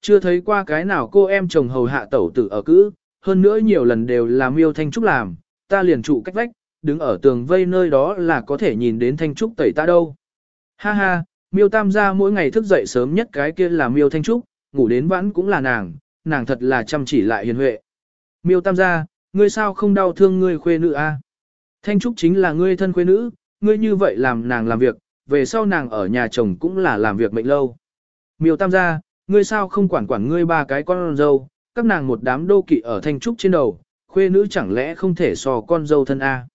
Chưa thấy qua cái nào cô em chồng hầu hạ tẩu tử ở cữ, hơn nữa nhiều lần đều là miêu thanh trúc làm, ta liền trụ cách vách, đứng ở tường vây nơi đó là có thể nhìn đến thanh trúc tẩy ta đâu. Ha ha, miêu tam gia mỗi ngày thức dậy sớm nhất cái kia là miêu thanh trúc, ngủ đến vãn cũng là nàng, nàng thật là chăm chỉ lại hiền huệ. Miêu tam gia, ngươi sao không đau thương ngươi khuê nữ a? Thanh trúc chính là ngươi thân khuê nữ, ngươi như vậy làm nàng làm việc, về sau nàng ở nhà chồng cũng là làm việc mệnh lâu. Miêu tam gia, ngươi sao không quản quản ngươi ba cái con dâu, các nàng một đám đô kỵ ở thanh trúc trên đầu, khuê nữ chẳng lẽ không thể so con dâu thân A.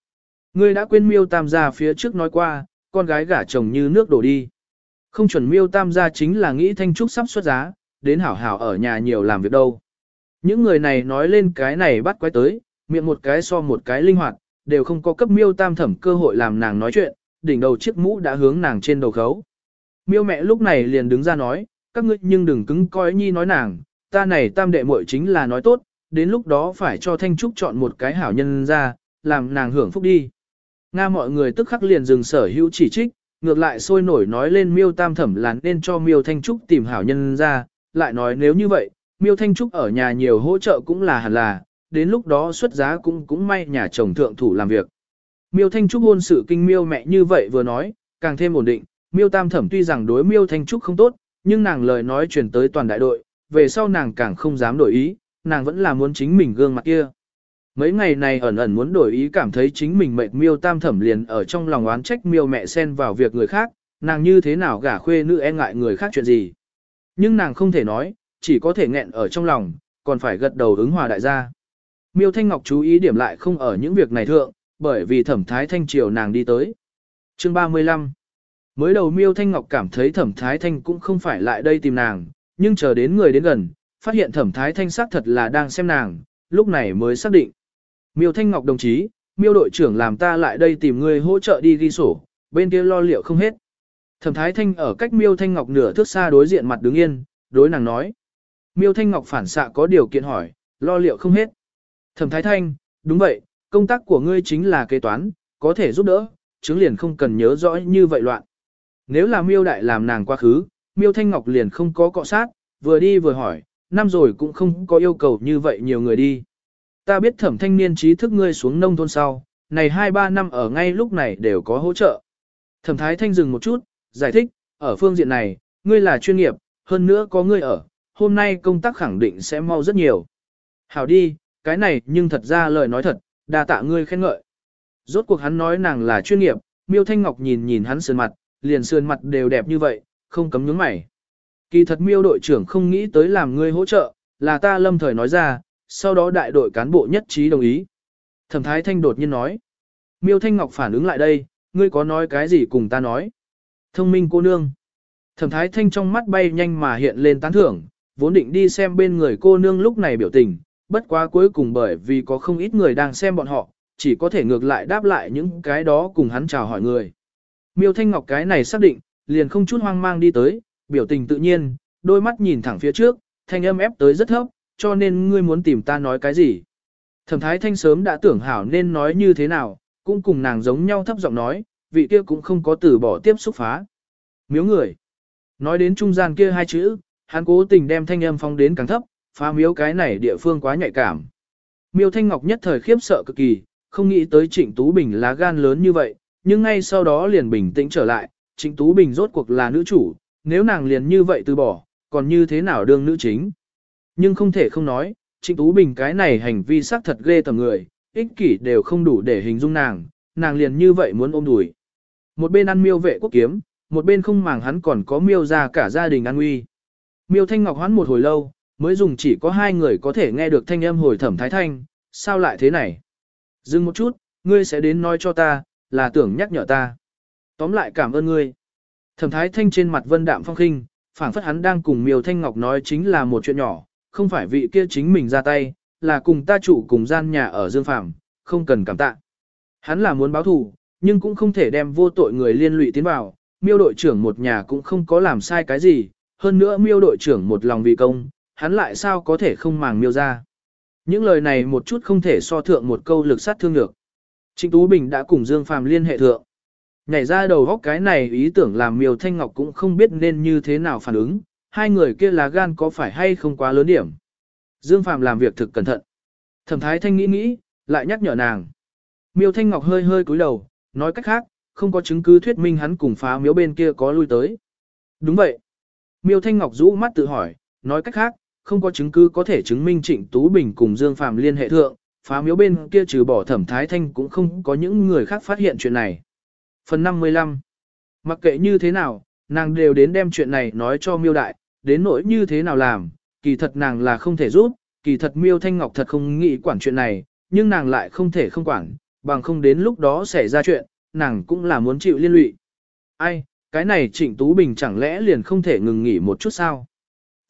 Ngươi đã quên miêu tam gia phía trước nói qua, con gái gả chồng như nước đổ đi. Không chuẩn miêu tam gia chính là nghĩ thanh trúc sắp xuất giá, đến hảo hảo ở nhà nhiều làm việc đâu. Những người này nói lên cái này bắt quái tới, miệng một cái so một cái linh hoạt, đều không có cấp miêu tam thẩm cơ hội làm nàng nói chuyện, đỉnh đầu chiếc mũ đã hướng nàng trên đầu khấu. Miêu mẹ lúc này liền đứng ra nói, các ngươi nhưng đừng cứng coi nhi nói nàng, ta này tam đệ muội chính là nói tốt, đến lúc đó phải cho Thanh Trúc chọn một cái hảo nhân ra, làm nàng hưởng phúc đi. Nga mọi người tức khắc liền dừng sở hữu chỉ trích, ngược lại sôi nổi nói lên miêu tam thẩm là nên cho miêu Thanh Trúc tìm hảo nhân ra, lại nói nếu như vậy, miêu Thanh Trúc ở nhà nhiều hỗ trợ cũng là hẳn là, đến lúc đó xuất giá cũng cũng may nhà chồng thượng thủ làm việc. Miêu Thanh Trúc hôn sự kinh miêu mẹ như vậy vừa nói, càng thêm ổn định, miêu tam thẩm tuy rằng đối miêu Thanh Trúc không tốt, nhưng nàng lời nói truyền tới toàn đại đội, về sau nàng càng không dám đổi ý, nàng vẫn là muốn chính mình gương mặt kia. Mấy ngày này ẩn ẩn muốn đổi ý cảm thấy chính mình mệt miêu tam thẩm liền ở trong lòng oán trách miêu mẹ xen vào việc người khác, nàng như thế nào gả khuê nữ e ngại người khác chuyện gì. Nhưng nàng không thể nói, chỉ có thể nghẹn ở trong lòng, còn phải gật đầu ứng hòa đại gia. Miêu Thanh Ngọc chú ý điểm lại không ở những việc này thượng, bởi vì thẩm thái thanh triều nàng đi tới. Chương 35 Mới đầu Miêu Thanh Ngọc cảm thấy Thẩm Thái Thanh cũng không phải lại đây tìm nàng, nhưng chờ đến người đến gần, phát hiện Thẩm Thái Thanh xác thật là đang xem nàng, lúc này mới xác định. Miêu Thanh Ngọc đồng chí, Miêu đội trưởng làm ta lại đây tìm người hỗ trợ đi ghi sổ, bên kia lo liệu không hết. Thẩm Thái Thanh ở cách Miêu Thanh Ngọc nửa thước xa đối diện mặt đứng yên, đối nàng nói. Miêu Thanh Ngọc phản xạ có điều kiện hỏi, lo liệu không hết. Thẩm Thái Thanh, đúng vậy, công tác của ngươi chính là kế toán, có thể giúp đỡ, chứng liền không cần nhớ rõ như vậy loạn. Nếu là miêu đại làm nàng quá khứ, miêu thanh ngọc liền không có cọ sát, vừa đi vừa hỏi, năm rồi cũng không có yêu cầu như vậy nhiều người đi. Ta biết thẩm thanh niên trí thức ngươi xuống nông thôn sau, này 2-3 năm ở ngay lúc này đều có hỗ trợ. Thẩm thái thanh dừng một chút, giải thích, ở phương diện này, ngươi là chuyên nghiệp, hơn nữa có ngươi ở, hôm nay công tác khẳng định sẽ mau rất nhiều. Hảo đi, cái này nhưng thật ra lời nói thật, đa tạ ngươi khen ngợi. Rốt cuộc hắn nói nàng là chuyên nghiệp, miêu thanh ngọc nhìn nhìn hắn sườn mặt, liền sườn mặt đều đẹp như vậy, không cấm nhướng mày. Kỳ thật miêu đội trưởng không nghĩ tới làm ngươi hỗ trợ, là ta lâm thời nói ra, sau đó đại đội cán bộ nhất trí đồng ý. Thẩm Thái Thanh đột nhiên nói. Miêu Thanh Ngọc phản ứng lại đây, ngươi có nói cái gì cùng ta nói. Thông minh cô nương. Thẩm Thái Thanh trong mắt bay nhanh mà hiện lên tán thưởng, vốn định đi xem bên người cô nương lúc này biểu tình, bất quá cuối cùng bởi vì có không ít người đang xem bọn họ, chỉ có thể ngược lại đáp lại những cái đó cùng hắn chào hỏi người. Miêu Thanh Ngọc cái này xác định, liền không chút hoang mang đi tới, biểu tình tự nhiên, đôi mắt nhìn thẳng phía trước, thanh âm ép tới rất thấp, cho nên ngươi muốn tìm ta nói cái gì. Thẩm Thái Thanh sớm đã tưởng hảo nên nói như thế nào, cũng cùng nàng giống nhau thấp giọng nói, vị kia cũng không có từ bỏ tiếp xúc phá. Miếu người. Nói đến trung gian kia hai chữ, hắn cố tình đem thanh âm phong đến càng thấp, phá miếu cái này địa phương quá nhạy cảm. Miêu Thanh Ngọc nhất thời khiếp sợ cực kỳ, không nghĩ tới Trịnh Tú Bình lá gan lớn như vậy, nhưng ngay sau đó liền bình tĩnh trở lại, Trịnh Tú Bình rốt cuộc là nữ chủ, nếu nàng liền như vậy từ bỏ, còn như thế nào đương nữ chính. Nhưng không thể không nói, Trịnh Tú Bình cái này hành vi xác thật ghê tầm người, ích kỷ đều không đủ để hình dung nàng, nàng liền như vậy muốn ôm đùi. Một bên ăn miêu vệ quốc kiếm, một bên không màng hắn còn có miêu ra cả gia đình an nguy. Miêu Thanh Ngọc hoán một hồi lâu, mới dùng chỉ có hai người có thể nghe được thanh âm hồi thẩm thái thanh, sao lại thế này? Dừng một chút, ngươi sẽ đến nói cho ta, là tưởng nhắc nhở ta. Tóm lại cảm ơn ngươi. Thẩm thái thanh trên mặt vân đạm phong khinh, phảng phất hắn đang cùng miêu thanh ngọc nói chính là một chuyện nhỏ, không phải vị kia chính mình ra tay, là cùng ta chủ cùng gian nhà ở Dương Phàm, không cần cảm tạ. Hắn là muốn báo thù, nhưng cũng không thể đem vô tội người liên lụy tiến vào, miêu đội trưởng một nhà cũng không có làm sai cái gì, hơn nữa miêu đội trưởng một lòng vì công, hắn lại sao có thể không màng miêu ra. Những lời này một chút không thể so thượng một câu lực sát thương được. Trịnh Tú Bình đã cùng Dương Phàm liên hệ thượng. Nhảy ra đầu góc cái này ý tưởng làm Miêu Thanh Ngọc cũng không biết nên như thế nào phản ứng, Hai người kia là gan có phải hay không quá lớn điểm. Dương Phàm làm việc thực cẩn thận. Thẩm Thái Thanh nghĩ nghĩ, lại nhắc nhở nàng. Miêu Thanh Ngọc hơi hơi cúi đầu, nói cách khác, không có chứng cứ thuyết minh hắn cùng phá miếu bên kia có lui tới. Đúng vậy. Miêu Thanh Ngọc rũ mắt tự hỏi, nói cách khác, không có chứng cứ có thể chứng minh Trịnh Tú Bình cùng Dương Phàm liên hệ thượng, phá miếu bên kia trừ bỏ thẩm thái thanh cũng không có những người khác phát hiện chuyện này. Phần 55 Mặc kệ như thế nào, nàng đều đến đem chuyện này nói cho miêu đại, đến nỗi như thế nào làm, kỳ thật nàng là không thể giúp, kỳ thật miêu thanh ngọc thật không nghĩ quản chuyện này, nhưng nàng lại không thể không quản, bằng không đến lúc đó xảy ra chuyện, nàng cũng là muốn chịu liên lụy. Ai, cái này Trịnh Tú Bình chẳng lẽ liền không thể ngừng nghỉ một chút sao?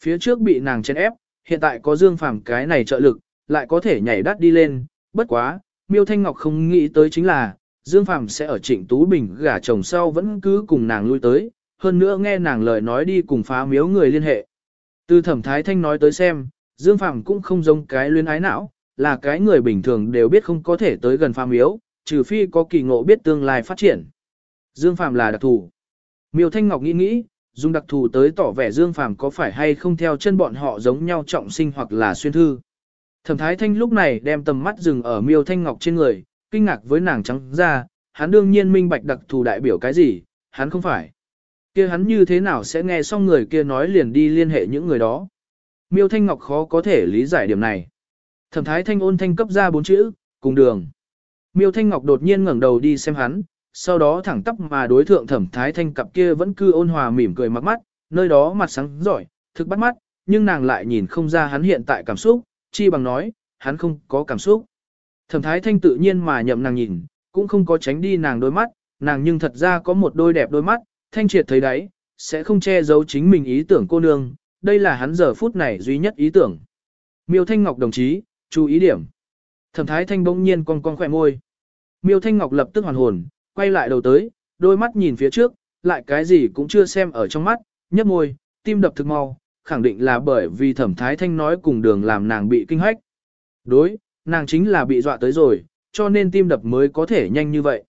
Phía trước bị nàng chèn ép, hiện tại có Dương Phàm cái này trợ lực, lại có thể nhảy đắt đi lên, bất quá, Miêu Thanh Ngọc không nghĩ tới chính là, Dương Phàm sẽ ở Trịnh Tú Bình gả chồng sau vẫn cứ cùng nàng lui tới, hơn nữa nghe nàng lời nói đi cùng phá miếu người liên hệ. Từ thẩm thái thanh nói tới xem, Dương Phàm cũng không giống cái luyến ái não, là cái người bình thường đều biết không có thể tới gần phá miếu, trừ phi có kỳ ngộ biết tương lai phát triển. Dương Phàm là đặc thù. Miêu Thanh Ngọc nghĩ nghĩ, dùng đặc thù tới tỏ vẻ Dương Phàm có phải hay không theo chân bọn họ giống nhau trọng sinh hoặc là xuyên thư. Thẩm Thái Thanh lúc này đem tầm mắt dừng ở Miêu Thanh Ngọc trên người, kinh ngạc với nàng trắng ra, hắn đương nhiên minh bạch đặc thù đại biểu cái gì, hắn không phải. kia hắn như thế nào sẽ nghe xong người kia nói liền đi liên hệ những người đó. Miêu Thanh Ngọc khó có thể lý giải điểm này. Thẩm Thái Thanh ôn thanh cấp ra bốn chữ, cùng đường. Miêu Thanh Ngọc đột nhiên ngẩng đầu đi xem hắn, sau đó thẳng tắp mà đối thượng Thẩm Thái Thanh cặp kia vẫn cư ôn hòa mỉm cười mắt mắt, nơi đó mặt sáng giỏi, thực bắt mắt, nhưng nàng lại nhìn không ra hắn hiện tại cảm xúc, chi bằng nói, hắn không có cảm xúc. Thẩm thái thanh tự nhiên mà nhậm nàng nhìn, cũng không có tránh đi nàng đôi mắt, nàng nhưng thật ra có một đôi đẹp đôi mắt, thanh triệt thấy đấy, sẽ không che giấu chính mình ý tưởng cô nương, đây là hắn giờ phút này duy nhất ý tưởng. Miêu Thanh Ngọc đồng chí, chú ý điểm. Thẩm thái thanh bỗng nhiên con con khỏe môi. Miêu Thanh Ngọc lập tức hoàn hồn, quay lại đầu tới, đôi mắt nhìn phía trước, lại cái gì cũng chưa xem ở trong mắt, nhấp môi, tim đập thực mau, khẳng định là bởi vì thẩm thái thanh nói cùng đường làm nàng bị kinh hách. Đối, nàng chính là bị dọa tới rồi, cho nên tim đập mới có thể nhanh như vậy.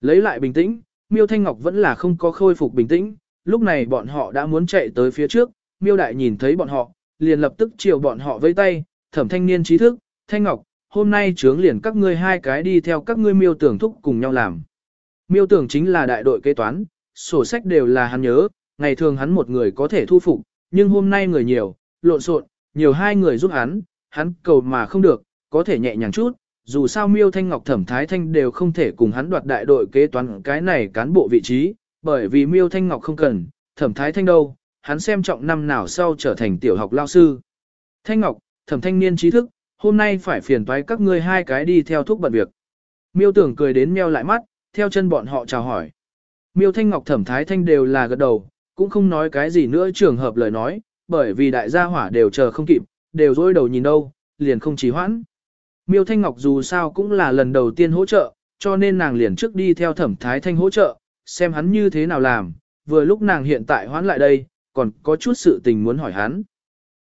Lấy lại bình tĩnh, Miêu Thanh Ngọc vẫn là không có khôi phục bình tĩnh, lúc này bọn họ đã muốn chạy tới phía trước, Miêu Đại nhìn thấy bọn họ, liền lập tức chiều bọn họ vây tay, thẩm thanh niên trí thức, Thanh Ngọc, hôm nay trướng liền các ngươi hai cái đi theo các ngươi miêu tưởng thúc cùng nhau làm. Miêu tưởng chính là đại đội kế toán, sổ sách đều là hắn nhớ, ngày thường hắn một người có thể thu phục, nhưng hôm nay người nhiều, lộn xộn, nhiều hai người giúp hắn, hắn cầu mà không được, có thể nhẹ nhàng chút, dù sao Miêu Thanh Ngọc Thẩm Thái Thanh đều không thể cùng hắn đoạt đại đội kế toán cái này cán bộ vị trí, bởi vì Miêu Thanh Ngọc không cần, Thẩm Thái Thanh đâu, hắn xem trọng năm nào sau trở thành tiểu học lao sư. Thanh Ngọc, Thẩm Thanh Niên trí thức, hôm nay phải phiền toái các ngươi hai cái đi theo thúc bận việc. Miêu tưởng cười đến meo lại mắt, theo chân bọn họ chào hỏi. Miêu Thanh Ngọc Thẩm Thái Thanh đều là gật đầu, cũng không nói cái gì nữa trường hợp lời nói, bởi vì đại gia hỏa đều chờ không kịp, đều dối đầu nhìn đâu, liền không trì hoãn. Miêu Thanh Ngọc dù sao cũng là lần đầu tiên hỗ trợ, cho nên nàng liền trước đi theo thẩm thái thanh hỗ trợ, xem hắn như thế nào làm, vừa lúc nàng hiện tại hoãn lại đây, còn có chút sự tình muốn hỏi hắn.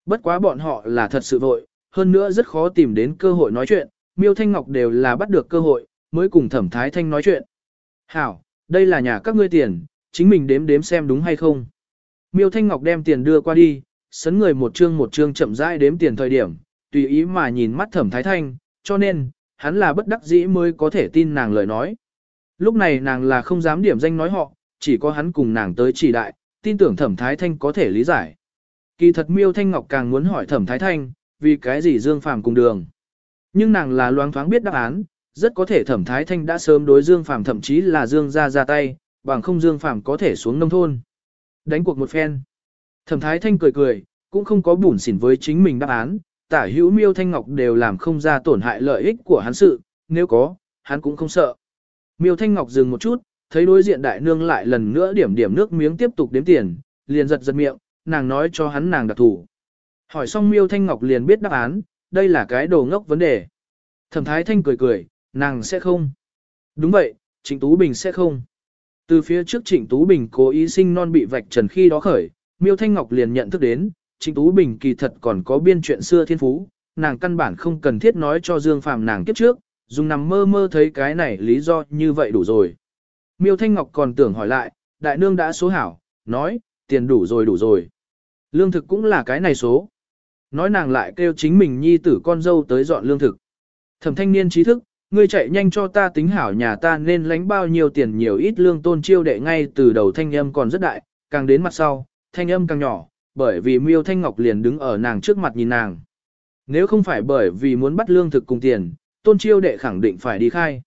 Bất quá bọn họ là thật sự vội, hơn nữa rất khó tìm đến cơ hội nói chuyện, Miêu Thanh Ngọc đều là bắt được cơ hội, mới cùng thẩm thái thanh nói chuyện. Hảo, đây là nhà các ngươi tiền, chính mình đếm đếm xem đúng hay không. Miêu Thanh Ngọc đem tiền đưa qua đi, sấn người một chương một chương chậm rãi đếm tiền thời điểm, tùy ý mà nhìn mắt thẩm thái thanh, cho nên, hắn là bất đắc dĩ mới có thể tin nàng lời nói. Lúc này nàng là không dám điểm danh nói họ, chỉ có hắn cùng nàng tới chỉ đại, tin tưởng thẩm thái thanh có thể lý giải. Kỳ thật miêu thanh ngọc càng muốn hỏi thẩm thái thanh, vì cái gì Dương Phàm cùng đường. Nhưng nàng là loáng thoáng biết đáp án, rất có thể thẩm thái thanh đã sớm đối Dương Phàm thậm chí là Dương ra ra tay, bằng không Dương Phàm có thể xuống nông thôn. Đánh cuộc một phen. Thẩm Thái Thanh cười cười, cũng không có bủn xỉn với chính mình đáp án, tả hữu miêu thanh ngọc đều làm không ra tổn hại lợi ích của hắn sự, nếu có, hắn cũng không sợ. Miêu thanh ngọc dừng một chút, thấy đối diện đại nương lại lần nữa điểm điểm nước miếng tiếp tục đếm tiền, liền giật giật miệng, nàng nói cho hắn nàng đặc thủ. Hỏi xong miêu thanh ngọc liền biết đáp án, đây là cái đồ ngốc vấn đề. Thẩm Thái Thanh cười cười, nàng sẽ không. Đúng vậy, Trịnh Tú Bình sẽ không. Từ phía trước Trịnh Tú Bình cố ý sinh non bị vạch trần khi đó khởi, Miêu Thanh Ngọc liền nhận thức đến, Trịnh Tú Bình kỳ thật còn có biên chuyện xưa thiên phú, nàng căn bản không cần thiết nói cho Dương Phàm nàng kiếp trước, dùng nằm mơ mơ thấy cái này lý do như vậy đủ rồi. Miêu Thanh Ngọc còn tưởng hỏi lại, đại nương đã số hảo, nói, tiền đủ rồi đủ rồi. Lương thực cũng là cái này số. Nói nàng lại kêu chính mình nhi tử con dâu tới dọn lương thực. Thẩm thanh niên trí thức, ngươi chạy nhanh cho ta tính hảo nhà ta nên lánh bao nhiêu tiền nhiều ít lương tôn chiêu đệ ngay từ đầu thanh âm còn rất đại, càng đến mặt sau, thanh âm càng nhỏ, bởi vì miêu thanh ngọc liền đứng ở nàng trước mặt nhìn nàng. Nếu không phải bởi vì muốn bắt lương thực cùng tiền, tôn chiêu đệ khẳng định phải đi khai.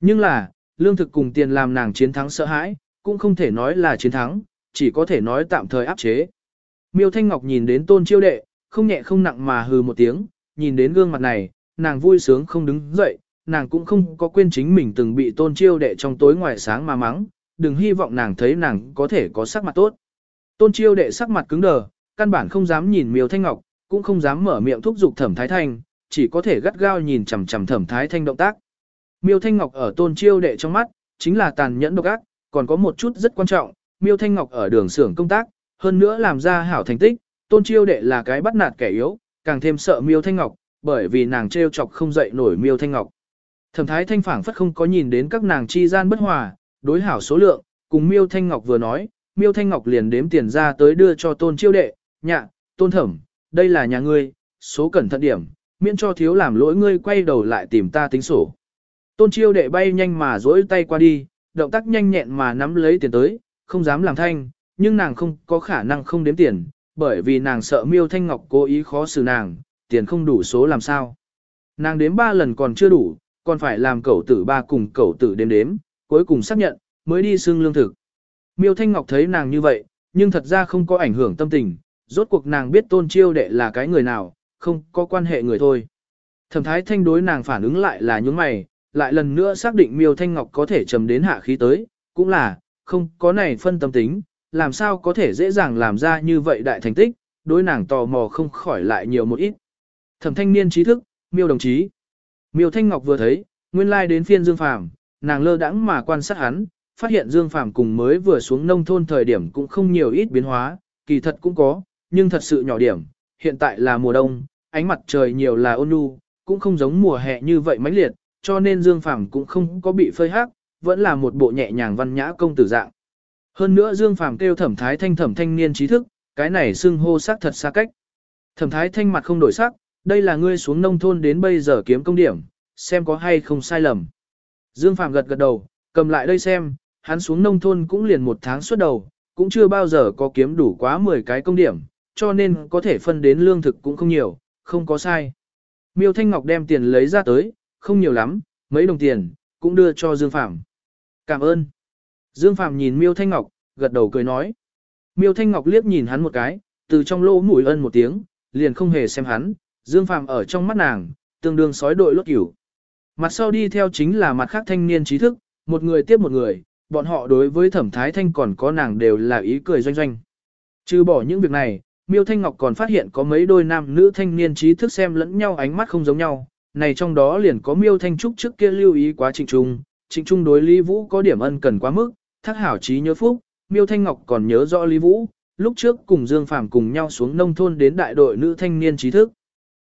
Nhưng là, lương thực cùng tiền làm nàng chiến thắng sợ hãi, cũng không thể nói là chiến thắng, chỉ có thể nói tạm thời áp chế. Miêu Thanh Ngọc nhìn đến tôn chiêu đệ, không nhẹ không nặng mà hừ một tiếng, nhìn đến gương mặt này, nàng vui sướng không đứng dậy, nàng cũng không có quên chính mình từng bị tôn chiêu đệ trong tối ngoài sáng mà mắng, đừng hy vọng nàng thấy nàng có thể có sắc mặt tốt. Tôn chiêu đệ sắc mặt cứng đờ, căn bản không dám nhìn miêu thanh ngọc, cũng không dám mở miệng thúc giục thẩm thái thanh, chỉ có thể gắt gao nhìn chằm chằm thẩm thái thanh động tác. Miêu thanh ngọc ở tôn chiêu đệ trong mắt, chính là tàn nhẫn độc ác, còn có một chút rất quan trọng, miêu thanh ngọc ở đường xưởng công tác, hơn nữa làm ra hảo thành tích, tôn chiêu đệ là cái bắt nạt kẻ yếu, càng thêm sợ miêu thanh ngọc, bởi vì nàng trêu chọc không dậy nổi miêu thanh ngọc. Thẩm thái thanh phảng phất không có nhìn đến các nàng chi gian bất hòa, đối hảo số lượng, cùng miêu thanh ngọc vừa nói, miêu thanh ngọc liền đếm tiền ra tới đưa cho tôn chiêu đệ, nhạ, tôn thẩm, đây là nhà ngươi, số cẩn thận điểm, miễn cho thiếu làm lỗi ngươi quay đầu lại tìm ta tính sổ. Tôn chiêu đệ bay nhanh mà dỗi tay qua đi, động tác nhanh nhẹn mà nắm lấy tiền tới, không dám làm thanh, nhưng nàng không có khả năng không đếm tiền, bởi vì nàng sợ miêu thanh ngọc cố ý khó xử nàng, tiền không đủ số làm sao. Nàng đếm ba lần còn chưa đủ, còn phải làm cậu tử ba cùng cậu tử đếm đếm, cuối cùng xác nhận, mới đi xưng lương thực. Miêu Thanh Ngọc thấy nàng như vậy, nhưng thật ra không có ảnh hưởng tâm tình, rốt cuộc nàng biết tôn chiêu đệ là cái người nào, không có quan hệ người thôi. Thẩm thái thanh đối nàng phản ứng lại là những mày, lại lần nữa xác định miêu thanh ngọc có thể trầm đến hạ khí tới, cũng là, không có này phân tâm tính, làm sao có thể dễ dàng làm ra như vậy đại thành tích, đối nàng tò mò không khỏi lại nhiều một ít. Thẩm thanh niên trí thức, miêu đồng chí. Miêu thanh ngọc vừa thấy, nguyên lai like đến phiên dương phàm, nàng lơ đãng mà quan sát hắn, phát hiện Dương Phàm cùng mới vừa xuống nông thôn thời điểm cũng không nhiều ít biến hóa, kỳ thật cũng có, nhưng thật sự nhỏ điểm, hiện tại là mùa đông, ánh mặt trời nhiều là ôn nhu, cũng không giống mùa hè như vậy mãnh liệt, cho nên Dương Phàm cũng không có bị phơi hắc, vẫn là một bộ nhẹ nhàng văn nhã công tử dạng. Hơn nữa Dương Phàm kêu thẩm thái thanh thẩm thanh niên trí thức, cái này xưng hô sắc thật xa cách. Thẩm thái thanh mặt không đổi sắc, đây là ngươi xuống nông thôn đến bây giờ kiếm công điểm, xem có hay không sai lầm. Dương phạm gật gật đầu, cầm lại đây xem, hắn xuống nông thôn cũng liền một tháng suốt đầu, cũng chưa bao giờ có kiếm đủ quá 10 cái công điểm, cho nên có thể phân đến lương thực cũng không nhiều, không có sai. Miêu Thanh Ngọc đem tiền lấy ra tới, không nhiều lắm, mấy đồng tiền, cũng đưa cho Dương Phạm. Cảm ơn. Dương Phạm nhìn Miêu Thanh Ngọc, gật đầu cười nói. Miêu Thanh Ngọc liếc nhìn hắn một cái, từ trong lỗ mũi ân một tiếng, liền không hề xem hắn, Dương Phạm ở trong mắt nàng, tương đương sói đội lốt cửu. Mặt sau đi theo chính là mặt khác thanh niên trí thức, một người tiếp một người, bọn họ đối với thẩm thái thanh còn có nàng đều là ý cười doanh doanh. Trừ bỏ những việc này, Miêu Thanh Ngọc còn phát hiện có mấy đôi nam nữ thanh niên trí thức xem lẫn nhau ánh mắt không giống nhau, này trong đó liền có Miêu Thanh Trúc trước kia lưu ý quá Trịnh Trung, Trịnh Trung đối Lý Vũ có điểm ân cần quá mức, thác hảo trí nhớ phúc, Miêu Thanh Ngọc còn nhớ rõ Lý Vũ, lúc trước cùng Dương Phàm cùng nhau xuống nông thôn đến đại đội nữ thanh niên trí thức.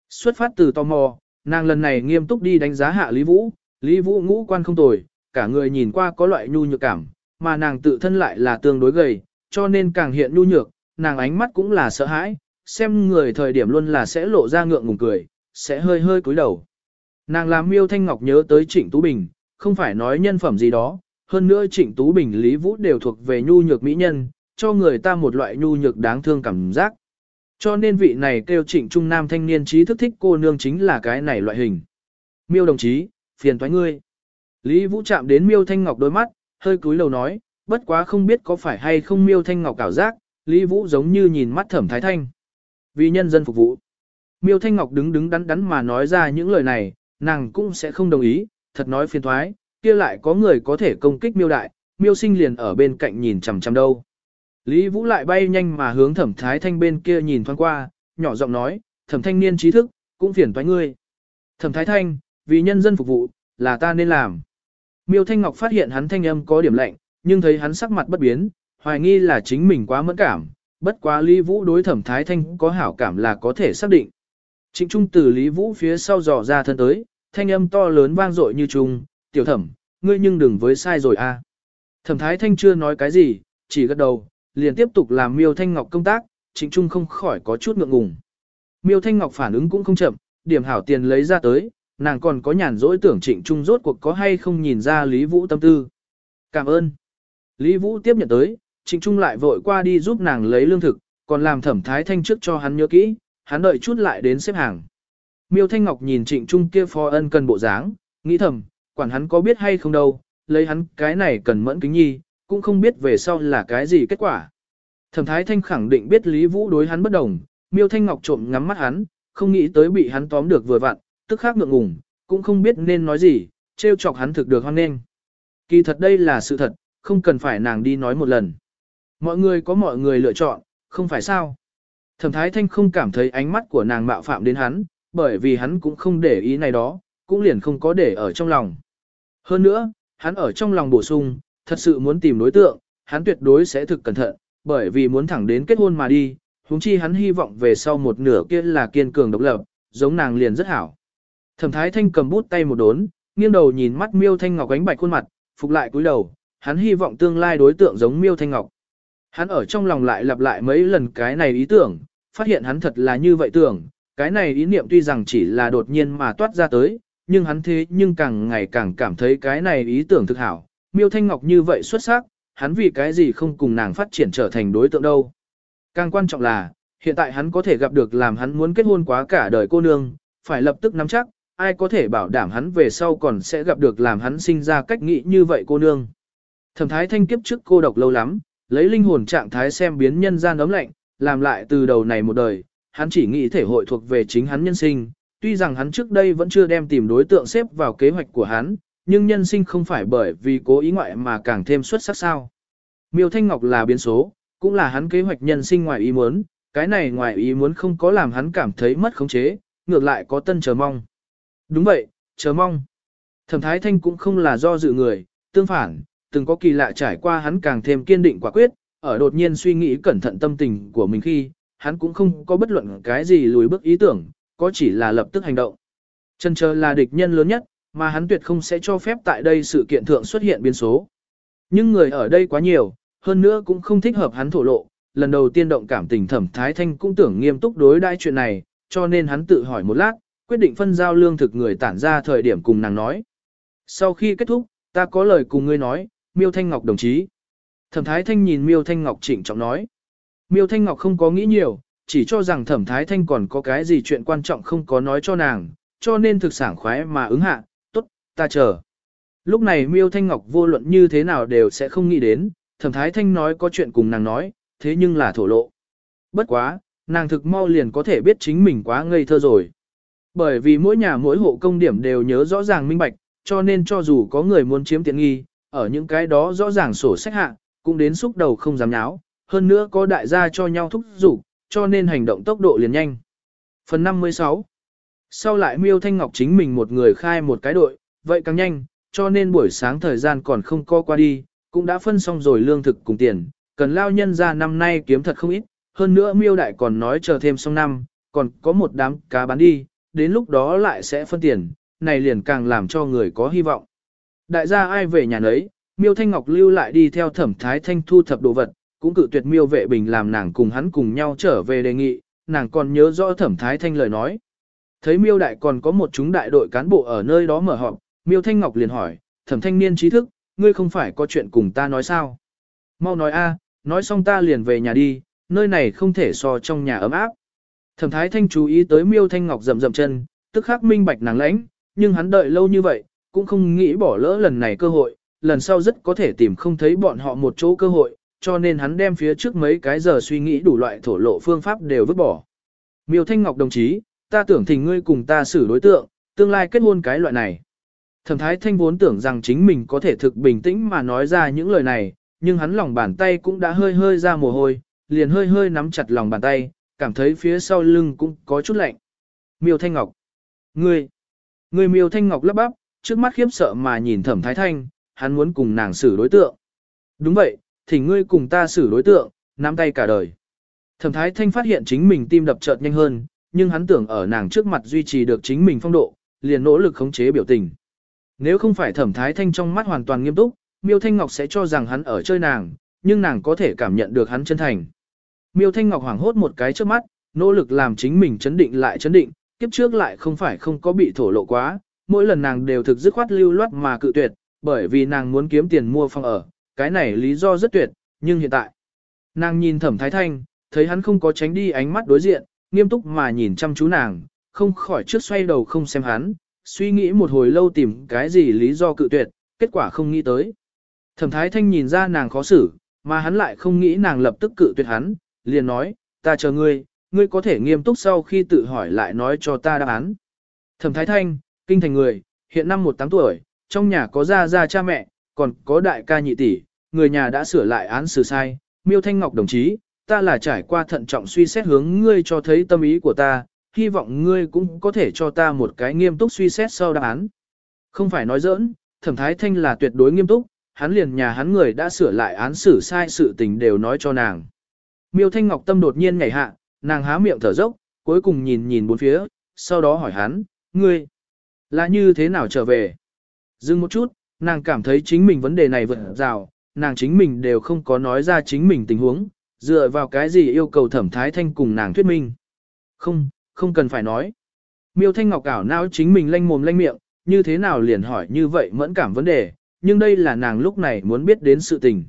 Xuất phát từ tò mò, nàng lần này nghiêm túc đi đánh giá hạ Lý Vũ, Lý Vũ ngũ quan không tồi, cả người nhìn qua có loại nhu nhược cảm, mà nàng tự thân lại là tương đối gầy, cho nên càng hiện nhu nhược, nàng ánh mắt cũng là sợ hãi, xem người thời điểm luôn là sẽ lộ ra ngượng ngùng cười, sẽ hơi hơi cúi đầu. Nàng làm miêu thanh ngọc nhớ tới Trịnh Tú Bình, không phải nói nhân phẩm gì đó, hơn nữa Trịnh Tú Bình Lý Vũ đều thuộc về nhu nhược mỹ nhân, cho người ta một loại nhu nhược đáng thương cảm giác. Cho nên vị này kêu Trịnh Trung Nam thanh niên trí thức thích cô nương chính là cái này loại hình. Miêu đồng chí, phiền toái ngươi. Lý Vũ chạm đến Miêu Thanh Ngọc đôi mắt, hơi cúi đầu nói, bất quá không biết có phải hay không Miêu Thanh Ngọc cảo giác, Lý Vũ giống như nhìn mắt Thẩm Thái Thanh. Vì nhân dân phục vụ. Miêu Thanh Ngọc đứng đứng đắn đắn mà nói ra những lời này, nàng cũng sẽ không đồng ý, thật nói phiền thoái, kia lại có người có thể công kích Miêu Đại, Miêu Sinh liền ở bên cạnh nhìn chằm chằm đâu. Lý Vũ lại bay nhanh mà hướng Thẩm Thái Thanh bên kia nhìn thoáng qua, nhỏ giọng nói, Thẩm Thanh niên trí thức, cũng phiền toái ngươi. Thẩm Thái Thanh, vì nhân dân phục vụ, là ta nên làm. Miêu Thanh Ngọc phát hiện hắn thanh âm có điểm lạnh, nhưng thấy hắn sắc mặt bất biến, hoài nghi là chính mình quá mẫn cảm, bất quá Lý Vũ đối thẩm thái thanh có hảo cảm là có thể xác định. Trịnh Trung từ Lý Vũ phía sau dò ra thân tới, thanh âm to lớn vang dội như trung, tiểu thẩm, ngươi nhưng đừng với sai rồi a. Thẩm thái thanh chưa nói cái gì, chỉ gật đầu, liền tiếp tục làm miêu thanh ngọc công tác, Trịnh Trung không khỏi có chút ngượng ngùng. Miêu Thanh Ngọc phản ứng cũng không chậm, điểm hảo tiền lấy ra tới, nàng còn có nhàn rỗi tưởng Trịnh Trung rốt cuộc có hay không nhìn ra Lý Vũ tâm tư. Cảm ơn. Lý Vũ tiếp nhận tới, Trịnh Trung lại vội qua đi giúp nàng lấy lương thực, còn làm thẩm thái thanh trước cho hắn nhớ kỹ, hắn đợi chút lại đến xếp hàng. Miêu Thanh Ngọc nhìn Trịnh Trung kia phò ân cần bộ dáng, nghĩ thầm, quản hắn có biết hay không đâu, lấy hắn cái này cần mẫn kính nhi, cũng không biết về sau là cái gì kết quả. Thẩm Thái Thanh khẳng định biết Lý Vũ đối hắn bất đồng, Miêu Thanh Ngọc trộm ngắm mắt hắn, không nghĩ tới bị hắn tóm được vừa vặn, tức khắc ngượng ngùng, cũng không biết nên nói gì, trêu chọc hắn thực được hoan nghênh. Kỳ thật đây là sự thật, không cần phải nàng đi nói một lần. Mọi người có mọi người lựa chọn, không phải sao. Thẩm Thái Thanh không cảm thấy ánh mắt của nàng mạo phạm đến hắn, bởi vì hắn cũng không để ý này đó, cũng liền không có để ở trong lòng. Hơn nữa, hắn ở trong lòng bổ sung, thật sự muốn tìm đối tượng, hắn tuyệt đối sẽ thực cẩn thận, bởi vì muốn thẳng đến kết hôn mà đi, huống chi hắn hy vọng về sau một nửa kia là kiên cường độc lập, giống nàng liền rất hảo. Thẩm Thái Thanh cầm bút tay một đốn, nghiêng đầu nhìn mắt Miêu Thanh Ngọc ánh bạch khuôn mặt, phục lại cúi đầu, hắn hy vọng tương lai đối tượng giống Miêu Thanh Ngọc. Hắn ở trong lòng lại lặp lại mấy lần cái này ý tưởng, phát hiện hắn thật là như vậy tưởng, cái này ý niệm tuy rằng chỉ là đột nhiên mà toát ra tới, nhưng hắn thế nhưng càng ngày càng cảm thấy cái này ý tưởng thực hảo. Miêu Thanh Ngọc như vậy xuất sắc, hắn vì cái gì không cùng nàng phát triển trở thành đối tượng đâu. Càng quan trọng là, hiện tại hắn có thể gặp được làm hắn muốn kết hôn quá cả đời cô nương, phải lập tức nắm chắc, ai có thể bảo đảm hắn về sau còn sẽ gặp được làm hắn sinh ra cách nghĩ như vậy cô nương. Thẩm thái thanh kiếp trước cô độc lâu lắm, lấy linh hồn trạng thái xem biến nhân gian ấm lạnh, làm lại từ đầu này một đời, hắn chỉ nghĩ thể hội thuộc về chính hắn nhân sinh, tuy rằng hắn trước đây vẫn chưa đem tìm đối tượng xếp vào kế hoạch của hắn, nhưng nhân sinh không phải bởi vì cố ý ngoại mà càng thêm xuất sắc sao. Miêu Thanh Ngọc là biến số, cũng là hắn kế hoạch nhân sinh ngoài ý muốn, cái này ngoài ý muốn không có làm hắn cảm thấy mất khống chế, ngược lại có tân chờ mong. Đúng vậy, chờ mong. Thẩm Thái Thanh cũng không là do dự người, tương phản, từng có kỳ lạ trải qua hắn càng thêm kiên định quả quyết, ở đột nhiên suy nghĩ cẩn thận tâm tình của mình khi, hắn cũng không có bất luận cái gì lùi bước ý tưởng, có chỉ là lập tức hành động. Chân chờ là địch nhân lớn nhất, mà hắn tuyệt không sẽ cho phép tại đây sự kiện thượng xuất hiện biến số. Nhưng người ở đây quá nhiều, hơn nữa cũng không thích hợp hắn thổ lộ, lần đầu tiên động cảm tình thẩm thái thanh cũng tưởng nghiêm túc đối đãi chuyện này, cho nên hắn tự hỏi một lát, quyết định phân giao lương thực người tản ra thời điểm cùng nàng nói. Sau khi kết thúc, ta có lời cùng ngươi nói, miêu thanh ngọc đồng chí. Thẩm thái thanh nhìn miêu thanh ngọc chỉnh trọng nói. Miêu thanh ngọc không có nghĩ nhiều, chỉ cho rằng thẩm thái thanh còn có cái gì chuyện quan trọng không có nói cho nàng, cho nên thực sảng khoái mà ứng hạ, ta chờ. Lúc này miêu thanh ngọc vô luận như thế nào đều sẽ không nghĩ đến, thẩm thái thanh nói có chuyện cùng nàng nói, thế nhưng là thổ lộ. Bất quá, nàng thực mau liền có thể biết chính mình quá ngây thơ rồi. Bởi vì mỗi nhà mỗi hộ công điểm đều nhớ rõ ràng minh bạch, cho nên cho dù có người muốn chiếm tiện nghi, ở những cái đó rõ ràng sổ sách hạ, cũng đến xúc đầu không dám nháo, hơn nữa có đại gia cho nhau thúc giục, cho nên hành động tốc độ liền nhanh. Phần 56 Sau lại Miêu Thanh Ngọc chính mình một người khai một cái đội, vậy càng nhanh, cho nên buổi sáng thời gian còn không co qua đi, cũng đã phân xong rồi lương thực cùng tiền, cần lao nhân ra năm nay kiếm thật không ít, hơn nữa Miêu Đại còn nói chờ thêm xong năm, còn có một đám cá bán đi, đến lúc đó lại sẽ phân tiền, này liền càng làm cho người có hy vọng. Đại gia ai về nhà nấy, Miêu Thanh Ngọc lưu lại đi theo thẩm thái thanh thu thập đồ vật, cũng cự tuyệt miêu vệ bình làm nàng cùng hắn cùng nhau trở về đề nghị, nàng còn nhớ rõ thẩm thái thanh lời nói. Thấy miêu đại còn có một chúng đại đội cán bộ ở nơi đó mở họp, miêu thanh ngọc liền hỏi, thẩm thanh niên trí thức, ngươi không phải có chuyện cùng ta nói sao? Mau nói a, nói xong ta liền về nhà đi, nơi này không thể so trong nhà ấm áp. Thẩm thái thanh chú ý tới miêu thanh ngọc rậm rậm chân, tức khắc minh bạch nàng lãnh, nhưng hắn đợi lâu như vậy, cũng không nghĩ bỏ lỡ lần này cơ hội, lần sau rất có thể tìm không thấy bọn họ một chỗ cơ hội, cho nên hắn đem phía trước mấy cái giờ suy nghĩ đủ loại thổ lộ phương pháp đều vứt bỏ. Miêu Thanh Ngọc đồng chí, ta tưởng thỉnh ngươi cùng ta xử đối tượng, tương lai kết hôn cái loại này. Thẩm Thái Thanh vốn tưởng rằng chính mình có thể thực bình tĩnh mà nói ra những lời này, nhưng hắn lòng bàn tay cũng đã hơi hơi ra mồ hôi, liền hơi hơi nắm chặt lòng bàn tay, cảm thấy phía sau lưng cũng có chút lạnh. Miêu Thanh Ngọc. Ngươi. Ngươi Miêu Thanh Ngọc lắp bắp, trước mắt khiếp sợ mà nhìn Thẩm Thái Thanh, hắn muốn cùng nàng xử đối tượng. Đúng vậy, thì ngươi cùng ta xử đối tượng, nắm tay cả đời. Thẩm Thái Thanh phát hiện chính mình tim đập chợt nhanh hơn, nhưng hắn tưởng ở nàng trước mặt duy trì được chính mình phong độ, liền nỗ lực khống chế biểu tình. Nếu không phải Thẩm Thái Thanh trong mắt hoàn toàn nghiêm túc, Miêu Thanh Ngọc sẽ cho rằng hắn ở chơi nàng, nhưng nàng có thể cảm nhận được hắn chân thành. Miêu Thanh Ngọc hoảng hốt một cái trước mắt, nỗ lực làm chính mình chấn định lại chấn định, kiếp trước lại không phải không có bị thổ lộ quá, mỗi lần nàng đều thực dứt khoát lưu loát mà cự tuyệt, bởi vì nàng muốn kiếm tiền mua phòng ở, cái này lý do rất tuyệt, nhưng hiện tại, nàng nhìn thẩm thái thanh, thấy hắn không có tránh đi ánh mắt đối diện, nghiêm túc mà nhìn chăm chú nàng, không khỏi trước xoay đầu không xem hắn, suy nghĩ một hồi lâu tìm cái gì lý do cự tuyệt, kết quả không nghĩ tới. Thẩm thái thanh nhìn ra nàng khó xử, mà hắn lại không nghĩ nàng lập tức cự tuyệt hắn, liền nói, ta chờ ngươi, ngươi có thể nghiêm túc sau khi tự hỏi lại nói cho ta đáp án. Thẩm thái thanh, kinh thành người, hiện năm một tám tuổi, trong nhà có gia gia cha mẹ, còn có đại ca nhị tỷ, người nhà đã sửa lại án xử sai, miêu thanh ngọc đồng chí, ta là trải qua thận trọng suy xét hướng ngươi cho thấy tâm ý của ta, hy vọng ngươi cũng có thể cho ta một cái nghiêm túc suy xét sau đáp án. Không phải nói giỡn, thẩm thái thanh là tuyệt đối nghiêm túc, hắn liền nhà hắn người đã sửa lại án xử sai sự tình đều nói cho nàng. Miêu thanh ngọc tâm đột nhiên nhảy hạ, nàng há miệng thở dốc, cuối cùng nhìn nhìn bốn phía, sau đó hỏi hắn, ngươi, là như thế nào trở về? Dừng một chút, nàng cảm thấy chính mình vấn đề này vượt rào, nàng chính mình đều không có nói ra chính mình tình huống, dựa vào cái gì yêu cầu thẩm thái thanh cùng nàng thuyết minh. Không, không cần phải nói. Miêu Thanh Ngọc ảo não chính mình lanh mồm lanh miệng, như thế nào liền hỏi như vậy mẫn cảm vấn đề, nhưng đây là nàng lúc này muốn biết đến sự tình.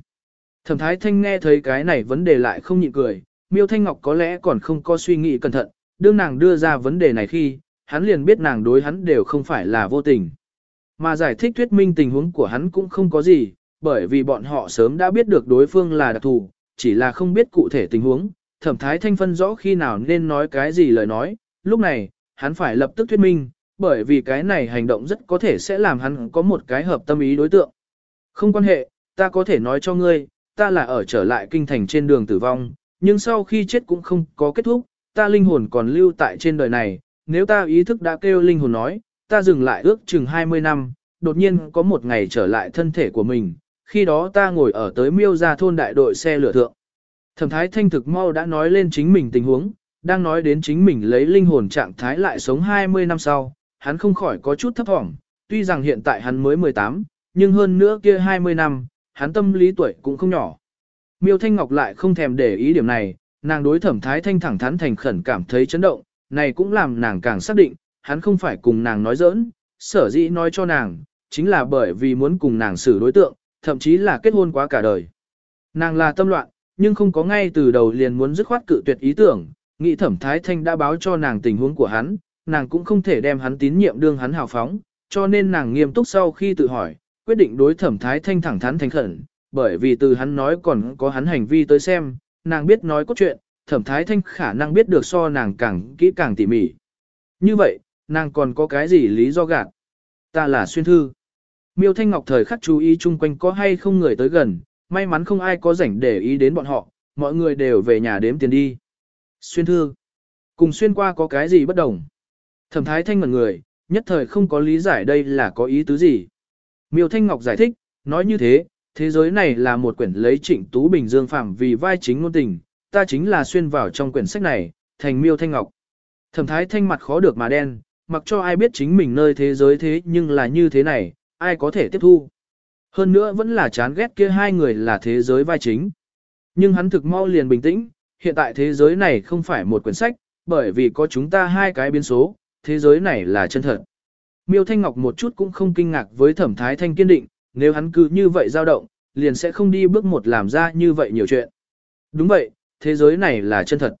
Thẩm Thái Thanh nghe thấy cái này vấn đề lại không nhịn cười, Miêu Thanh Ngọc có lẽ còn không có suy nghĩ cẩn thận, đương nàng đưa ra vấn đề này khi, hắn liền biết nàng đối hắn đều không phải là vô tình. Mà giải thích thuyết minh tình huống của hắn cũng không có gì, bởi vì bọn họ sớm đã biết được đối phương là đặc thù, chỉ là không biết cụ thể tình huống, thẩm thái thanh phân rõ khi nào nên nói cái gì lời nói, lúc này, hắn phải lập tức thuyết minh, bởi vì cái này hành động rất có thể sẽ làm hắn có một cái hợp tâm ý đối tượng. Không quan hệ, ta có thể nói cho ngươi, ta là ở trở lại kinh thành trên đường tử vong, nhưng sau khi chết cũng không có kết thúc, ta linh hồn còn lưu tại trên đời này, nếu ta ý thức đã kêu linh hồn nói, ta dừng lại ước chừng 20 năm, đột nhiên có một ngày trở lại thân thể của mình, khi đó ta ngồi ở tới miêu ra thôn đại đội xe lửa thượng. Thẩm thái thanh thực mau đã nói lên chính mình tình huống, đang nói đến chính mình lấy linh hồn trạng thái lại sống 20 năm sau, hắn không khỏi có chút thấp thỏm, tuy rằng hiện tại hắn mới 18, nhưng hơn nữa kia 20 năm, hắn tâm lý tuổi cũng không nhỏ. Miêu Thanh Ngọc lại không thèm để ý điểm này, nàng đối thẩm thái thanh thẳng thắn thành khẩn cảm thấy chấn động, này cũng làm nàng càng xác định, hắn không phải cùng nàng nói giỡn, sở dĩ nói cho nàng, chính là bởi vì muốn cùng nàng xử đối tượng, thậm chí là kết hôn quá cả đời. Nàng là tâm loạn, nhưng không có ngay từ đầu liền muốn dứt khoát cự tuyệt ý tưởng, nghĩ thẩm thái thanh đã báo cho nàng tình huống của hắn, nàng cũng không thể đem hắn tín nhiệm đương hắn hào phóng, cho nên nàng nghiêm túc sau khi tự hỏi, quyết định đối thẩm thái thanh thẳng thắn thành khẩn, bởi vì từ hắn nói còn có hắn hành vi tới xem, nàng biết nói cốt truyện, thẩm thái thanh khả năng biết được so nàng càng kỹ càng tỉ mỉ. Như vậy, nàng còn có cái gì lý do gạt? Ta là xuyên thư. Miêu Thanh Ngọc thời khắc chú ý chung quanh có hay không người tới gần, may mắn không ai có rảnh để ý đến bọn họ, mọi người đều về nhà đếm tiền đi. Xuyên thư. Cùng xuyên qua có cái gì bất đồng? Thẩm thái thanh mật người, nhất thời không có lý giải đây là có ý tứ gì. Miêu Thanh Ngọc giải thích, nói như thế, thế giới này là một quyển lấy trịnh Tú Bình Dương phạm vì vai chính ngôn tình, ta chính là xuyên vào trong quyển sách này, thành Miêu Thanh Ngọc. Thẩm thái thanh mặt khó được mà đen, mặc cho ai biết chính mình nơi thế giới thế nhưng là như thế này, ai có thể tiếp thu. Hơn nữa vẫn là chán ghét kia hai người là thế giới vai chính. Nhưng hắn thực mau liền bình tĩnh, hiện tại thế giới này không phải một quyển sách, bởi vì có chúng ta hai cái biến số, thế giới này là chân thật. Miêu Thanh Ngọc một chút cũng không kinh ngạc với thẩm thái thanh kiên định, nếu hắn cứ như vậy dao động, liền sẽ không đi bước một làm ra như vậy nhiều chuyện. Đúng vậy, thế giới này là chân thật.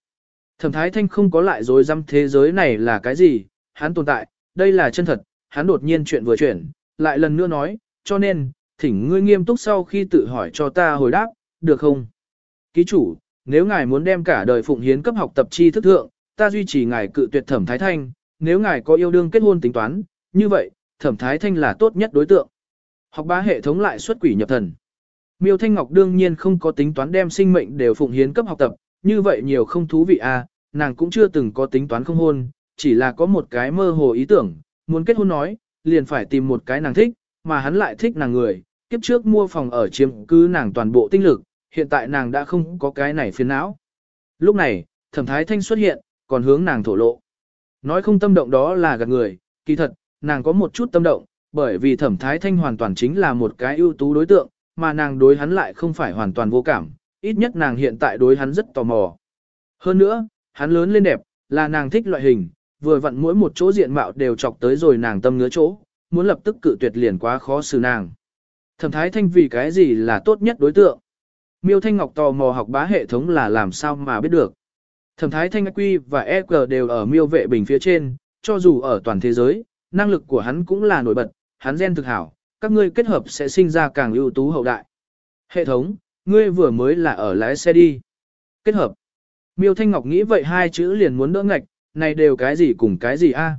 Thẩm thái thanh không có lại dối dăm thế giới này là cái gì, hắn tồn tại, đây là chân thật, hắn đột nhiên chuyện vừa chuyển, lại lần nữa nói, cho nên, thỉnh ngươi nghiêm túc sau khi tự hỏi cho ta hồi đáp, được không? Ký chủ, nếu ngài muốn đem cả đời phụng hiến cấp học tập tri thức thượng, ta duy trì ngài cự tuyệt thẩm thái thanh, nếu ngài có yêu đương kết hôn tính toán, như vậy, thẩm thái thanh là tốt nhất đối tượng. Học bá hệ thống lại xuất quỷ nhập thần. Miêu Thanh Ngọc đương nhiên không có tính toán đem sinh mệnh đều phụng hiến cấp học tập, như vậy nhiều không thú vị à, nàng cũng chưa từng có tính toán không hôn, chỉ là có một cái mơ hồ ý tưởng, muốn kết hôn nói, liền phải tìm một cái nàng thích, mà hắn lại thích nàng người, kiếp trước mua phòng ở chiếm cứ nàng toàn bộ tinh lực, hiện tại nàng đã không có cái này phiền não. Lúc này, thẩm thái thanh xuất hiện, còn hướng nàng thổ lộ. Nói không tâm động đó là gạt người, kỳ thật, nàng có một chút tâm động, bởi vì thẩm thái thanh hoàn toàn chính là một cái ưu tú đối tượng, mà nàng đối hắn lại không phải hoàn toàn vô cảm, ít nhất nàng hiện tại đối hắn rất tò mò. Hơn nữa, hắn lớn lên đẹp, là nàng thích loại hình, vừa vặn mỗi một chỗ diện mạo đều chọc tới rồi nàng tâm ngứa chỗ, muốn lập tức cự tuyệt liền quá khó xử nàng. Thẩm Thái Thanh vì cái gì là tốt nhất đối tượng? Miêu Thanh Ngọc tò mò học bá hệ thống là làm sao mà biết được. Thẩm Thái Thanh Quy và EQ đều ở miêu vệ bình phía trên, cho dù ở toàn thế giới, năng lực của hắn cũng là nổi bật, hắn gen thực hảo, các ngươi kết hợp sẽ sinh ra càng ưu tú hậu đại. Hệ thống, ngươi vừa mới là ở lái xe đi. Kết hợp. Miêu Thanh Ngọc nghĩ vậy hai chữ liền muốn đỡ ngạch, này đều cái gì cùng cái gì a?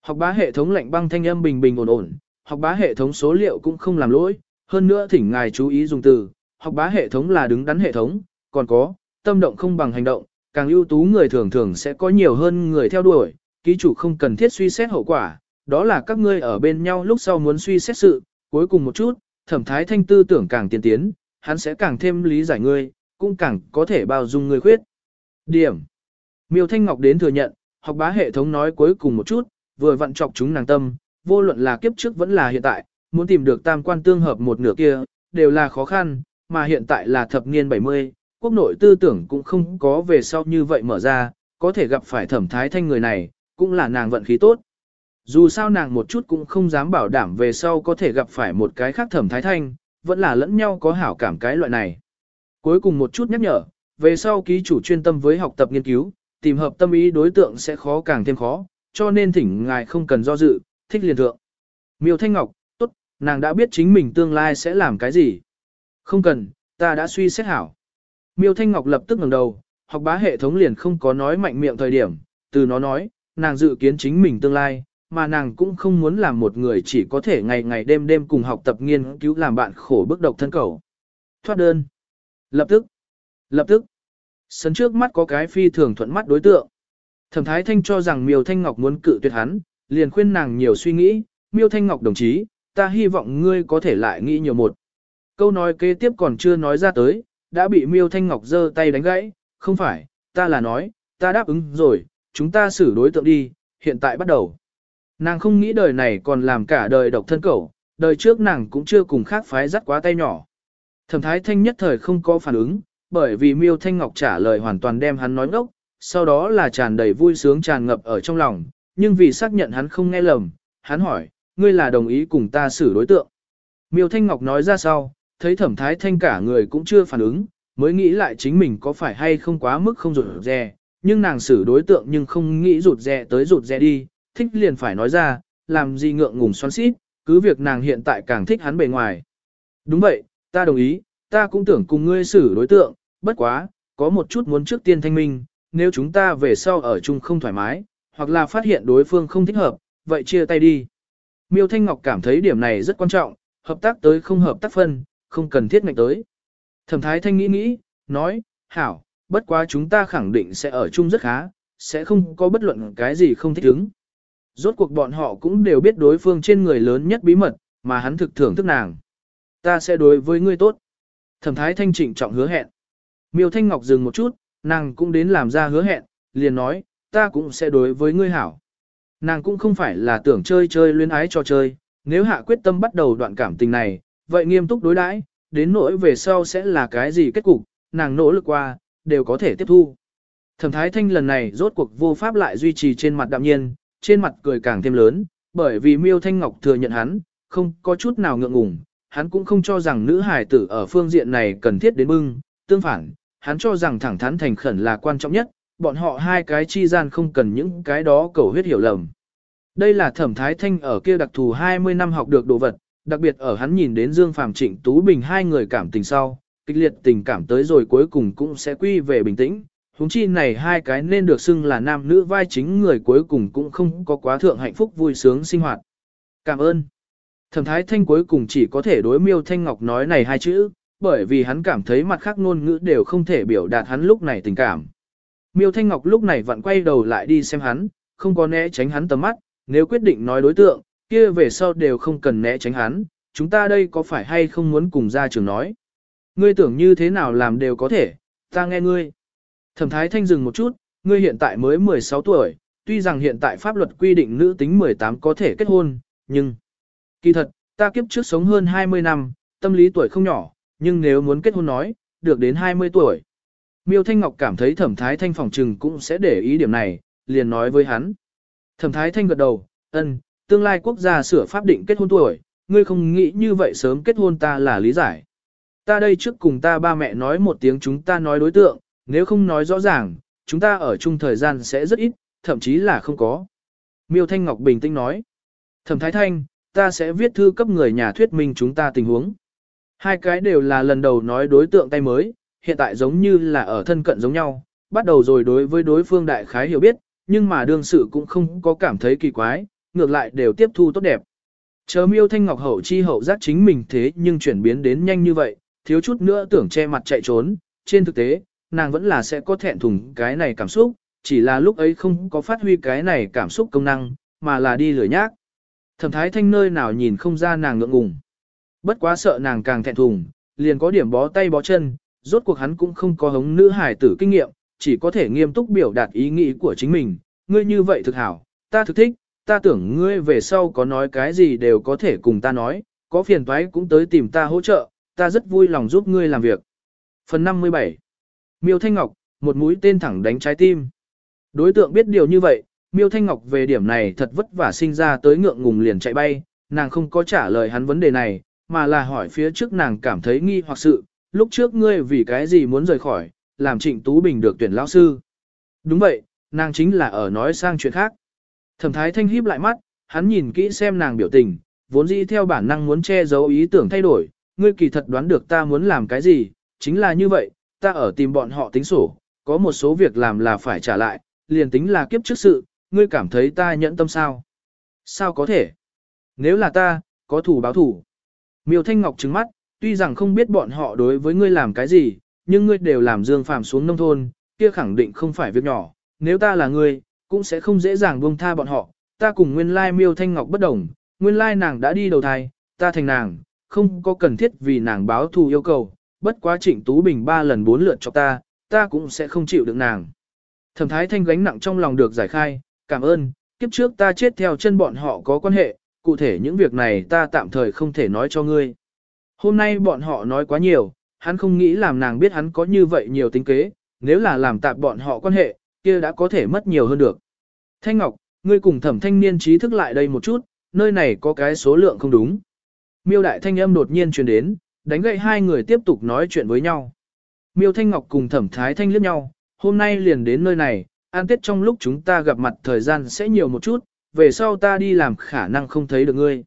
Học bá hệ thống lạnh băng thanh âm bình bình ổn ổn, học bá hệ thống số liệu cũng không làm lỗi, hơn nữa thỉnh ngài chú ý dùng từ, học bá hệ thống là đứng đắn hệ thống, còn có, tâm động không bằng hành động, càng ưu tú người thường thường sẽ có nhiều hơn người theo đuổi, ký chủ không cần thiết suy xét hậu quả, đó là các ngươi ở bên nhau lúc sau muốn suy xét sự, cuối cùng một chút, thẩm thái thanh tư tưởng càng tiên tiến, hắn sẽ càng thêm lý giải ngươi, cũng càng có thể bao dung ngươi khuyết. Điểm. Miêu Thanh Ngọc đến thừa nhận, học bá hệ thống nói cuối cùng một chút, vừa vặn chọc chúng nàng tâm, vô luận là kiếp trước vẫn là hiện tại, muốn tìm được tam quan tương hợp một nửa kia, đều là khó khăn, mà hiện tại là thập niên 70, quốc nội tư tưởng cũng không có về sau như vậy mở ra, có thể gặp phải thẩm thái thanh người này, cũng là nàng vận khí tốt. Dù sao nàng một chút cũng không dám bảo đảm về sau có thể gặp phải một cái khác thẩm thái thanh, vẫn là lẫn nhau có hảo cảm cái loại này. Cuối cùng một chút nhắc nhở, về sau ký chủ chuyên tâm với học tập nghiên cứu, tìm hợp tâm ý đối tượng sẽ khó càng thêm khó, cho nên thỉnh ngài không cần do dự, thích liền thượng. Miêu Thanh Ngọc, nàng đã biết chính mình tương lai sẽ làm cái gì. Không cần, ta đã suy xét hảo. Miêu Thanh Ngọc lập tức ngẩng đầu, học bá hệ thống liền không có nói mạnh miệng thời điểm, từ nó nói, nàng dự kiến chính mình tương lai, mà nàng cũng không muốn làm một người chỉ có thể ngày ngày đêm đêm cùng học tập nghiên cứu làm bạn khổ bức độc thân cầu. Thoát đơn. Lập tức. Lập tức. Sân trước mắt có cái phi thường thuận mắt đối tượng. Thẩm Thái Thanh cho rằng Miêu Thanh Ngọc muốn cự tuyệt hắn, liền khuyên nàng nhiều suy nghĩ, Miêu Thanh Ngọc đồng chí, ta hy vọng ngươi có thể lại nghĩ nhiều một. Câu nói kế tiếp còn chưa nói ra tới, đã bị Miêu Thanh Ngọc giơ tay đánh gãy, không phải, ta là nói, ta đáp ứng rồi, chúng ta xử đối tượng đi, hiện tại bắt đầu. Nàng không nghĩ đời này còn làm cả đời độc thân cẩu, đời trước nàng cũng chưa cùng khác phái dắt quá tay nhỏ. Thẩm Thái Thanh nhất thời không có phản ứng, bởi vì Miêu Thanh Ngọc trả lời hoàn toàn đem hắn nói ngốc, sau đó là tràn đầy vui sướng tràn ngập ở trong lòng, nhưng vì xác nhận hắn không nghe lầm, hắn hỏi, ngươi là đồng ý cùng ta xử đối tượng. Miêu Thanh Ngọc nói ra sau, thấy thẩm thái thanh cả người cũng chưa phản ứng, mới nghĩ lại chính mình có phải hay không quá mức không rụt rè, nhưng nàng xử đối tượng nhưng không nghĩ rụt rè tới rụt rè đi, thích liền phải nói ra, làm gì ngượng ngùng xoắn xít, cứ việc nàng hiện tại càng thích hắn bề ngoài. Đúng vậy, ta đồng ý, ta cũng tưởng cùng ngươi xử đối tượng, bất quá, có một chút muốn trước tiên thanh minh, nếu chúng ta về sau ở chung không thoải mái, hoặc là phát hiện đối phương không thích hợp, vậy chia tay đi. Miêu Thanh Ngọc cảm thấy điểm này rất quan trọng, hợp tác tới không hợp tác phân, không cần thiết ngạch tới. Thẩm Thái Thanh nghĩ nghĩ, nói, hảo, bất quá chúng ta khẳng định sẽ ở chung rất khá, sẽ không có bất luận cái gì không thích ứng. Rốt cuộc bọn họ cũng đều biết đối phương trên người lớn nhất bí mật, mà hắn thực thưởng thức nàng. Ta sẽ đối với ngươi tốt. Thẩm Thái Thanh trịnh trọng hứa hẹn. Miêu Thanh Ngọc dừng một chút, nàng cũng đến làm ra hứa hẹn, liền nói, ta cũng sẽ đối với ngươi hảo. Nàng cũng không phải là tưởng chơi chơi luyến ái cho chơi, nếu hạ quyết tâm bắt đầu đoạn cảm tình này, vậy nghiêm túc đối đãi, đến nỗi về sau sẽ là cái gì kết cục, nàng nỗ lực qua, đều có thể tiếp thu. Thẩm Thái Thanh lần này rốt cuộc vô pháp lại duy trì trên mặt đạm nhiên, trên mặt cười càng thêm lớn, bởi vì Miêu Thanh Ngọc thừa nhận hắn, không có chút nào ngượng ngùng, hắn cũng không cho rằng nữ hài tử ở phương diện này cần thiết đến bưng, tương phản, hắn cho rằng thẳng thắn thành khẩn là quan trọng nhất, bọn họ hai cái chi gian không cần những cái đó cầu huyết hiểu lầm. Đây là thẩm thái thanh ở kia đặc thù 20 năm học được đồ vật, đặc biệt ở hắn nhìn đến Dương Phàm Trịnh Tú Bình hai người cảm tình sau, kịch liệt tình cảm tới rồi cuối cùng cũng sẽ quy về bình tĩnh. Húng chi này hai cái nên được xưng là nam nữ vai chính người cuối cùng cũng không có quá thượng hạnh phúc vui sướng sinh hoạt. Cảm ơn. Thẩm thái thanh cuối cùng chỉ có thể đối miêu thanh ngọc nói này hai chữ, bởi vì hắn cảm thấy mặt khác ngôn ngữ đều không thể biểu đạt hắn lúc này tình cảm. Miêu Thanh Ngọc lúc này vặn quay đầu lại đi xem hắn, không có né tránh hắn tầm mắt, nếu quyết định nói đối tượng, kia về sau đều không cần né tránh hắn, chúng ta đây có phải hay không muốn cùng ra trường nói. Ngươi tưởng như thế nào làm đều có thể, ta nghe ngươi. Thẩm Thái Thanh dừng một chút, ngươi hiện tại mới 16 tuổi, tuy rằng hiện tại pháp luật quy định nữ tính 18 có thể kết hôn, nhưng... Kỳ thật, ta kiếp trước sống hơn 20 năm, tâm lý tuổi không nhỏ, nhưng nếu muốn kết hôn nói, được đến 20 tuổi. Miêu Thanh Ngọc cảm thấy thẩm thái thanh phòng trừng cũng sẽ để ý điểm này, liền nói với hắn. Thẩm thái thanh gật đầu, ân, tương lai quốc gia sửa pháp định kết hôn tuổi, ngươi không nghĩ như vậy sớm kết hôn ta là lý giải. Ta đây trước cùng ta ba mẹ nói một tiếng chúng ta nói đối tượng, nếu không nói rõ ràng, chúng ta ở chung thời gian sẽ rất ít, thậm chí là không có. Miêu Thanh Ngọc bình tĩnh nói. Thẩm Thái Thanh, ta sẽ viết thư cấp người nhà thuyết minh chúng ta tình huống. Hai cái đều là lần đầu nói đối tượng tay mới, hiện tại giống như là ở thân cận giống nhau, bắt đầu rồi đối với đối phương đại khái hiểu biết, nhưng mà đương sự cũng không có cảm thấy kỳ quái, ngược lại đều tiếp thu tốt đẹp. Chờ miêu thanh ngọc hậu chi hậu giác chính mình thế nhưng chuyển biến đến nhanh như vậy, thiếu chút nữa tưởng che mặt chạy trốn, trên thực tế, nàng vẫn là sẽ có thẹn thùng cái này cảm xúc, chỉ là lúc ấy không có phát huy cái này cảm xúc công năng, mà là đi lười nhác. Thẩm thái thanh nơi nào nhìn không ra nàng ngượng ngùng. Bất quá sợ nàng càng thẹn thùng, liền có điểm bó tay bó chân, rốt cuộc hắn cũng không có hống nữ hài tử kinh nghiệm, chỉ có thể nghiêm túc biểu đạt ý nghĩ của chính mình. Ngươi như vậy thực hảo, ta thực thích, ta tưởng ngươi về sau có nói cái gì đều có thể cùng ta nói, có phiền toái cũng tới tìm ta hỗ trợ, ta rất vui lòng giúp ngươi làm việc. Phần 57 Miêu Thanh Ngọc, một mũi tên thẳng đánh trái tim. Đối tượng biết điều như vậy, Miêu Thanh Ngọc về điểm này thật vất vả sinh ra tới ngượng ngùng liền chạy bay, nàng không có trả lời hắn vấn đề này, mà là hỏi phía trước nàng cảm thấy nghi hoặc sự, lúc trước ngươi vì cái gì muốn rời khỏi, làm Trịnh Tú Bình được tuyển lão sư. Đúng vậy, nàng chính là ở nói sang chuyện khác. Thẩm Thái Thanh híp lại mắt, hắn nhìn kỹ xem nàng biểu tình, vốn dĩ theo bản năng muốn che giấu ý tưởng thay đổi, ngươi kỳ thật đoán được ta muốn làm cái gì, chính là như vậy, ta ở tìm bọn họ tính sổ, có một số việc làm là phải trả lại, liền tính là kiếp trước sự, ngươi cảm thấy ta nhẫn tâm sao? Sao có thể? Nếu là ta, có thủ báo thủ. Miêu Thanh Ngọc trừng mắt, tuy rằng không biết bọn họ đối với ngươi làm cái gì, nhưng ngươi đều làm Dương Phàm xuống nông thôn, kia khẳng định không phải việc nhỏ, nếu ta là ngươi, cũng sẽ không dễ dàng buông tha bọn họ, ta cùng nguyên lai Miêu Thanh Ngọc bất đồng, nguyên lai nàng đã đi đầu thai, ta thành nàng, không có cần thiết vì nàng báo thù yêu cầu, bất quá Trịnh Tú Bình ba lần bốn lượt cho ta, ta cũng sẽ không chịu được nàng. Thẩm Thái Thanh gánh nặng trong lòng được giải khai, cảm ơn, kiếp trước ta chết theo chân bọn họ có quan hệ, cụ thể những việc này ta tạm thời không thể nói cho ngươi. Hôm nay bọn họ nói quá nhiều, hắn không nghĩ làm nàng biết hắn có như vậy nhiều tính kế, nếu là làm tạm bọn họ quan hệ, kia đã có thể mất nhiều hơn được. Thanh Ngọc, ngươi cùng thẩm thanh niên trí thức lại đây một chút, nơi này có cái số lượng không đúng. Miêu đại thanh âm đột nhiên truyền đến, đánh gậy hai người tiếp tục nói chuyện với nhau. Miêu Thanh Ngọc cùng thẩm thái thanh liếc nhau, hôm nay liền đến nơi này, an tết trong lúc chúng ta gặp mặt thời gian sẽ nhiều một chút, về sau ta đi làm khả năng không thấy được ngươi.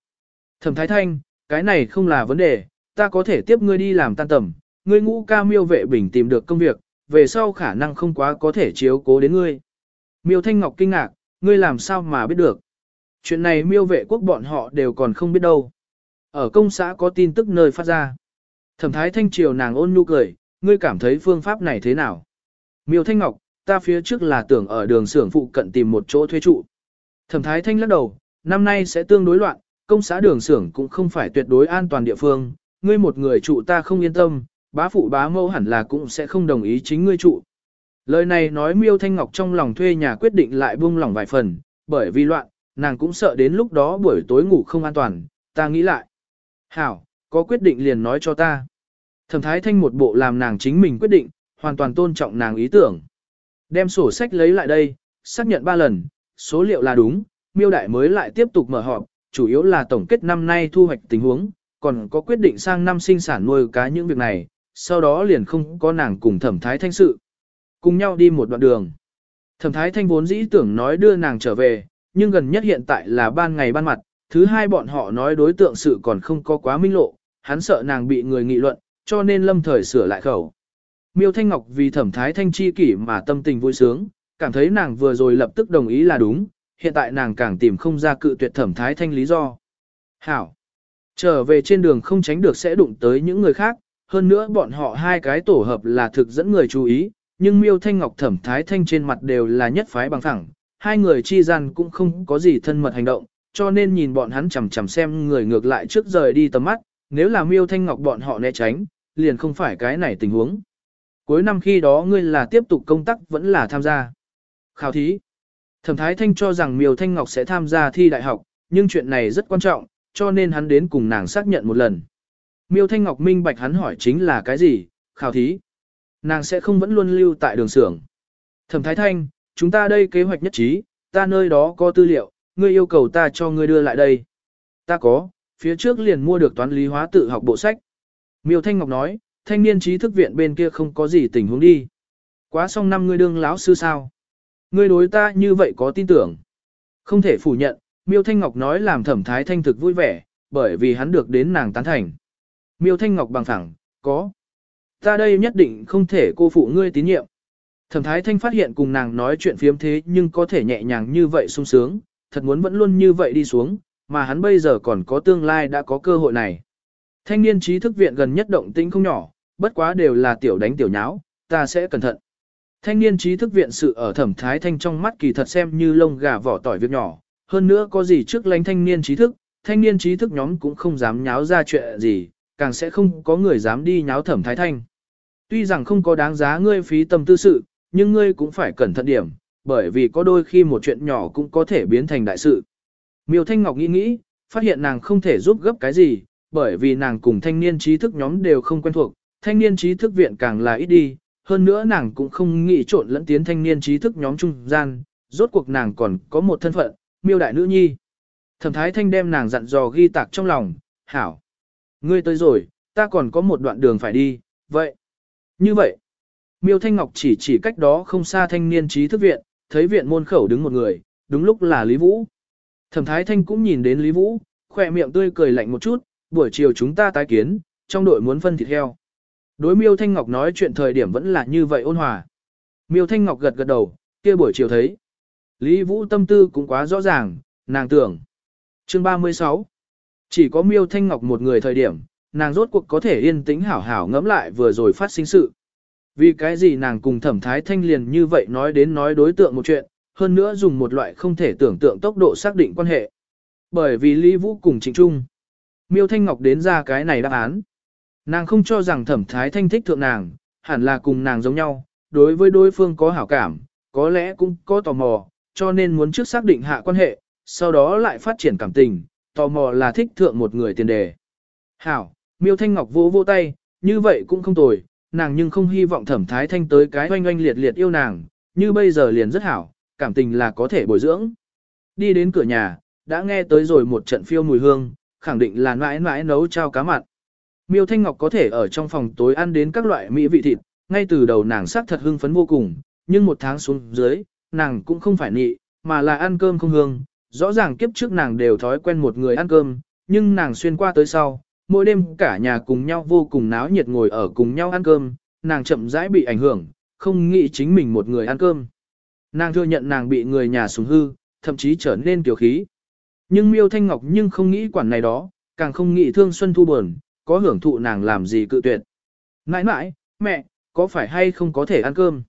Thẩm thái thanh, cái này không là vấn đề, ta có thể tiếp ngươi đi làm tan tầm, ngươi ngũ ca miêu vệ bình tìm được công việc, về sau khả năng không quá có thể chiếu cố đến ngươi. Miêu Thanh Ngọc kinh ngạc, ngươi làm sao mà biết được. Chuyện này miêu vệ quốc bọn họ đều còn không biết đâu. Ở công xã có tin tức nơi phát ra. Thẩm thái thanh triều nàng ôn nhu cười, ngươi cảm thấy phương pháp này thế nào? Miêu Thanh Ngọc, ta phía trước là tưởng ở đường xưởng phụ cận tìm một chỗ thuê trụ. Thẩm thái thanh lắc đầu, năm nay sẽ tương đối loạn, công xã đường xưởng cũng không phải tuyệt đối an toàn địa phương, ngươi một người trụ ta không yên tâm, bá phụ bá mẫu hẳn là cũng sẽ không đồng ý chính ngươi trụ. Lời này nói miêu thanh ngọc trong lòng thuê nhà quyết định lại buông lỏng vài phần, bởi vì loạn, nàng cũng sợ đến lúc đó buổi tối ngủ không an toàn, ta nghĩ lại. Hảo, có quyết định liền nói cho ta. Thẩm thái thanh một bộ làm nàng chính mình quyết định, hoàn toàn tôn trọng nàng ý tưởng. Đem sổ sách lấy lại đây, xác nhận ba lần, số liệu là đúng, miêu đại mới lại tiếp tục mở họp, chủ yếu là tổng kết năm nay thu hoạch tình huống, còn có quyết định sang năm sinh sản nuôi cá những việc này, sau đó liền không có nàng cùng thẩm thái thanh sự. Cùng nhau đi một đoạn đường. Thẩm thái thanh vốn dĩ tưởng nói đưa nàng trở về, nhưng gần nhất hiện tại là ban ngày ban mặt, thứ hai bọn họ nói đối tượng sự còn không có quá minh lộ, hắn sợ nàng bị người nghị luận, cho nên lâm thời sửa lại khẩu. Miêu Thanh Ngọc vì thẩm thái thanh chi kỷ mà tâm tình vui sướng, cảm thấy nàng vừa rồi lập tức đồng ý là đúng, hiện tại nàng càng tìm không ra cự tuyệt thẩm thái thanh lý do. Hảo! Trở về trên đường không tránh được sẽ đụng tới những người khác, hơn nữa bọn họ hai cái tổ hợp là thực dẫn người chú ý, nhưng miêu thanh ngọc thẩm thái thanh trên mặt đều là nhất phái bằng thẳng, hai người chi gian cũng không có gì thân mật hành động, cho nên nhìn bọn hắn chằm chằm xem người ngược lại trước rời đi tầm mắt, nếu là miêu thanh ngọc bọn họ né tránh, liền không phải cái này tình huống. Cuối năm khi đó ngươi là tiếp tục công tác vẫn là tham gia. Khảo thí. Thẩm Thái Thanh cho rằng Miêu Thanh Ngọc sẽ tham gia thi đại học, nhưng chuyện này rất quan trọng, cho nên hắn đến cùng nàng xác nhận một lần. Miêu Thanh Ngọc minh bạch hắn hỏi chính là cái gì, khảo thí. nàng sẽ không vẫn luôn lưu tại đường xưởng. Thẩm Thái Thanh, chúng ta đây kế hoạch nhất trí, ta nơi đó có tư liệu, ngươi yêu cầu ta cho ngươi đưa lại đây. Ta có, phía trước liền mua được toán lý hóa tự học bộ sách. Miêu Thanh Ngọc nói, thanh niên trí thức viện bên kia không có gì tình huống đi. Quá xong năm ngươi đương lão sư sao? Ngươi đối ta như vậy có tin tưởng. Không thể phủ nhận, Miêu Thanh Ngọc nói làm thẩm thái thanh thực vui vẻ, bởi vì hắn được đến nàng tán thành. Miêu Thanh Ngọc bằng phẳng, có. Ta đây nhất định không thể cô phụ ngươi tín nhiệm. Thẩm thái thanh phát hiện cùng nàng nói chuyện phiếm thế nhưng có thể nhẹ nhàng như vậy sung sướng, thật muốn vẫn luôn như vậy đi xuống, mà hắn bây giờ còn có tương lai đã có cơ hội này. Thanh niên trí thức viện gần nhất động tĩnh không nhỏ, bất quá đều là tiểu đánh tiểu nháo, ta sẽ cẩn thận. Thanh niên trí thức viện sự ở thẩm thái thanh trong mắt kỳ thật xem như lông gà vỏ tỏi việc nhỏ, hơn nữa có gì trước lánh thanh niên trí thức, thanh niên trí thức nhóm cũng không dám nháo ra chuyện gì, càng sẽ không có người dám đi nháo thẩm thái thanh. Tuy rằng không có đáng giá ngươi phí tâm tư sự, nhưng ngươi cũng phải cẩn thận điểm, bởi vì có đôi khi một chuyện nhỏ cũng có thể biến thành đại sự. Miêu Thanh Ngọc nghĩ nghĩ, phát hiện nàng không thể giúp gấp cái gì, bởi vì nàng cùng thanh niên trí thức nhóm đều không quen thuộc, thanh niên trí thức viện càng là ít đi, hơn nữa nàng cũng không nghĩ trộn lẫn tiến thanh niên trí thức nhóm trung gian, rốt cuộc nàng còn có một thân phận, miêu đại nữ nhi. Thẩm thái thanh đem nàng dặn dò ghi tạc trong lòng, hảo. Ngươi tới rồi, ta còn có một đoạn đường phải đi, vậy. Như vậy, miêu thanh ngọc chỉ chỉ cách đó không xa thanh niên trí thức viện, thấy viện môn khẩu đứng một người, đúng lúc là Lý Vũ. Thẩm thái thanh cũng nhìn đến Lý Vũ, khỏe miệng tươi cười lạnh một chút, buổi chiều chúng ta tái kiến, trong đội muốn phân thịt heo. Đối miêu thanh ngọc nói chuyện thời điểm vẫn là như vậy ôn hòa. Miêu thanh ngọc gật gật đầu, kia buổi chiều thấy. Lý Vũ tâm tư cũng quá rõ ràng, nàng tưởng. Chương 36 Chỉ có miêu thanh ngọc một người thời điểm, nàng rốt cuộc có thể yên tĩnh hảo hảo ngẫm lại vừa rồi phát sinh sự. Vì cái gì nàng cùng thẩm thái thanh liền như vậy nói đến nói đối tượng một chuyện, hơn nữa dùng một loại không thể tưởng tượng tốc độ xác định quan hệ. Bởi vì Lý Vũ cùng Trịnh Trung. Miêu Thanh Ngọc đến ra cái này đáp án. Nàng không cho rằng thẩm thái thanh thích thượng nàng, hẳn là cùng nàng giống nhau, đối với đối phương có hảo cảm, có lẽ cũng có tò mò, cho nên muốn trước xác định hạ quan hệ, sau đó lại phát triển cảm tình, tò mò là thích thượng một người tiền đề. Hảo, miêu thanh ngọc vỗ vỗ tay, như vậy cũng không tồi, nàng nhưng không hy vọng thẩm thái thanh tới cái oanh oanh liệt liệt yêu nàng, như bây giờ liền rất hảo, cảm tình là có thể bồi dưỡng. Đi đến cửa nhà, đã nghe tới rồi một trận phiêu mùi hương, khẳng định là mãi mãi nấu trao cá mặn. Miêu Thanh Ngọc có thể ở trong phòng tối ăn đến các loại mỹ vị thịt, ngay từ đầu nàng sắc thật hưng phấn vô cùng, nhưng một tháng xuống dưới, nàng cũng không phải nị, mà là ăn cơm không hương. Rõ ràng kiếp trước nàng đều thói quen một người ăn cơm, nhưng nàng xuyên qua tới sau, mỗi đêm cả nhà cùng nhau vô cùng náo nhiệt ngồi ở cùng nhau ăn cơm, nàng chậm rãi bị ảnh hưởng, không nghĩ chính mình một người ăn cơm. Nàng thừa nhận nàng bị người nhà sủng hư, thậm chí trở nên tiểu khí. Nhưng Miêu Thanh Ngọc nhưng không nghĩ quản này đó, càng không nghĩ thương Xuân Thu buồn, có hưởng thụ nàng làm gì cự tuyệt. Nãi nãi, mẹ, có phải hay không có thể ăn cơm?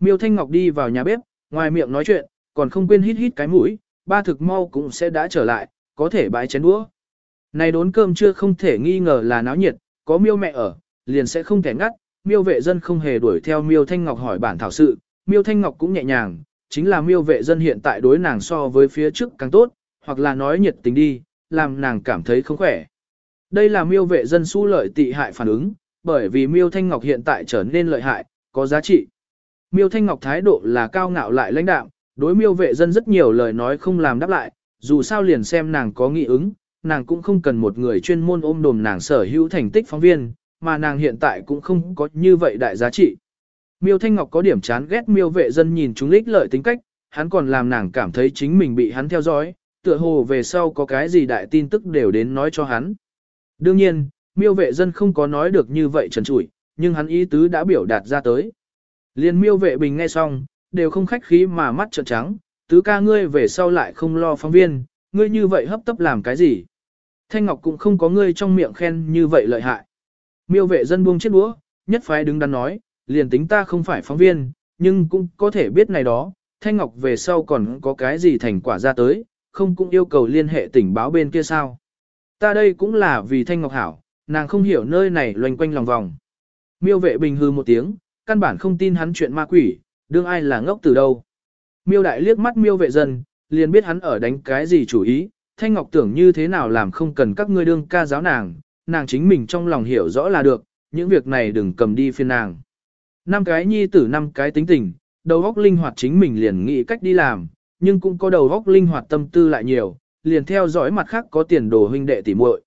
Miêu Thanh Ngọc đi vào nhà bếp, ngoài miệng nói chuyện, còn không quên hít hít cái mũi, ba thực mau cũng sẽ đã trở lại, có thể bãi chén đũa. Này đốn cơm chưa không thể nghi ngờ là náo nhiệt, có miêu mẹ ở, liền sẽ không thể ngắt, miêu vệ dân không hề đuổi theo miêu Thanh Ngọc hỏi bản thảo sự, miêu Thanh Ngọc cũng nhẹ nhàng, chính là miêu vệ dân hiện tại đối nàng so với phía trước càng tốt, hoặc là nói nhiệt tình đi, làm nàng cảm thấy không khỏe. Đây là miêu vệ dân su lợi tị hại phản ứng, bởi vì miêu thanh ngọc hiện tại trở nên lợi hại, có giá trị. Miêu thanh ngọc thái độ là cao ngạo lại lãnh đạm, đối miêu vệ dân rất nhiều lời nói không làm đáp lại, dù sao liền xem nàng có nghị ứng, nàng cũng không cần một người chuyên môn ôm đồm nàng sở hữu thành tích phóng viên, mà nàng hiện tại cũng không có như vậy đại giá trị. Miêu Thanh Ngọc có điểm chán ghét miêu vệ dân nhìn chúng lích lợi tính cách, hắn còn làm nàng cảm thấy chính mình bị hắn theo dõi, tựa hồ về sau có cái gì đại tin tức đều đến nói cho hắn. Đương nhiên, miêu vệ dân không có nói được như vậy trần trụi, nhưng hắn ý tứ đã biểu đạt ra tới. Liên miêu vệ bình nghe xong, đều không khách khí mà mắt trợn trắng, tứ ca ngươi về sau lại không lo phóng viên, ngươi như vậy hấp tấp làm cái gì. Thanh Ngọc cũng không có ngươi trong miệng khen như vậy lợi hại. Miêu vệ dân buông chiếc đũa, nhất phái đứng đắn nói, liền tính ta không phải phóng viên, nhưng cũng có thể biết này đó, Thanh Ngọc về sau còn có cái gì thành quả ra tới, không cũng yêu cầu liên hệ tỉnh báo bên kia sao. Ta đây cũng là vì Thanh Ngọc Hảo, nàng không hiểu nơi này loanh quanh lòng vòng. Miêu vệ bình hư một tiếng, căn bản không tin hắn chuyện ma quỷ, đương ai là ngốc từ đâu. Miêu đại liếc mắt miêu vệ dân, liền biết hắn ở đánh cái gì chủ ý, Thanh Ngọc tưởng như thế nào làm không cần các ngươi đương ca giáo nàng, nàng chính mình trong lòng hiểu rõ là được, những việc này đừng cầm đi phiên nàng. Năm cái nhi tử năm cái tính tình, đầu óc linh hoạt chính mình liền nghĩ cách đi làm, nhưng cũng có đầu óc linh hoạt tâm tư lại nhiều, liền theo dõi mặt khác có tiền đồ huynh đệ tỉ muội.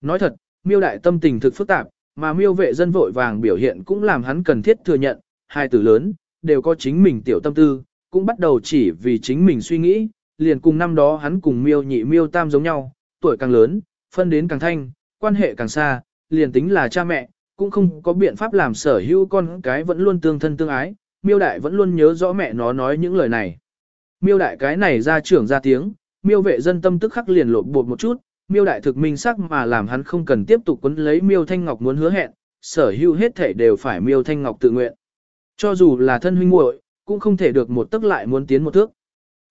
Nói thật, miêu đại tâm tình thực phức tạp, mà miêu vệ dân vội vàng biểu hiện cũng làm hắn cần thiết thừa nhận, hai từ lớn, đều có chính mình tiểu tâm tư, cũng bắt đầu chỉ vì chính mình suy nghĩ, liền cùng năm đó hắn cùng miêu nhị miêu tam giống nhau, tuổi càng lớn, phân đến càng thanh, quan hệ càng xa, liền tính là cha mẹ, cũng không có biện pháp làm sở hữu con cái vẫn luôn tương thân tương ái, miêu đại vẫn luôn nhớ rõ mẹ nó nói những lời này. Miêu đại cái này ra trưởng ra tiếng, miêu vệ dân tâm tức khắc liền lột bột một chút, miêu đại thực minh sắc mà làm hắn không cần tiếp tục quấn lấy miêu thanh ngọc muốn hứa hẹn, sở hữu hết thể đều phải miêu thanh ngọc tự nguyện. Cho dù là thân huynh muội cũng không thể được một tức lại muốn tiến một thước.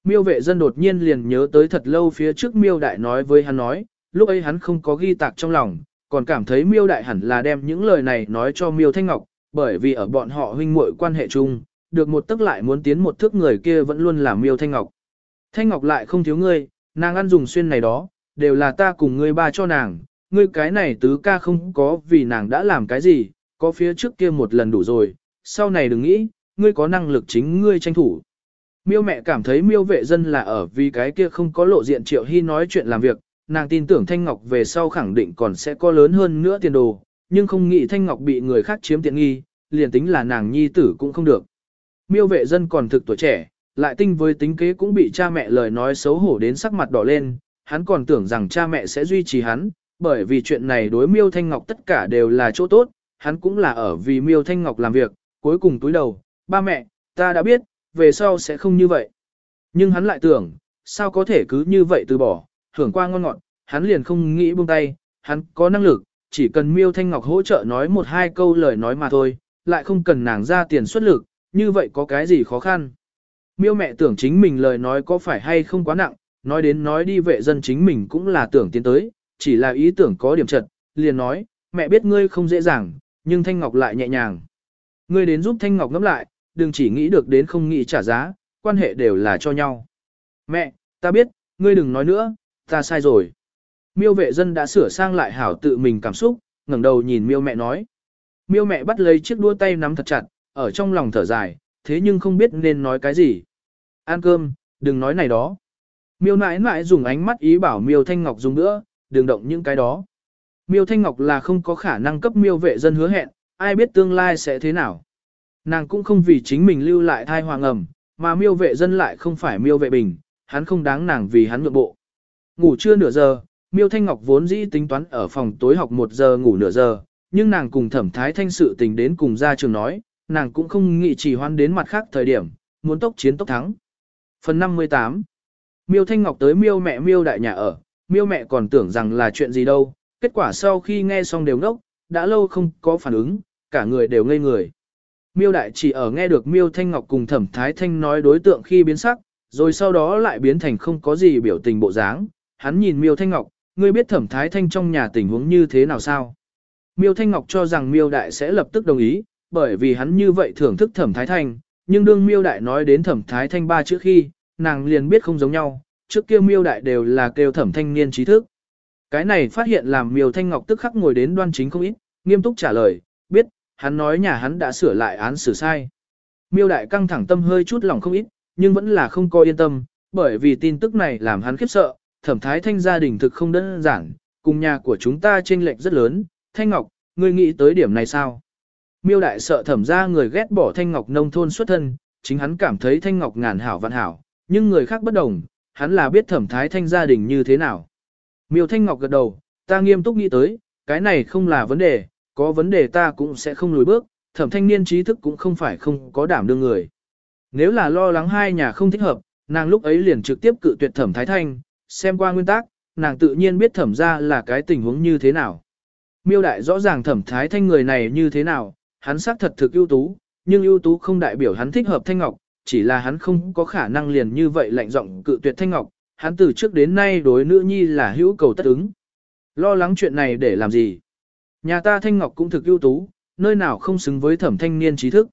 Miêu vệ dân đột nhiên liền nhớ tới thật lâu phía trước miêu đại nói với hắn nói, lúc ấy hắn không có ghi tạc trong lòng, còn cảm thấy miêu đại hẳn là đem những lời này nói cho miêu thanh ngọc, bởi vì ở bọn họ huynh muội quan hệ chung, được một tức lại muốn tiến một thước người kia vẫn luôn là miêu thanh ngọc. Thanh ngọc lại không thiếu ngươi, nàng ăn dùng xuyên này đó, đều là ta cùng ngươi ba cho nàng, ngươi cái này tứ ca không có vì nàng đã làm cái gì, có phía trước kia một lần đủ rồi, sau này đừng nghĩ, ngươi có năng lực chính ngươi tranh thủ. Miêu mẹ cảm thấy miêu vệ dân là ở vì cái kia không có lộ diện triệu hy nói chuyện làm việc, nàng tin tưởng Thanh Ngọc về sau khẳng định còn sẽ có lớn hơn nữa tiền đồ, nhưng không nghĩ Thanh Ngọc bị người khác chiếm tiện nghi, liền tính là nàng nhi tử cũng không được. Miêu vệ dân còn thực tuổi trẻ, lại tinh với tính kế cũng bị cha mẹ lời nói xấu hổ đến sắc mặt đỏ lên, hắn còn tưởng rằng cha mẹ sẽ duy trì hắn, bởi vì chuyện này đối Miêu Thanh Ngọc tất cả đều là chỗ tốt, hắn cũng là ở vì Miêu Thanh Ngọc làm việc, cuối cùng túi đầu, ba mẹ, ta đã biết, về sau sẽ không như vậy. Nhưng hắn lại tưởng, sao có thể cứ như vậy từ bỏ, hưởng qua ngon ngọt, hắn liền không nghĩ buông tay, hắn có năng lực, chỉ cần Miêu Thanh Ngọc hỗ trợ nói một hai câu lời nói mà thôi, lại không cần nàng ra tiền xuất lực, như vậy có cái gì khó khăn. Miêu mẹ tưởng chính mình lời nói có phải hay không quá nặng, nói đến nói đi vệ dân chính mình cũng là tưởng tiến tới, chỉ là ý tưởng có điểm chật, liền nói, mẹ biết ngươi không dễ dàng, nhưng Thanh Ngọc lại nhẹ nhàng. Ngươi đến giúp Thanh Ngọc ngẫm lại, đừng chỉ nghĩ được đến không nghĩ trả giá, quan hệ đều là cho nhau. Mẹ, ta biết, ngươi đừng nói nữa, ta sai rồi. Miêu vệ dân đã sửa sang lại hảo tự mình cảm xúc, ngẩng đầu nhìn miêu mẹ nói. Miêu mẹ bắt lấy chiếc đua tay nắm thật chặt, ở trong lòng thở dài, thế nhưng không biết nên nói cái gì. Ăn cơm, đừng nói này đó. Miêu nãi nãi dùng ánh mắt ý bảo miêu thanh ngọc dùng nữa, đừng động những cái đó. Miêu thanh ngọc là không có khả năng cấp miêu vệ dân hứa hẹn, ai biết tương lai sẽ thế nào. Nàng cũng không vì chính mình lưu lại thai hoàng ẩm, mà miêu vệ dân lại không phải miêu vệ bình, hắn không đáng nàng vì hắn nhượng bộ. Ngủ trưa nửa giờ, miêu thanh ngọc vốn dĩ tính toán ở phòng tối học một giờ ngủ nửa giờ, nhưng nàng cùng thẩm thái thanh sự tình đến cùng ra trường nói, nàng cũng không nghĩ chỉ hoan đến mặt khác thời điểm, muốn tốc chiến tốc thắng. Phần 58 Miêu Thanh Ngọc tới miêu mẹ miêu đại nhà ở, miêu mẹ còn tưởng rằng là chuyện gì đâu, kết quả sau khi nghe xong đều ngốc, đã lâu không có phản ứng, cả người đều ngây người. Miêu đại chỉ ở nghe được miêu Thanh Ngọc cùng thẩm thái thanh nói đối tượng khi biến sắc, rồi sau đó lại biến thành không có gì biểu tình bộ dáng. Hắn nhìn miêu Thanh Ngọc, ngươi biết thẩm thái thanh trong nhà tình huống như thế nào sao? Miêu Thanh Ngọc cho rằng miêu đại sẽ lập tức đồng ý, bởi vì hắn như vậy thưởng thức thẩm thái thanh, nhưng đương miêu đại nói đến thẩm thái thanh ba chữ khi, nàng liền biết không giống nhau, trước kia miêu đại đều là kêu thẩm thanh niên trí thức. Cái này phát hiện làm miêu thanh ngọc tức khắc ngồi đến đoan chính không ít, nghiêm túc trả lời, biết, hắn nói nhà hắn đã sửa lại án xử sai. Miêu đại căng thẳng tâm hơi chút lòng không ít, nhưng vẫn là không coi yên tâm, bởi vì tin tức này làm hắn khiếp sợ, thẩm thái thanh gia đình thực không đơn giản, cùng nhà của chúng ta chênh lệch rất lớn, thanh ngọc, ngươi nghĩ tới điểm này sao? Miêu đại sợ thẩm ra người ghét bỏ thanh ngọc nông thôn xuất thân, chính hắn cảm thấy thanh ngọc ngàn hảo vạn hảo, nhưng người khác bất đồng, hắn là biết thẩm thái thanh gia đình như thế nào. Miêu thanh ngọc gật đầu, ta nghiêm túc nghĩ tới, cái này không là vấn đề, có vấn đề ta cũng sẽ không lùi bước, thẩm thanh niên trí thức cũng không phải không có đảm đương người. Nếu là lo lắng hai nhà không thích hợp, nàng lúc ấy liền trực tiếp cự tuyệt thẩm thái thanh, xem qua nguyên tắc, nàng tự nhiên biết thẩm ra là cái tình huống như thế nào. Miêu đại rõ ràng thẩm thái thanh người này như thế nào, hắn xác thật thực ưu tú, nhưng ưu tú không đại biểu hắn thích hợp Thanh Ngọc, chỉ là hắn không có khả năng liền như vậy lạnh giọng cự tuyệt Thanh Ngọc, hắn từ trước đến nay đối nữ nhi là hữu cầu tất ứng. Lo lắng chuyện này để làm gì? Nhà ta Thanh Ngọc cũng thực ưu tú, nơi nào không xứng với thẩm thanh niên trí thức.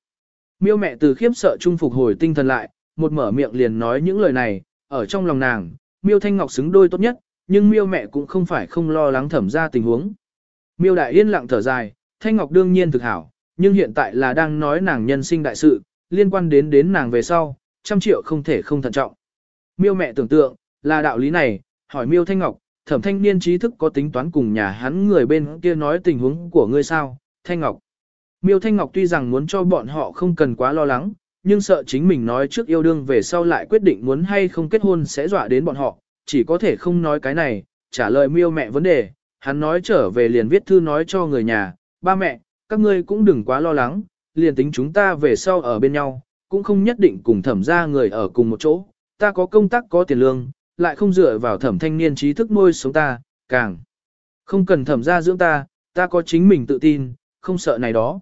Miêu mẹ từ khiếp sợ trung phục hồi tinh thần lại, một mở miệng liền nói những lời này, ở trong lòng nàng, Miêu Thanh Ngọc xứng đôi tốt nhất, nhưng Miêu mẹ cũng không phải không lo lắng thẩm ra tình huống. Miêu đại yên lặng thở dài, Thanh Ngọc đương nhiên thực hảo, nhưng hiện tại là đang nói nàng nhân sinh đại sự, liên quan đến đến nàng về sau, trăm triệu không thể không thận trọng. Miêu mẹ tưởng tượng, là đạo lý này, hỏi Miêu Thanh Ngọc, thẩm thanh niên trí thức có tính toán cùng nhà hắn người bên kia nói tình huống của ngươi sao, Thanh Ngọc. Miêu Thanh Ngọc tuy rằng muốn cho bọn họ không cần quá lo lắng, nhưng sợ chính mình nói trước yêu đương về sau lại quyết định muốn hay không kết hôn sẽ dọa đến bọn họ, chỉ có thể không nói cái này, trả lời miêu mẹ vấn đề, hắn nói trở về liền viết thư nói cho người nhà, ba mẹ, các ngươi cũng đừng quá lo lắng, liền tính chúng ta về sau ở bên nhau, cũng không nhất định cùng thẩm ra người ở cùng một chỗ, ta có công tác có tiền lương, lại không dựa vào thẩm thanh niên trí thức nuôi sống ta, càng không cần thẩm ra dưỡng ta, ta có chính mình tự tin, không sợ này đó.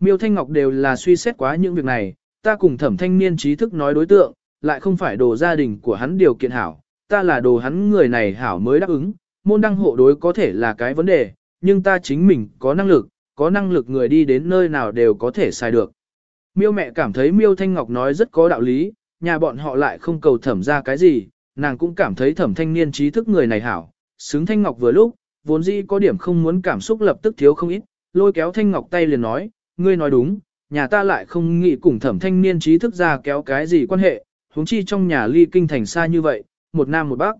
Miêu Thanh Ngọc đều là suy xét quá những việc này, ta cùng thẩm thanh niên trí thức nói đối tượng, lại không phải đồ gia đình của hắn điều kiện hảo, ta là đồ hắn người này hảo mới đáp ứng, môn đăng hộ đối có thể là cái vấn đề, nhưng ta chính mình có năng lực, có năng lực người đi đến nơi nào đều có thể xài được. Miêu mẹ cảm thấy Miêu Thanh Ngọc nói rất có đạo lý, nhà bọn họ lại không cầu thẩm ra cái gì, nàng cũng cảm thấy thẩm thanh niên trí thức người này hảo, xứng Thanh Ngọc vừa lúc, vốn dĩ có điểm không muốn cảm xúc lập tức thiếu không ít, lôi kéo Thanh Ngọc tay liền nói, ngươi nói đúng, nhà ta lại không nghĩ cùng thẩm thanh niên trí thức ra kéo cái gì quan hệ, huống chi trong nhà ly kinh thành xa như vậy, một nam một bắc.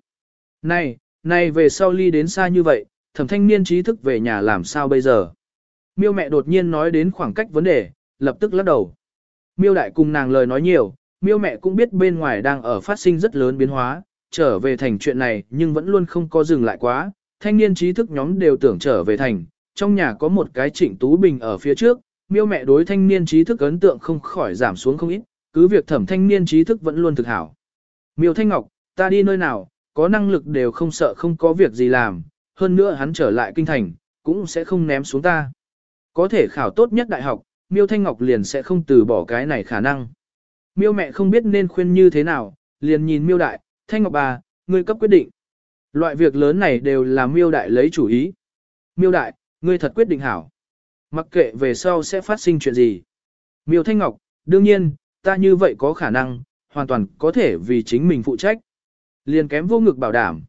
Này, này về sau ly đến xa như vậy, thẩm thanh niên trí thức về nhà làm sao bây giờ? Miêu mẹ đột nhiên nói đến khoảng cách vấn đề, lập tức lắc đầu. Miêu đại cùng nàng lời nói nhiều, miêu mẹ cũng biết bên ngoài đang ở phát sinh rất lớn biến hóa, trở về thành chuyện này nhưng vẫn luôn không có dừng lại quá, thanh niên trí thức nhóm đều tưởng trở về thành, trong nhà có một cái trịnh tú bình ở phía trước, miêu mẹ đối thanh niên trí thức ấn tượng không khỏi giảm xuống không ít, cứ việc thẩm thanh niên trí thức vẫn luôn thực hảo. Miêu Thanh Ngọc, ta đi nơi nào, có năng lực đều không sợ không có việc gì làm, hơn nữa hắn trở lại kinh thành, cũng sẽ không ném xuống ta. Có thể khảo tốt nhất đại học, Miêu Thanh Ngọc liền sẽ không từ bỏ cái này khả năng. Miêu mẹ không biết nên khuyên như thế nào, liền nhìn Miêu đại, Thanh Ngọc bà, ngươi cấp quyết định. Loại việc lớn này đều là Miêu đại lấy chủ ý. Miêu đại, ngươi thật quyết định hảo. Mặc kệ về sau sẽ phát sinh chuyện gì. Miêu Thanh Ngọc, đương nhiên, ta như vậy có khả năng, hoàn toàn có thể vì chính mình phụ trách. Liền kém vô ngực bảo đảm.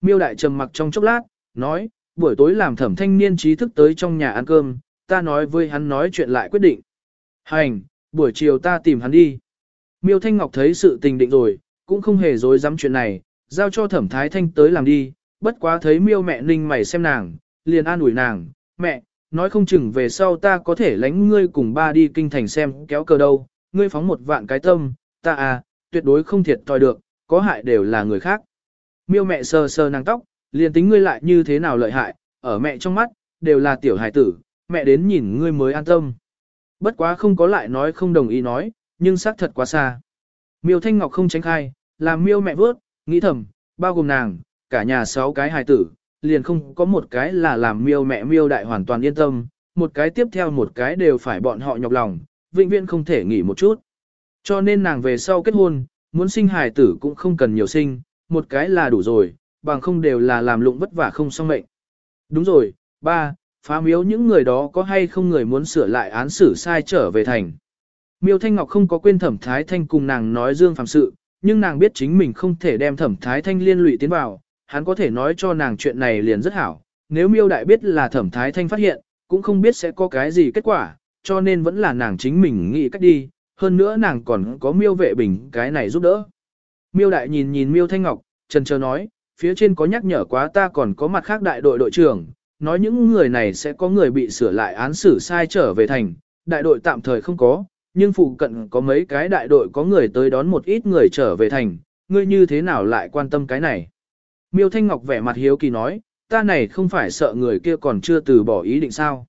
Miêu đại trầm mặc trong chốc lát, nói, buổi tối làm thẩm thanh niên trí thức tới trong nhà ăn cơm, ta nói với hắn nói chuyện lại quyết định. Hành, buổi chiều ta tìm hắn đi. Miêu Thanh Ngọc thấy sự tình định rồi, cũng không hề dối dám chuyện này, giao cho thẩm thái thanh tới làm đi, bất quá thấy miêu mẹ ninh mày xem nàng, liền an ủi nàng, mẹ, nói không chừng về sau ta có thể lánh ngươi cùng ba đi kinh thành xem kéo cờ đâu, ngươi phóng một vạn cái tâm, ta à, tuyệt đối không thiệt thòi được, có hại đều là người khác. Miêu mẹ sờ sờ nàng tóc, liền tính ngươi lại như thế nào lợi hại, ở mẹ trong mắt, đều là tiểu hài tử, mẹ đến nhìn ngươi mới an tâm. Bất quá không có lại nói không đồng ý nói, nhưng xác thật quá xa. Miêu Thanh Ngọc không tránh khai, làm miêu mẹ vớt, nghĩ thầm, bao gồm nàng, cả nhà sáu cái hài tử, liền không có một cái là làm miêu mẹ miêu đại hoàn toàn yên tâm, một cái tiếp theo một cái đều phải bọn họ nhọc lòng, vĩnh viễn không thể nghỉ một chút. Cho nên nàng về sau kết hôn, muốn sinh hài tử cũng không cần nhiều sinh, một cái là đủ rồi, bằng không đều là làm lụng vất vả không xong mệnh. Đúng rồi, ba, phá miếu những người đó có hay không người muốn sửa lại án xử sai trở về thành. Miêu Thanh Ngọc không có quên thẩm thái thanh cùng nàng nói dương phạm sự, nhưng nàng biết chính mình không thể đem thẩm thái thanh liên lụy tiến vào, hắn có thể nói cho nàng chuyện này liền rất hảo. Nếu miêu đại biết là thẩm thái thanh phát hiện, cũng không biết sẽ có cái gì kết quả, cho nên vẫn là nàng chính mình nghĩ cách đi, hơn nữa nàng còn có miêu vệ bình cái này giúp đỡ. Miêu đại nhìn nhìn miêu thanh ngọc, trần chờ nói, phía trên có nhắc nhở quá ta còn có mặt khác đại đội đội trưởng, nói những người này sẽ có người bị sửa lại án xử sai trở về thành, đại đội tạm thời không có, nhưng phụ cận có mấy cái đại đội có người tới đón một ít người trở về thành, ngươi như thế nào lại quan tâm cái này. Miêu Thanh Ngọc vẻ mặt hiếu kỳ nói, ta này không phải sợ người kia còn chưa từ bỏ ý định sao.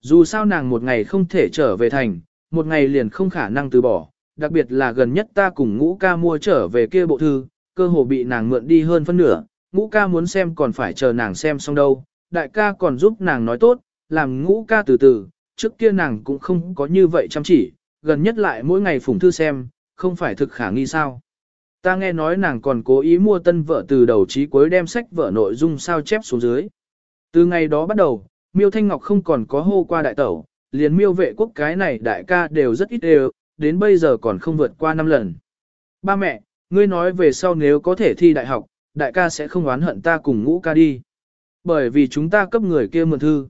Dù sao nàng một ngày không thể trở về thành, một ngày liền không khả năng từ bỏ, đặc biệt là gần nhất ta cùng ngũ ca mua trở về kia bộ thư, cơ hồ bị nàng mượn đi hơn phân nửa, ngũ ca muốn xem còn phải chờ nàng xem xong đâu, đại ca còn giúp nàng nói tốt, làm ngũ ca từ từ, trước kia nàng cũng không có như vậy chăm chỉ, gần nhất lại mỗi ngày phủng thư xem, không phải thực khả nghi sao. Ta nghe nói nàng còn cố ý mua tân vợ từ đầu chí cuối đem sách vợ nội dung sao chép xuống dưới. Từ ngày đó bắt đầu, Miêu Thanh Ngọc không còn có hô qua đại tẩu, liền miêu vệ quốc cái này đại ca đều rất ít đều, đến bây giờ còn không vượt qua 5 lần. Ba mẹ, ngươi nói về sau nếu có thể thi đại học, đại ca sẽ không oán hận ta cùng ngũ ca đi. Bởi vì chúng ta cấp người kia mượn thư.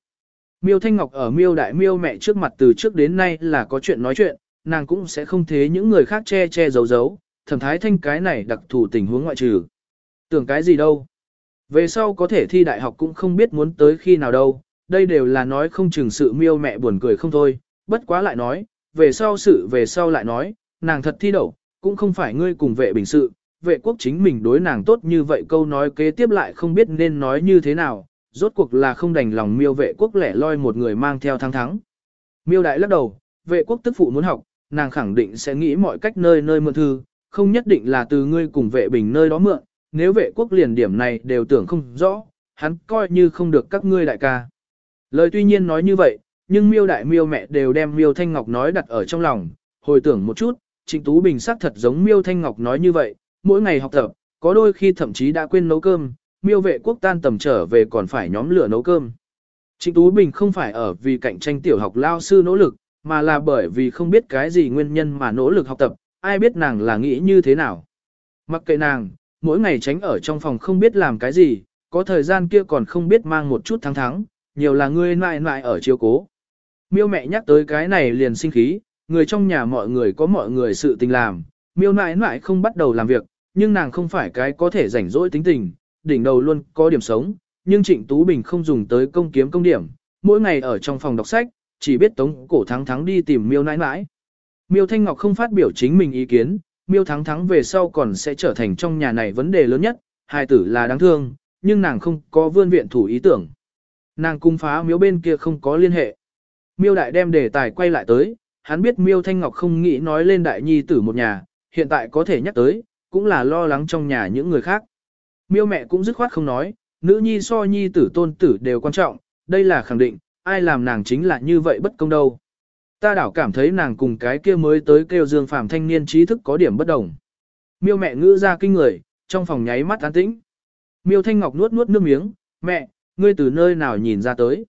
Miêu Thanh Ngọc ở miêu đại miêu mẹ trước mặt từ trước đến nay là có chuyện nói chuyện, nàng cũng sẽ không thế những người khác che che giấu giấu, thẩm thái thanh cái này đặc thù tình huống ngoại trừ. Tưởng cái gì đâu. Về sau có thể thi đại học cũng không biết muốn tới khi nào đâu, đây đều là nói không chừng sự miêu mẹ buồn cười không thôi, bất quá lại nói, về sau sự về sau lại nói, nàng thật thi đậu, cũng không phải ngươi cùng vệ bình sự, vệ quốc chính mình đối nàng tốt như vậy câu nói kế tiếp lại không biết nên nói như thế nào, rốt cuộc là không đành lòng miêu vệ quốc lẻ loi một người mang theo thắng thắng. Miêu đại lắc đầu, vệ quốc tức phụ muốn học, nàng khẳng định sẽ nghĩ mọi cách nơi nơi mượn thư, không nhất định là từ ngươi cùng vệ bình nơi đó mượn, nếu vệ quốc liền điểm này đều tưởng không rõ, hắn coi như không được các ngươi đại ca. Lời tuy nhiên nói như vậy, nhưng miêu đại miêu mẹ đều đem miêu thanh ngọc nói đặt ở trong lòng, hồi tưởng một chút, trịnh Tú Bình xác thật giống miêu thanh ngọc nói như vậy, mỗi ngày học tập, có đôi khi thậm chí đã quên nấu cơm, miêu vệ quốc tan tầm trở về còn phải nhóm lửa nấu cơm. Trịnh Tú Bình không phải ở vì cạnh tranh tiểu học lao sư nỗ lực, mà là bởi vì không biết cái gì nguyên nhân mà nỗ lực học tập, ai biết nàng là nghĩ như thế nào. Mặc kệ nàng, mỗi ngày tránh ở trong phòng không biết làm cái gì, có thời gian kia còn không biết mang một chút thắng thắng, nhiều là ngươi nại nại ở chiếu cố. Miêu mẹ nhắc tới cái này liền sinh khí, người trong nhà mọi người có mọi người sự tình làm, miêu nại nại không bắt đầu làm việc, nhưng nàng không phải cái có thể rảnh rỗi tính tình, đỉnh đầu luôn có điểm sống, nhưng Trịnh Tú Bình không dùng tới công kiếm công điểm, mỗi ngày ở trong phòng đọc sách, chỉ biết tống cổ thắng thắng đi tìm miêu nãi nãi. Miêu Thanh Ngọc không phát biểu chính mình ý kiến, miêu thắng thắng về sau còn sẽ trở thành trong nhà này vấn đề lớn nhất, hai tử là đáng thương, nhưng nàng không có vươn viện thủ ý tưởng. Nàng cung phá miêu bên kia không có liên hệ. Miêu đại đem đề tài quay lại tới, hắn biết miêu Thanh Ngọc không nghĩ nói lên đại nhi tử một nhà, hiện tại có thể nhắc tới, cũng là lo lắng trong nhà những người khác. Miêu mẹ cũng dứt khoát không nói, nữ nhi so nhi tử tôn tử đều quan trọng, đây là khẳng định, ai làm nàng chính là như vậy bất công đâu. Ta đảo cảm thấy nàng cùng cái kia mới tới kêu Dương Phàm thanh niên trí thức có điểm bất đồng. Miêu mẹ ngữ ra kinh người, trong phòng nháy mắt an tĩnh. Miêu Thanh Ngọc nuốt nuốt nước miếng, mẹ, ngươi từ nơi nào nhìn ra tới.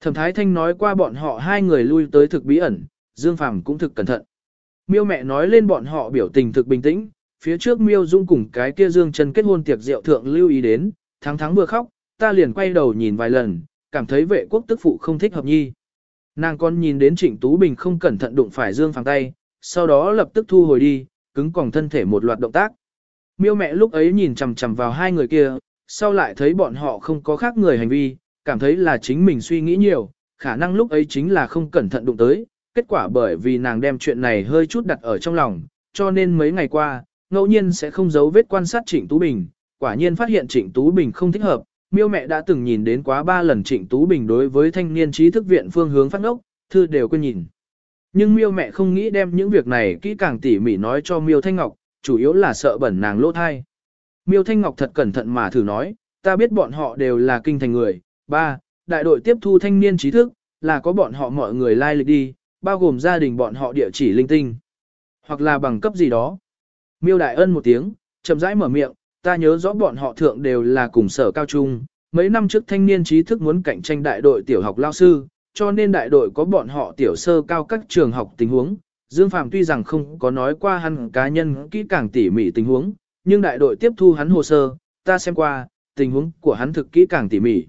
Thẩm Thái Thanh nói qua bọn họ hai người lui tới thực bí ẩn, Dương Phàm cũng thực cẩn thận. Miêu mẹ nói lên bọn họ biểu tình thực bình tĩnh, phía trước Miêu Dung cùng cái kia Dương Trần kết hôn tiệc rượu thượng lưu ý đến, thắng thắng vừa khóc, ta liền quay đầu nhìn vài lần, cảm thấy vệ quốc tức phụ không thích hợp nhi. Nàng còn nhìn đến Trịnh Tú Bình không cẩn thận đụng phải Dương Phàng tay, sau đó lập tức thu hồi đi, cứng còng thân thể một loạt động tác. Miêu mẹ lúc ấy nhìn chằm chằm vào hai người kia, sau lại thấy bọn họ không có khác người hành vi, cảm thấy là chính mình suy nghĩ nhiều, khả năng lúc ấy chính là không cẩn thận đụng tới, kết quả bởi vì nàng đem chuyện này hơi chút đặt ở trong lòng, cho nên mấy ngày qua, ngẫu nhiên sẽ không giấu vết quan sát Trịnh Tú Bình, quả nhiên phát hiện Trịnh Tú Bình không thích hợp, miêu mẹ đã từng nhìn đến quá ba lần Trịnh Tú Bình đối với thanh niên trí thức viện phương hướng phát ngốc, thư đều quên nhìn. Nhưng miêu mẹ không nghĩ đem những việc này kỹ càng tỉ mỉ nói cho miêu Thanh Ngọc, chủ yếu là sợ bẩn nàng lỗ thai. Miêu Thanh Ngọc thật cẩn thận mà thử nói, ta biết bọn họ đều là kinh thành người. Ba, đại đội tiếp thu thanh niên trí thức, là có bọn họ mọi người lai lịch đi, bao gồm gia đình bọn họ địa chỉ linh tinh. Hoặc là bằng cấp gì đó. Miêu Đại Ân một tiếng, chậm rãi mở miệng, ta nhớ rõ bọn họ thượng đều là cùng sở cao trung, mấy năm trước thanh niên trí thức muốn cạnh tranh đại đội tiểu học lao sư, cho nên đại đội có bọn họ tiểu sơ cao các trường học tình huống. Dương Phạm tuy rằng không có nói qua hắn cá nhân kỹ càng tỉ mỉ tình huống, nhưng đại đội tiếp thu hắn hồ sơ, ta xem qua, tình huống của hắn thực kỹ càng tỉ mỉ.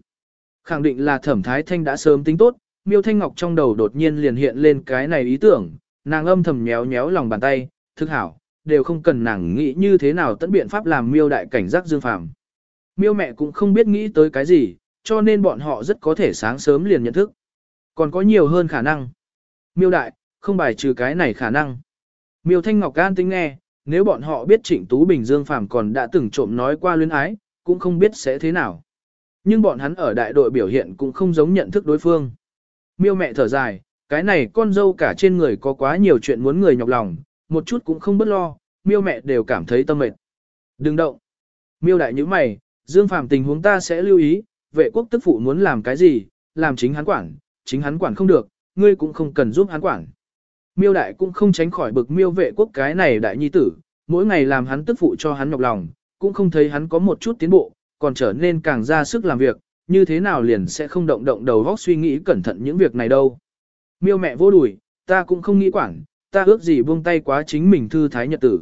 Khẳng định là thẩm thái thanh đã sớm tính tốt, miêu thanh ngọc trong đầu đột nhiên liền hiện lên cái này ý tưởng, nàng âm thầm nhéo nhéo lòng bàn tay, thức hảo, đều không cần nàng nghĩ như thế nào tận biện pháp làm miêu đại cảnh giác dương phàm. Miêu mẹ cũng không biết nghĩ tới cái gì, cho nên bọn họ rất có thể sáng sớm liền nhận thức. Còn có nhiều hơn khả năng. Miêu đại, không bài trừ cái này khả năng. Miêu Thanh Ngọc An tính nghe, nếu bọn họ biết Trịnh Tú Bình Dương Phàm còn đã từng trộm nói qua luyến ái, cũng không biết sẽ thế nào. Nhưng bọn hắn ở đại đội biểu hiện cũng không giống nhận thức đối phương. Miêu mẹ thở dài, cái này con dâu cả trên người có quá nhiều chuyện muốn người nhọc lòng, một chút cũng không bất lo, miêu mẹ đều cảm thấy tâm mệt. Đừng động. Miêu đại như mày, Dương Phàm tình huống ta sẽ lưu ý, vệ quốc tức phụ muốn làm cái gì, làm chính hắn quản, chính hắn quản không được, ngươi cũng không cần giúp hắn quản. Miêu đại cũng không tránh khỏi bực miêu vệ quốc cái này đại nhi tử, mỗi ngày làm hắn tức phụ cho hắn nhọc lòng, cũng không thấy hắn có một chút tiến bộ, còn trở nên càng ra sức làm việc, như thế nào liền sẽ không động động đầu óc suy nghĩ cẩn thận những việc này đâu. Miêu mẹ vô đùi, ta cũng không nghĩ quản, ta ước gì buông tay quá chính mình thư thái nhật tử.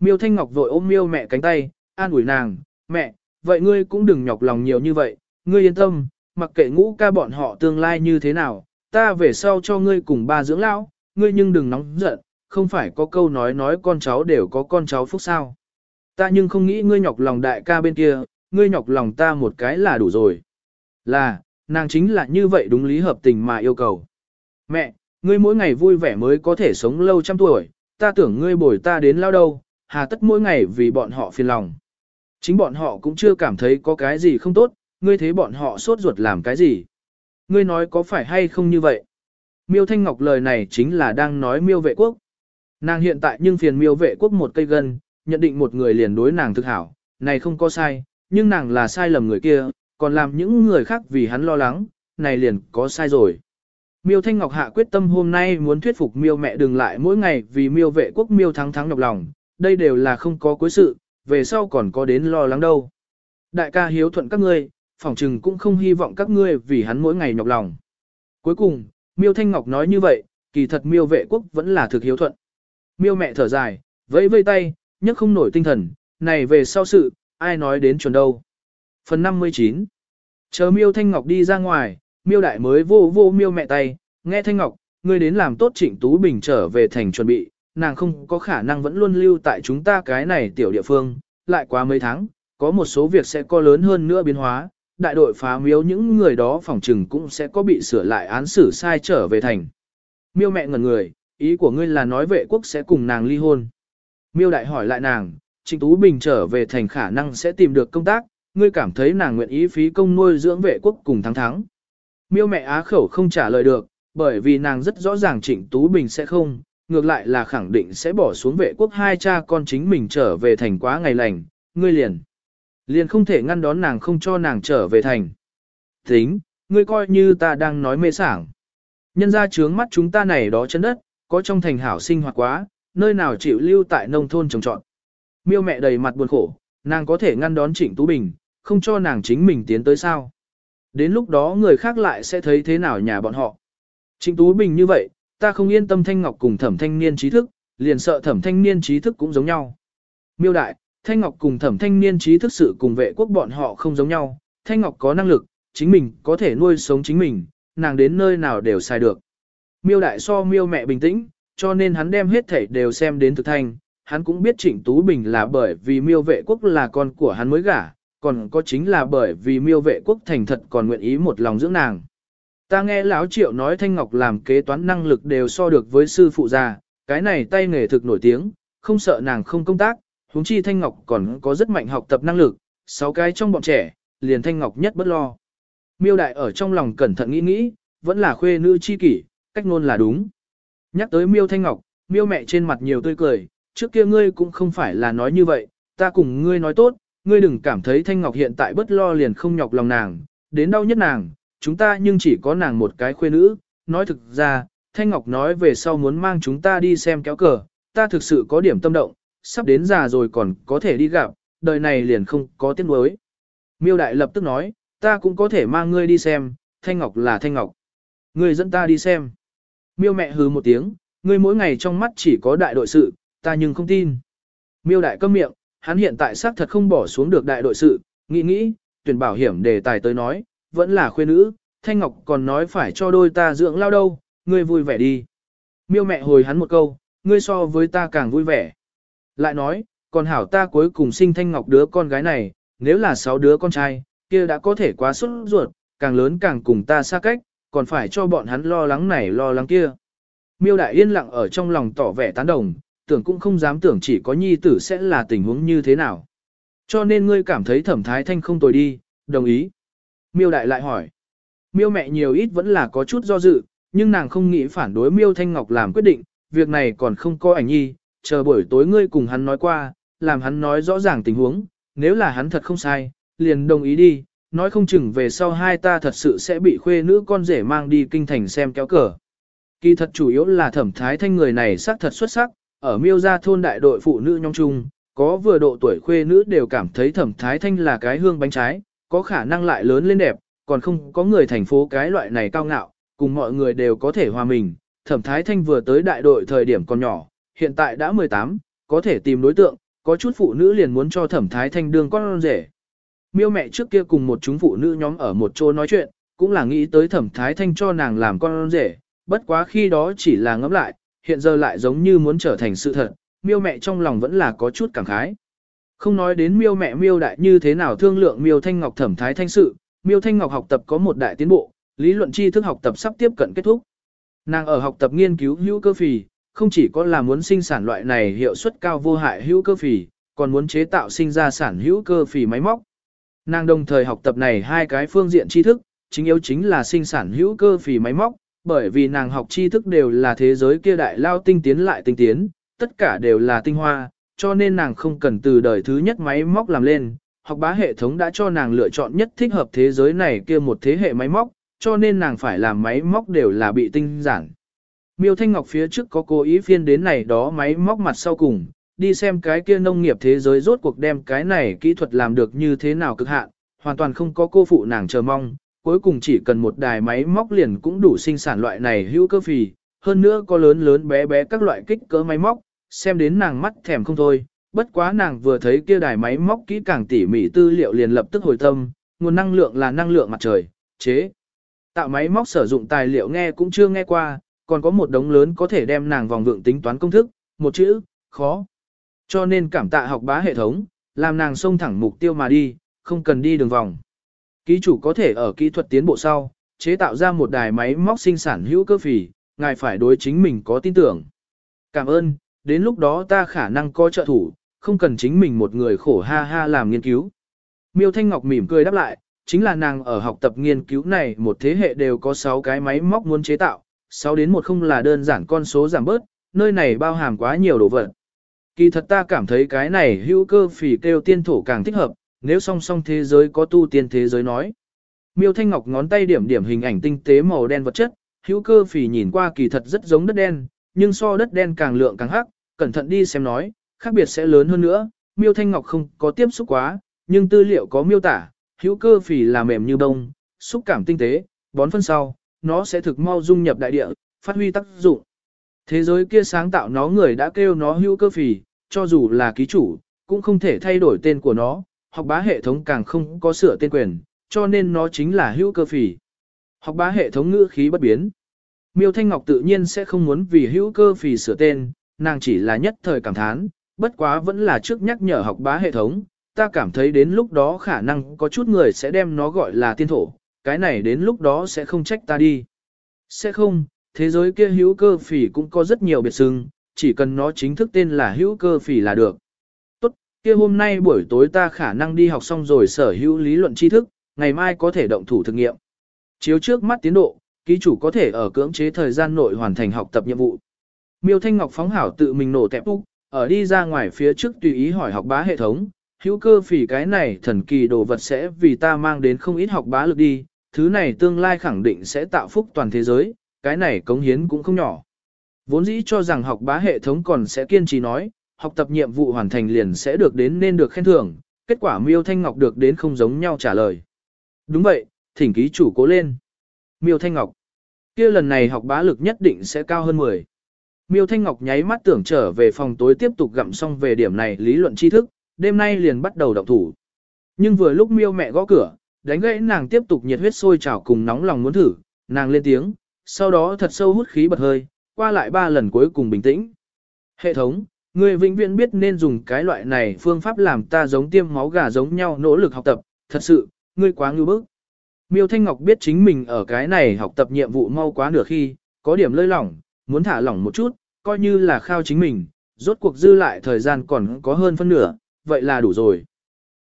Miêu Thanh Ngọc vội ôm miêu mẹ cánh tay, an ủi nàng, mẹ, vậy ngươi cũng đừng nhọc lòng nhiều như vậy, ngươi yên tâm, mặc kệ ngũ ca bọn họ tương lai như thế nào, ta về sau cho ngươi cùng ba dưỡng lão, ngươi nhưng đừng nóng giận, không phải có câu nói nói con cháu đều có con cháu phúc sao. Ta nhưng không nghĩ ngươi nhọc lòng đại ca bên kia, ngươi nhọc lòng ta một cái là đủ rồi. Là, nàng chính là như vậy đúng lý hợp tình mà yêu cầu. Mẹ, ngươi mỗi ngày vui vẻ mới có thể sống lâu trăm tuổi, ta tưởng ngươi bồi ta đến lao đâu, hà tất mỗi ngày vì bọn họ phiền lòng. Chính bọn họ cũng chưa cảm thấy có cái gì không tốt, ngươi thấy bọn họ sốt ruột làm cái gì. Ngươi nói có phải hay không như vậy? Miêu Thanh Ngọc lời này chính là đang nói miêu vệ quốc. Nàng hiện tại nhưng phiền miêu vệ quốc một cây gân, nhận định một người liền đối nàng thực hảo, này không có sai, nhưng nàng là sai lầm người kia, còn làm những người khác vì hắn lo lắng, này liền có sai rồi. Miêu Thanh Ngọc hạ quyết tâm hôm nay muốn thuyết phục miêu mẹ đừng lại mỗi ngày vì miêu vệ quốc miêu thắng thắng nhọc lòng, đây đều là không có cuối sự, về sau còn có đến lo lắng đâu. Đại ca hiếu thuận các ngươi, phỏng trừng cũng không hy vọng các ngươi vì hắn mỗi ngày nhọc lòng. Cuối cùng, miêu Thanh Ngọc nói như vậy, kỳ thật miêu vệ quốc vẫn là thực hiếu thuận. Miêu mẹ thở dài, vẫy vây tay, nhấc không nổi tinh thần, này về sau sự, ai nói đến chuẩn đâu. Phần 59 Chờ miêu Thanh Ngọc đi ra ngoài, miêu đại mới vô vô miêu mẹ tay, nghe Thanh Ngọc, ngươi đến làm tốt trịnh Tú Bình trở về thành chuẩn bị, nàng không có khả năng vẫn luôn lưu tại chúng ta cái này tiểu địa phương, lại quá mấy tháng, có một số việc sẽ có lớn hơn nữa biến hóa, đại đội phá miếu những người đó phòng trừng cũng sẽ có bị sửa lại án xử sai trở về thành. Miêu mẹ ngẩn người, ý của ngươi là nói vệ quốc sẽ cùng nàng ly hôn. Miêu đại hỏi lại nàng, Trịnh Tú Bình trở về thành khả năng sẽ tìm được công tác, ngươi cảm thấy nàng nguyện ý phí công nuôi dưỡng vệ quốc cùng thắng thắng. Miêu mẹ á khẩu không trả lời được, bởi vì nàng rất rõ ràng Trịnh Tú Bình sẽ không, ngược lại là khẳng định sẽ bỏ xuống vệ quốc hai cha con chính mình trở về thành quá ngày lành, ngươi liền. Liền không thể ngăn đón nàng không cho nàng trở về thành. Tính, ngươi coi như ta đang nói mê sảng. Nhân ra trướng mắt chúng ta này đó chân đất, có trong thành hảo sinh hoạt quá, nơi nào chịu lưu tại nông thôn trồng trọt. Miêu mẹ đầy mặt buồn khổ, nàng có thể ngăn đón Trịnh Tú Bình, không cho nàng chính mình tiến tới sao. Đến lúc đó người khác lại sẽ thấy thế nào nhà bọn họ. Trịnh Tú Bình như vậy, ta không yên tâm Thanh Ngọc cùng thẩm thanh niên trí thức, liền sợ thẩm thanh niên trí thức cũng giống nhau. Miêu đại, Thanh Ngọc cùng thẩm thanh niên trí thức sự cùng vệ quốc bọn họ không giống nhau, Thanh Ngọc có năng lực, chính mình có thể nuôi sống chính mình, nàng đến nơi nào đều sai được. Miêu đại so miêu mẹ bình tĩnh, cho nên hắn đem hết thảy đều xem đến thực thanh, hắn cũng biết Trịnh Tú Bình là bởi vì miêu vệ quốc là con của hắn mới gả, còn có chính là bởi vì miêu vệ quốc thành thật còn nguyện ý một lòng dưỡng nàng. Ta nghe lão triệu nói Thanh Ngọc làm kế toán năng lực đều so được với sư phụ già, cái này tay nghề thực nổi tiếng, không sợ nàng không công tác, huống chi Thanh Ngọc còn có rất mạnh học tập năng lực, sáu cái trong bọn trẻ, liền Thanh Ngọc nhất bất lo. Miêu đại ở trong lòng cẩn thận nghĩ nghĩ, vẫn là khuê nữ chi kỷ, cách ngôn là đúng. Nhắc tới Miêu Thanh Ngọc, Miêu mẹ trên mặt nhiều tươi cười, trước kia ngươi cũng không phải là nói như vậy, ta cùng ngươi nói tốt, ngươi đừng cảm thấy Thanh Ngọc hiện tại bất lo liền không nhọc lòng nàng, đến đau nhất nàng, chúng ta nhưng chỉ có nàng một cái khuê nữ, nói thực ra, Thanh Ngọc nói về sau muốn mang chúng ta đi xem kéo cờ, ta thực sự có điểm tâm động, sắp đến già rồi còn có thể đi gặp, đời này liền không có tiếng nuối. Miêu Đại lập tức nói, ta cũng có thể mang ngươi đi xem, Thanh Ngọc là Thanh Ngọc. Ngươi dẫn ta đi xem. Miêu mẹ hừ một tiếng, ngươi mỗi ngày trong mắt chỉ có đại đội sự, ta nhưng không tin. Miêu Đại câm miệng, hắn hiện tại xác thật không bỏ xuống được đại đội sự, nghĩ nghĩ, tuyển bảo hiểm đề tài tới nói, vẫn là khuê nữ, Thanh Ngọc còn nói phải cho đôi ta dưỡng lao đâu, ngươi vui vẻ đi. Miêu mẹ hồi hắn một câu, ngươi so với ta càng vui vẻ. Lại nói, còn hảo ta cuối cùng sinh Thanh Ngọc đứa con gái này, nếu là sáu đứa con trai, kia đã có thể quá xuất ruột, càng lớn càng cùng ta xa cách, còn phải cho bọn hắn lo lắng này lo lắng kia. Miêu đại yên lặng ở trong lòng tỏ vẻ tán đồng, tưởng cũng không dám tưởng chỉ có nhi tử sẽ là tình huống như thế nào. Cho nên ngươi cảm thấy thẩm thái thanh không tồi đi, đồng ý. Miêu đại lại hỏi. Miêu mẹ nhiều ít vẫn là có chút do dự, nhưng nàng không nghĩ phản đối Miêu Thanh Ngọc làm quyết định, việc này còn không có ảnh nhi, chờ buổi tối ngươi cùng hắn nói qua, làm hắn nói rõ ràng tình huống, nếu là hắn thật không sai, liền đồng ý đi, nói không chừng về sau hai ta thật sự sẽ bị khuê nữ con rể mang đi kinh thành xem kéo cờ. Kỳ thật chủ yếu là thẩm thái thanh người này xác thật xuất sắc, ở miêu gia thôn đại đội phụ nữ nhóm chung, có vừa độ tuổi khuê nữ đều cảm thấy thẩm thái thanh là cái hương bánh trái, có khả năng lại lớn lên đẹp, còn không có người thành phố cái loại này cao ngạo, cùng mọi người đều có thể hòa mình. Thẩm Thái Thanh vừa tới đại đội thời điểm còn nhỏ, hiện tại đã 18, có thể tìm đối tượng, có chút phụ nữ liền muốn cho Thẩm Thái Thanh đương con rể. Miêu mẹ trước kia cùng một chúng phụ nữ nhóm ở một chỗ nói chuyện, cũng là nghĩ tới thẩm thái thanh cho nàng làm con rể, bất quá khi đó chỉ là ngẫm lại, hiện giờ lại giống như muốn trở thành sự thật, miêu mẹ trong lòng vẫn là có chút cảm khái. Không nói đến miêu mẹ miêu đại như thế nào thương lượng miêu thanh ngọc thẩm thái thanh sự, miêu thanh ngọc học tập có một đại tiến bộ, lý luận tri thức học tập sắp tiếp cận kết thúc. Nàng ở học tập nghiên cứu hữu cơ phì, không chỉ có là muốn sinh sản loại này hiệu suất cao vô hại hữu cơ phì, còn muốn chế tạo sinh ra sản hữu cơ phì máy móc. Nàng đồng thời học tập này hai cái phương diện tri thức, chính yếu chính là sinh sản hữu cơ phì máy móc, bởi vì nàng học tri thức đều là thế giới kia đại lao tinh tiến lại tinh tiến, tất cả đều là tinh hoa, cho nên nàng không cần từ đời thứ nhất máy móc làm lên, học bá hệ thống đã cho nàng lựa chọn nhất thích hợp thế giới này kia một thế hệ máy móc, cho nên nàng phải làm máy móc đều là bị tinh giản. Miêu Thanh Ngọc phía trước có cố ý phiên đến này đó máy móc mặt sau cùng, đi xem cái kia nông nghiệp thế giới rốt cuộc đem cái này kỹ thuật làm được như thế nào cực hạn, hoàn toàn không có cô phụ nàng chờ mong, cuối cùng chỉ cần một đài máy móc liền cũng đủ sinh sản loại này hữu cơ phì, hơn nữa có lớn lớn bé bé các loại kích cỡ máy móc, xem đến nàng mắt thèm không thôi, bất quá nàng vừa thấy kia đài máy móc kỹ càng tỉ mỉ tư liệu liền lập tức hồi tâm, nguồn năng lượng là năng lượng mặt trời, chế. Tạo máy móc sử dụng tài liệu nghe cũng chưa nghe qua, còn có một đống lớn có thể đem nàng vòng vượng tính toán công thức, một chữ, khó. Cho nên cảm tạ học bá hệ thống, làm nàng xông thẳng mục tiêu mà đi, không cần đi đường vòng. Ký chủ có thể ở kỹ thuật tiến bộ sau, chế tạo ra một đài máy móc sinh sản hữu cơ phì, ngài phải đối chính mình có tin tưởng. Cảm ơn, đến lúc đó ta khả năng có trợ thủ, không cần chính mình một người khổ ha ha làm nghiên cứu. Miêu Thanh Ngọc mỉm cười đáp lại, chính là nàng ở học tập nghiên cứu này một thế hệ đều có 6 cái máy móc muốn chế tạo, 6 đến 1 không là đơn giản con số giảm bớt, nơi này bao hàm quá nhiều đồ vật. Kỳ thật ta cảm thấy cái này hữu cơ phì kêu tiên thổ càng thích hợp, nếu song song thế giới có tu tiên thế giới nói. Miêu Thanh Ngọc ngón tay điểm điểm hình ảnh tinh tế màu đen vật chất, hữu cơ phỉ nhìn qua kỳ thật rất giống đất đen, nhưng so đất đen càng lượng càng hắc, cẩn thận đi xem nói, khác biệt sẽ lớn hơn nữa. Miêu Thanh Ngọc không có tiếp xúc quá, nhưng tư liệu có miêu tả, hữu cơ phỉ là mềm như bông, xúc cảm tinh tế, bón phân sau, nó sẽ thực mau dung nhập đại địa, phát huy tác dụng. Thế giới kia sáng tạo nó người đã kêu nó hữu cơ phỉ, cho dù là ký chủ, cũng không thể thay đổi tên của nó, học bá hệ thống càng không có sửa tên quyền, cho nên nó chính là hữu cơ phỉ. Học bá hệ thống ngữ khí bất biến. Miêu Thanh Ngọc tự nhiên sẽ không muốn vì hữu cơ phỉ sửa tên, nàng chỉ là nhất thời cảm thán, bất quá vẫn là trước nhắc nhở học bá hệ thống, ta cảm thấy đến lúc đó khả năng có chút người sẽ đem nó gọi là tiên thổ, cái này đến lúc đó sẽ không trách ta đi. Sẽ không, thế giới kia hữu cơ phỉ cũng có rất nhiều biệt xưng, chỉ cần nó chính thức tên là hữu cơ phỉ là được. Kia hôm nay buổi tối ta khả năng đi học xong rồi sở hữu lý luận tri thức, ngày mai có thể động thủ thực nghiệm. Chiếu trước mắt tiến độ, ký chủ có thể ở cưỡng chế thời gian nội hoàn thành học tập nhiệm vụ. Miêu Thanh Ngọc phóng hảo tự mình nổ tẹp úc, ở đi ra ngoài phía trước tùy ý hỏi học bá hệ thống, hữu cơ phỉ cái này thần kỳ đồ vật sẽ vì ta mang đến không ít học bá lực đi, thứ này tương lai khẳng định sẽ tạo phúc toàn thế giới, cái này cống hiến cũng không nhỏ. Vốn dĩ cho rằng học bá hệ thống còn sẽ kiên trì nói, học tập nhiệm vụ hoàn thành liền sẽ được đến nên được khen thưởng, kết quả Miêu Thanh Ngọc được đến không giống nhau trả lời. Đúng vậy, thỉnh ký chủ cố lên. Miêu Thanh Ngọc, kia lần này học bá lực nhất định sẽ cao hơn 10. Miêu Thanh Ngọc nháy mắt tưởng trở về phòng tối tiếp tục gặm xong về điểm này lý luận tri thức, đêm nay liền bắt đầu động thủ. Nhưng vừa lúc Miêu mẹ gõ cửa, đánh gãy nàng tiếp tục nhiệt huyết sôi trào cùng nóng lòng muốn thử, nàng lên tiếng, sau đó thật sâu hút khí bật hơi, qua lại ba lần cuối cùng bình tĩnh. Hệ thống, người vĩnh viễn biết nên dùng cái loại này phương pháp làm ta giống tiêm máu gà giống nhau nỗ lực học tập, thật sự, ngươi quá ngư bức. Miêu Thanh Ngọc biết chính mình ở cái này học tập nhiệm vụ mau quá nửa khi, có điểm lơi lỏng, muốn thả lỏng một chút, coi như là khao chính mình, rốt cuộc dư lại thời gian còn có hơn phân nửa, vậy là đủ rồi.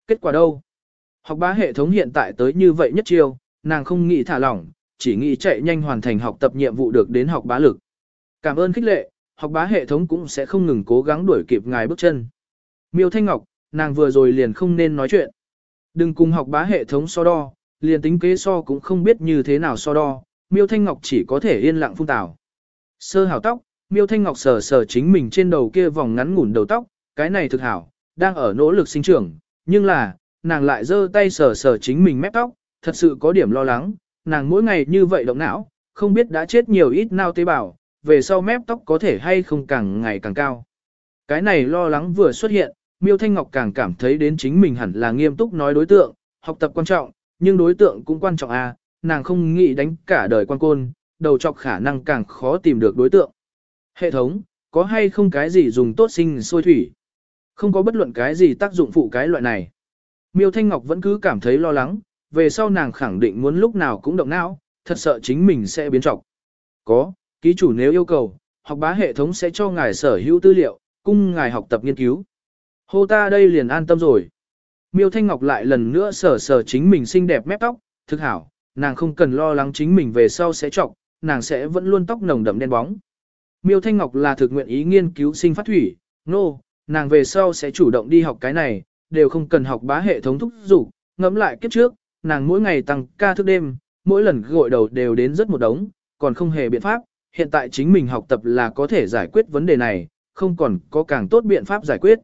Kết quả đâu? Học bá hệ thống hiện tại tới như vậy nhất chiêu, nàng không nghĩ thả lỏng, chỉ nghĩ chạy nhanh hoàn thành học tập nhiệm vụ được đến học bá lực. Cảm ơn khích lệ, học bá hệ thống cũng sẽ không ngừng cố gắng đuổi kịp ngài bước chân. Miêu Thanh Ngọc, nàng vừa rồi liền không nên nói chuyện. Đừng cùng học bá hệ thống so đo, liền tính kế so cũng không biết như thế nào so đo, Miêu Thanh Ngọc chỉ có thể yên lặng phun tảo. Sơ hảo tóc, Miêu Thanh Ngọc sờ sờ chính mình trên đầu kia vòng ngắn ngủn đầu tóc, cái này thực hảo, đang ở nỗ lực sinh trưởng, nhưng là, nàng lại giơ tay sờ sờ chính mình mép tóc, thật sự có điểm lo lắng, nàng mỗi ngày như vậy động não, không biết đã chết nhiều ít nao tế bào, về sau mép tóc có thể hay không càng ngày càng cao. Cái này lo lắng vừa xuất hiện, Miêu Thanh Ngọc càng cảm thấy đến chính mình hẳn là nghiêm túc nói đối tượng, học tập quan trọng, nhưng đối tượng cũng quan trọng à, nàng không nghĩ đánh cả đời quan côn, đầu chọc khả năng càng khó tìm được đối tượng. Hệ thống, có hay không cái gì dùng tốt sinh sôi thủy? Không có bất luận cái gì tác dụng phụ cái loại này. Miêu Thanh Ngọc vẫn cứ cảm thấy lo lắng, về sau nàng khẳng định muốn lúc nào cũng động não, thật sợ chính mình sẽ biến trọc. Có, ký chủ nếu yêu cầu, học bá hệ thống sẽ cho ngài sở hữu tư liệu, cung ngài học tập nghiên cứu. Hô ta đây liền an tâm rồi. Miêu Thanh Ngọc lại lần nữa sở sở chính mình xinh đẹp mép tóc, thực hảo, nàng không cần lo lắng chính mình về sau sẽ trọc, nàng sẽ vẫn luôn tóc nồng đậm đen bóng. Miêu Thanh Ngọc là thực nguyện ý nghiên cứu sinh phát thủy, nô, no, nàng về sau sẽ chủ động đi học cái này, đều không cần học bá hệ thống thúc dục ngẫm lại kiếp trước, nàng mỗi ngày tăng ca thức đêm, mỗi lần gội đầu đều đến rất một đống, còn không hề biện pháp, hiện tại chính mình học tập là có thể giải quyết vấn đề này, không còn có càng tốt biện pháp giải quyết.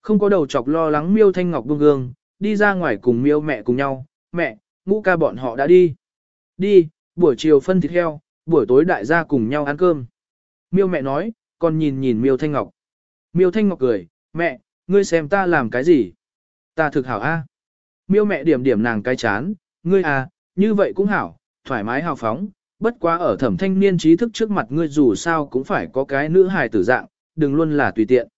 Không có đầu chọc lo lắng miêu thanh ngọc buông gương, đi ra ngoài cùng miêu mẹ cùng nhau, mẹ, ngũ ca bọn họ đã đi. Đi, buổi chiều phân thịt heo, buổi tối đại gia cùng nhau ăn cơm. Miêu mẹ nói, còn nhìn nhìn miêu thanh ngọc. Miêu thanh ngọc cười, mẹ, ngươi xem ta làm cái gì? Ta thực hảo a. Miêu mẹ điểm điểm nàng cái chán, ngươi à, như vậy cũng hảo, thoải mái hào phóng, bất quá ở thẩm thanh niên trí thức trước mặt ngươi dù sao cũng phải có cái nữ hài tử dạng, đừng luôn là tùy tiện.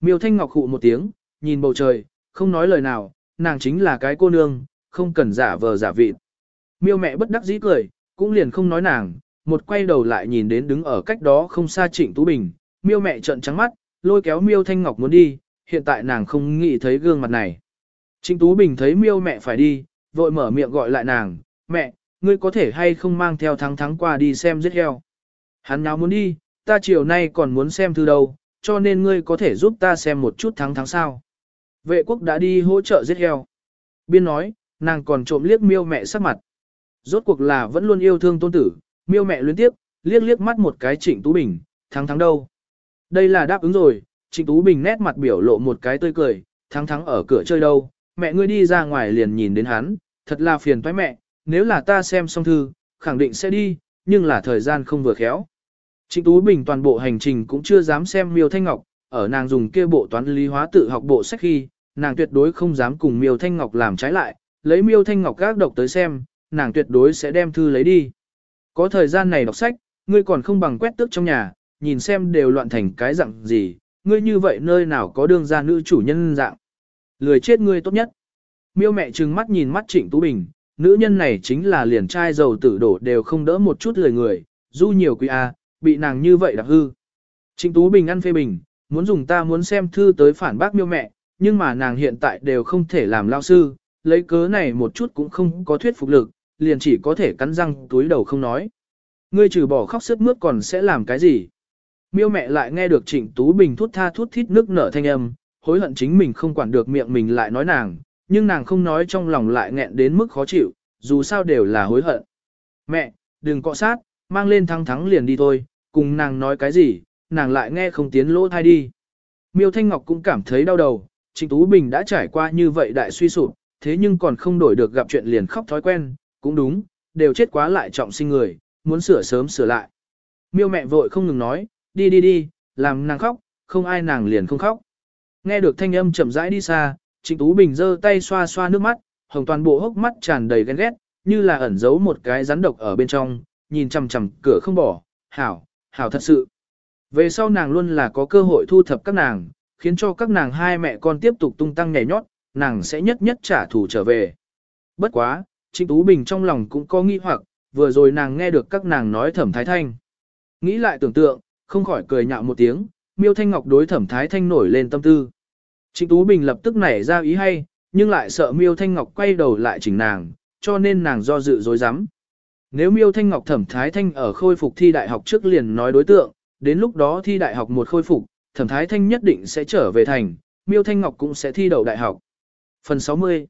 Miêu Thanh Ngọc hụ một tiếng, nhìn bầu trời, không nói lời nào, nàng chính là cái cô nương, không cần giả vờ giả vịt. Miêu mẹ bất đắc dĩ cười, cũng liền không nói nàng, một quay đầu lại nhìn đến đứng ở cách đó không xa Trịnh Tú Bình, miêu mẹ trợn trắng mắt, lôi kéo miêu Thanh Ngọc muốn đi, hiện tại nàng không nghĩ thấy gương mặt này. Trịnh Tú Bình thấy miêu mẹ phải đi, vội mở miệng gọi lại nàng, mẹ, ngươi có thể hay không mang theo thắng thắng qua đi xem giết heo. Hắn nào muốn đi, ta chiều nay còn muốn xem thư đâu, cho nên ngươi có thể giúp ta xem một chút thắng thắng sao. Vệ quốc đã đi hỗ trợ giết heo. Biên nói, nàng còn trộm liếc miêu mẹ sắc mặt. Rốt cuộc là vẫn luôn yêu thương tôn tử, miêu mẹ luyến tiếp, liếc liếc mắt một cái trịnh Tú Bình, thắng thắng đâu. Đây là đáp ứng rồi, trịnh Tú Bình nét mặt biểu lộ một cái tươi cười, thắng thắng ở cửa chơi đâu, mẹ ngươi đi ra ngoài liền nhìn đến hắn, thật là phiền toái mẹ, nếu là ta xem xong thư, khẳng định sẽ đi, nhưng là thời gian không vừa khéo. Trịnh Tú Bình toàn bộ hành trình cũng chưa dám xem Miêu Thanh Ngọc, ở nàng dùng kia bộ toán lý hóa tự học bộ sách khi, nàng tuyệt đối không dám cùng Miêu Thanh Ngọc làm trái lại, lấy Miêu Thanh Ngọc các độc tới xem, nàng tuyệt đối sẽ đem thư lấy đi. Có thời gian này đọc sách, ngươi còn không bằng quét tước trong nhà, nhìn xem đều loạn thành cái dạng gì, ngươi như vậy nơi nào có đương gia nữ chủ nhân dạng. Lười chết ngươi tốt nhất. Miêu mẹ trừng mắt nhìn mắt Trịnh Tú Bình, nữ nhân này chính là liền trai giàu tử đổ đều không đỡ một chút lời người, du nhiều quý a, bị nàng như vậy đạp hư. Trịnh Tú Bình ăn phê bình, muốn dùng ta muốn xem thư tới phản bác miêu mẹ, nhưng mà nàng hiện tại đều không thể làm lao sư, lấy cớ này một chút cũng không có thuyết phục lực, liền chỉ có thể cắn răng túi đầu không nói. Ngươi trừ bỏ khóc sức mướt còn sẽ làm cái gì? Miêu mẹ lại nghe được Trịnh Tú Bình thút tha thút thít nước nở thanh âm, hối hận chính mình không quản được miệng mình lại nói nàng, nhưng nàng không nói trong lòng lại nghẹn đến mức khó chịu, dù sao đều là hối hận. Mẹ, đừng cọ sát, mang lên thắng thắng liền đi thôi, cùng nàng nói cái gì, nàng lại nghe không tiến lỗ thai đi. Miêu Thanh Ngọc cũng cảm thấy đau đầu, Trịnh Tú Bình đã trải qua như vậy đại suy sụp, thế nhưng còn không đổi được gặp chuyện liền khóc thói quen, cũng đúng, đều chết quá lại trọng sinh người, muốn sửa sớm sửa lại. Miêu mẹ vội không ngừng nói, đi đi đi, làm nàng khóc, không ai nàng liền không khóc. Nghe được thanh âm chậm rãi đi xa, Trịnh Tú Bình giơ tay xoa xoa nước mắt, hồng toàn bộ hốc mắt tràn đầy ghen ghét, như là ẩn giấu một cái rắn độc ở bên trong, nhìn chằm chằm cửa không bỏ, hảo, hảo thật sự. Về sau nàng luôn là có cơ hội thu thập các nàng, khiến cho các nàng hai mẹ con tiếp tục tung tăng nhảy nhót, nàng sẽ nhất nhất trả thù trở về. Bất quá, Trịnh Tú Bình trong lòng cũng có nghi hoặc, vừa rồi nàng nghe được các nàng nói thẩm thái thanh. Nghĩ lại tưởng tượng, không khỏi cười nhạo một tiếng, miêu thanh ngọc đối thẩm thái thanh nổi lên tâm tư. Trịnh Tú Bình lập tức nảy ra ý hay, nhưng lại sợ miêu thanh ngọc quay đầu lại chỉnh nàng, cho nên nàng do dự dối rắm Nếu miêu thanh ngọc thẩm thái thanh ở khôi phục thi đại học trước liền nói đối tượng, đến lúc đó thi đại học một khôi phục, thẩm thái thanh nhất định sẽ trở về thành, miêu thanh ngọc cũng sẽ thi đậu đại học. Phần 60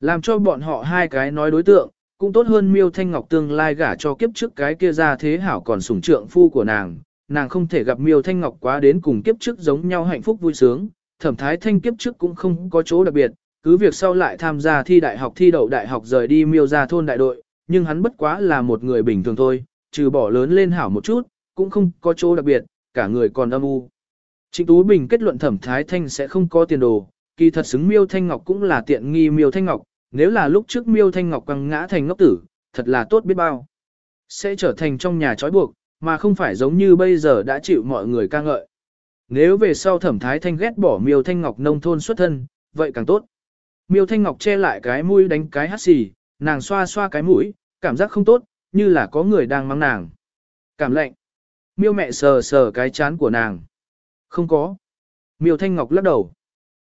Làm cho bọn họ hai cái nói đối tượng, cũng tốt hơn miêu thanh ngọc tương lai gả cho kiếp trước cái kia ra thế hảo còn sủng trượng phu của nàng, nàng không thể gặp miêu thanh ngọc quá đến cùng kiếp trước giống nhau hạnh phúc vui sướng, thẩm thái thanh kiếp trước cũng không có chỗ đặc biệt, cứ việc sau lại tham gia thi đại học thi đậu đại học rời đi miêu ra thôn đại đội, nhưng hắn bất quá là một người bình thường thôi, trừ bỏ lớn lên hảo một chút, cũng không có chỗ đặc biệt, cả người còn âm u. Trịnh Tú Bình kết luận thẩm thái thanh sẽ không có tiền đồ, kỳ thật xứng miêu thanh ngọc cũng là tiện nghi miêu thanh ngọc, nếu là lúc trước miêu thanh ngọc quăng ngã thành ngốc tử, thật là tốt biết bao. Sẽ trở thành trong nhà trói buộc, mà không phải giống như bây giờ đã chịu mọi người ca ngợi. Nếu về sau thẩm thái thanh ghét bỏ miêu thanh ngọc nông thôn xuất thân, vậy càng tốt. Miêu thanh ngọc che lại cái mũi đánh cái hắt xì, nàng xoa xoa cái mũi, cảm giác không tốt, như là có người đang mắng nàng. Cảm lạnh. Miêu mẹ sờ sờ cái chán của nàng. Không có. Miêu thanh ngọc lắc đầu.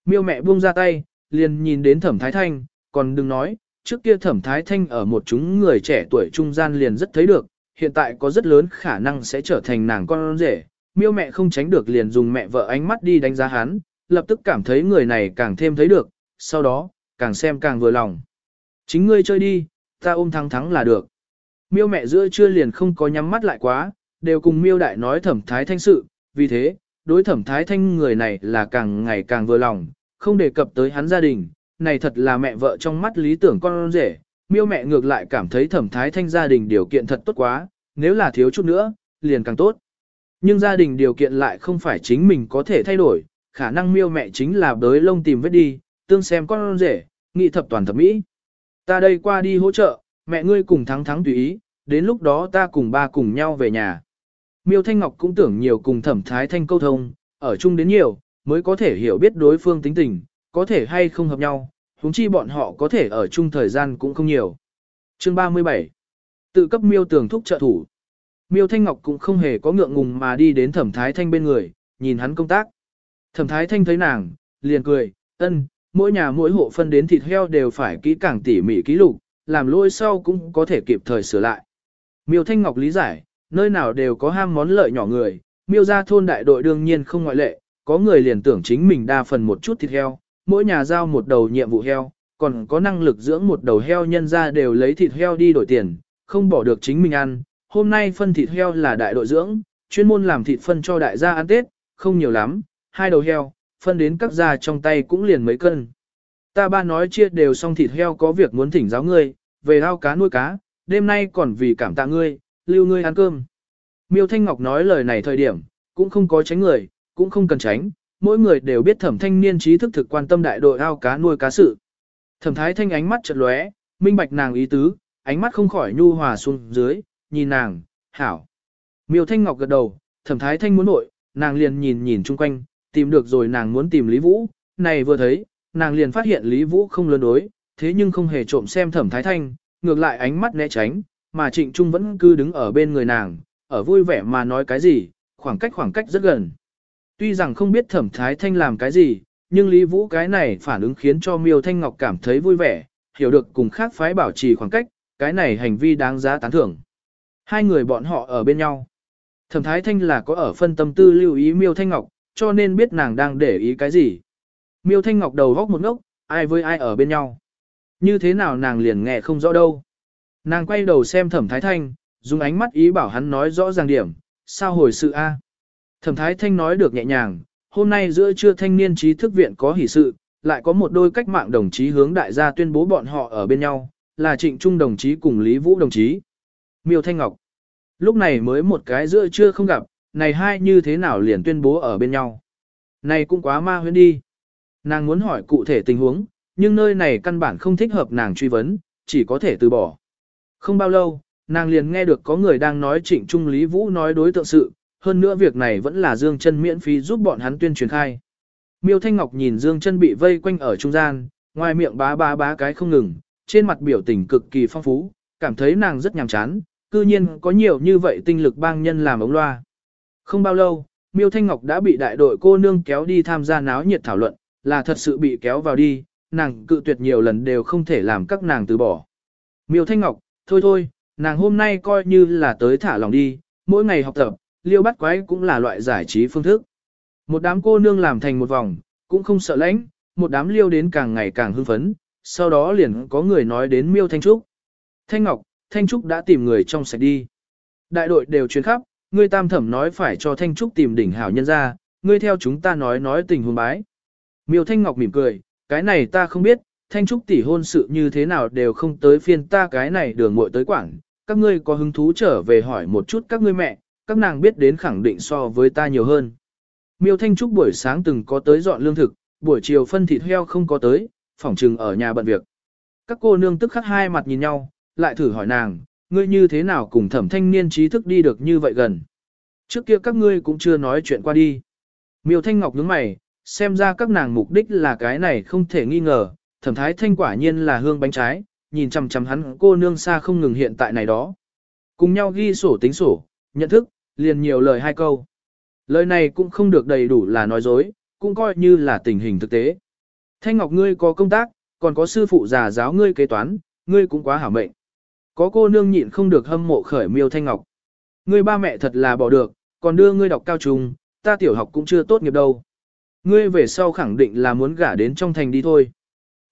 Miêu mẹ buông ra tay, liền nhìn đến thẩm thái thanh, còn đừng nói, trước kia thẩm thái thanh ở một chúng người trẻ tuổi trung gian liền rất thấy được, hiện tại có rất lớn khả năng sẽ trở thành nàng con rể. Miêu mẹ không tránh được liền dùng mẹ vợ ánh mắt đi đánh giá hắn, lập tức cảm thấy người này càng thêm thấy được, sau đó, càng xem càng vừa lòng. Chính ngươi chơi đi, ta ôm thắng thắng là được. Miêu mẹ giữa trưa liền không có nhắm mắt lại quá, đều cùng miêu đại nói thẩm thái thanh sự, vì thế, đối thẩm thái thanh người này là càng ngày càng vừa lòng, không đề cập tới hắn gia đình, này thật là mẹ vợ trong mắt lý tưởng con rể, miêu mẹ ngược lại cảm thấy thẩm thái thanh gia đình điều kiện thật tốt quá, nếu là thiếu chút nữa, liền càng tốt. Nhưng gia đình điều kiện lại không phải chính mình có thể thay đổi, khả năng miêu mẹ chính là bới lông tìm vết đi, tương xem con rể, nghị thập toàn thập mỹ. Ta đây qua đi hỗ trợ, mẹ ngươi cùng thắng thắng tùy ý, đến lúc đó ta cùng ba cùng nhau về nhà. Miêu Thanh Ngọc cũng tưởng nhiều cùng thẩm thái thanh câu thông, ở chung đến nhiều, mới có thể hiểu biết đối phương tính tình, có thể hay không hợp nhau, huống chi bọn họ có thể ở chung thời gian cũng không nhiều. Chương 37 Tự cấp miêu tường thúc trợ thủ. Miêu Thanh Ngọc cũng không hề có ngượng ngùng mà đi đến thẩm thái thanh bên người, nhìn hắn công tác. Thẩm thái thanh thấy nàng, liền cười, ân, mỗi nhà mỗi hộ phân đến thịt heo đều phải kỹ càng tỉ mỉ ký lục, làm lôi sau cũng có thể kịp thời sửa lại. Miêu Thanh Ngọc lý giải, nơi nào đều có ham món lợi nhỏ người, miêu ra thôn đại đội đương nhiên không ngoại lệ, có người liền tưởng chính mình đa phần một chút thịt heo, mỗi nhà giao một đầu nhiệm vụ heo, còn có năng lực dưỡng một đầu heo nhân ra đều lấy thịt heo đi đổi tiền, không bỏ được chính mình ăn. Hôm nay phân thịt heo là đại đội dưỡng, chuyên môn làm thịt phân cho đại gia ăn Tết, không nhiều lắm, hai đầu heo, phân đến các gia trong tay cũng liền mấy cân. Ta ba nói chia đều xong thịt heo có việc muốn thỉnh giáo ngươi, về ao cá nuôi cá, đêm nay còn vì cảm tạ ngươi, lưu ngươi ăn cơm. Miêu Thanh Ngọc nói lời này thời điểm, cũng không có tránh người, cũng không cần tránh, mỗi người đều biết thẩm thanh niên trí thức thực quan tâm đại đội ao cá nuôi cá sự. Thẩm thái thanh ánh mắt chật lóe, minh bạch nàng ý tứ, ánh mắt không khỏi nhu hòa xuống dưới, nhìn nàng, hảo. Miêu Thanh Ngọc gật đầu, thẩm thái thanh muốn nội, nàng liền nhìn nhìn chung quanh, tìm được rồi nàng muốn tìm Lý Vũ, này vừa thấy, nàng liền phát hiện Lý Vũ không lớn đối, thế nhưng không hề trộm xem thẩm thái thanh, ngược lại ánh mắt né tránh, mà trịnh trung vẫn cứ đứng ở bên người nàng, ở vui vẻ mà nói cái gì, khoảng cách khoảng cách rất gần. Tuy rằng không biết thẩm thái thanh làm cái gì, nhưng Lý Vũ cái này phản ứng khiến cho Miêu Thanh Ngọc cảm thấy vui vẻ, hiểu được cùng khác phái bảo trì khoảng cách, cái này hành vi đáng giá tán thưởng. Hai người bọn họ ở bên nhau. Thẩm Thái Thanh là có ở phân tâm tư lưu ý Miêu Thanh Ngọc, cho nên biết nàng đang để ý cái gì. Miêu Thanh Ngọc đầu góc một ngốc, ai với ai ở bên nhau. Như thế nào nàng liền nghe không rõ đâu. Nàng quay đầu xem Thẩm Thái Thanh, dùng ánh mắt ý bảo hắn nói rõ ràng điểm, sao hồi sự a? Thẩm Thái Thanh nói được nhẹ nhàng, hôm nay giữa trưa thanh niên trí thức viện có hỷ sự, lại có một đôi cách mạng đồng chí hướng đại gia tuyên bố bọn họ ở bên nhau, là Trịnh Trung đồng chí cùng Lý Vũ đồng chí. Miêu Thanh Ngọc. Lúc này mới một cái giữa trưa không gặp, này hai như thế nào liền tuyên bố ở bên nhau. Này cũng quá ma huyễn đi. Nàng muốn hỏi cụ thể tình huống, nhưng nơi này căn bản không thích hợp nàng truy vấn, chỉ có thể từ bỏ. Không bao lâu, nàng liền nghe được có người đang nói trịnh trung Lý Vũ nói đối tượng sự, hơn nữa việc này vẫn là Dương chân miễn phí giúp bọn hắn tuyên truyền khai. Miêu Thanh Ngọc nhìn Dương chân bị vây quanh ở trung gian, ngoài miệng bá bá bá cái không ngừng, trên mặt biểu tình cực kỳ phong phú, cảm thấy nàng rất nhàm chán, cư nhiên có nhiều như vậy tinh lực bang nhân làm ống loa. Không bao lâu, Miêu Thanh Ngọc đã bị đại đội cô nương kéo đi tham gia náo nhiệt thảo luận, là thật sự bị kéo vào đi, nàng cự tuyệt nhiều lần đều không thể làm các nàng từ bỏ. Miêu Thanh Ngọc, thôi thôi, nàng hôm nay coi như là tới thả lòng đi, mỗi ngày học tập, liêu bắt quái cũng là loại giải trí phương thức. Một đám cô nương làm thành một vòng, cũng không sợ lãnh, một đám liêu đến càng ngày càng hưng phấn, sau đó liền có người nói đến miêu Thanh Trúc. Thanh Ngọc, Thanh Trúc đã tìm người trong sạch đi. Đại đội đều chuyến khắp, ngươi tam thẩm nói phải cho Thanh Trúc tìm đỉnh hảo nhân ra, ngươi theo chúng ta nói nói tình huống bái. Miêu Thanh Ngọc mỉm cười, cái này ta không biết, Thanh Trúc tỷ hôn sự như thế nào đều không tới phiên ta cái này đường muội tới quảng, các ngươi có hứng thú trở về hỏi một chút các ngươi mẹ, các nàng biết đến khẳng định so với ta nhiều hơn. Miêu Thanh Trúc buổi sáng từng có tới dọn lương thực, buổi chiều phân thịt heo không có tới, phỏng trừng ở nhà bận việc. Các cô nương tức khắc hai mặt nhìn nhau, lại thử hỏi nàng, ngươi như thế nào cùng thẩm thanh niên trí thức đi được như vậy gần. Trước kia các ngươi cũng chưa nói chuyện qua đi. Miêu Thanh Ngọc nhướng mày, xem ra các nàng mục đích là cái này không thể nghi ngờ, thẩm thái thanh quả nhiên là hương bánh trái, nhìn chằm chằm hắn cô nương xa không ngừng hiện tại này đó. Cùng nhau ghi sổ tính sổ, nhận thức, liền nhiều lời hai câu. Lời này cũng không được đầy đủ là nói dối, cũng coi như là tình hình thực tế. Thanh Ngọc ngươi có công tác, còn có sư phụ già giáo ngươi kế toán, ngươi cũng quá hảo mệnh. Có cô nương nhịn không được hâm mộ khởi miêu Thanh Ngọc. Ngươi ba mẹ thật là bỏ được, còn đưa ngươi đọc cao trung, ta tiểu học cũng chưa tốt nghiệp đâu. Ngươi về sau khẳng định là muốn gả đến trong thành đi thôi.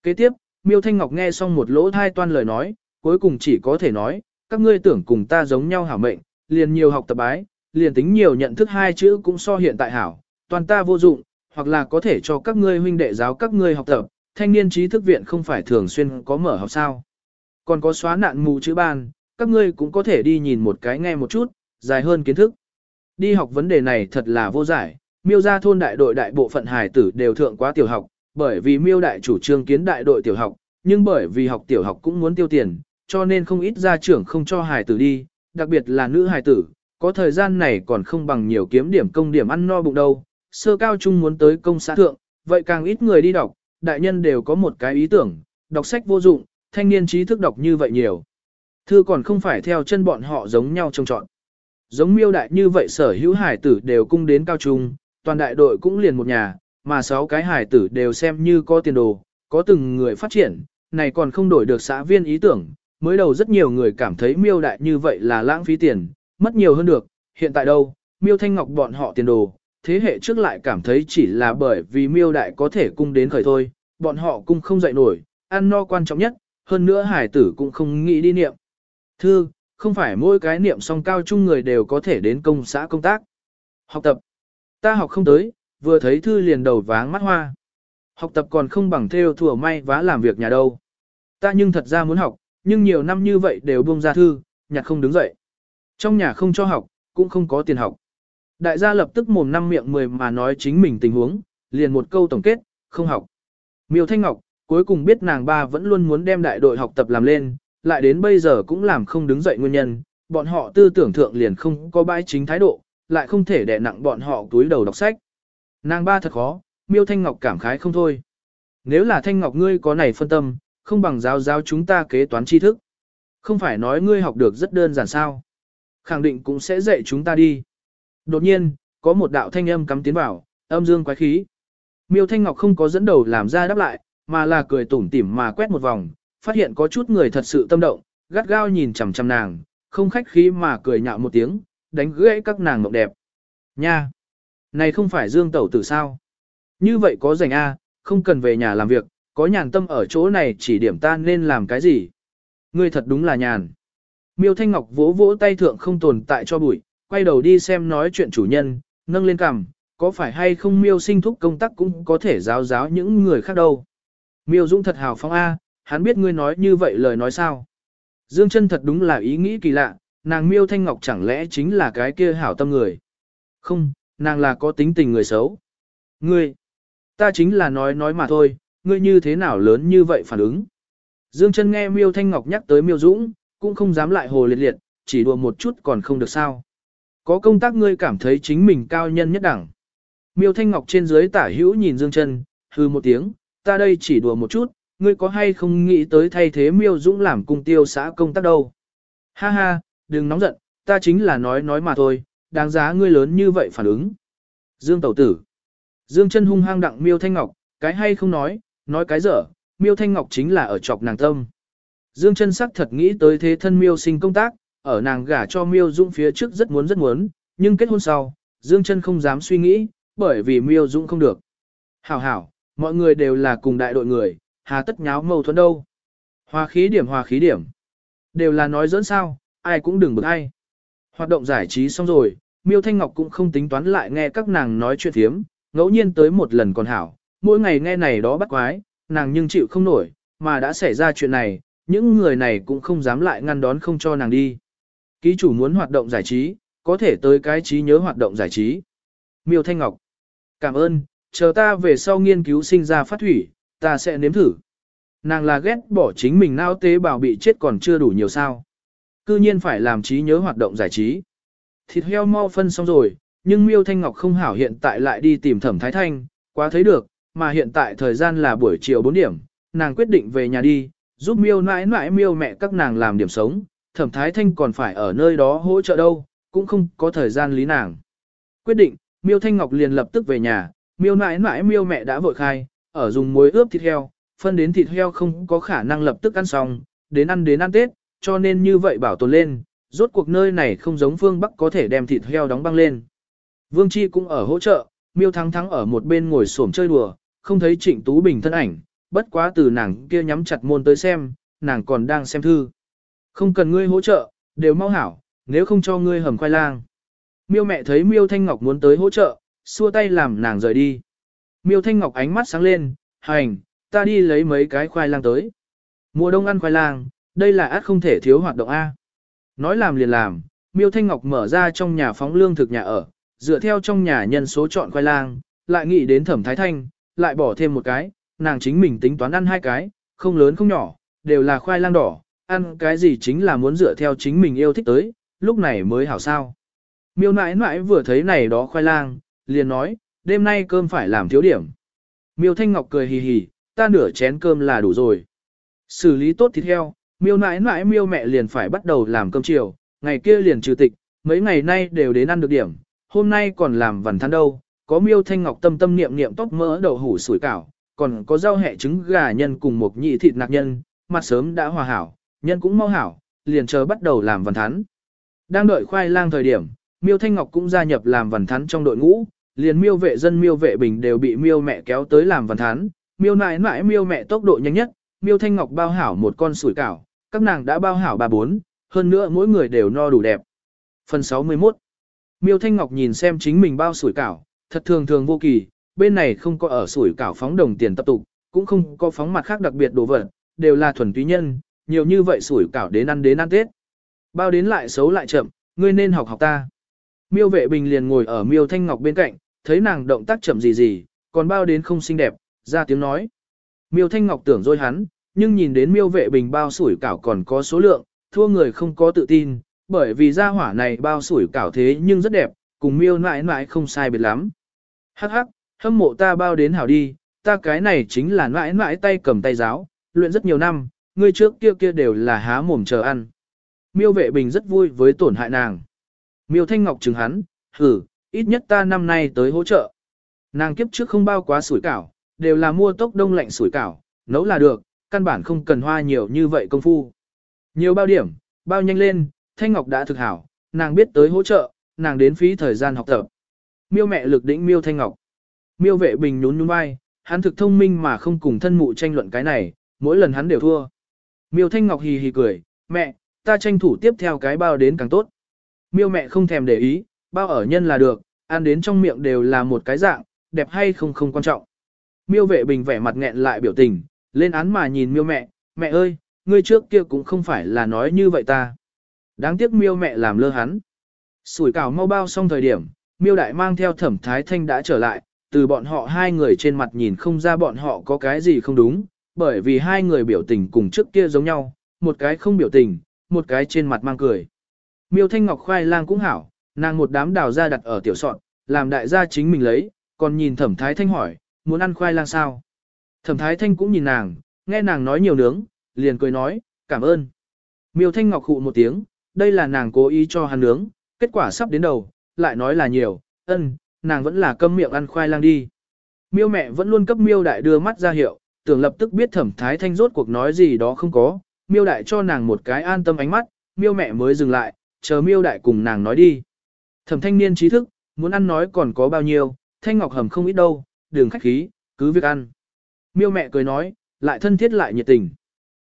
Kế tiếp, Miêu Thanh Ngọc nghe xong một lỗ thai toan lời nói, cuối cùng chỉ có thể nói, các ngươi tưởng cùng ta giống nhau hảo mệnh, liền nhiều học tập bái, liền tính nhiều nhận thức hai chữ cũng so hiện tại hảo, toàn ta vô dụng, hoặc là có thể cho các ngươi huynh đệ giáo các ngươi học tập, thanh niên trí thức viện không phải thường xuyên có mở học sao. Còn có xóa nạn mù chữ ban, các ngươi cũng có thể đi nhìn một cái nghe một chút, dài hơn kiến thức. Đi học vấn đề này thật là vô giải, miêu gia thôn đại đội đại bộ phận hài tử đều thượng quá tiểu học, bởi vì miêu đại chủ trương kiến đại đội tiểu học, nhưng bởi vì học tiểu học cũng muốn tiêu tiền, cho nên không ít gia trưởng không cho hài tử đi, đặc biệt là nữ hài tử, có thời gian này còn không bằng nhiều kiếm điểm công điểm ăn no bụng đâu, sơ cao trung muốn tới công xã thượng, vậy càng ít người đi đọc, đại nhân đều có một cái ý tưởng, đọc sách vô dụng, thanh niên trí thức đọc như vậy nhiều. Thư còn không phải theo chân bọn họ giống nhau trông chọn. Giống miêu đại như vậy sở hữu hải tử đều cung đến cao trung, toàn đại đội cũng liền một nhà, mà sáu cái hải tử đều xem như có tiền đồ, có từng người phát triển, này còn không đổi được xã viên ý tưởng. Mới đầu rất nhiều người cảm thấy miêu đại như vậy là lãng phí tiền, mất nhiều hơn được, hiện tại đâu, miêu thanh ngọc bọn họ tiền đồ, thế hệ trước lại cảm thấy chỉ là bởi vì miêu đại có thể cung đến khởi thôi, bọn họ cung không dậy nổi, ăn no quan trọng nhất, hơn nữa hải tử cũng không nghĩ đi niệm. Thư, không phải mỗi cái niệm song cao chung người đều có thể đến công xã công tác. Học tập. Ta học không tới, vừa thấy thư liền đầu váng mắt hoa. Học tập còn không bằng theo thừa may vá làm việc nhà đâu. Ta nhưng thật ra muốn học, nhưng nhiều năm như vậy đều buông ra thư, nhặt không đứng dậy. Trong nhà không cho học, cũng không có tiền học. Đại gia lập tức mồm năm miệng mười mà nói chính mình tình huống, liền một câu tổng kết, không học. Miêu Thanh Ngọc, cuối cùng biết nàng ba vẫn luôn muốn đem đại đội học tập làm lên, lại đến bây giờ cũng làm không đứng dậy nguyên nhân, bọn họ tư tưởng thượng liền không có bãi chính thái độ, lại không thể đè nặng bọn họ túi đầu đọc sách. Nàng ba thật khó, miêu Thanh Ngọc cảm khái không thôi. Nếu là Thanh Ngọc ngươi có này phân tâm, không bằng giáo giáo chúng ta kế toán tri thức. Không phải nói ngươi học được rất đơn giản sao. Khẳng định cũng sẽ dạy chúng ta đi. Đột nhiên, có một đạo thanh âm cắm tiến vào, âm dương quái khí. Miêu Thanh Ngọc không có dẫn đầu làm ra đáp lại, mà là cười tủm tỉm mà quét một vòng, phát hiện có chút người thật sự tâm động, gắt gao nhìn chằm chằm nàng, không khách khí mà cười nhạo một tiếng, đánh gãy các nàng mộng đẹp. Nha! Này không phải Dương Tẩu tử sao? Như vậy có rảnh A, không cần về nhà làm việc, có nhàn tâm ở chỗ này chỉ điểm ta nên làm cái gì? Ngươi thật đúng là nhàn. Miêu Thanh Ngọc vỗ vỗ tay thượng không tồn tại cho bụi, quay đầu đi xem nói chuyện chủ nhân, nâng lên cằm, có phải hay không miêu sinh thúc công tác cũng có thể giáo giáo những người khác đâu. Miêu Dũng thật hào phong A, hắn biết ngươi nói như vậy lời nói sao. Dương chân thật đúng là ý nghĩ kỳ lạ, nàng miêu thanh ngọc chẳng lẽ chính là cái kia hảo tâm người. Không, nàng là có tính tình người xấu. Ngươi, ta chính là nói nói mà thôi, ngươi như thế nào lớn như vậy phản ứng. Dương chân nghe miêu thanh ngọc nhắc tới miêu dũng, cũng không dám lại hồ liệt liệt, chỉ đùa một chút còn không được sao. Có công tác ngươi cảm thấy chính mình cao nhân nhất đẳng. Miêu thanh ngọc trên dưới tả hữu nhìn Dương chân, hư một tiếng, ta đây chỉ đùa một chút, ngươi có hay không nghĩ tới thay thế miêu dũng làm cung tiêu xã công tác đâu. Ha ha, đừng nóng giận, ta chính là nói nói mà thôi, đáng giá ngươi lớn như vậy phản ứng. Dương Tẩu Tử Dương chân hung hăng đặng miêu thanh ngọc, cái hay không nói, nói cái dở, miêu thanh ngọc chính là ở chọc nàng tâm. Dương chân sắc thật nghĩ tới thế thân miêu sinh công tác, ở nàng gả cho miêu dũng phía trước rất muốn rất muốn, nhưng kết hôn sau, Dương chân không dám suy nghĩ, bởi vì miêu dũng không được. Hảo hảo, mọi người đều là cùng đại đội người, hà tất nháo mâu thuẫn đâu. Hòa khí điểm hòa khí điểm. Đều là nói dẫn sao, ai cũng đừng bực ai. Hoạt động giải trí xong rồi, Miêu Thanh Ngọc cũng không tính toán lại nghe các nàng nói chuyện thiếm, ngẫu nhiên tới một lần còn hảo, mỗi ngày nghe này đó bắt quái, nàng nhưng chịu không nổi, mà đã xảy ra chuyện này, những người này cũng không dám lại ngăn đón không cho nàng đi. Ký chủ muốn hoạt động giải trí, có thể tới cái trí nhớ hoạt động giải trí. Miêu Thanh Ngọc Cảm ơn, chờ ta về sau nghiên cứu sinh ra phát thủy, ta sẽ nếm thử. Nàng là ghét bỏ chính mình nao tế bào bị chết còn chưa đủ nhiều sao. Cư nhiên phải làm trí nhớ hoạt động giải trí. Thịt heo mau phân xong rồi, nhưng Miêu Thanh Ngọc không hảo hiện tại lại đi tìm Thẩm Thái Thanh, quá thấy được, mà hiện tại thời gian là buổi chiều 4 điểm, nàng quyết định về nhà đi, giúp Miêu nãi nãi Miêu mẹ các nàng làm điểm sống, Thẩm Thái Thanh còn phải ở nơi đó hỗ trợ đâu, cũng không có thời gian lý nàng. Quyết định, Miêu Thanh Ngọc liền lập tức về nhà, Miêu nãi nãi Miêu mẹ đã vội khai, ở dùng muối ướp thịt heo, phân đến thịt heo không có khả năng lập tức ăn xong, đến ăn đến ăn Tết, cho nên như vậy bảo tồn lên, rốt cuộc nơi này không giống phương Bắc có thể đem thịt heo đóng băng lên. Vương Chi cũng ở hỗ trợ, Miêu Thắng Thắng ở một bên ngồi xổm chơi đùa, không thấy Trịnh Tú Bình thân ảnh, bất quá từ nàng kia nhắm chặt môn tới xem, nàng còn đang xem thư. Không cần ngươi hỗ trợ, đều mau hảo, nếu không cho ngươi hầm khoai lang. Miêu mẹ thấy Miêu Thanh Ngọc muốn tới hỗ trợ, xua tay làm nàng rời đi. Miêu Thanh Ngọc ánh mắt sáng lên, hành, ta đi lấy mấy cái khoai lang tới. Mùa đông ăn khoai lang, đây là át không thể thiếu hoạt động A. Nói làm liền làm, Miêu Thanh Ngọc mở ra trong nhà phóng lương thực nhà ở, dựa theo trong nhà nhân số chọn khoai lang, lại nghĩ đến thẩm thái thanh, lại bỏ thêm một cái, nàng chính mình tính toán ăn hai cái, không lớn không nhỏ, đều là khoai lang đỏ, ăn cái gì chính là muốn dựa theo chính mình yêu thích tới, lúc này mới hảo sao. Miêu nãi nãi vừa thấy này đó khoai lang, liền nói, đêm nay cơm phải làm thiếu điểm. Miêu Thanh Ngọc cười hì hì, ta nửa chén cơm là đủ rồi. Xử lý tốt thịt heo, miêu nãi nãi miêu mẹ liền phải bắt đầu làm cơm chiều, ngày kia liền trừ tịch, mấy ngày nay đều đến ăn được điểm, hôm nay còn làm vằn than đâu, có miêu thanh ngọc tâm tâm niệm niệm tóc mỡ đậu hủ sủi cảo, còn có rau hẹ trứng gà nhân cùng một nhị thịt nạc nhân, mặt sớm đã hòa hảo, nhân cũng mau hảo, liền chờ bắt đầu làm vằn thắn. Đang đợi khoai lang thời điểm, miêu thanh ngọc cũng gia nhập làm vằn thắn trong đội ngũ, liền miêu vệ dân miêu vệ bình đều bị miêu mẹ kéo tới làm văn thán, miêu nãi nãi miêu mẹ tốc độ nhanh nhất, miêu thanh ngọc bao hảo một con sủi cảo, các nàng đã bao hảo ba bốn, hơn nữa mỗi người đều no đủ đẹp. Phần 61 Miêu Thanh Ngọc nhìn xem chính mình bao sủi cảo, thật thường thường vô kỳ, bên này không có ở sủi cảo phóng đồng tiền tập tục, cũng không có phóng mặt khác đặc biệt đồ vật, đều là thuần túy nhân, nhiều như vậy sủi cảo đến ăn đến ăn Tết. Bao đến lại xấu lại chậm, ngươi nên học học ta. Miêu vệ bình liền ngồi ở miêu thanh ngọc bên cạnh, thấy nàng động tác chậm gì gì, còn bao đến không xinh đẹp, ra tiếng nói. Miêu thanh ngọc tưởng dối hắn, nhưng nhìn đến miêu vệ bình bao sủi cảo còn có số lượng, thua người không có tự tin, bởi vì gia hỏa này bao sủi cảo thế nhưng rất đẹp, cùng miêu nãi nãi không sai biệt lắm. Hắc hắc, hâm mộ ta bao đến hảo đi, ta cái này chính là nãi nãi tay cầm tay giáo, luyện rất nhiều năm, ngươi trước kia kia đều là há mồm chờ ăn. Miêu vệ bình rất vui với tổn hại nàng. Miêu thanh ngọc chừng hắn, hử, ít nhất ta năm nay tới hỗ trợ. Nàng kiếp trước không bao quá sủi cảo, đều là mua tốc đông lạnh sủi cảo, nấu là được, căn bản không cần hoa nhiều như vậy công phu. Nhiều bao điểm, bao nhanh lên, Thanh Ngọc đã thực hảo, nàng biết tới hỗ trợ, nàng đến phí thời gian học tập. Miêu mẹ lực đỉnh miêu Thanh Ngọc. Miêu vệ bình nhún nhún vai, hắn thực thông minh mà không cùng thân mụ tranh luận cái này, mỗi lần hắn đều thua. Miêu Thanh Ngọc hì hì cười, mẹ, ta tranh thủ tiếp theo cái bao đến càng tốt. Miêu mẹ không thèm để ý, bao ở nhân là được, ăn đến trong miệng đều là một cái dạng, đẹp hay không không quan trọng. Miêu vệ bình vẻ mặt nghẹn lại biểu tình, lên án mà nhìn miêu mẹ, mẹ ơi, ngươi trước kia cũng không phải là nói như vậy ta. Đáng tiếc miêu mẹ làm lơ hắn. Sủi cảo mau bao xong thời điểm, miêu đại mang theo thẩm thái thanh đã trở lại, từ bọn họ hai người trên mặt nhìn không ra bọn họ có cái gì không đúng, bởi vì hai người biểu tình cùng trước kia giống nhau, một cái không biểu tình, một cái trên mặt mang cười. Miêu thanh ngọc khoai lang cũng hảo, nàng một đám đào ra đặt ở tiểu sọn, làm đại gia chính mình lấy, còn nhìn thẩm thái thanh hỏi, muốn ăn khoai lang sao? Thẩm thái thanh cũng nhìn nàng, nghe nàng nói nhiều nướng, liền cười nói, cảm ơn. Miêu thanh ngọc hụ một tiếng, đây là nàng cố ý cho hắn nướng, kết quả sắp đến đầu, lại nói là nhiều, ân, nàng vẫn là câm miệng ăn khoai lang đi. Miêu mẹ vẫn luôn cấp miêu đại đưa mắt ra hiệu, tưởng lập tức biết thẩm thái thanh rốt cuộc nói gì đó không có, miêu đại cho nàng một cái an tâm ánh mắt, miêu mẹ mới dừng lại, chờ miêu đại cùng nàng nói đi. Thẩm thanh niên trí thức, muốn ăn nói còn có bao nhiêu, thanh ngọc hầm không ít đâu, đường khách khí, cứ việc ăn. Miêu mẹ cười nói, lại thân thiết lại nhiệt tình.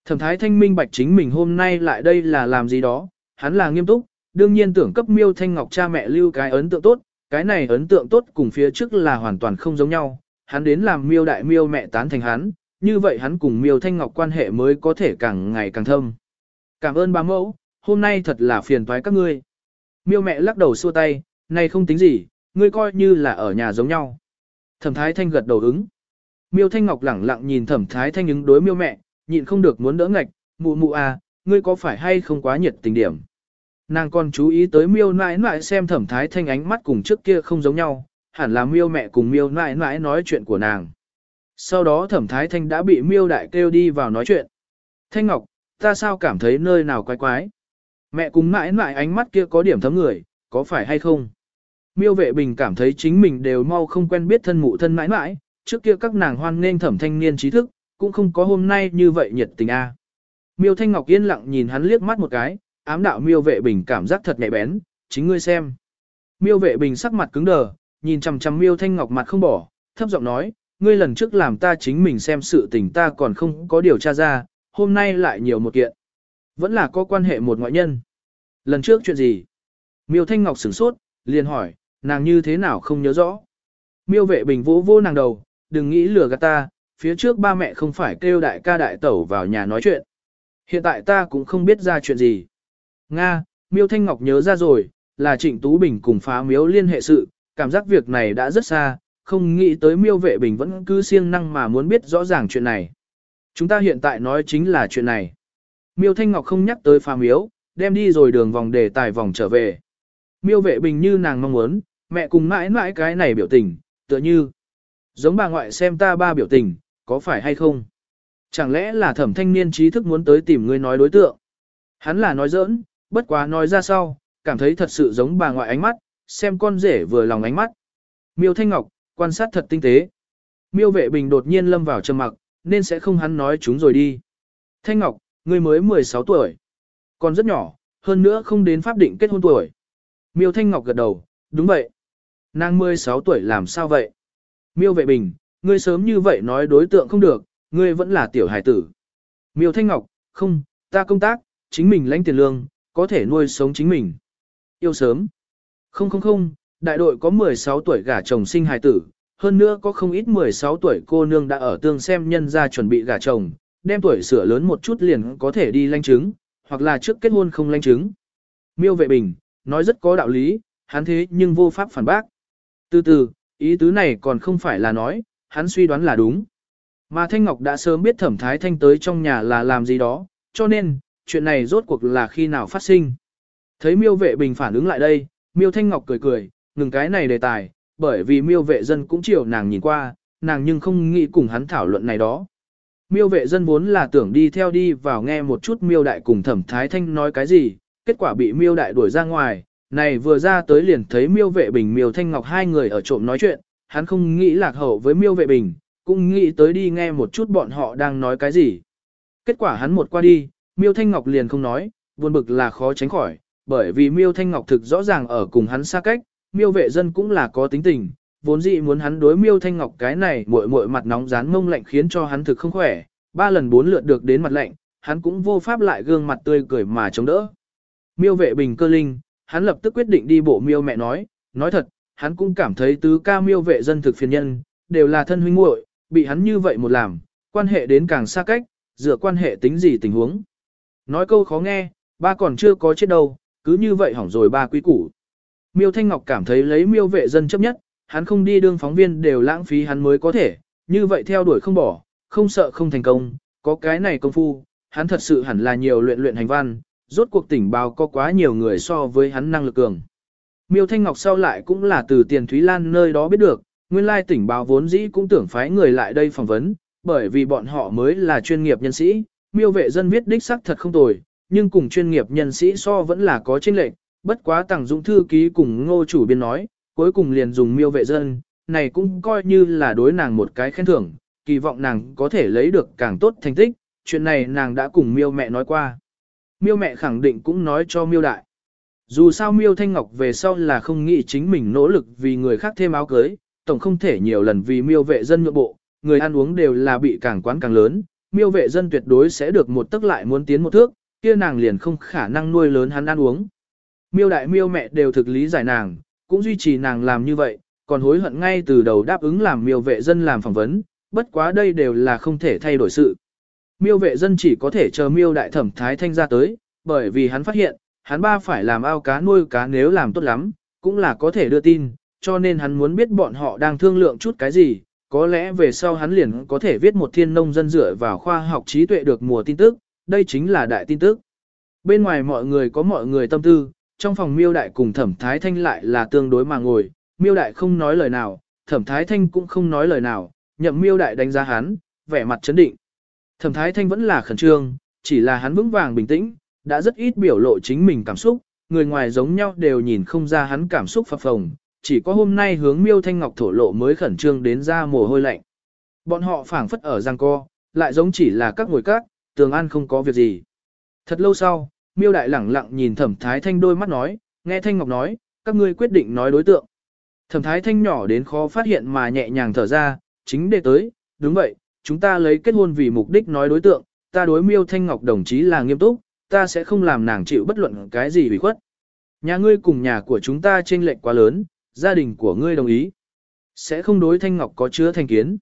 Thẩm thái thanh minh bạch chính mình hôm nay lại đây là làm gì đó, hắn là nghiêm túc, đương nhiên tưởng cấp miêu thanh ngọc cha mẹ lưu cái ấn tượng tốt, cái này ấn tượng tốt cùng phía trước là hoàn toàn không giống nhau, hắn đến làm miêu đại miêu mẹ tán thành hắn, như vậy hắn cùng miêu thanh ngọc quan hệ mới có thể càng ngày càng thâm. Cảm ơn ba mẫu, hôm nay thật là phiền toái các ngươi. Miêu mẹ lắc đầu xua tay, này không tính gì, ngươi coi như là ở nhà giống nhau. Thẩm thái thanh gật đầu ứng. Miêu thanh ngọc lẳng lặng nhìn thẩm thái thanh ứng đối miêu mẹ, nhịn không được muốn đỡ ngạch, mụ mụ à, ngươi có phải hay không quá nhiệt tình điểm. Nàng còn chú ý tới miêu nãi nãi xem thẩm thái thanh ánh mắt cùng trước kia không giống nhau, hẳn là miêu mẹ cùng miêu nãi nãi nói chuyện của nàng. Sau đó thẩm thái thanh đã bị miêu đại kêu đi vào nói chuyện. Thanh Ngọc, ta sao cảm thấy nơi nào quái quái? Mẹ cùng mãi mãi ánh mắt kia có điểm thấm người, có phải hay không? Miêu vệ bình cảm thấy chính mình đều mau không quen biết thân mụ thân mãi mãi, trước kia các nàng hoan nghênh thẩm thanh niên trí thức, cũng không có hôm nay như vậy nhiệt tình a. Miêu Thanh Ngọc yên lặng nhìn hắn liếc mắt một cái, ám đạo Miêu Vệ Bình cảm giác thật nhạy bén, chính ngươi xem. Miêu Vệ Bình sắc mặt cứng đờ, nhìn chằm chằm Miêu Thanh Ngọc mặt không bỏ, thấp giọng nói, ngươi lần trước làm ta chính mình xem sự tình ta còn không có điều tra ra, hôm nay lại nhiều một kiện. Vẫn là có quan hệ một ngoại nhân. Lần trước chuyện gì? Miêu Thanh Ngọc sửng sốt, liền hỏi, nàng như thế nào không nhớ rõ. Miêu vệ bình vỗ vô nàng đầu, đừng nghĩ lừa gạt ta, phía trước ba mẹ không phải kêu đại ca đại tẩu vào nhà nói chuyện. Hiện tại ta cũng không biết ra chuyện gì. Nga, Miêu Thanh Ngọc nhớ ra rồi, là Trịnh Tú Bình cùng phá miếu liên hệ sự, cảm giác việc này đã rất xa, không nghĩ tới Miêu Vệ Bình vẫn cứ siêng năng mà muốn biết rõ ràng chuyện này. Chúng ta hiện tại nói chính là chuyện này. Miêu Thanh Ngọc không nhắc tới phá miếu, đem đi rồi đường vòng để tài vòng trở về. Miêu Vệ Bình như nàng mong muốn, mẹ cùng mãi mãi cái này biểu tình, tựa như giống bà ngoại xem ta ba biểu tình, có phải hay không? Chẳng lẽ là thẩm thanh niên trí thức muốn tới tìm ngươi nói đối tượng? Hắn là nói giỡn, bất quá nói ra sau, cảm thấy thật sự giống bà ngoại ánh mắt, xem con rể vừa lòng ánh mắt. Miêu Thanh Ngọc, quan sát thật tinh tế. Miêu vệ bình đột nhiên lâm vào trầm mặc, nên sẽ không hắn nói chúng rồi đi. Thanh Ngọc, ngươi mới 16 tuổi. Còn rất nhỏ, hơn nữa không đến pháp định kết hôn tuổi. Miêu Thanh Ngọc gật đầu, đúng vậy. Nàng 16 tuổi làm sao vậy? Miêu vệ bình, ngươi sớm như vậy nói đối tượng không được, ngươi vẫn là tiểu hải tử. Miêu Thanh Ngọc, không, ta công tác, chính mình lãnh tiền lương, có thể nuôi sống chính mình. Yêu sớm. Không không không, đại đội có 16 tuổi gả chồng sinh hài tử, hơn nữa có không ít 16 tuổi cô nương đã ở tương xem nhân ra chuẩn bị gả chồng, đem tuổi sửa lớn một chút liền có thể đi lãnh chứng, hoặc là trước kết hôn không lãnh chứng. Miêu vệ bình, nói rất có đạo lý, hắn thế nhưng vô pháp phản bác. Từ từ, ý tứ này còn không phải là nói, hắn suy đoán là đúng. Mà Thanh Ngọc đã sớm biết thẩm thái thanh tới trong nhà là làm gì đó, cho nên, chuyện này rốt cuộc là khi nào phát sinh. Thấy miêu vệ bình phản ứng lại đây, miêu Thanh Ngọc cười cười, ngừng cái này đề tài, bởi vì miêu vệ dân cũng chiều nàng nhìn qua, nàng nhưng không nghĩ cùng hắn thảo luận này đó. Miêu vệ dân vốn là tưởng đi theo đi vào nghe một chút miêu đại cùng thẩm thái thanh nói cái gì, kết quả bị miêu đại đuổi ra ngoài, này vừa ra tới liền thấy miêu vệ bình miêu thanh ngọc hai người ở trộm nói chuyện, hắn không nghĩ lạc hậu với miêu vệ bình, cũng nghĩ tới đi nghe một chút bọn họ đang nói cái gì. Kết quả hắn một qua đi, miêu thanh ngọc liền không nói, buồn bực là khó tránh khỏi, bởi vì miêu thanh ngọc thực rõ ràng ở cùng hắn xa cách, miêu vệ dân cũng là có tính tình, vốn dĩ muốn hắn đối miêu thanh ngọc cái này muội muội mặt nóng rán mông lạnh khiến cho hắn thực không khỏe, ba lần bốn lượt được đến mặt lạnh, hắn cũng vô pháp lại gương mặt tươi cười mà chống đỡ. Miêu vệ bình cơ linh, hắn lập tức quyết định đi bộ miêu mẹ nói, nói thật, hắn cũng cảm thấy tứ ca miêu vệ dân thực phiền nhân, đều là thân huynh muội, bị hắn như vậy một làm, quan hệ đến càng xa cách, dựa quan hệ tính gì tình huống. Nói câu khó nghe, ba còn chưa có chết đâu, cứ như vậy hỏng rồi ba quý củ. Miêu Thanh Ngọc cảm thấy lấy miêu vệ dân chấp nhất, hắn không đi đương phóng viên đều lãng phí hắn mới có thể, như vậy theo đuổi không bỏ, không sợ không thành công, có cái này công phu, hắn thật sự hẳn là nhiều luyện luyện hành văn, rốt cuộc tỉnh báo có quá nhiều người so với hắn năng lực cường. Miêu Thanh Ngọc sau lại cũng là từ tiền Thúy Lan nơi đó biết được, nguyên lai tỉnh báo vốn dĩ cũng tưởng phái người lại đây phỏng vấn, bởi vì bọn họ mới là chuyên nghiệp nhân sĩ, miêu vệ dân viết đích sắc thật không tồi, nhưng cùng chuyên nghiệp nhân sĩ so vẫn là có chênh lệch, bất quá tàng dũng thư ký cùng ngô chủ biên nói, cuối cùng liền dùng miêu vệ dân, này cũng coi như là đối nàng một cái khen thưởng, kỳ vọng nàng có thể lấy được càng tốt thành tích, chuyện này nàng đã cùng miêu mẹ nói qua. Miêu mẹ khẳng định cũng nói cho miêu đại. Dù sao miêu thanh ngọc về sau là không nghĩ chính mình nỗ lực vì người khác thêm áo cưới, tổng không thể nhiều lần vì miêu vệ dân nhượng bộ, người ăn uống đều là bị càng quán càng lớn, miêu vệ dân tuyệt đối sẽ được một tức lại muốn tiến một thước, kia nàng liền không khả năng nuôi lớn hắn ăn uống. Miêu đại miêu mẹ đều thực lý giải nàng, cũng duy trì nàng làm như vậy, còn hối hận ngay từ đầu đáp ứng làm miêu vệ dân làm phỏng vấn, bất quá đây đều là không thể thay đổi sự. Miêu vệ dân chỉ có thể chờ miêu đại thẩm thái thanh ra tới, bởi vì hắn phát hiện, hắn ba phải làm ao cá nuôi cá nếu làm tốt lắm, cũng là có thể đưa tin, cho nên hắn muốn biết bọn họ đang thương lượng chút cái gì, có lẽ về sau hắn liền có thể viết một thiên nông dân dựa vào khoa học trí tuệ được mùa tin tức, đây chính là đại tin tức. Bên ngoài mọi người có mọi người tâm tư, trong phòng miêu đại cùng thẩm thái thanh lại là tương đối mà ngồi, miêu đại không nói lời nào, thẩm thái thanh cũng không nói lời nào, nhậm miêu đại đánh giá hắn, vẻ mặt chấn định. Thẩm thái thanh vẫn là khẩn trương, chỉ là hắn vững vàng bình tĩnh, đã rất ít biểu lộ chính mình cảm xúc, người ngoài giống nhau đều nhìn không ra hắn cảm xúc phập phồng, chỉ có hôm nay hướng miêu thanh ngọc thổ lộ mới khẩn trương đến ra mồ hôi lạnh. Bọn họ phảng phất ở giang co, lại giống chỉ là các ngồi các, tường an không có việc gì. Thật lâu sau, miêu đại lẳng lặng nhìn thẩm thái thanh đôi mắt nói, nghe thanh ngọc nói, các ngươi quyết định nói đối tượng. Thẩm thái thanh nhỏ đến khó phát hiện mà nhẹ nhàng thở ra, chính đề tới, đúng vậy, chúng ta lấy kết hôn vì mục đích nói đối tượng, ta đối miêu thanh ngọc đồng chí là nghiêm túc, ta sẽ không làm nàng chịu bất luận cái gì bị khuất. Nhà ngươi cùng nhà của chúng ta chênh lệch quá lớn, gia đình của ngươi đồng ý. Sẽ không đối thanh ngọc có chứa thành kiến.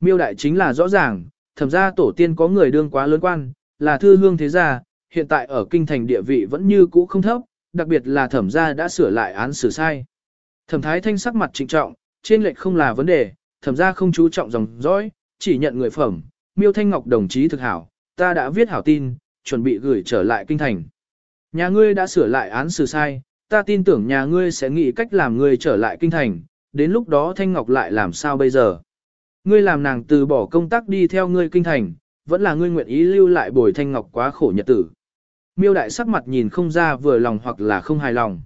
Miêu đại chính là rõ ràng, thẩm ra tổ tiên có người đương quá lớn quan, là thư hương thế gia, hiện tại ở kinh thành địa vị vẫn như cũ không thấp, đặc biệt là thẩm gia đã sửa lại án xử sai. Thẩm thái thanh sắc mặt trịnh trọng, trên lệch không là vấn đề, thẩm gia không chú trọng dòng dõi, chỉ nhận người phẩm, miêu thanh ngọc đồng chí thực hảo, ta đã viết hảo tin, chuẩn bị gửi trở lại kinh thành. Nhà ngươi đã sửa lại án xử sai, ta tin tưởng nhà ngươi sẽ nghĩ cách làm ngươi trở lại kinh thành, đến lúc đó Thanh Ngọc lại làm sao bây giờ. Ngươi làm nàng từ bỏ công tác đi theo ngươi kinh thành, vẫn là ngươi nguyện ý lưu lại bồi Thanh Ngọc quá khổ nhật tử. Miêu đại sắc mặt nhìn không ra vừa lòng hoặc là không hài lòng.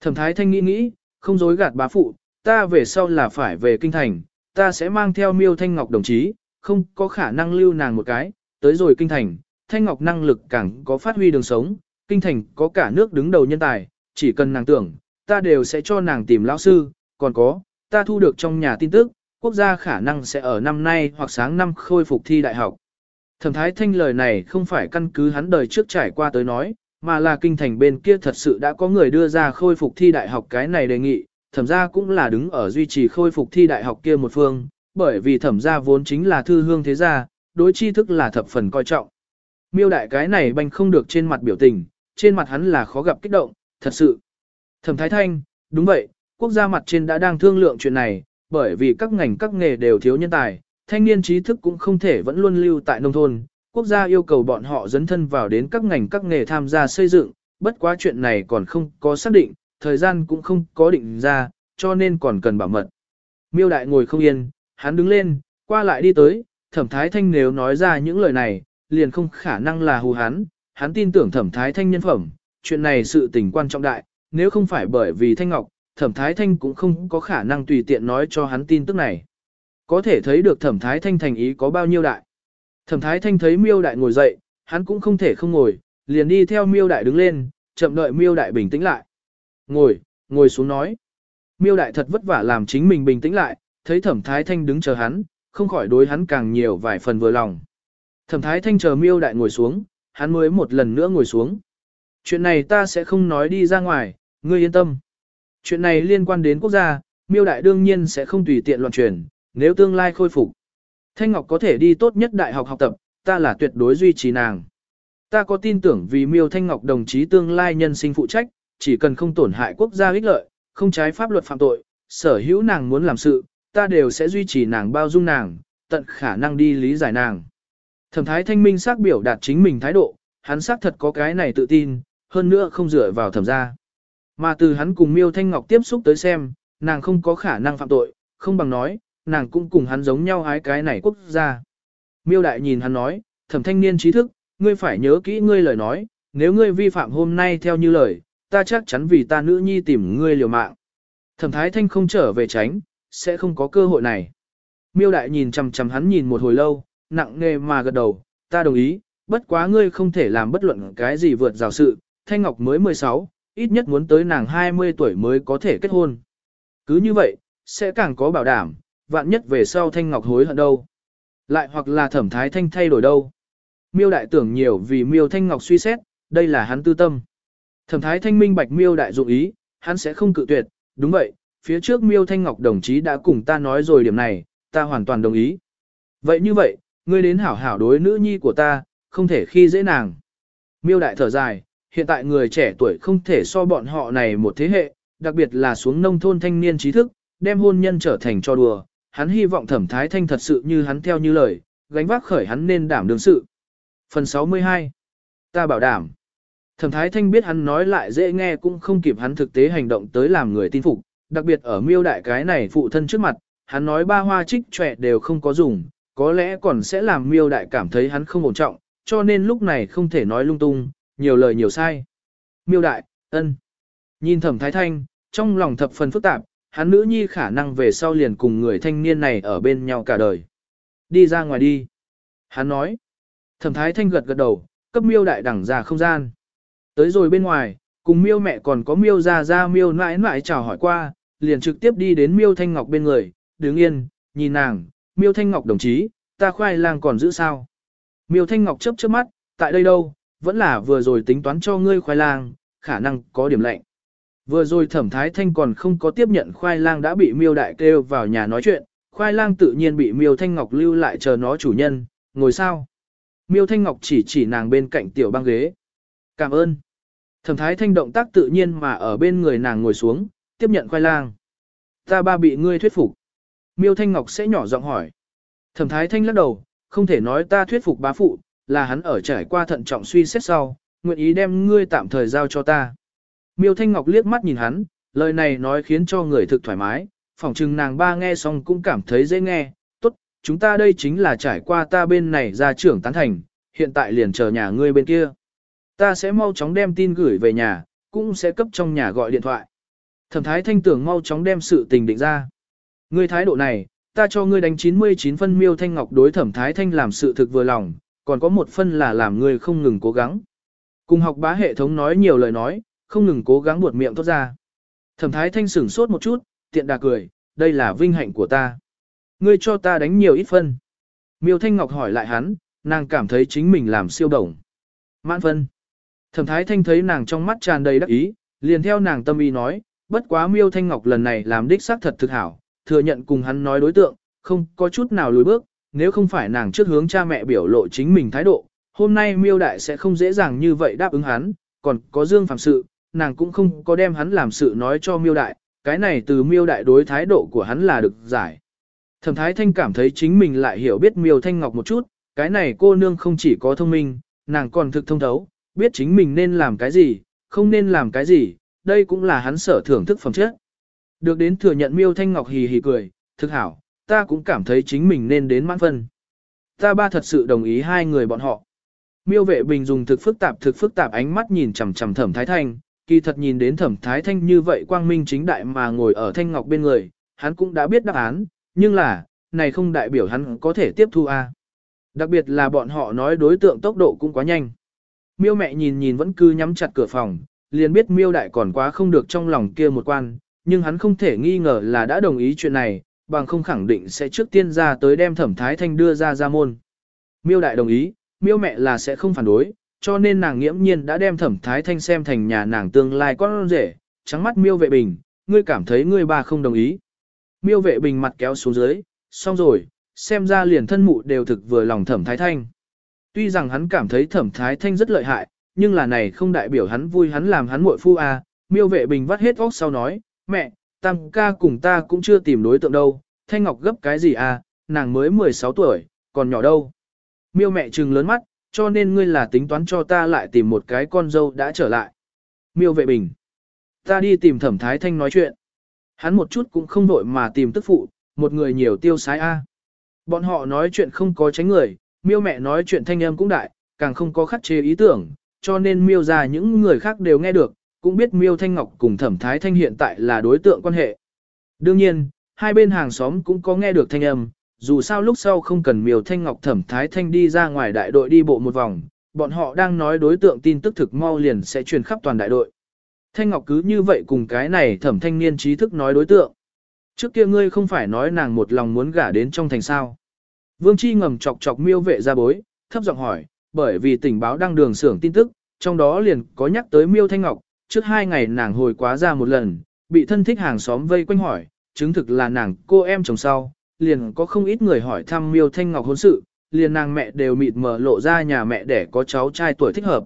Thẩm thái thanh nghĩ nghĩ, không dối gạt bá phụ, ta về sau là phải về kinh thành, ta sẽ mang theo miêu thanh ngọc đồng chí, không có khả năng lưu nàng một cái, tới rồi kinh thành, thanh ngọc năng lực càng có phát huy đường sống, kinh thành có cả nước đứng đầu nhân tài, chỉ cần nàng tưởng, ta đều sẽ cho nàng tìm lão sư, còn có, ta thu được trong nhà tin tức, quốc gia khả năng sẽ ở năm nay hoặc sáng năm khôi phục thi đại học. Thẩm Thái Thanh lời này không phải căn cứ hắn đời trước trải qua tới nói, mà là kinh thành bên kia thật sự đã có người đưa ra khôi phục thi đại học cái này đề nghị, thẩm ra cũng là đứng ở duy trì khôi phục thi đại học kia một phương, bởi vì thẩm ra vốn chính là thư hương thế gia, đối tri thức là thập phần coi trọng. Miêu đại cái này banh không được trên mặt biểu tình, trên mặt hắn là khó gặp kích động, thật sự. Thẩm Thái Thanh, đúng vậy, quốc gia mặt trên đã đang thương lượng chuyện này, bởi vì các ngành các nghề đều thiếu nhân tài, thanh niên trí thức cũng không thể vẫn luôn lưu tại nông thôn. Quốc gia yêu cầu bọn họ dấn thân vào đến các ngành các nghề tham gia xây dựng, bất quá chuyện này còn không có xác định, thời gian cũng không có định ra, cho nên còn cần bảo mật. Miêu đại ngồi không yên, hắn đứng lên, qua lại đi tới, thẩm thái thanh nếu nói ra những lời này, liền không khả năng là hù hắn, hắn tin tưởng thẩm thái thanh nhân phẩm, chuyện này sự tình quan trọng đại, nếu không phải bởi vì thanh ngọc, thẩm thái thanh cũng không có khả năng tùy tiện nói cho hắn tin tức này. Có thể thấy được thẩm thái thanh thành ý có bao nhiêu đại. Thẩm thái thanh thấy miêu đại ngồi dậy, hắn cũng không thể không ngồi, liền đi theo miêu đại đứng lên, chậm đợi miêu đại bình tĩnh lại. Ngồi, ngồi xuống nói. Miêu đại thật vất vả làm chính mình bình tĩnh lại, thấy thẩm thái thanh đứng chờ hắn, không khỏi đối hắn càng nhiều vài phần vừa lòng. Thẩm thái thanh chờ miêu đại ngồi xuống, hắn mới một lần nữa ngồi xuống. Chuyện này ta sẽ không nói đi ra ngoài, ngươi yên tâm. Chuyện này liên quan đến quốc gia, miêu đại đương nhiên sẽ không tùy tiện loạn truyền, nếu tương lai khôi phục. Thanh Ngọc có thể đi tốt nhất đại học học tập, ta là tuyệt đối duy trì nàng. Ta có tin tưởng vì miêu Thanh Ngọc đồng chí tương lai nhân sinh phụ trách, chỉ cần không tổn hại quốc gia ích lợi, không trái pháp luật phạm tội, sở hữu nàng muốn làm sự, ta đều sẽ duy trì nàng bao dung nàng, tận khả năng đi lý giải nàng. Thẩm thái thanh minh xác biểu đạt chính mình thái độ, hắn xác thật có cái này tự tin, hơn nữa không dựa vào thẩm gia. Mà từ hắn cùng miêu thanh ngọc tiếp xúc tới xem, nàng không có khả năng phạm tội, không bằng nói, nàng cũng cùng hắn giống nhau ái cái này quốc gia. Miêu đại nhìn hắn nói, thẩm thanh niên trí thức, ngươi phải nhớ kỹ ngươi lời nói, nếu ngươi vi phạm hôm nay theo như lời, ta chắc chắn vì ta nữ nhi tìm ngươi liều mạng. Thẩm thái thanh không trở về tránh, sẽ không có cơ hội này. Miêu đại nhìn chằm chằm hắn nhìn một hồi lâu, nặng nề mà gật đầu, ta đồng ý, bất quá ngươi không thể làm bất luận cái gì vượt rào sự, Thanh Ngọc mới 16, ít nhất muốn tới nàng 20 tuổi mới có thể kết hôn. Cứ như vậy, sẽ càng có bảo đảm, vạn nhất về sau Thanh Ngọc hối hận đâu. Lại hoặc là thẩm thái thanh thay đổi đâu. Miêu đại tưởng nhiều vì miêu Thanh Ngọc suy xét, đây là hắn tư tâm. Thẩm thái thanh minh bạch miêu đại dụng ý, hắn sẽ không cự tuyệt, đúng vậy, phía trước miêu Thanh Ngọc đồng chí đã cùng ta nói rồi điểm này, ta hoàn toàn đồng ý. Vậy như vậy, ngươi đến hảo hảo đối nữ nhi của ta, không thể khi dễ nàng. Miêu đại thở dài, hiện tại người trẻ tuổi không thể so bọn họ này một thế hệ, đặc biệt là xuống nông thôn thanh niên trí thức, đem hôn nhân trở thành cho đùa, hắn hy vọng thẩm thái thanh thật sự như hắn theo như lời, gánh vác khởi hắn nên đảm đương sự. Phần 62 Ta bảo đảm. Thẩm thái thanh biết hắn nói lại dễ nghe cũng không kịp hắn thực tế hành động tới làm người tin phục, đặc biệt ở miêu đại cái này phụ thân trước mặt, hắn nói ba hoa trích trẻ đều không có dùng, có lẽ còn sẽ làm miêu đại cảm thấy hắn không ổn trọng, cho nên lúc này không thể nói lung tung, nhiều lời nhiều sai. Miêu đại, ân. Nhìn thẩm thái thanh, trong lòng thập phần phức tạp, hắn nữ nhi khả năng về sau liền cùng người thanh niên này ở bên nhau cả đời. Đi ra ngoài đi. Hắn nói. Thẩm thái thanh gật gật đầu, cấp miêu đại đẳng ra không gian. Tới rồi bên ngoài, cùng miêu mẹ còn có miêu ra ra miêu nãi nãi chào hỏi qua, liền trực tiếp đi đến miêu thanh ngọc bên người, đứng yên, nhìn nàng, miêu thanh ngọc đồng chí, ta khoai lang còn giữ sao. Miêu thanh ngọc chớp chớp mắt, tại đây đâu, vẫn là vừa rồi tính toán cho ngươi khoai lang, khả năng có điểm lạnh. Vừa rồi thẩm thái thanh còn không có tiếp nhận khoai lang đã bị miêu đại kêu vào nhà nói chuyện, khoai lang tự nhiên bị miêu thanh ngọc lưu lại chờ nó chủ nhân, ngồi sao. Miêu thanh ngọc chỉ chỉ nàng bên cạnh tiểu băng ghế. Cảm ơn. Thẩm thái thanh động tác tự nhiên mà ở bên người nàng ngồi xuống, tiếp nhận khoai lang. Ta ba bị ngươi thuyết phục. Miêu thanh ngọc sẽ nhỏ giọng hỏi. Thẩm thái thanh lắc đầu, không thể nói ta thuyết phục bá phụ, là hắn ở trải qua thận trọng suy xét sau, nguyện ý đem ngươi tạm thời giao cho ta. Miêu Thanh Ngọc liếc mắt nhìn hắn, lời này nói khiến cho người thực thoải mái, phỏng chừng nàng ba nghe xong cũng cảm thấy dễ nghe, tốt, chúng ta đây chính là trải qua ta bên này ra trưởng tán thành, hiện tại liền chờ nhà ngươi bên kia. Ta sẽ mau chóng đem tin gửi về nhà, cũng sẽ cấp trong nhà gọi điện thoại. Thẩm thái thanh tưởng mau chóng đem sự tình định ra. Ngươi thái độ này, ta cho ngươi đánh 99 phân miêu thanh ngọc đối thẩm thái thanh làm sự thực vừa lòng, còn có một phân là làm ngươi không ngừng cố gắng. Cùng học bá hệ thống nói nhiều lời nói, không ngừng cố gắng buột miệng tốt ra. Thẩm thái thanh sửng sốt một chút, tiện đà cười, đây là vinh hạnh của ta. Ngươi cho ta đánh nhiều ít phân. Miêu Thanh Ngọc hỏi lại hắn, nàng cảm thấy chính mình làm siêu đồng. Mãn phân. Thẩm thái thanh thấy nàng trong mắt tràn đầy đắc ý, liền theo nàng tâm ý nói, bất quá Miêu Thanh Ngọc lần này làm đích xác thật thực hảo, thừa nhận cùng hắn nói đối tượng, không có chút nào lùi bước, nếu không phải nàng trước hướng cha mẹ biểu lộ chính mình thái độ, hôm nay Miêu Đại sẽ không dễ dàng như vậy đáp ứng hắn, còn có Dương Phạm sự, nàng cũng không có đem hắn làm sự nói cho miêu đại, cái này từ miêu đại đối thái độ của hắn là được giải. Thẩm thái thanh cảm thấy chính mình lại hiểu biết miêu thanh ngọc một chút, cái này cô nương không chỉ có thông minh, nàng còn thực thông thấu, biết chính mình nên làm cái gì, không nên làm cái gì, đây cũng là hắn sở thưởng thức phẩm chất. Được đến thừa nhận miêu thanh ngọc hì hì cười, thực hảo, ta cũng cảm thấy chính mình nên đến mãn phân. Ta ba thật sự đồng ý hai người bọn họ. Miêu vệ bình dùng thực phức tạp thực phức tạp ánh mắt nhìn chằm chằm thẩm thái thanh, kỳ thật nhìn đến thẩm thái thanh như vậy quang minh chính đại mà ngồi ở thanh ngọc bên người, hắn cũng đã biết đáp án, nhưng là, này không đại biểu hắn có thể tiếp thu a. Đặc biệt là bọn họ nói đối tượng tốc độ cũng quá nhanh. Miêu mẹ nhìn nhìn vẫn cứ nhắm chặt cửa phòng, liền biết miêu đại còn quá không được trong lòng kia một quan, nhưng hắn không thể nghi ngờ là đã đồng ý chuyện này, bằng không khẳng định sẽ trước tiên ra tới đem thẩm thái thanh đưa ra ra môn. Miêu đại đồng ý, miêu mẹ là sẽ không phản đối, cho nên nàng nghiễm nhiên đã đem thẩm thái thanh xem thành nhà nàng tương lai con rể, trắng mắt miêu vệ bình, ngươi cảm thấy ngươi ba không đồng ý. Miêu vệ bình mặt kéo xuống dưới, xong rồi, xem ra liền thân mụ đều thực vừa lòng thẩm thái thanh. Tuy rằng hắn cảm thấy thẩm thái thanh rất lợi hại, nhưng là này không đại biểu hắn vui hắn làm hắn muội phu à, miêu vệ bình vắt hết óc sau nói, mẹ, tam ca cùng ta cũng chưa tìm đối tượng đâu, thanh ngọc gấp cái gì à, nàng mới 16 tuổi, còn nhỏ đâu. Miêu mẹ trừng lớn mắt, cho nên ngươi là tính toán cho ta lại tìm một cái con dâu đã trở lại. Miêu vệ bình. Ta đi tìm thẩm thái thanh nói chuyện. Hắn một chút cũng không đội mà tìm tức phụ, một người nhiều tiêu sái A. Bọn họ nói chuyện không có tránh người, miêu mẹ nói chuyện thanh âm cũng đại, càng không có khắc chế ý tưởng, cho nên miêu ra những người khác đều nghe được, cũng biết miêu thanh ngọc cùng thẩm thái thanh hiện tại là đối tượng quan hệ. Đương nhiên, hai bên hàng xóm cũng có nghe được thanh âm, dù sao lúc sau không cần miều thanh ngọc thẩm thái thanh đi ra ngoài đại đội đi bộ một vòng, bọn họ đang nói đối tượng tin tức thực mau liền sẽ truyền khắp toàn đại đội. Thanh ngọc cứ như vậy cùng cái này thẩm thanh niên trí thức nói đối tượng. Trước kia ngươi không phải nói nàng một lòng muốn gả đến trong thành sao. Vương Chi ngầm chọc chọc miêu vệ ra bối, thấp giọng hỏi, bởi vì tình báo đang đường xưởng tin tức, trong đó liền có nhắc tới miêu thanh ngọc, trước hai ngày nàng hồi quá ra một lần, bị thân thích hàng xóm vây quanh hỏi, chứng thực là nàng cô em chồng sau, liền có không ít người hỏi thăm miêu thanh ngọc hôn sự, liền nàng mẹ đều mịt mờ lộ ra nhà mẹ để có cháu trai tuổi thích hợp.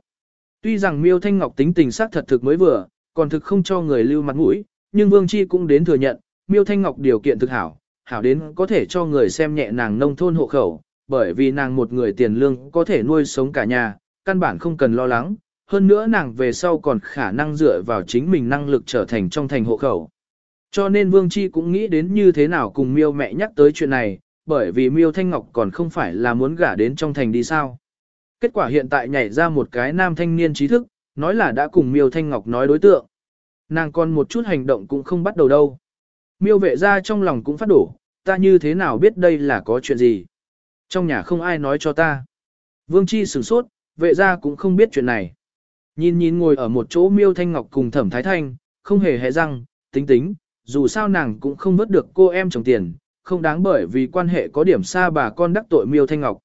Tuy rằng miêu thanh ngọc tính tình sắc thật thực mới vừa, còn thực không cho người lưu mặt mũi, nhưng Vương Chi cũng đến thừa nhận, miêu thanh ngọc điều kiện thực hảo, hảo đến có thể cho người xem nhẹ nàng nông thôn hộ khẩu, bởi vì nàng một người tiền lương có thể nuôi sống cả nhà, căn bản không cần lo lắng, hơn nữa nàng về sau còn khả năng dựa vào chính mình năng lực trở thành trong thành hộ khẩu. Cho nên Vương Chi cũng nghĩ đến như thế nào cùng miêu mẹ nhắc tới chuyện này, bởi vì miêu Thanh Ngọc còn không phải là muốn gả đến trong thành đi sao. Kết quả hiện tại nhảy ra một cái nam thanh niên trí thức, nói là đã cùng miêu Thanh Ngọc nói đối tượng. Nàng còn một chút hành động cũng không bắt đầu đâu. Miêu vệ ra trong lòng cũng phát đổ, ta như thế nào biết đây là có chuyện gì. Trong nhà không ai nói cho ta. Vương Chi sửng sốt, vệ ra cũng không biết chuyện này. Nhìn nhìn ngồi ở một chỗ miêu thanh ngọc cùng thẩm thái thanh, không hề hề răng, tính tính, dù sao nàng cũng không vớt được cô em chồng tiền, không đáng bởi vì quan hệ có điểm xa bà con đắc tội miêu thanh ngọc.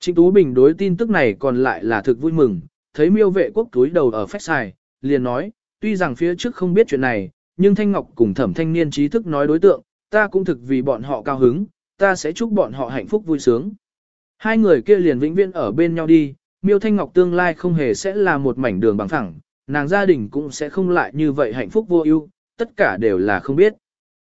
Trịnh Tú Bình đối tin tức này còn lại là thực vui mừng, thấy miêu vệ quốc túi đầu ở phách xài, liền nói, tuy rằng phía trước không biết chuyện này, nhưng Thanh Ngọc cùng thẩm thanh niên trí thức nói đối tượng, ta cũng thực vì bọn họ cao hứng, ta sẽ chúc bọn họ hạnh phúc vui sướng. Hai người kia liền vĩnh viễn ở bên nhau đi, Miêu Thanh Ngọc tương lai không hề sẽ là một mảnh đường bằng phẳng, nàng gia đình cũng sẽ không lại như vậy hạnh phúc vô ưu, tất cả đều là không biết.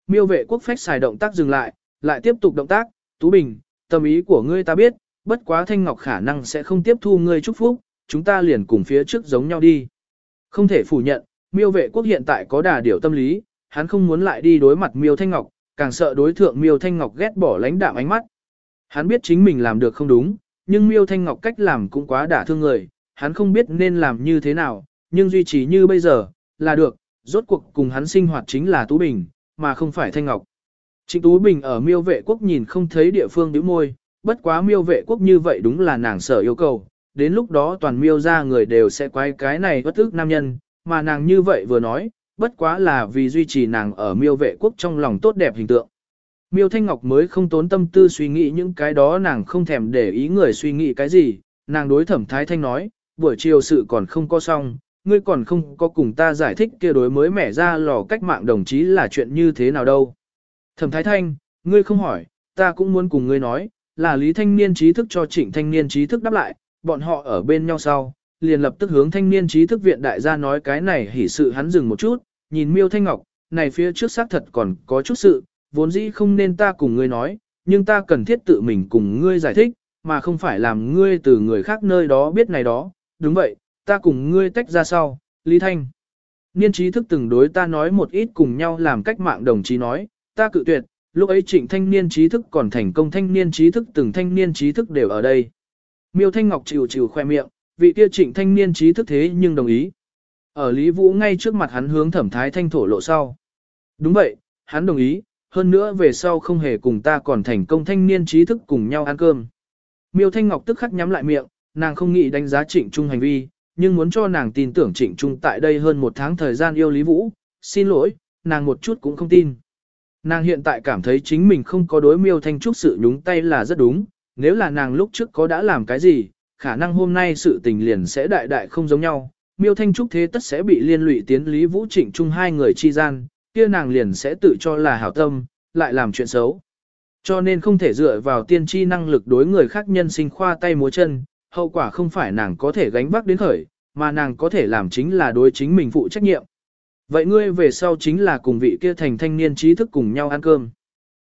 Miêu vệ quốc phách xài động tác dừng lại, lại tiếp tục động tác, Tú Bình, tâm ý của ngươi ta biết, bất quá Thanh Ngọc khả năng sẽ không tiếp thu ngươi chúc phúc, chúng ta liền cùng phía trước giống nhau đi. Không thể phủ nhận, miêu vệ quốc hiện tại có đà điều tâm lý, hắn không muốn lại đi đối mặt miêu Thanh Ngọc, càng sợ đối thượng miêu Thanh Ngọc ghét bỏ lãnh đạm ánh mắt. Hắn biết chính mình làm được không đúng, nhưng miêu Thanh Ngọc cách làm cũng quá đả thương người, hắn không biết nên làm như thế nào, nhưng duy trì như bây giờ, là được, rốt cuộc cùng hắn sinh hoạt chính là Tú Bình, mà không phải Thanh Ngọc. Trịnh Tú Bình ở miêu vệ quốc nhìn không thấy địa phương bĩu môi, bất quá miêu vệ quốc như vậy đúng là nàng sở yêu cầu, đến lúc đó toàn miêu ra người đều sẽ quay cái này bất ức nam nhân, mà nàng như vậy vừa nói, bất quá là vì duy trì nàng ở miêu vệ quốc trong lòng tốt đẹp hình tượng. Miêu Thanh Ngọc mới không tốn tâm tư suy nghĩ những cái đó nàng không thèm để ý người suy nghĩ cái gì, nàng đối thẩm thái thanh nói, buổi chiều sự còn không có xong, ngươi còn không có cùng ta giải thích kia đối mới mẻ ra lò cách mạng đồng chí là chuyện như thế nào đâu. Thẩm thái thanh, ngươi không hỏi, ta cũng muốn cùng ngươi nói, là lý thanh niên trí thức cho trịnh thanh niên trí thức đáp lại, bọn họ ở bên nhau sau, liền lập tức hướng thanh niên trí thức viện đại gia nói cái này hỉ sự hắn dừng một chút, nhìn miêu thanh ngọc, này phía trước xác thật còn có chút sự, vốn dĩ không nên ta cùng ngươi nói, nhưng ta cần thiết tự mình cùng ngươi giải thích, mà không phải làm ngươi từ người khác nơi đó biết này đó, đúng vậy, ta cùng ngươi tách ra sau, Lý Thanh. Niên trí thức từng đối ta nói một ít cùng nhau làm cách mạng đồng chí nói, ta cự tuyệt, lúc ấy trịnh thanh niên trí thức còn thành công thanh niên trí thức từng thanh niên trí thức đều ở đây. Miêu Thanh Ngọc chịu chịu khoe miệng, vị kia trịnh thanh niên trí thức thế nhưng đồng ý. Ở Lý Vũ ngay trước mặt hắn hướng thẩm thái thanh thổ lộ sau. Đúng vậy, hắn đồng ý, hơn nữa về sau không hề cùng ta còn thành công thanh niên trí thức cùng nhau ăn cơm. Miêu Thanh Ngọc tức khắc nhắm lại miệng, nàng không nghĩ đánh giá trịnh trung hành vi, nhưng muốn cho nàng tin tưởng trịnh trung tại đây hơn một tháng thời gian yêu Lý Vũ, xin lỗi, nàng một chút cũng không tin. Nàng hiện tại cảm thấy chính mình không có đối miêu thanh trúc sự nhúng tay là rất đúng, nếu là nàng lúc trước có đã làm cái gì, khả năng hôm nay sự tình liền sẽ đại đại không giống nhau. Miêu Thanh Trúc thế tất sẽ bị liên lụy tiến Lý Vũ Trịnh chung hai người chi gian, kia nàng liền sẽ tự cho là hảo tâm, lại làm chuyện xấu. Cho nên không thể dựa vào tiên tri năng lực đối người khác nhân sinh khoa tay múa chân, hậu quả không phải nàng có thể gánh vác đến khởi, mà nàng có thể làm chính là đối chính mình phụ trách nhiệm. Vậy ngươi về sau chính là cùng vị kia thành thanh niên trí thức cùng nhau ăn cơm.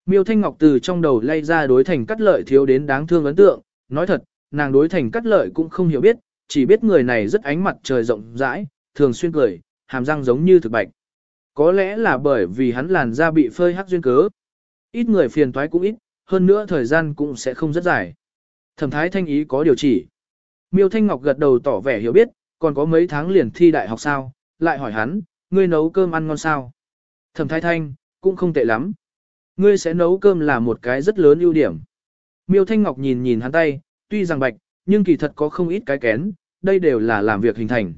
Miêu Thanh Ngọc từ trong đầu lay ra đối thành cắt lợi thiếu đến đáng thương ấn tượng, nói thật, nàng đối thành cắt lợi cũng không hiểu biết, chỉ biết người này rất ánh mặt trời rộng rãi, thường xuyên cười, hàm răng giống như thực bạch. Có lẽ là bởi vì hắn làn da bị phơi hắc duyên cớ. Ít người phiền toái cũng ít, hơn nữa thời gian cũng sẽ không rất dài. Thẩm thái thanh ý có điều chỉ. Miêu Thanh Ngọc gật đầu tỏ vẻ hiểu biết, còn có mấy tháng liền thi đại học sao, lại hỏi hắn, ngươi nấu cơm ăn ngon sao? Thẩm thái thanh, cũng không tệ lắm. Ngươi sẽ nấu cơm là một cái rất lớn ưu điểm. Miêu Thanh Ngọc nhìn nhìn hắn tay, tuy rằng bạch, nhưng kỳ thật có không ít cái kén, đây đều là làm việc hình thành.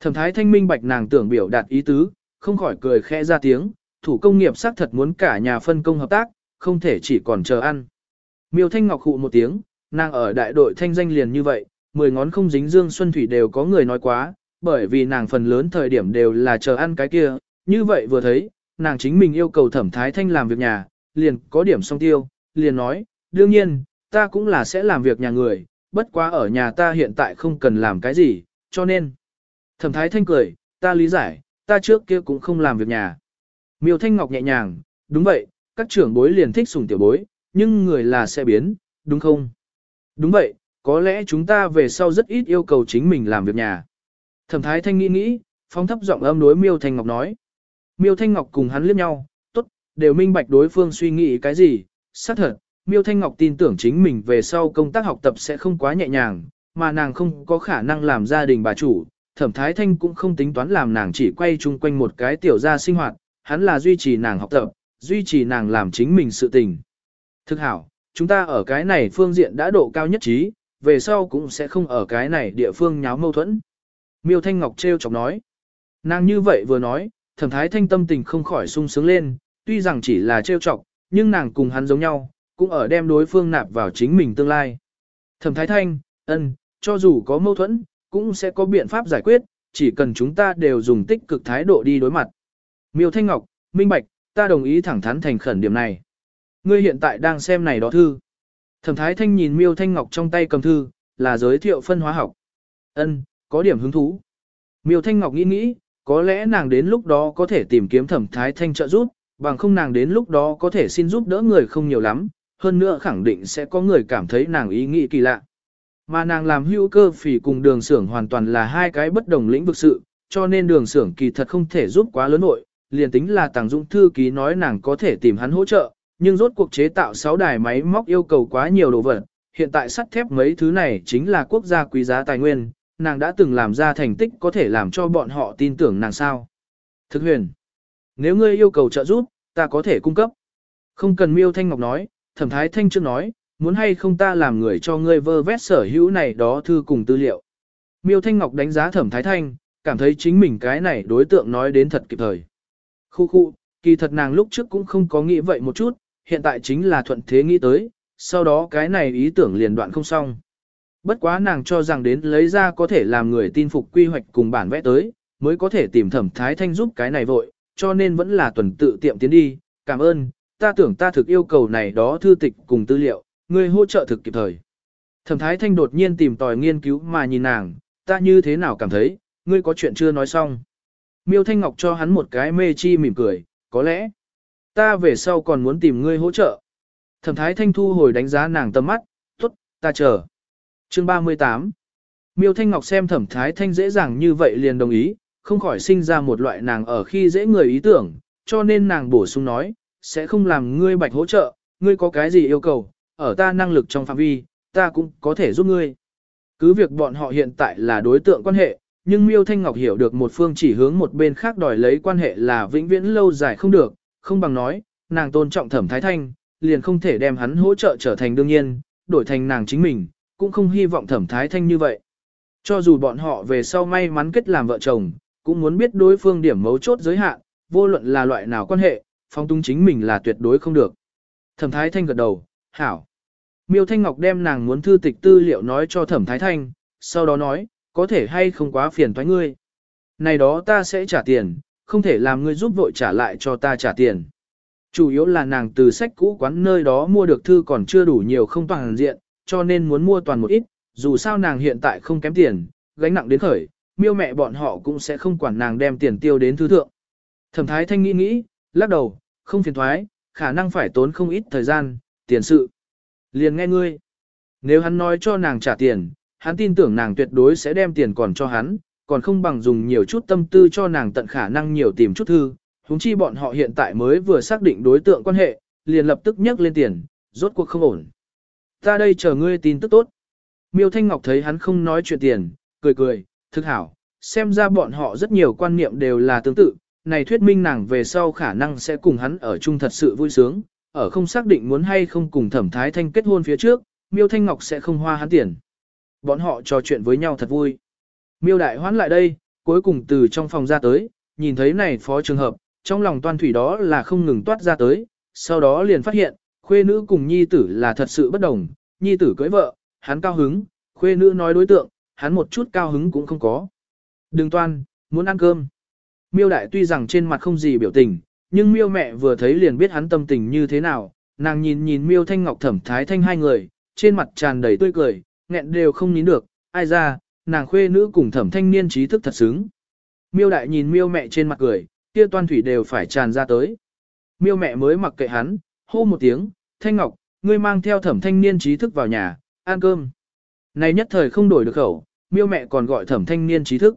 Thẩm thái thanh minh bạch nàng tưởng biểu đạt ý tứ, không khỏi cười khẽ ra tiếng, thủ công nghiệp xác thật muốn cả nhà phân công hợp tác, không thể chỉ còn chờ ăn. Miêu Thanh Ngọc hụ một tiếng, nàng ở đại đội thanh danh liền như vậy, mười ngón không dính dương xuân thủy đều có người nói quá, bởi vì nàng phần lớn thời điểm đều là chờ ăn cái kia, như vậy vừa thấy, nàng chính mình yêu cầu thẩm thái thanh làm việc nhà, liền có điểm song tiêu, liền nói, đương nhiên, ta cũng là sẽ làm việc nhà người, bất quá ở nhà ta hiện tại không cần làm cái gì, cho nên. Thẩm thái thanh cười, ta lý giải, ta trước kia cũng không làm việc nhà. Miêu Thanh Ngọc nhẹ nhàng, đúng vậy, các trưởng bối liền thích sùng tiểu bối, nhưng người là sẽ biến, đúng không? Đúng vậy, có lẽ chúng ta về sau rất ít yêu cầu chính mình làm việc nhà. Thẩm Thái Thanh nghĩ nghĩ, phóng thấp giọng âm đối Miêu Thanh Ngọc nói. Miêu Thanh Ngọc cùng hắn liếc nhau, tốt, đều minh bạch đối phương suy nghĩ cái gì, xác thật, Miêu Thanh Ngọc tin tưởng chính mình về sau công tác học tập sẽ không quá nhẹ nhàng, mà nàng không có khả năng làm gia đình bà chủ, Thẩm Thái Thanh cũng không tính toán làm nàng chỉ quay chung quanh một cái tiểu gia sinh hoạt, hắn là duy trì nàng học tập, duy trì nàng làm chính mình sự tình. Thực hảo, chúng ta ở cái này phương diện đã độ cao nhất trí, về sau cũng sẽ không ở cái này địa phương nháo mâu thuẫn. Miêu Thanh Ngọc treo chọc nói. Nàng như vậy vừa nói, thẩm thái thanh tâm tình không khỏi sung sướng lên, tuy rằng chỉ là treo chọc, nhưng nàng cùng hắn giống nhau, cũng ở đem đối phương nạp vào chính mình tương lai. Thẩm thái thanh, ân, cho dù có mâu thuẫn, cũng sẽ có biện pháp giải quyết, chỉ cần chúng ta đều dùng tích cực thái độ đi đối mặt. Miêu Thanh Ngọc, minh bạch, ta đồng ý thẳng thắn thành khẩn điểm này. Ngươi hiện tại đang xem này đó thư. Thẩm Thái Thanh nhìn Miêu Thanh Ngọc trong tay cầm thư, là giới thiệu phân hóa học. Ân, có điểm hứng thú. Miêu Thanh Ngọc nghĩ nghĩ, có lẽ nàng đến lúc đó có thể tìm kiếm Thẩm Thái Thanh trợ giúp, bằng không nàng đến lúc đó có thể xin giúp đỡ người không nhiều lắm, hơn nữa khẳng định sẽ có người cảm thấy nàng ý nghĩ kỳ lạ. Mà nàng làm hữu cơ phỉ cùng đường xưởng hoàn toàn là hai cái bất đồng lĩnh vực sự, cho nên đường xưởng kỳ thật không thể giúp quá lớn nội, liền tính là Tàng Dũng thư ký nói nàng có thể tìm hắn hỗ trợ, nhưng rốt cuộc chế tạo 6 đài máy móc yêu cầu quá nhiều đồ vật, hiện tại sắt thép mấy thứ này chính là quốc gia quý giá tài nguyên, nàng đã từng làm ra thành tích có thể làm cho bọn họ tin tưởng nàng sao. Thực huyền, nếu ngươi yêu cầu trợ giúp, ta có thể cung cấp. Không cần miêu thanh ngọc nói, thẩm thái thanh chưa nói, muốn hay không ta làm người cho ngươi vơ vét sở hữu này đó thư cùng tư liệu. Miêu thanh ngọc đánh giá thẩm thái thanh, cảm thấy chính mình cái này đối tượng nói đến thật kịp thời. Khu khu, kỳ thật nàng lúc trước cũng không có nghĩ vậy một chút, hiện tại chính là thuận thế nghĩ tới, sau đó cái này ý tưởng liền đoạn không xong. Bất quá nàng cho rằng đến lấy ra có thể làm người tin phục quy hoạch cùng bản vẽ tới, mới có thể tìm thẩm thái thanh giúp cái này vội, cho nên vẫn là tuần tự tiệm tiến đi, cảm ơn, ta tưởng ta thực yêu cầu này đó thư tịch cùng tư liệu, người hỗ trợ thực kịp thời. Thẩm thái thanh đột nhiên tìm tòi nghiên cứu mà nhìn nàng, ta như thế nào cảm thấy, ngươi có chuyện chưa nói xong. Miêu Thanh Ngọc cho hắn một cái mê chi mỉm cười, có lẽ, ta về sau còn muốn tìm ngươi hỗ trợ. Thẩm Thái Thanh thu hồi đánh giá nàng tầm mắt, tốt, ta chờ. Chương 38 Miêu Thanh Ngọc xem Thẩm Thái Thanh dễ dàng như vậy liền đồng ý, không khỏi sinh ra một loại nàng ở khi dễ người ý tưởng, cho nên nàng bổ sung nói, sẽ không làm ngươi bạch hỗ trợ, ngươi có cái gì yêu cầu, ở ta năng lực trong phạm vi, ta cũng có thể giúp ngươi. Cứ việc bọn họ hiện tại là đối tượng quan hệ, nhưng Miêu Thanh Ngọc hiểu được một phương chỉ hướng một bên khác đòi lấy quan hệ là vĩnh viễn lâu dài không được, không bằng nói, nàng tôn trọng thẩm thái thanh, liền không thể đem hắn hỗ trợ trở thành đương nhiên, đổi thành nàng chính mình, cũng không hy vọng thẩm thái thanh như vậy. Cho dù bọn họ về sau may mắn kết làm vợ chồng, cũng muốn biết đối phương điểm mấu chốt giới hạn, vô luận là loại nào quan hệ, phong tung chính mình là tuyệt đối không được. Thẩm thái thanh gật đầu, hảo. Miêu Thanh Ngọc đem nàng muốn thư tịch tư liệu nói cho thẩm thái thanh, sau đó nói, có thể hay không quá phiền toái ngươi. Này đó ta sẽ trả tiền, không thể làm ngươi giúp vội trả lại cho ta trả tiền. Chủ yếu là nàng từ sách cũ quán nơi đó mua được thư còn chưa đủ nhiều không toàn diện, cho nên muốn mua toàn một ít, dù sao nàng hiện tại không kém tiền, gánh nặng đến khởi, miêu mẹ bọn họ cũng sẽ không quản nàng đem tiền tiêu đến thư thượng. Thẩm thái thanh nghĩ nghĩ, lắc đầu, không phiền thoái, khả năng phải tốn không ít thời gian, tiền sự. Liền nghe ngươi. Nếu hắn nói cho nàng trả tiền, hắn tin tưởng nàng tuyệt đối sẽ đem tiền còn cho hắn, còn không bằng dùng nhiều chút tâm tư cho nàng tận khả năng nhiều tìm chút thư, huống chi bọn họ hiện tại mới vừa xác định đối tượng quan hệ, liền lập tức nhắc lên tiền, rốt cuộc không ổn. Ta đây chờ ngươi tin tức tốt. Miêu Thanh Ngọc thấy hắn không nói chuyện tiền, cười cười, thực hảo, xem ra bọn họ rất nhiều quan niệm đều là tương tự, này thuyết minh nàng về sau khả năng sẽ cùng hắn ở chung thật sự vui sướng, ở không xác định muốn hay không cùng thẩm thái thanh kết hôn phía trước, Miêu Thanh Ngọc sẽ không hoa hắn tiền. Bọn họ trò chuyện với nhau thật vui. Miêu đại hoán lại đây, cuối cùng từ trong phòng ra tới, nhìn thấy này phó trường hợp, trong lòng toan thủy đó là không ngừng toát ra tới, sau đó liền phát hiện, khuê nữ cùng nhi tử là thật sự bất đồng, nhi tử cưới vợ, hắn cao hứng, khuê nữ nói đối tượng, hắn một chút cao hứng cũng không có. Đừng toan, muốn ăn cơm. Miêu đại tuy rằng trên mặt không gì biểu tình, nhưng miêu mẹ vừa thấy liền biết hắn tâm tình như thế nào, nàng nhìn nhìn miêu thanh ngọc thẩm thái thanh hai người, trên mặt tràn đầy tươi cười, nghẹn đều không nín được, ai ra, nàng khuê nữ cùng thẩm thanh niên trí thức thật xứng. Miêu đại nhìn miêu mẹ trên mặt cười, kia toan thủy đều phải tràn ra tới. Miêu mẹ mới mặc kệ hắn, hô một tiếng, Thanh Ngọc, ngươi mang theo thẩm thanh niên trí thức vào nhà, ăn cơm. Này nhất thời không đổi được khẩu, miêu mẹ còn gọi thẩm thanh niên trí thức.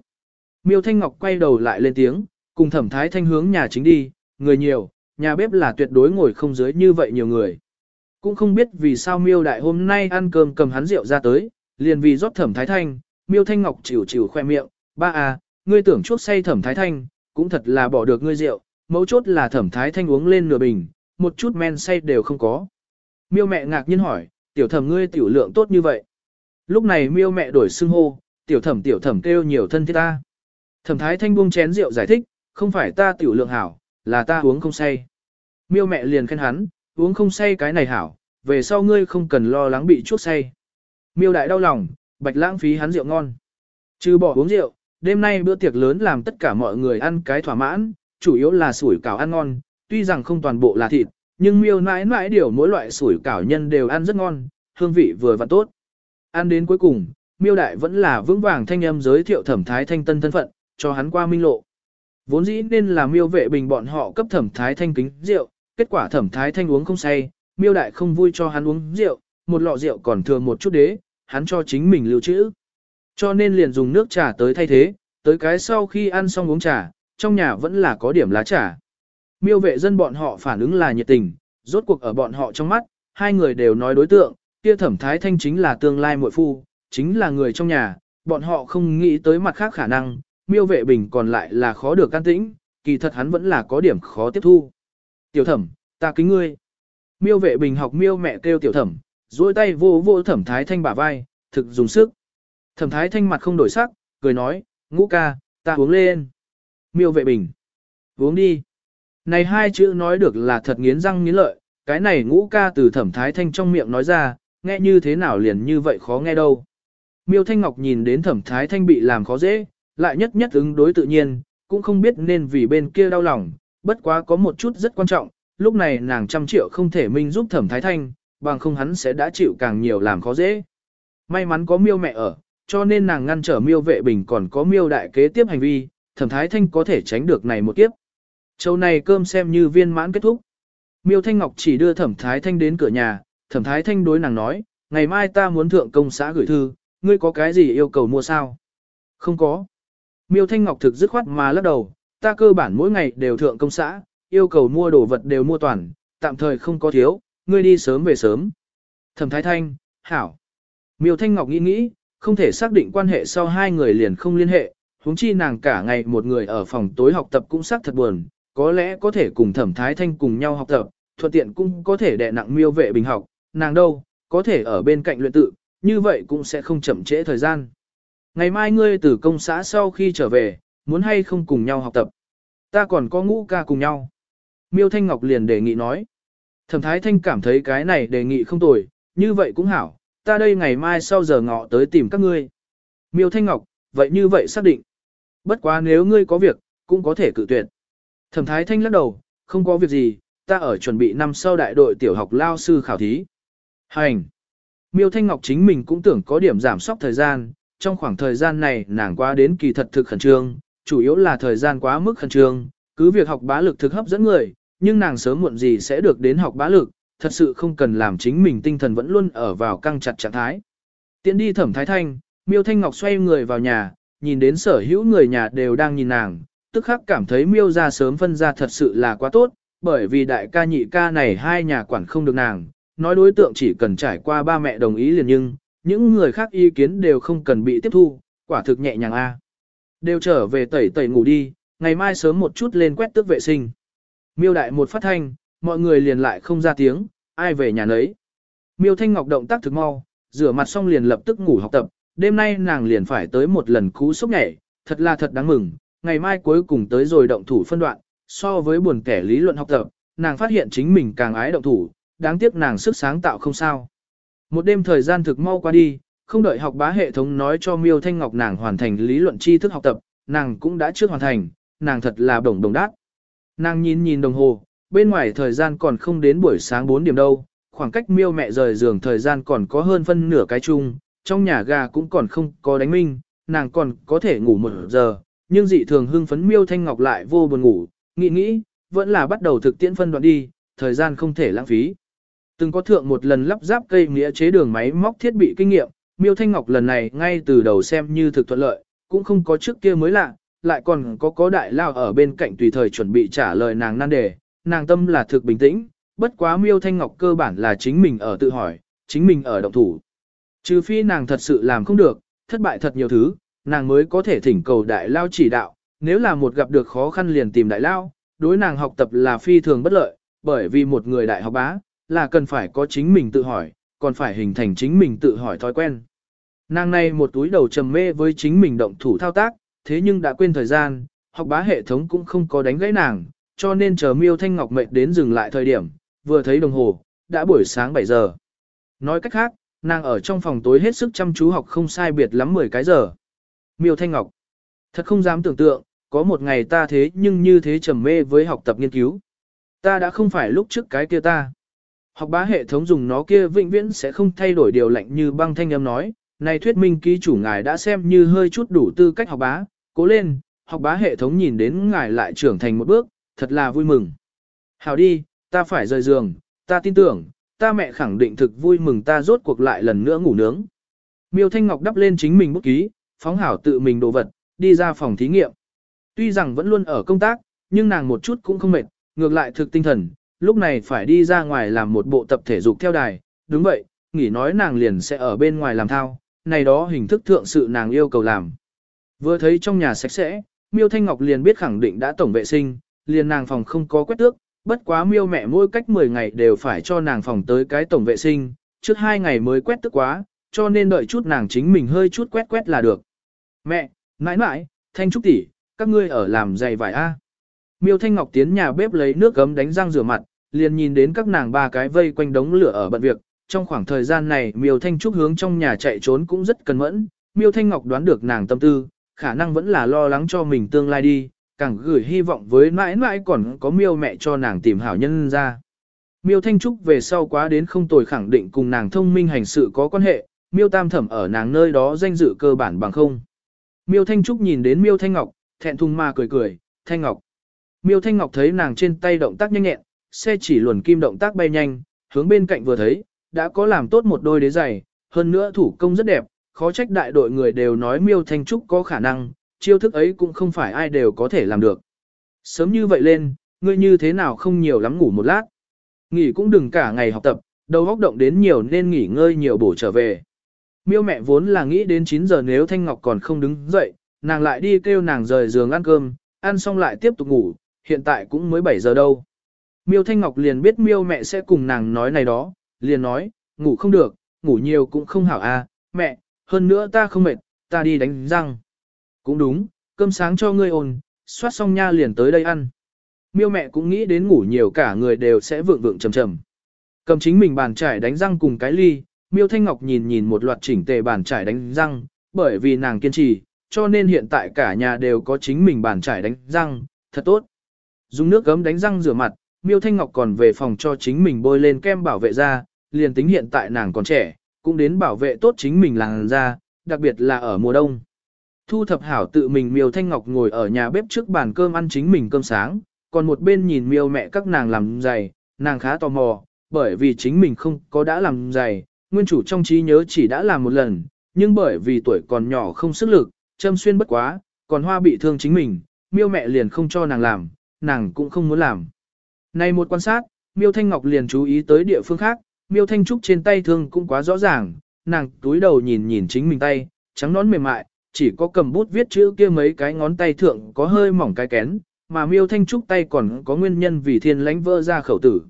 Miêu Thanh Ngọc quay đầu lại lên tiếng, cùng thẩm thái thanh hướng nhà chính đi, người nhiều, nhà bếp là tuyệt đối ngồi không dưới như vậy nhiều người. Cũng không biết vì sao miêu đại hôm nay ăn cơm cầm hắn rượu ra tới, liền vì rót thẩm thái thanh, miêu Thanh Ngọc chịu chịu khoe miệng, ba à, ngươi tưởng chuốc say thẩm thái thanh, cũng thật là bỏ được ngươi rượu, mấu chốt là thẩm thái thanh uống lên nửa bình, một chút men say đều không có. Miêu mẹ ngạc nhiên hỏi, tiểu thẩm ngươi tiểu lượng tốt như vậy. Lúc này miêu mẹ đổi xưng hô, tiểu thẩm tiểu thẩm kêu nhiều thân thiết ta. Thẩm thái thanh buông chén rượu giải thích, không phải ta tiểu lượng hảo, là ta uống không say. Miêu mẹ liền khen hắn, uống không say cái này hảo, về sau ngươi không cần lo lắng bị chuốc say. Miêu đại đau lòng, bạch lãng phí hắn rượu ngon. Trừ bỏ uống rượu, đêm nay bữa tiệc lớn làm tất cả mọi người ăn cái thỏa mãn, chủ yếu là sủi cảo ăn ngon, tuy rằng không toàn bộ là thịt, nhưng miêu mãi mãi điều mỗi loại sủi cảo nhân đều ăn rất ngon, hương vị vừa và tốt. Ăn đến cuối cùng, miêu đại vẫn là vững vàng thanh âm giới thiệu thẩm thái thanh tân thân phận, cho hắn qua minh lộ. Vốn dĩ nên là miêu vệ bình bọn họ cấp thẩm thái thanh kính rượu, kết quả thẩm thái thanh uống không say, miêu đại không vui cho hắn uống rượu, một lọ rượu còn thừa một chút đế, hắn cho chính mình lưu trữ. Cho nên liền dùng nước trà tới thay thế, tới cái sau khi ăn xong uống trà, trong nhà vẫn là có điểm lá trà. Miêu vệ dân bọn họ phản ứng là nhiệt tình, rốt cuộc ở bọn họ trong mắt, hai người đều nói đối tượng, kia thẩm thái thanh chính là tương lai muội phu, chính là người trong nhà, bọn họ không nghĩ tới mặt khác khả năng, miêu vệ bình còn lại là khó được can tĩnh, kỳ thật hắn vẫn là có điểm khó tiếp thu. Tiểu thẩm, ta kính ngươi. Miêu vệ bình học miêu mẹ kêu tiểu thẩm, duỗi tay vô vô thẩm thái thanh bả vai, thực dùng sức. Thẩm thái thanh mặt không đổi sắc, cười nói, ngũ ca, ta uống lên. Miêu vệ bình, uống đi. Này hai chữ nói được là thật nghiến răng nghiến lợi, cái này ngũ ca từ thẩm thái thanh trong miệng nói ra, nghe như thế nào liền như vậy khó nghe đâu. Miêu Thanh Ngọc nhìn đến thẩm thái thanh bị làm khó dễ, lại nhất nhất ứng đối tự nhiên, cũng không biết nên vì bên kia đau lòng, bất quá có một chút rất quan trọng, lúc này nàng trăm triệu không thể minh giúp thẩm thái thanh, bằng không hắn sẽ đã chịu càng nhiều làm khó dễ. May mắn có miêu mẹ ở, cho nên nàng ngăn trở miêu vệ bình còn có miêu đại kế tiếp hành vi, thẩm thái thanh có thể tránh được này một kiếp. Châu này cơm xem như viên mãn kết thúc. Miêu Thanh Ngọc chỉ đưa thẩm thái thanh đến cửa nhà, thẩm thái thanh đối nàng nói, ngày mai ta muốn thượng công xã gửi thư, ngươi có cái gì yêu cầu mua sao? Không có. Miêu Thanh Ngọc thực dứt khoát mà lắc đầu, ta cơ bản mỗi ngày đều thượng công xã, yêu cầu mua đồ vật đều mua toàn, tạm thời không có thiếu, ngươi đi sớm về sớm. Thẩm Thái Thanh, hảo. Miêu Thanh Ngọc nghĩ nghĩ, không thể xác định quan hệ sau hai người liền không liên hệ, huống chi nàng cả ngày một người ở phòng tối học tập cũng xác thật buồn, có lẽ có thể cùng Thẩm Thái Thanh cùng nhau học tập, thuận tiện cũng có thể đè nặng miêu vệ bình học, nàng đâu, có thể ở bên cạnh luyện tự, như vậy cũng sẽ không chậm trễ thời gian. Ngày mai ngươi từ công xã sau khi trở về, muốn hay không cùng nhau học tập. Ta còn có ngũ ca cùng nhau. Miêu Thanh Ngọc liền đề nghị nói. Thẩm Thái Thanh cảm thấy cái này đề nghị không tồi, như vậy cũng hảo, ta đây ngày mai sau giờ ngọ tới tìm các ngươi. Miêu Thanh Ngọc, vậy như vậy xác định. Bất quá nếu ngươi có việc, cũng có thể cự tuyệt. Thẩm Thái Thanh lắc đầu, không có việc gì, ta ở chuẩn bị năm sau đại đội tiểu học lao sư khảo thí. Hành! Miêu Thanh Ngọc chính mình cũng tưởng có điểm giảm sóc thời gian, trong khoảng thời gian này nàng qua đến kỳ thật thực khẩn trương, chủ yếu là thời gian quá mức khẩn trương, cứ việc học bá lực thực hấp dẫn người, nhưng nàng sớm muộn gì sẽ được đến học bá lực, thật sự không cần làm chính mình tinh thần vẫn luôn ở vào căng chặt trạng thái. Tiến đi thẩm thái thanh, miêu thanh ngọc xoay người vào nhà, nhìn đến sở hữu người nhà đều đang nhìn nàng, tức khắc cảm thấy miêu ra sớm phân ra thật sự là quá tốt, bởi vì đại ca nhị ca này hai nhà quản không được nàng, nói đối tượng chỉ cần trải qua ba mẹ đồng ý liền nhưng, những người khác ý kiến đều không cần bị tiếp thu, quả thực nhẹ nhàng a. Đều trở về tẩy tẩy ngủ đi, ngày mai sớm một chút lên quét tước vệ sinh. Miêu đại một phát thanh, mọi người liền lại không ra tiếng, ai về nhà nấy. Miêu Thanh Ngọc động tác thực mau, rửa mặt xong liền lập tức ngủ học tập, đêm nay nàng liền phải tới một lần cú sốc nhảy, thật là thật đáng mừng, ngày mai cuối cùng tới rồi động thủ phân đoạn, so với buồn kẻ lý luận học tập, nàng phát hiện chính mình càng ái động thủ, đáng tiếc nàng sức sáng tạo không sao. Một đêm thời gian thực mau qua đi, không đợi học bá hệ thống nói cho Miêu Thanh Ngọc nàng hoàn thành lý luận tri thức học tập, nàng cũng đã trước hoàn thành, nàng thật là đồng đồng đát. Nàng nhìn nhìn đồng hồ, bên ngoài thời gian còn không đến buổi sáng 4 điểm đâu, khoảng cách Miêu mẹ rời giường thời gian còn có hơn phân nửa cái chung, trong nhà gà cũng còn không có đánh minh, nàng còn có thể ngủ một giờ, nhưng dị thường hưng phấn Miêu Thanh Ngọc lại vô buồn ngủ, nghĩ nghĩ, vẫn là bắt đầu thực tiễn phân đoạn đi, thời gian không thể lãng phí. Từng có thượng một lần lắp ráp cây nghĩa chế đường máy móc thiết bị kinh nghiệm, Miêu Thanh Ngọc lần này ngay từ đầu xem như thực thuận lợi, cũng không có trước kia mới lạ, lại còn có có đại lao ở bên cạnh tùy thời chuẩn bị trả lời nàng nan đề, nàng tâm là thực bình tĩnh, bất quá Miêu Thanh Ngọc cơ bản là chính mình ở tự hỏi, chính mình ở động thủ. Trừ phi nàng thật sự làm không được, thất bại thật nhiều thứ, nàng mới có thể thỉnh cầu đại lao chỉ đạo, nếu là một gặp được khó khăn liền tìm đại lao, đối nàng học tập là phi thường bất lợi, bởi vì một người đại học bá, là cần phải có chính mình tự hỏi, còn phải hình thành chính mình tự hỏi thói quen. Nàng này một túi đầu trầm mê với chính mình động thủ thao tác, thế nhưng đã quên thời gian, học bá hệ thống cũng không có đánh gãy nàng, cho nên chờ miêu thanh ngọc mệt đến dừng lại thời điểm, vừa thấy đồng hồ, đã buổi sáng 7 giờ. Nói cách khác, nàng ở trong phòng tối hết sức chăm chú học không sai biệt lắm 10 cái giờ. Miêu Thanh Ngọc. Thật không dám tưởng tượng, có một ngày ta thế nhưng như thế trầm mê với học tập nghiên cứu. Ta đã không phải lúc trước cái kia ta. Học bá hệ thống dùng nó kia vĩnh viễn sẽ không thay đổi điều lệnh như băng thanh âm nói, này thuyết minh ký chủ ngài đã xem như hơi chút đủ tư cách học bá, cố lên, học bá hệ thống nhìn đến ngài lại trưởng thành một bước, thật là vui mừng. Hào đi, ta phải rời giường, ta tin tưởng, ta mẹ khẳng định thực vui mừng ta rốt cuộc lại lần nữa ngủ nướng. Miêu Thanh Ngọc đắp lên chính mình bút ký, phóng hảo tự mình đồ vật, đi ra phòng thí nghiệm. Tuy rằng vẫn luôn ở công tác, nhưng nàng một chút cũng không mệt, ngược lại thực tinh thần, lúc này phải đi ra ngoài làm một bộ tập thể dục theo đài, đúng vậy, nghỉ nói nàng liền sẽ ở bên ngoài làm thao, này đó hình thức thượng sự nàng yêu cầu làm. Vừa thấy trong nhà sạch sẽ, Miêu Thanh Ngọc liền biết khẳng định đã tổng vệ sinh, liền nàng phòng không có quét tước, bất quá Miêu mẹ mỗi cách 10 ngày đều phải cho nàng phòng tới cái tổng vệ sinh, trước 2 ngày mới quét tước quá, cho nên đợi chút nàng chính mình hơi chút quét quét là được. Mẹ, nãi nãi, Thanh Trúc tỷ, các ngươi ở làm giày vải a. Miêu Thanh Ngọc tiến nhà bếp lấy nước gấm đánh răng rửa mặt, liền nhìn đến các nàng ba cái vây quanh đống lửa ở bận việc. Trong khoảng thời gian này Miêu Thanh Trúc hướng trong nhà chạy trốn cũng rất cẩn mẫn, Miêu Thanh Ngọc đoán được nàng tâm tư, khả năng vẫn là lo lắng cho mình tương lai đi, càng gửi hy vọng với mãi mãi còn có Miêu mẹ cho nàng tìm hảo nhân ra. Miêu Thanh Trúc về sau quá đến không tồi khẳng định cùng nàng thông minh hành sự có quan hệ, Miêu Tam Thẩm ở nàng nơi đó danh dự cơ bản bằng không. Miêu Thanh Trúc nhìn đến Miêu Thanh Ngọc, thẹn thùng mà cười cười, Thanh Ngọc. Miêu Thanh Ngọc thấy nàng trên tay động tác nhanh nhẹn, xe chỉ luồn kim động tác bay nhanh, hướng bên cạnh vừa thấy, đã có làm tốt một đôi đế giày, hơn nữa thủ công rất đẹp, khó trách đại đội người đều nói Miêu Thanh Trúc có khả năng, chiêu thức ấy cũng không phải ai đều có thể làm được. Sớm như vậy lên, ngươi như thế nào không nhiều lắm ngủ một lát. Nghỉ cũng đừng cả ngày học tập, đầu óc động đến nhiều nên nghỉ ngơi nhiều bổ trở về. Miêu mẹ vốn là nghĩ đến 9 giờ nếu Thanh Ngọc còn không đứng dậy, nàng lại đi kêu nàng rời giường ăn cơm, ăn xong lại tiếp tục ngủ, hiện tại cũng mới 7 giờ đâu. Miêu Thanh Ngọc liền biết miêu mẹ sẽ cùng nàng nói này đó, liền nói, ngủ không được, ngủ nhiều cũng không hảo à, mẹ, hơn nữa ta không mệt, ta đi đánh răng. Cũng đúng, cơm sáng cho ngươi ồn, soát xong nha liền tới đây ăn. Miêu mẹ cũng nghĩ đến ngủ nhiều cả người đều sẽ vượng vượng trầm trầm. Cầm chính mình bàn trải đánh răng cùng cái ly, Miêu Thanh Ngọc nhìn nhìn một loạt chỉnh tề bàn trải đánh răng, bởi vì nàng kiên trì, cho nên hiện tại cả nhà đều có chính mình bàn trải đánh răng, thật tốt. Dùng nước gấm đánh răng rửa mặt, Miêu Thanh Ngọc còn về phòng cho chính mình bôi lên kem bảo vệ da, liền tính hiện tại nàng còn trẻ, cũng đến bảo vệ tốt chính mình làng ra, đặc biệt là ở mùa đông. Thu thập hảo tự mình Miêu Thanh Ngọc ngồi ở nhà bếp trước bàn cơm ăn chính mình cơm sáng, còn một bên nhìn Miêu mẹ các nàng làm giày, nàng khá tò mò, bởi vì chính mình không có đã làm giày, nguyên chủ trong trí nhớ chỉ đã làm một lần, nhưng bởi vì tuổi còn nhỏ không sức lực, châm xuyên bất quá, còn hoa bị thương chính mình, Miêu mẹ liền không cho nàng làm, nàng cũng không muốn làm. Này một quan sát, Miêu Thanh Ngọc liền chú ý tới địa phương khác, Miêu Thanh Trúc trên tay thương cũng quá rõ ràng, nàng túi đầu nhìn nhìn chính mình tay, trắng nón mềm mại, chỉ có cầm bút viết chữ kia mấy cái ngón tay thượng có hơi mỏng cái kén, mà Miêu Thanh Trúc tay còn có nguyên nhân vì thiên lãnh vỡ ra khẩu tử.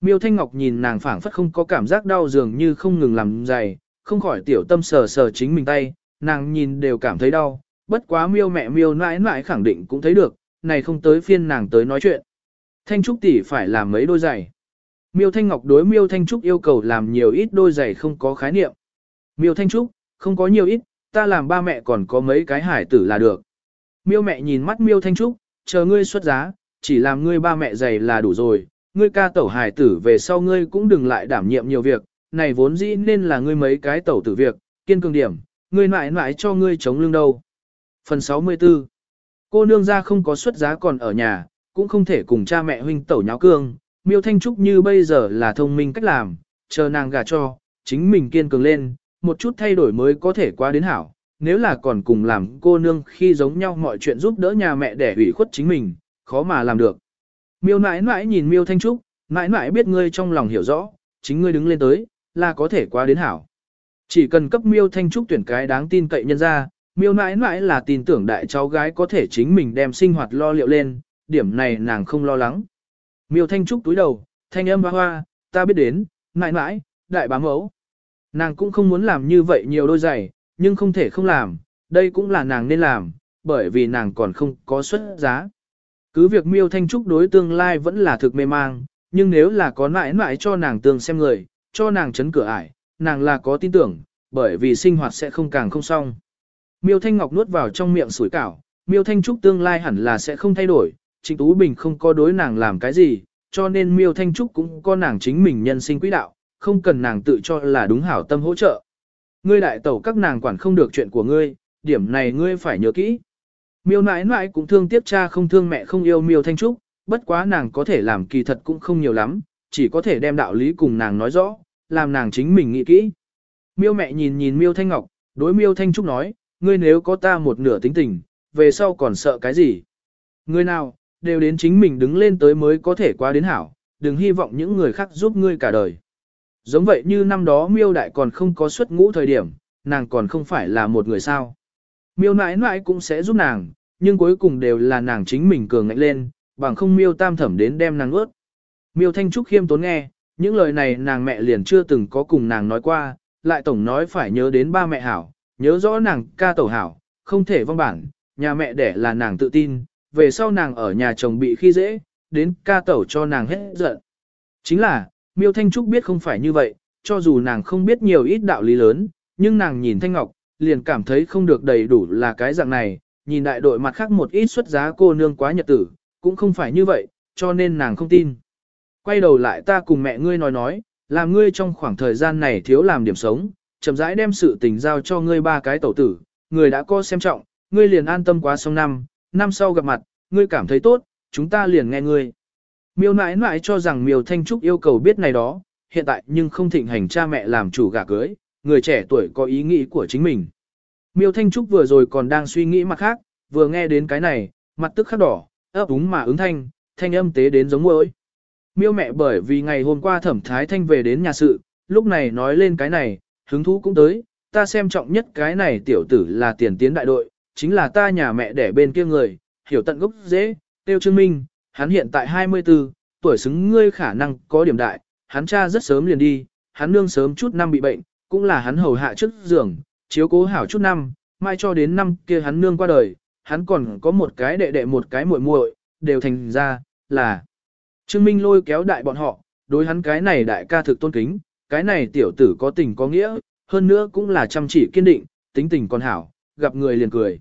Miêu Thanh Ngọc nhìn nàng phảng phất không có cảm giác đau dường như không ngừng làm dày, không khỏi tiểu tâm sờ sờ chính mình tay, nàng nhìn đều cảm thấy đau, bất quá Miêu mẹ Miêu nãi nãi khẳng định cũng thấy được, này không tới phiên nàng tới nói chuyện. Thanh Trúc tỷ phải làm mấy đôi giày. Miêu Thanh Ngọc đối Miêu Thanh Trúc yêu cầu làm nhiều ít đôi giày không có khái niệm. Miêu Thanh Trúc, không có nhiều ít, ta làm ba mẹ còn có mấy cái hải tử là được. Miêu mẹ nhìn mắt Miêu Thanh Trúc, chờ ngươi xuất giá, chỉ làm ngươi ba mẹ giày là đủ rồi, ngươi ca tẩu hải tử về sau ngươi cũng đừng lại đảm nhiệm nhiều việc, này vốn dĩ nên là ngươi mấy cái tẩu tử việc, kiên cường điểm, ngươi mãi mãi cho ngươi chống lưng đâu. Phần 64 Cô nương ra không có xuất giá còn ở nhà, cũng không thể cùng cha mẹ huynh tẩu nháo cương. Miêu Thanh Trúc như bây giờ là thông minh cách làm, chờ nàng gả cho, chính mình kiên cường lên, một chút thay đổi mới có thể qua đến hảo. Nếu là còn cùng làm cô nương khi giống nhau mọi chuyện giúp đỡ nhà mẹ để hủy khuất chính mình, khó mà làm được. Miêu nãi nãi nhìn Miêu Thanh Trúc, nãi nãi biết ngươi trong lòng hiểu rõ, chính ngươi đứng lên tới, là có thể qua đến hảo. Chỉ cần cấp Miêu Thanh Trúc tuyển cái đáng tin cậy nhân ra, Miêu nãi nãi là tin tưởng đại cháu gái có thể chính mình đem sinh hoạt lo liệu lên, điểm này nàng không lo lắng. Miêu Thanh Trúc túi đầu, thanh âm hoa hoa, ta biết đến, mãi mãi, đại bá mẫu. Nàng cũng không muốn làm như vậy nhiều đôi giày, nhưng không thể không làm, đây cũng là nàng nên làm, bởi vì nàng còn không có xuất giá. Cứ việc miêu thanh trúc đối tương lai vẫn là thực mê mang, nhưng nếu là có mãi mãi cho nàng tương xem người, cho nàng chấn cửa ải, nàng là có tin tưởng, bởi vì sinh hoạt sẽ không càng không xong. Miêu Thanh Ngọc nuốt vào trong miệng sủi cảo, Miêu Thanh Trúc tương lai hẳn là sẽ không thay đổi, Trịnh Tú Bình không có đối nàng làm cái gì, cho nên Miêu Thanh Trúc cũng có nàng chính mình nhân sinh quỹ đạo, không cần nàng tự cho là đúng hảo tâm hỗ trợ. Ngươi đại tẩu các nàng quản không được chuyện của ngươi, điểm này ngươi phải nhớ kỹ. Miêu nãi nãi cũng thương tiếc cha không thương mẹ không yêu Miêu Thanh Trúc, bất quá nàng có thể làm kỳ thật cũng không nhiều lắm, chỉ có thể đem đạo lý cùng nàng nói rõ, làm nàng chính mình nghĩ kỹ. Miêu mẹ nhìn nhìn Miêu Thanh Ngọc, đối Miêu Thanh Trúc nói, ngươi nếu có ta một nửa tính tình, về sau còn sợ cái gì? Ngươi nào, đều đến chính mình đứng lên tới mới có thể qua đến hảo, đừng hy vọng những người khác giúp ngươi cả đời. Giống vậy như năm đó miêu đại còn không có xuất ngũ thời điểm, nàng còn không phải là một người sao. Miêu nãi nãi cũng sẽ giúp nàng, nhưng cuối cùng đều là nàng chính mình cường ngạnh lên, bằng không miêu tam thẩm đến đem nàng ướt. Miêu thanh trúc khiêm tốn nghe, những lời này nàng mẹ liền chưa từng có cùng nàng nói qua, lại tổng nói phải nhớ đến ba mẹ hảo, nhớ rõ nàng ca tẩu hảo, không thể vong bản, nhà mẹ đẻ là nàng tự tin, về sau nàng ở nhà chồng bị khi dễ, đến ca tẩu cho nàng hết giận. Chính là, Miêu Thanh Trúc biết không phải như vậy, cho dù nàng không biết nhiều ít đạo lý lớn, nhưng nàng nhìn Thanh Ngọc, liền cảm thấy không được đầy đủ là cái dạng này, nhìn đại đội mặt khác một ít xuất giá cô nương quá nhật tử, cũng không phải như vậy, cho nên nàng không tin. Quay đầu lại ta cùng mẹ ngươi nói nói, làm ngươi trong khoảng thời gian này thiếu làm điểm sống, chậm rãi đem sự tình giao cho ngươi ba cái tẩu tử, người đã có xem trọng, ngươi liền an tâm quá sông năm, năm sau gặp mặt, ngươi cảm thấy tốt, chúng ta liền nghe ngươi. Miêu nãi nãi cho rằng Miêu Thanh Trúc yêu cầu biết này đó, hiện tại nhưng không thịnh hành cha mẹ làm chủ gả cưới, người trẻ tuổi có ý nghĩ của chính mình. Miêu Thanh Trúc vừa rồi còn đang suy nghĩ mặt khác, vừa nghe đến cái này, mặt tức khắc đỏ, ấp úng mà ứng thanh, thanh âm tế đến giống môi. Miêu mẹ bởi vì ngày hôm qua thẩm thái thanh về đến nhà sự, lúc này nói lên cái này, hứng thú cũng tới, ta xem trọng nhất cái này tiểu tử là tiền tiến đại đội, chính là ta nhà mẹ đẻ bên kia người, hiểu tận gốc dễ, tiêu trương minh, hắn hiện tại 24, tuổi xứng ngươi khả năng có điểm đại, hắn cha rất sớm liền đi, hắn nương sớm chút năm bị bệnh, cũng là hắn hầu hạ trước giường, chiếu cố hảo chút năm, mai cho đến năm kia hắn nương qua đời, hắn còn có một cái đệ đệ một cái muội muội, đều thành ra, là Trương Minh lôi kéo đại bọn họ, đối hắn cái này đại ca thực tôn kính, cái này tiểu tử có tình có nghĩa, hơn nữa cũng là chăm chỉ kiên định, tính tình còn hảo, gặp người liền cười.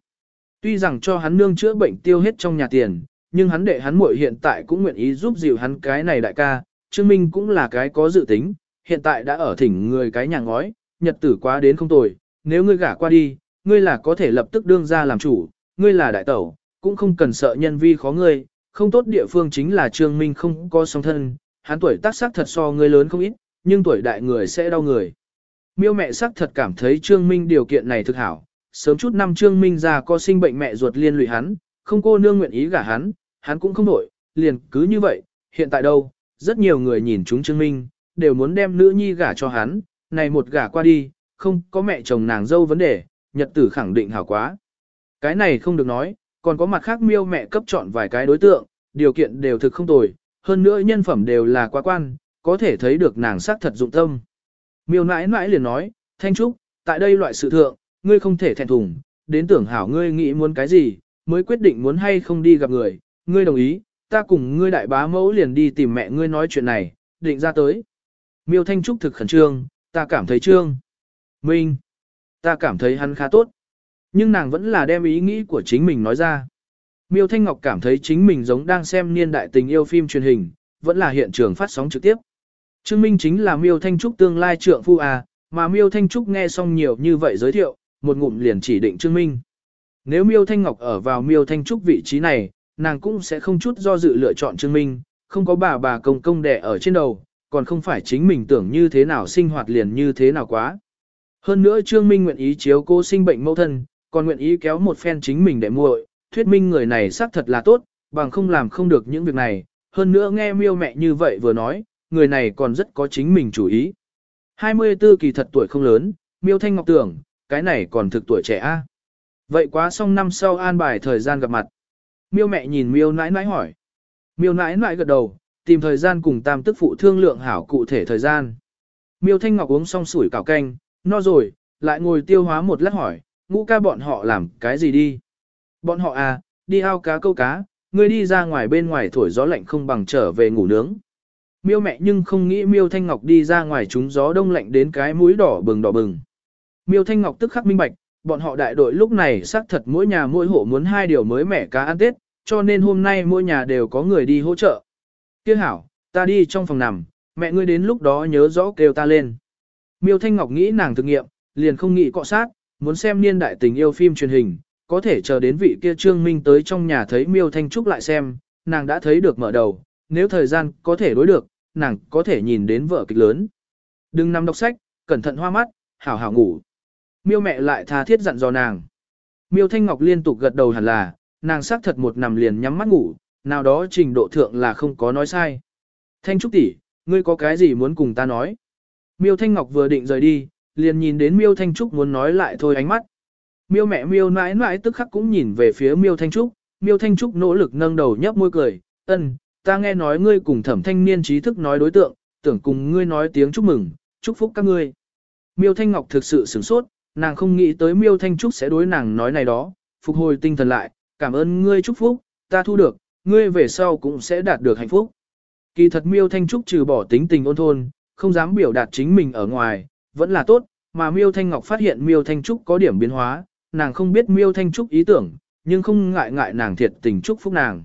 Tuy rằng cho hắn nương chữa bệnh tiêu hết trong nhà tiền, nhưng hắn đệ hắn muội hiện tại cũng nguyện ý giúp dìu hắn cái này đại ca, Trương Minh cũng là cái có dự tính, hiện tại đã ở thỉnh người cái nhà ngói, nhật tử quá đến không tồi, nếu ngươi gả qua đi, ngươi là có thể lập tức đương ra làm chủ, ngươi là đại tẩu, cũng không cần sợ nhân vi khó ngươi, không tốt địa phương chính là Trương Minh không có song thân, hắn tuổi tác sắc thật so ngươi lớn không ít, nhưng tuổi đại người sẽ đau người. Miêu mẹ sắc thật cảm thấy Trương Minh điều kiện này thực hảo, sớm chút năm Trương Minh ra có sinh bệnh mẹ ruột liên lụy hắn, không cô nương nguyện ý gả hắn, hắn cũng không nổi, liền cứ như vậy, hiện tại đâu, rất nhiều người nhìn chúng Trương Minh, đều muốn đem nữ nhi gả cho hắn, này một gả qua đi, không có mẹ chồng nàng dâu vấn đề, nhật tử khẳng định hảo quá. Cái này không được nói, còn có mặt khác miêu mẹ cấp chọn vài cái đối tượng, điều kiện đều thực không tồi, hơn nữa nhân phẩm đều là quá quan, có thể thấy được nàng sắc thật dụng tâm. Miêu nãi nãi liền nói, Thanh Trúc, tại đây loại sự thượng, ngươi không thể thẹn thùng, đến tưởng hảo ngươi nghĩ muốn cái gì, mới quyết định muốn hay không đi gặp người, ngươi đồng ý, ta cùng ngươi đại bá mẫu liền đi tìm mẹ ngươi nói chuyện này, định ra tới. Miêu Thanh Trúc thực khẩn trương, ta cảm thấy trương. Minh, ta cảm thấy hắn khá tốt. Nhưng nàng vẫn là đem ý nghĩ của chính mình nói ra. Miêu Thanh Ngọc cảm thấy chính mình giống đang xem niên đại tình yêu phim truyền hình, vẫn là hiện trường phát sóng trực tiếp. Trương Minh chính là Miêu Thanh Trúc tương lai trượng phu à, mà Miêu Thanh Trúc nghe xong nhiều như vậy giới thiệu, một ngụm liền chỉ định Trương Minh. Nếu Miêu Thanh Ngọc ở vào Miêu Thanh Trúc vị trí này, nàng cũng sẽ không chút do dự lựa chọn Trương Minh, không có bà bà công công đẻ ở trên đầu, còn không phải chính mình tưởng như thế nào sinh hoạt liền như thế nào quá. Hơn nữa Trương Minh nguyện ý chiếu cô sinh bệnh mẫu thân, còn nguyện ý kéo một phen chính mình để muội, thuyết minh người này xác thật là tốt, bằng không làm không được những việc này, hơn nữa nghe miêu mẹ như vậy vừa nói, người này còn rất có chính mình chủ ý. 24 kỳ thật tuổi không lớn, miêu thanh ngọc tưởng, cái này còn thực tuổi trẻ a. Vậy quá xong năm sau an bài thời gian gặp mặt. Miêu mẹ nhìn miêu nãi nãi hỏi. Miêu nãi nãi gật đầu, tìm thời gian cùng tam tức phụ thương lượng hảo cụ thể thời gian. Miêu thanh ngọc uống xong sủi cảo canh, no rồi, lại ngồi tiêu hóa một lát hỏi, ngũ ca bọn họ làm cái gì đi? Bọn họ à, đi ao cá câu cá, ngươi đi ra ngoài bên ngoài thổi gió lạnh không bằng trở về ngủ nướng. Miêu mẹ nhưng không nghĩ Miêu Thanh Ngọc đi ra ngoài trúng gió đông lạnh đến cái mũi đỏ bừng đỏ bừng. Miêu Thanh Ngọc tức khắc minh bạch, bọn họ đại đội lúc này xác thật mỗi nhà mỗi hộ muốn hai điều mới mẻ cá ăn Tết, cho nên hôm nay mỗi nhà đều có người đi hỗ trợ. Tiếc hảo, ta đi trong phòng nằm, mẹ ngươi đến lúc đó nhớ rõ kêu ta lên. Miêu Thanh Ngọc nghĩ nàng thực nghiệm, liền không nghĩ cọ sát, muốn xem niên đại tình yêu phim truyền hình, có thể chờ đến vị kia Trương Minh tới trong nhà thấy Miêu Thanh Trúc lại xem, nàng đã thấy được mở đầu, nếu thời gian có thể đối được, nàng có thể nhìn đến vợ kịch lớn. Đừng nằm đọc sách, cẩn thận hoa mắt, hảo hảo ngủ. Miêu mẹ lại tha thiết dặn dò nàng. Miêu Thanh Ngọc liên tục gật đầu hẳn là, nàng xác thật một nằm liền nhắm mắt ngủ, nào đó trình độ thượng là không có nói sai. Thanh Trúc tỷ, ngươi có cái gì muốn cùng ta nói? Miêu Thanh Ngọc vừa định rời đi, liền nhìn đến Miêu Thanh Trúc muốn nói lại thôi ánh mắt. Miêu mẹ Miêu nãi nãi tức khắc cũng nhìn về phía Miêu Thanh Trúc, Miêu Thanh Trúc nỗ lực nâng đầu nhấp môi cười, ân, ta nghe nói ngươi cùng thẩm thanh niên trí thức nói đối tượng, tưởng cùng ngươi nói tiếng chúc mừng, chúc phúc các ngươi. Miêu Thanh Ngọc thực sự sửng sốt, nàng không nghĩ tới Miêu Thanh Trúc sẽ đối nàng nói này đó, phục hồi tinh thần lại, cảm ơn ngươi chúc phúc, ta thu được, ngươi về sau cũng sẽ đạt được hạnh phúc. Kỳ thật Miêu Thanh Trúc trừ bỏ tính tình ôn thôn, không dám biểu đạt chính mình ở ngoài, vẫn là tốt, mà Miêu Thanh Ngọc phát hiện Miêu Thanh Trúc có điểm biến hóa, nàng không biết Miêu Thanh Trúc ý tưởng, nhưng không ngại ngại nàng thiệt tình chúc phúc nàng.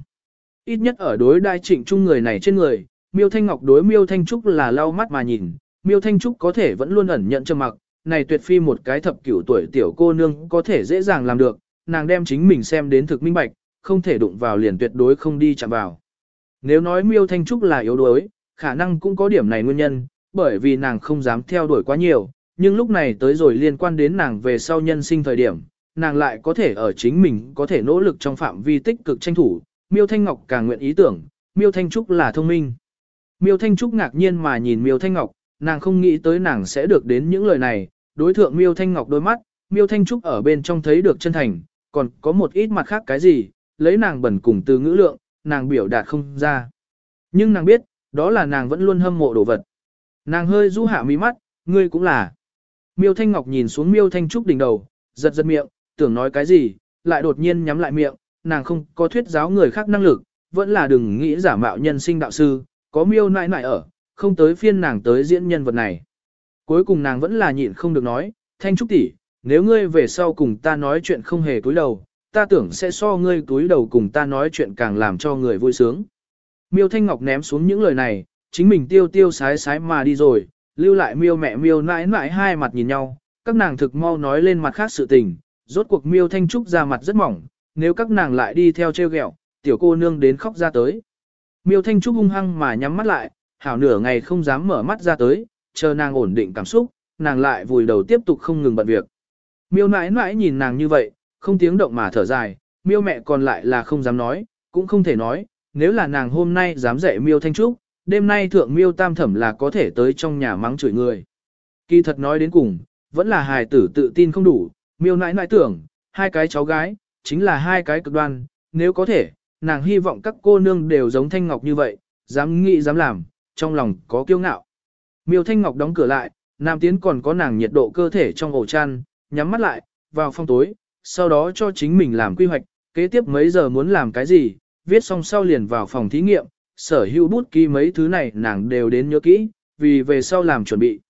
Ít nhất ở đối đại trịnh trung người này trên người, Miêu Thanh Ngọc đối Miêu Thanh Trúc là lau mắt mà nhìn, Miêu Thanh Trúc có thể vẫn luôn ẩn nhận trầm mặc, này tuyệt phi một cái thập cửu tuổi tiểu cô nương có thể dễ dàng làm được, nàng đem chính mình xem đến thực minh bạch, không thể đụng vào liền tuyệt đối không đi chạm vào. Nếu nói Miêu Thanh Trúc là yếu đuối, khả năng cũng có điểm này nguyên nhân, bởi vì nàng không dám theo đuổi quá nhiều, nhưng lúc này tới rồi liên quan đến nàng về sau nhân sinh thời điểm, nàng lại có thể ở chính mình có thể nỗ lực trong phạm vi tích cực tranh thủ, Miêu Thanh Ngọc càng nguyện ý tưởng, Miêu Thanh Trúc là thông minh. Miêu Thanh Trúc ngạc nhiên mà nhìn Miêu Thanh Ngọc, nàng không nghĩ tới nàng sẽ được đến những lời này, đối thượng Miêu Thanh Ngọc đôi mắt, Miêu Thanh Trúc ở bên trong thấy được chân thành, còn có một ít mặt khác cái gì, lấy nàng bẩn cùng từ ngữ lượng, nàng biểu đạt không ra. Nhưng nàng biết, đó là nàng vẫn luôn hâm mộ đồ vật. Nàng hơi du hạ mí mắt, ngươi cũng là. Miêu Thanh Ngọc nhìn xuống Miêu Thanh Trúc đỉnh đầu, giật giật miệng, tưởng nói cái gì, lại đột nhiên nhắm lại miệng, nàng không có thuyết giáo người khác năng lực, vẫn là đừng nghĩ giả mạo nhân sinh đạo sư, có miêu nãi nãi ở, không tới phiên nàng tới diễn nhân vật này. Cuối cùng nàng vẫn là nhịn không được nói, Thanh Trúc tỷ, nếu ngươi về sau cùng ta nói chuyện không hề túi đầu, ta tưởng sẽ so ngươi túi đầu cùng ta nói chuyện càng làm cho người vui sướng. Miêu Thanh Ngọc ném xuống những lời này, chính mình tiêu tiêu sái sái mà đi rồi, lưu lại miêu mẹ miêu nãi nãi hai mặt nhìn nhau, các nàng thực mau nói lên mặt khác sự tình, rốt cuộc miêu Thanh Trúc ra mặt rất mỏng, nếu các nàng lại đi theo treo gẹo, tiểu cô nương đến khóc ra tới. Miêu Thanh Trúc hung hăng mà nhắm mắt lại, hảo nửa ngày không dám mở mắt ra tới, chờ nàng ổn định cảm xúc, nàng lại vùi đầu tiếp tục không ngừng bận việc. Miêu nãi nãi nhìn nàng như vậy, không tiếng động mà thở dài, miêu mẹ còn lại là không dám nói, cũng không thể nói, nếu là nàng hôm nay dám dạy miêu Thanh Trúc, đêm nay thượng miêu tam thẩm là có thể tới trong nhà mắng chửi người. Kỳ thật nói đến cùng, vẫn là hài tử tự tin không đủ, miêu nãi nãi tưởng, hai cái cháu gái, chính là hai cái cực đoan, nếu có thể, nàng hy vọng các cô nương đều giống Thanh Ngọc như vậy, dám nghĩ dám làm, trong lòng có kiêu ngạo. Miêu Thanh Ngọc đóng cửa lại, Nam Tiến còn có nàng nhiệt độ cơ thể trong ổ chăn, nhắm mắt lại, vào phòng tối, sau đó cho chính mình làm quy hoạch, kế tiếp mấy giờ muốn làm cái gì, viết xong sau liền vào phòng thí nghiệm, sở hữu bút ký mấy thứ này nàng đều đến nhớ kỹ, vì về sau làm chuẩn bị.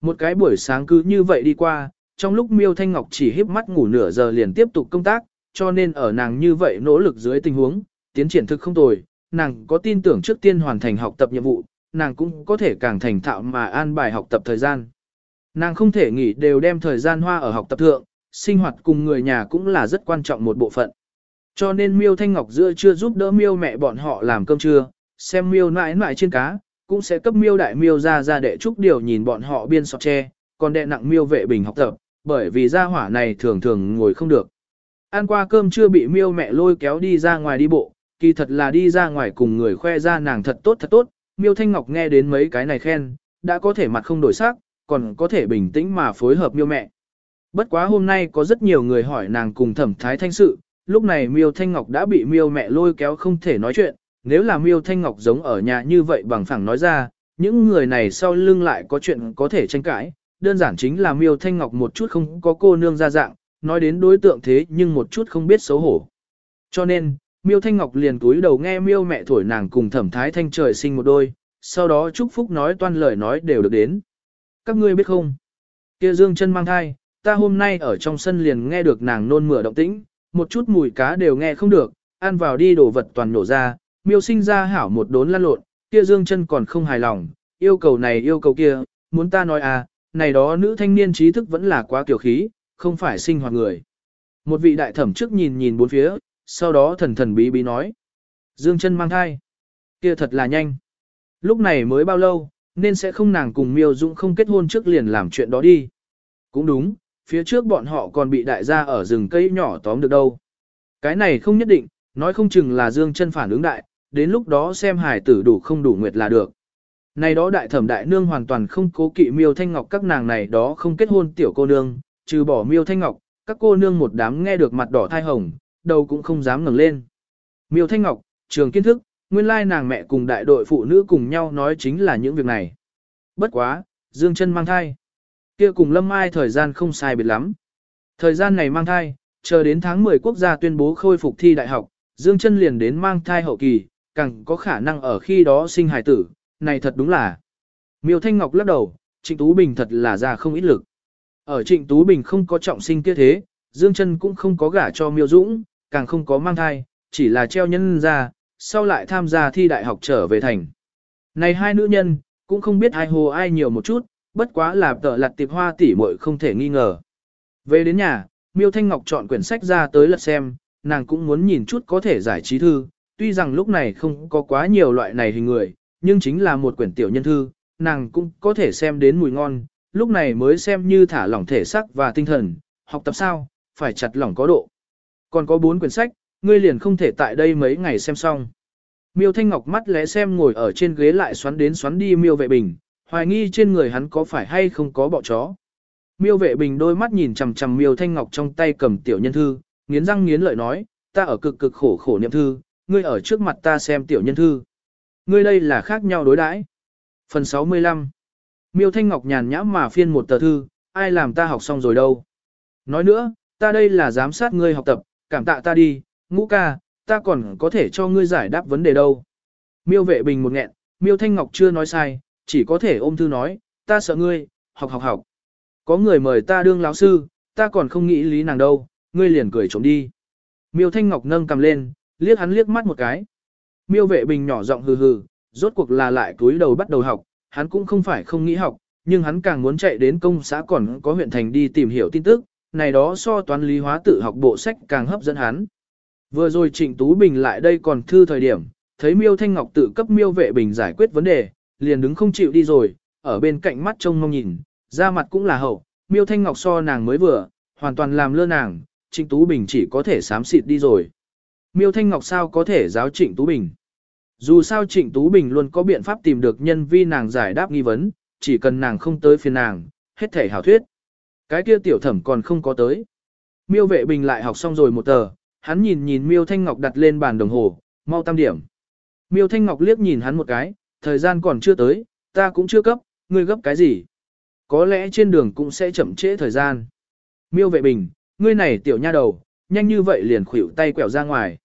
Một cái buổi sáng cứ như vậy đi qua, trong lúc Miêu Thanh Ngọc chỉ híp mắt ngủ nửa giờ liền tiếp tục công tác, cho nên ở nàng như vậy nỗ lực dưới tình huống, tiến triển thực không tồi, nàng có tin tưởng trước tiên hoàn thành học tập nhiệm vụ, nàng cũng có thể càng thành thạo mà an bài học tập thời gian. Nàng không thể nghỉ đều đem thời gian hoa ở học tập thượng, sinh hoạt cùng người nhà cũng là rất quan trọng một bộ phận. Cho nên Miêu Thanh Ngọc giữa trưa giúp đỡ Miêu mẹ bọn họ làm cơm trưa, xem Miêu nãi nãi trên cá, cũng sẽ cấp Miêu đại Miêu ra ra đệ chúc điều nhìn bọn họ biên sọt tre, còn đệ nặng Miêu vệ bình học tập, bởi vì gia hỏa này thường thường ngồi không được. Ăn qua cơm chưa bị Miêu mẹ lôi kéo đi ra ngoài đi bộ, kỳ thật là đi ra ngoài cùng người khoe ra nàng thật tốt thật tốt, Miêu Thanh Ngọc nghe đến mấy cái này khen, đã có thể mặt không đổi sắc, còn có thể bình tĩnh mà phối hợp Miêu mẹ. Bất quá hôm nay có rất nhiều người hỏi nàng cùng thẩm thái thanh sự, lúc này Miêu Thanh Ngọc đã bị Miêu mẹ lôi kéo không thể nói chuyện, nếu là Miêu Thanh Ngọc giống ở nhà như vậy bằng phẳng nói ra, những người này sau lưng lại có chuyện có thể tranh cãi, đơn giản chính là Miêu Thanh Ngọc một chút không có cô nương ra dạng, nói đến đối tượng thế nhưng một chút không biết xấu hổ. Cho nên, Miêu Thanh Ngọc liền cúi đầu nghe Miêu mẹ thổi nàng cùng Thẩm Thái Thanh trời sinh một đôi, sau đó chúc phúc nói toan lời nói đều được đến. Các ngươi biết không? Kia Dương chân mang thai, ta hôm nay ở trong sân liền nghe được nàng nôn mửa động tĩnh, một chút mùi cá đều nghe không được, ăn vào đi đồ vật toàn nổ ra, Miêu sinh ra hảo một đốn lăn lộn, kia Dương chân còn không hài lòng, yêu cầu này yêu cầu kia, muốn ta nói à, này đó nữ thanh niên trí thức vẫn là quá kiểu khí, không phải sinh hoạt người. Một vị đại thẩm trước nhìn nhìn bốn phía, sau đó thần thần bí bí nói. Dương chân mang thai. kia thật là nhanh. Lúc này mới bao lâu, nên sẽ không nàng cùng miêu dũng không kết hôn trước liền làm chuyện đó đi. Cũng đúng, phía trước bọn họ còn bị đại gia ở rừng cây nhỏ tóm được đâu. Cái này không nhất định, nói không chừng là Dương chân phản ứng đại, đến lúc đó xem hải tử đủ không đủ nguyệt là được. Này đó đại thẩm đại nương hoàn toàn không cố kỵ miêu thanh ngọc các nàng này đó không kết hôn tiểu cô nương, trừ bỏ miêu thanh ngọc, các cô nương một đám nghe được mặt đỏ thai hồng, đầu cũng không dám ngẩng lên. Miêu thanh ngọc, trường kiến thức, nguyên lai nàng mẹ cùng đại đội phụ nữ cùng nhau nói chính là những việc này. Bất quá, Dương chân mang thai. kia cùng Lâm Mai thời gian không sai biệt lắm. Thời gian này mang thai, chờ đến tháng 10 quốc gia tuyên bố khôi phục thi đại học, Dương chân liền đến mang thai hậu kỳ, càng có khả năng ở khi đó sinh hài tử, này thật đúng là. Miêu Thanh Ngọc lắc đầu, Trịnh Tú Bình thật là ra không ít lực. Ở Trịnh Tú Bình không có trọng sinh kia thế, Dương Trân cũng không có gả cho Miêu Dũng, càng không có mang thai, chỉ là treo nhân ra, sau lại tham gia thi đại học trở về thành. Này hai nữ nhân, cũng không biết ai hồ ai nhiều một chút, bất quá là tợ lặt tiệp hoa tỉ muội không thể nghi ngờ. Về đến nhà, Miêu Thanh Ngọc chọn quyển sách ra tới lật xem, nàng cũng muốn nhìn chút có thể giải trí thư, tuy rằng lúc này không có quá nhiều loại này hình người, nhưng chính là một quyển tiểu nhân thư, nàng cũng có thể xem đến mùi ngon, lúc này mới xem như thả lỏng thể xác và tinh thần, học tập sao, phải chặt lỏng có độ. Còn có bốn quyển sách, ngươi liền không thể tại đây mấy ngày xem xong. Miêu Thanh Ngọc mắt lẽ xem ngồi ở trên ghế lại xoắn đến xoắn đi Miêu Vệ Bình, hoài nghi trên người hắn có phải hay không có bọ chó. Miêu Vệ Bình đôi mắt nhìn chằm chằm Miêu Thanh Ngọc trong tay cầm tiểu nhân thư, nghiến răng nghiến lợi nói, ta ở cực cực khổ khổ niệm thư, ngươi ở trước mặt ta xem tiểu nhân thư. Ngươi đây là khác nhau đối đãi. Phần 65 Miêu Thanh Ngọc nhàn nhã mà phiên một tờ thư, ai làm ta học xong rồi đâu. Nói nữa, ta đây là giám sát ngươi học tập, cảm tạ ta đi, ngũ ca, ta còn có thể cho ngươi giải đáp vấn đề đâu. Miêu vệ bình một nghẹn, Miêu Thanh Ngọc chưa nói sai, chỉ có thể ôm thư nói, ta sợ ngươi, học học học. Có người mời ta đương lão sư, ta còn không nghĩ lý nàng đâu, ngươi liền cười trộm đi. Miêu Thanh Ngọc nâng cầm lên, liếc hắn liếc mắt một cái. Miêu vệ bình nhỏ giọng hừ hừ, rốt cuộc là lại túi đầu bắt đầu học, hắn cũng không phải không nghĩ học, nhưng hắn càng muốn chạy đến công xã còn có huyện thành đi tìm hiểu tin tức, này đó so toán lý hóa tự học bộ sách càng hấp dẫn hắn. Vừa rồi Trịnh Tú Bình lại đây còn thư thời điểm, thấy Miêu Thanh Ngọc tự cấp Miêu Vệ Bình giải quyết vấn đề, liền đứng không chịu đi rồi, ở bên cạnh mắt trông mong nhìn, da mặt cũng là hậu, Miêu Thanh Ngọc so nàng mới vừa, hoàn toàn làm lơ nàng, Trịnh Tú Bình chỉ có thể sám xịt đi rồi. Miêu Thanh Ngọc sao có thể giáo Trịnh Tú Bình? Dù sao Trịnh Tú Bình luôn có biện pháp tìm được nhân vi nàng giải đáp nghi vấn, chỉ cần nàng không tới phiền nàng, hết thể hảo thuyết. Cái kia tiểu thẩm còn không có tới. Miêu vệ bình lại học xong rồi một tờ, hắn nhìn nhìn Miêu Thanh Ngọc đặt lên bàn đồng hồ, mau tam điểm. Miêu Thanh Ngọc liếc nhìn hắn một cái, thời gian còn chưa tới, ta cũng chưa cấp, ngươi gấp cái gì? Có lẽ trên đường cũng sẽ chậm trễ thời gian. Miêu vệ bình, ngươi này tiểu nha đầu, nhanh như vậy liền khuỷu tay quẹo ra ngoài.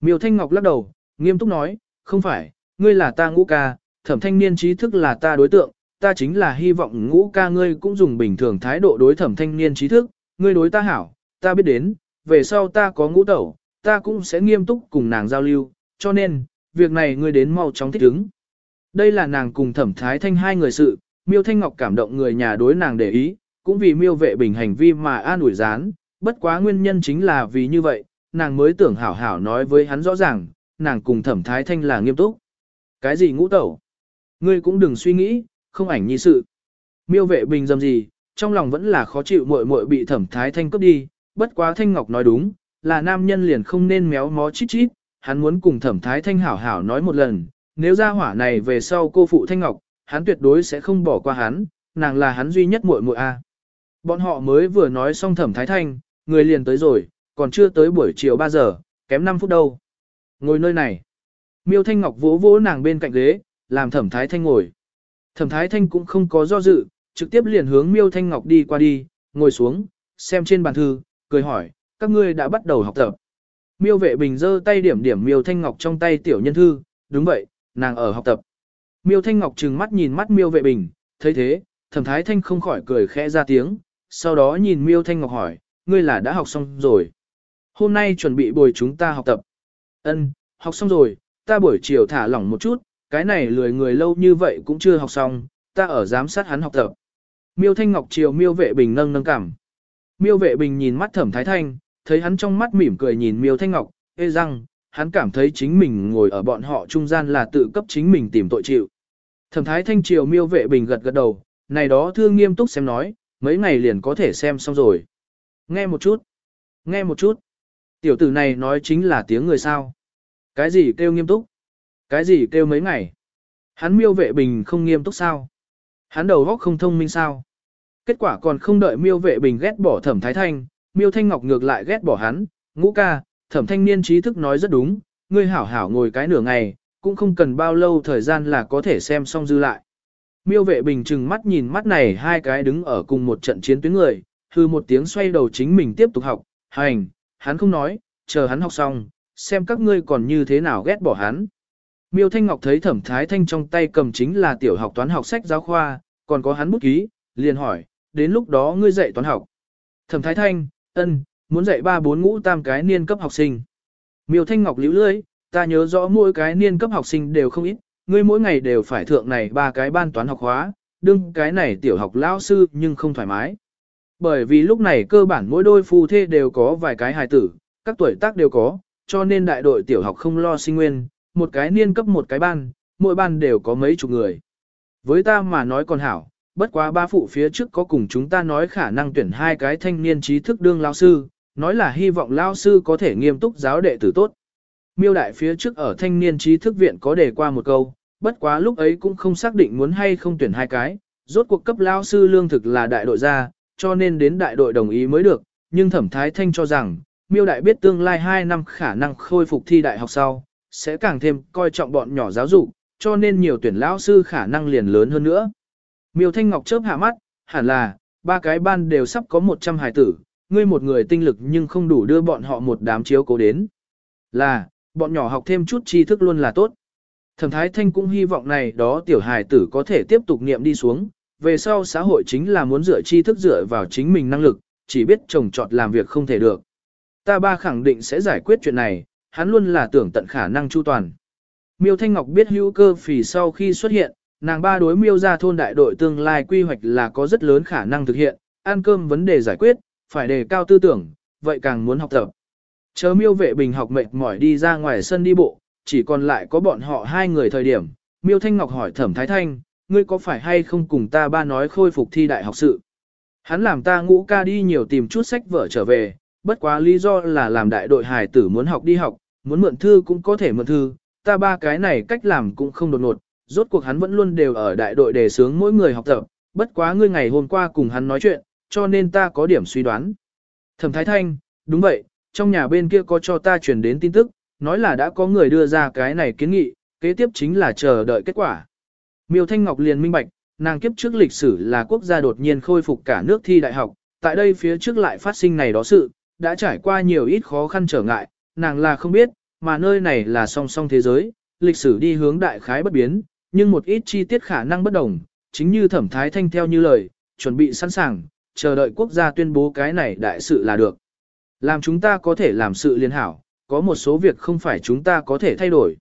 Miêu Thanh Ngọc lắc đầu, nghiêm túc nói, không phải, ngươi là ta ngũ ca, thẩm thanh niên trí thức là ta đối tượng, ta chính là hy vọng ngũ ca ngươi cũng dùng bình thường thái độ đối thẩm thanh niên trí thức, ngươi đối ta hảo, ta biết đến, về sau ta có ngũ tẩu, ta cũng sẽ nghiêm túc cùng nàng giao lưu, cho nên, việc này ngươi đến mau chóng thích ứng. Đây là nàng cùng thẩm thái thanh hai người sự, miêu thanh ngọc cảm động người nhà đối nàng để ý, cũng vì miêu vệ bình hành vi mà an ủi gián, bất quá nguyên nhân chính là vì như vậy, nàng mới tưởng hảo hảo nói với hắn rõ ràng, nàng cùng thẩm thái thanh là nghiêm túc. Cái gì ngũ tẩu? Ngươi cũng đừng suy nghĩ, không ảnh nhi sự. Miêu vệ bình dầm gì, trong lòng vẫn là khó chịu muội muội bị thẩm thái thanh cướp đi, bất quá thanh ngọc nói đúng, là nam nhân liền không nên méo mó chít chít, hắn muốn cùng thẩm thái thanh hảo hảo nói một lần, nếu ra hỏa này về sau cô phụ thanh ngọc, hắn tuyệt đối sẽ không bỏ qua hắn, nàng là hắn duy nhất muội muội a. Bọn họ mới vừa nói xong thẩm thái thanh, người liền tới rồi, còn chưa tới buổi chiều 3 giờ, kém 5 phút đâu. Ngồi nơi này. Miêu Thanh Ngọc vỗ vỗ nàng bên cạnh ghế, làm thẩm thái thanh ngồi. Thẩm thái thanh cũng không có do dự, trực tiếp liền hướng Miêu Thanh Ngọc đi qua đi, ngồi xuống, xem trên bàn thư, cười hỏi, các ngươi đã bắt đầu học tập. Miêu vệ bình giơ tay điểm điểm Miêu Thanh Ngọc trong tay tiểu nhân thư, đúng vậy, nàng ở học tập. Miêu Thanh Ngọc trừng mắt nhìn mắt Miêu vệ bình, thấy thế, thẩm thái thanh không khỏi cười khẽ ra tiếng, sau đó nhìn Miêu Thanh Ngọc hỏi, ngươi là đã học xong rồi. Hôm nay chuẩn bị bồi chúng ta học tập. Ân, học xong rồi, ta buổi chiều thả lỏng một chút, cái này lười người lâu như vậy cũng chưa học xong, ta ở giám sát hắn học tập. Miêu Thanh Ngọc chiều Miêu Vệ Bình nâng nâng cảm. Miêu Vệ Bình nhìn mắt Thẩm Thái Thanh, thấy hắn trong mắt mỉm cười nhìn Miêu Thanh Ngọc, ê răng, hắn cảm thấy chính mình ngồi ở bọn họ trung gian là tự cấp chính mình tìm tội chịu. Thẩm Thái Thanh chiều Miêu Vệ Bình gật gật đầu, này đó thương nghiêm túc xem nói, mấy ngày liền có thể xem xong rồi. Nghe một chút. Nghe một chút. Tiểu tử này nói chính là tiếng người sao. Cái gì kêu nghiêm túc? Cái gì kêu mấy ngày? Hắn miêu vệ bình không nghiêm túc sao? Hắn đầu óc không thông minh sao? Kết quả còn không đợi miêu vệ bình ghét bỏ thẩm thái thanh, miêu thanh ngọc ngược lại ghét bỏ hắn, ngũ ca, thẩm thanh niên trí thức nói rất đúng, ngươi hảo hảo ngồi cái nửa ngày, cũng không cần bao lâu thời gian là có thể xem xong dư lại. Miêu vệ bình chừng mắt nhìn mắt này hai cái đứng ở cùng một trận chiến tuyến người, hư một tiếng xoay đầu chính mình tiếp tục học, hành, hắn không nói, chờ hắn học xong, xem các ngươi còn như thế nào ghét bỏ hắn. Miêu Thanh Ngọc thấy Thẩm Thái Thanh trong tay cầm chính là tiểu học toán học sách giáo khoa, còn có hắn bút ký, liền hỏi, đến lúc đó ngươi dạy toán học. Thẩm Thái Thanh, ân, muốn dạy ba bốn ngũ tam cái niên cấp học sinh. Miêu Thanh Ngọc liễu lưỡi, ta nhớ rõ mỗi cái niên cấp học sinh đều không ít, ngươi mỗi ngày đều phải thượng này ba cái ban toán học hóa, đương cái này tiểu học lao sư nhưng không thoải mái. Bởi vì lúc này cơ bản mỗi đôi phu thê đều có vài cái hài tử, các tuổi tác đều có, cho nên đại đội tiểu học không lo sinh nguyên, một cái niên cấp một cái ban, mỗi ban đều có mấy chục người. Với ta mà nói còn hảo, bất quá ba phụ phía trước có cùng chúng ta nói khả năng tuyển hai cái thanh niên trí thức đương lao sư, nói là hy vọng lao sư có thể nghiêm túc giáo đệ tử tốt. Miêu đại phía trước ở thanh niên trí thức viện có đề qua một câu, bất quá lúc ấy cũng không xác định muốn hay không tuyển hai cái, rốt cuộc cấp lao sư lương thực là đại đội gia, cho nên đến đại đội đồng ý mới được, nhưng thẩm thái thanh cho rằng, miêu đại biết tương lai 2 năm khả năng khôi phục thi đại học sau, sẽ càng thêm coi trọng bọn nhỏ giáo dục, cho nên nhiều tuyển lão sư khả năng liền lớn hơn nữa. Miêu Thanh Ngọc chớp hạ mắt, hẳn là, ba cái ban đều sắp có 100 hài tử, ngươi một người tinh lực nhưng không đủ đưa bọn họ một đám chiếu cố đến. Là, bọn nhỏ học thêm chút tri thức luôn là tốt. Thẩm Thái Thanh cũng hy vọng này đó tiểu hài tử có thể tiếp tục niệm đi xuống, về sau xã hội chính là muốn dựa tri thức dựa vào chính mình năng lực, chỉ biết trồng trọt làm việc không thể được. Ta ba khẳng định sẽ giải quyết chuyện này, hắn luôn là tưởng tận khả năng chu toàn. Miêu Thanh Ngọc biết hữu cơ phì sau khi xuất hiện, nàng ba đối miêu ra thôn đại đội tương lai quy hoạch là có rất lớn khả năng thực hiện, ăn cơm vấn đề giải quyết, phải đề cao tư tưởng, vậy càng muốn học tập. Chờ miêu vệ bình học mệt mỏi đi ra ngoài sân đi bộ, chỉ còn lại có bọn họ hai người thời điểm. Miêu Thanh Ngọc hỏi Thẩm Thái Thanh, ngươi có phải hay không cùng ta ba nói khôi phục thi đại học sự? Hắn làm ta ngũ ca đi nhiều tìm chút sách vở trở về, bất quá lý do là làm đại đội hài tử muốn học đi học, muốn mượn thư cũng có thể mượn thư, ta ba cái này cách làm cũng không đột ngột, rốt cuộc hắn vẫn luôn đều ở đại đội đề sướng mỗi người học tập, bất quá ngươi ngày hôm qua cùng hắn nói chuyện, cho nên ta có điểm suy đoán. Thẩm Thái Thanh, đúng vậy, trong nhà bên kia có cho ta truyền đến tin tức, nói là đã có người đưa ra cái này kiến nghị, kế tiếp chính là chờ đợi kết quả. Miêu Thanh Ngọc liền minh bạch, nàng kiếp trước lịch sử là quốc gia đột nhiên khôi phục cả nước thi đại học, tại đây phía trước lại phát sinh này đó sự, đã trải qua nhiều ít khó khăn trở ngại, nàng là không biết, mà nơi này là song song thế giới, lịch sử đi hướng đại khái bất biến, nhưng một ít chi tiết khả năng bất đồng, chính như thẩm thái thanh theo như lời, chuẩn bị sẵn sàng, chờ đợi quốc gia tuyên bố cái này đại sự là được. Làm chúng ta có thể làm sự liên hảo, có một số việc không phải chúng ta có thể thay đổi.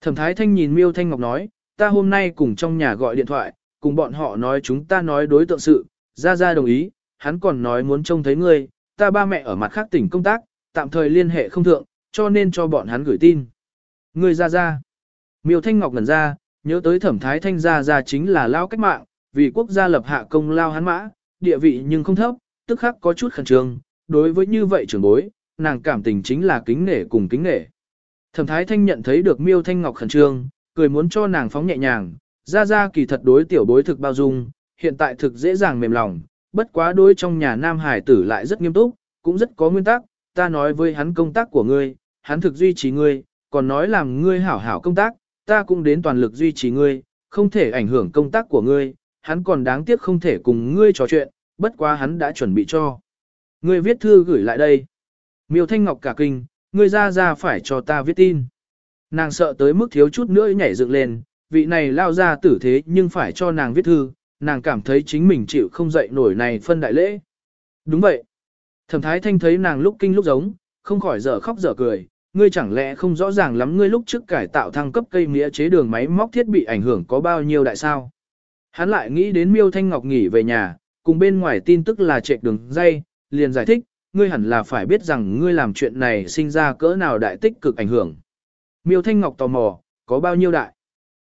Thẩm thái thanh nhìn miêu thanh ngọc nói, ta hôm nay cùng trong nhà gọi điện thoại, cùng bọn họ nói chúng ta nói đối tượng sự, ra ra đồng ý, hắn còn nói muốn trông thấy ngươi, ta ba mẹ ở mặt khác tỉnh công tác, tạm thời liên hệ không thượng, cho nên cho bọn hắn gửi tin. Người ra ra. Miêu Thanh Ngọc ngẩn ra, nhớ tới thẩm thái thanh gia ra chính là lao cách mạng, vì quốc gia lập hạ công lao hắn mã, địa vị nhưng không thấp, tức khắc có chút khẩn trương, đối với như vậy trưởng bối, nàng cảm tình chính là kính nể cùng kính nể. Thẩm thái thanh nhận thấy được miêu thanh ngọc khẩn trương, cười muốn cho nàng phóng nhẹ nhàng, ra ra kỳ thật đối tiểu bối thực bao dung, hiện tại thực dễ dàng mềm lòng, bất quá đối trong nhà nam hải tử lại rất nghiêm túc, cũng rất có nguyên tắc, ta nói với hắn công tác của ngươi, hắn thực duy trì ngươi, còn nói làm ngươi hảo hảo công tác, ta cũng đến toàn lực duy trì ngươi, không thể ảnh hưởng công tác của ngươi, hắn còn đáng tiếc không thể cùng ngươi trò chuyện, bất quá hắn đã chuẩn bị cho. Ngươi viết thư gửi lại đây. Miêu Thanh Ngọc cả kinh, ngươi ra ra phải cho ta viết tin. Nàng sợ tới mức thiếu chút nữa nhảy dựng lên, vị này lao ra tử thế nhưng phải cho nàng viết thư, nàng cảm thấy chính mình chịu không dậy nổi này phân đại lễ. Đúng vậy. Thẩm thái thanh thấy nàng lúc kinh lúc giống, không khỏi dở khóc dở cười, ngươi chẳng lẽ không rõ ràng lắm ngươi lúc trước cải tạo thăng cấp cây nghĩa chế đường máy móc thiết bị ảnh hưởng có bao nhiêu đại sao. Hắn lại nghĩ đến miêu thanh ngọc nghỉ về nhà, cùng bên ngoài tin tức là trệ đường dây, liền giải thích, ngươi hẳn là phải biết rằng ngươi làm chuyện này sinh ra cỡ nào đại tích cực ảnh hưởng. Miêu Thanh Ngọc tò mò, có bao nhiêu đại?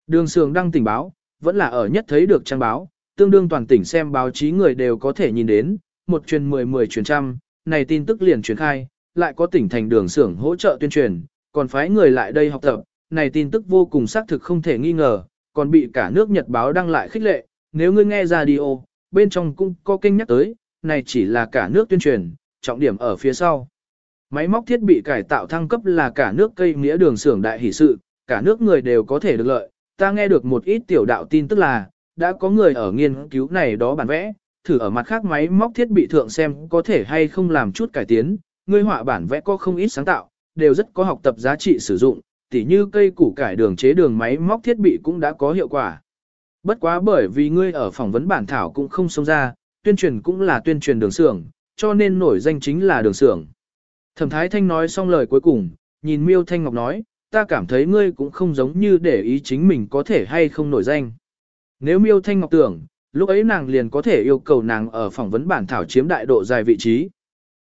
Đường Sường đăng tình báo, vẫn là ở nhất thấy được trang báo, tương đương toàn tỉnh xem báo chí người đều có thể nhìn đến, một truyền mười mười truyền trăm, này tin tức liền truyền khai, lại có tỉnh thành đường xưởng hỗ trợ tuyên truyền, còn phái người lại đây học tập, này tin tức vô cùng xác thực không thể nghi ngờ, còn bị cả nước Nhật báo đăng lại khích lệ, nếu ngươi nghe radio, bên trong cũng có kênh nhắc tới, này chỉ là cả nước tuyên truyền, trọng điểm ở phía sau. Máy móc thiết bị cải tạo thăng cấp là cả nước cây nghĩa đường xưởng đại hỷ sự, cả nước người đều có thể được lợi. Ta nghe được một ít tiểu đạo tin tức là, đã có người ở nghiên cứu này đó bản vẽ, thử ở mặt khác máy móc thiết bị thượng xem có thể hay không làm chút cải tiến. Ngươi họa bản vẽ có không ít sáng tạo, đều rất có học tập giá trị sử dụng, tỉ như cây củ cải đường chế đường máy móc thiết bị cũng đã có hiệu quả. Bất quá bởi vì ngươi ở phỏng vấn bản thảo cũng không xông ra, tuyên truyền cũng là tuyên truyền đường xưởng, cho nên nổi danh chính là đường xưởng. Thẩm Thái Thanh nói xong lời cuối cùng, nhìn Miêu Thanh Ngọc nói, ta cảm thấy ngươi cũng không giống như để ý chính mình có thể hay không nổi danh. Nếu Miêu Thanh Ngọc tưởng, lúc ấy nàng liền có thể yêu cầu nàng ở phỏng vấn bản thảo chiếm đại độ dài vị trí.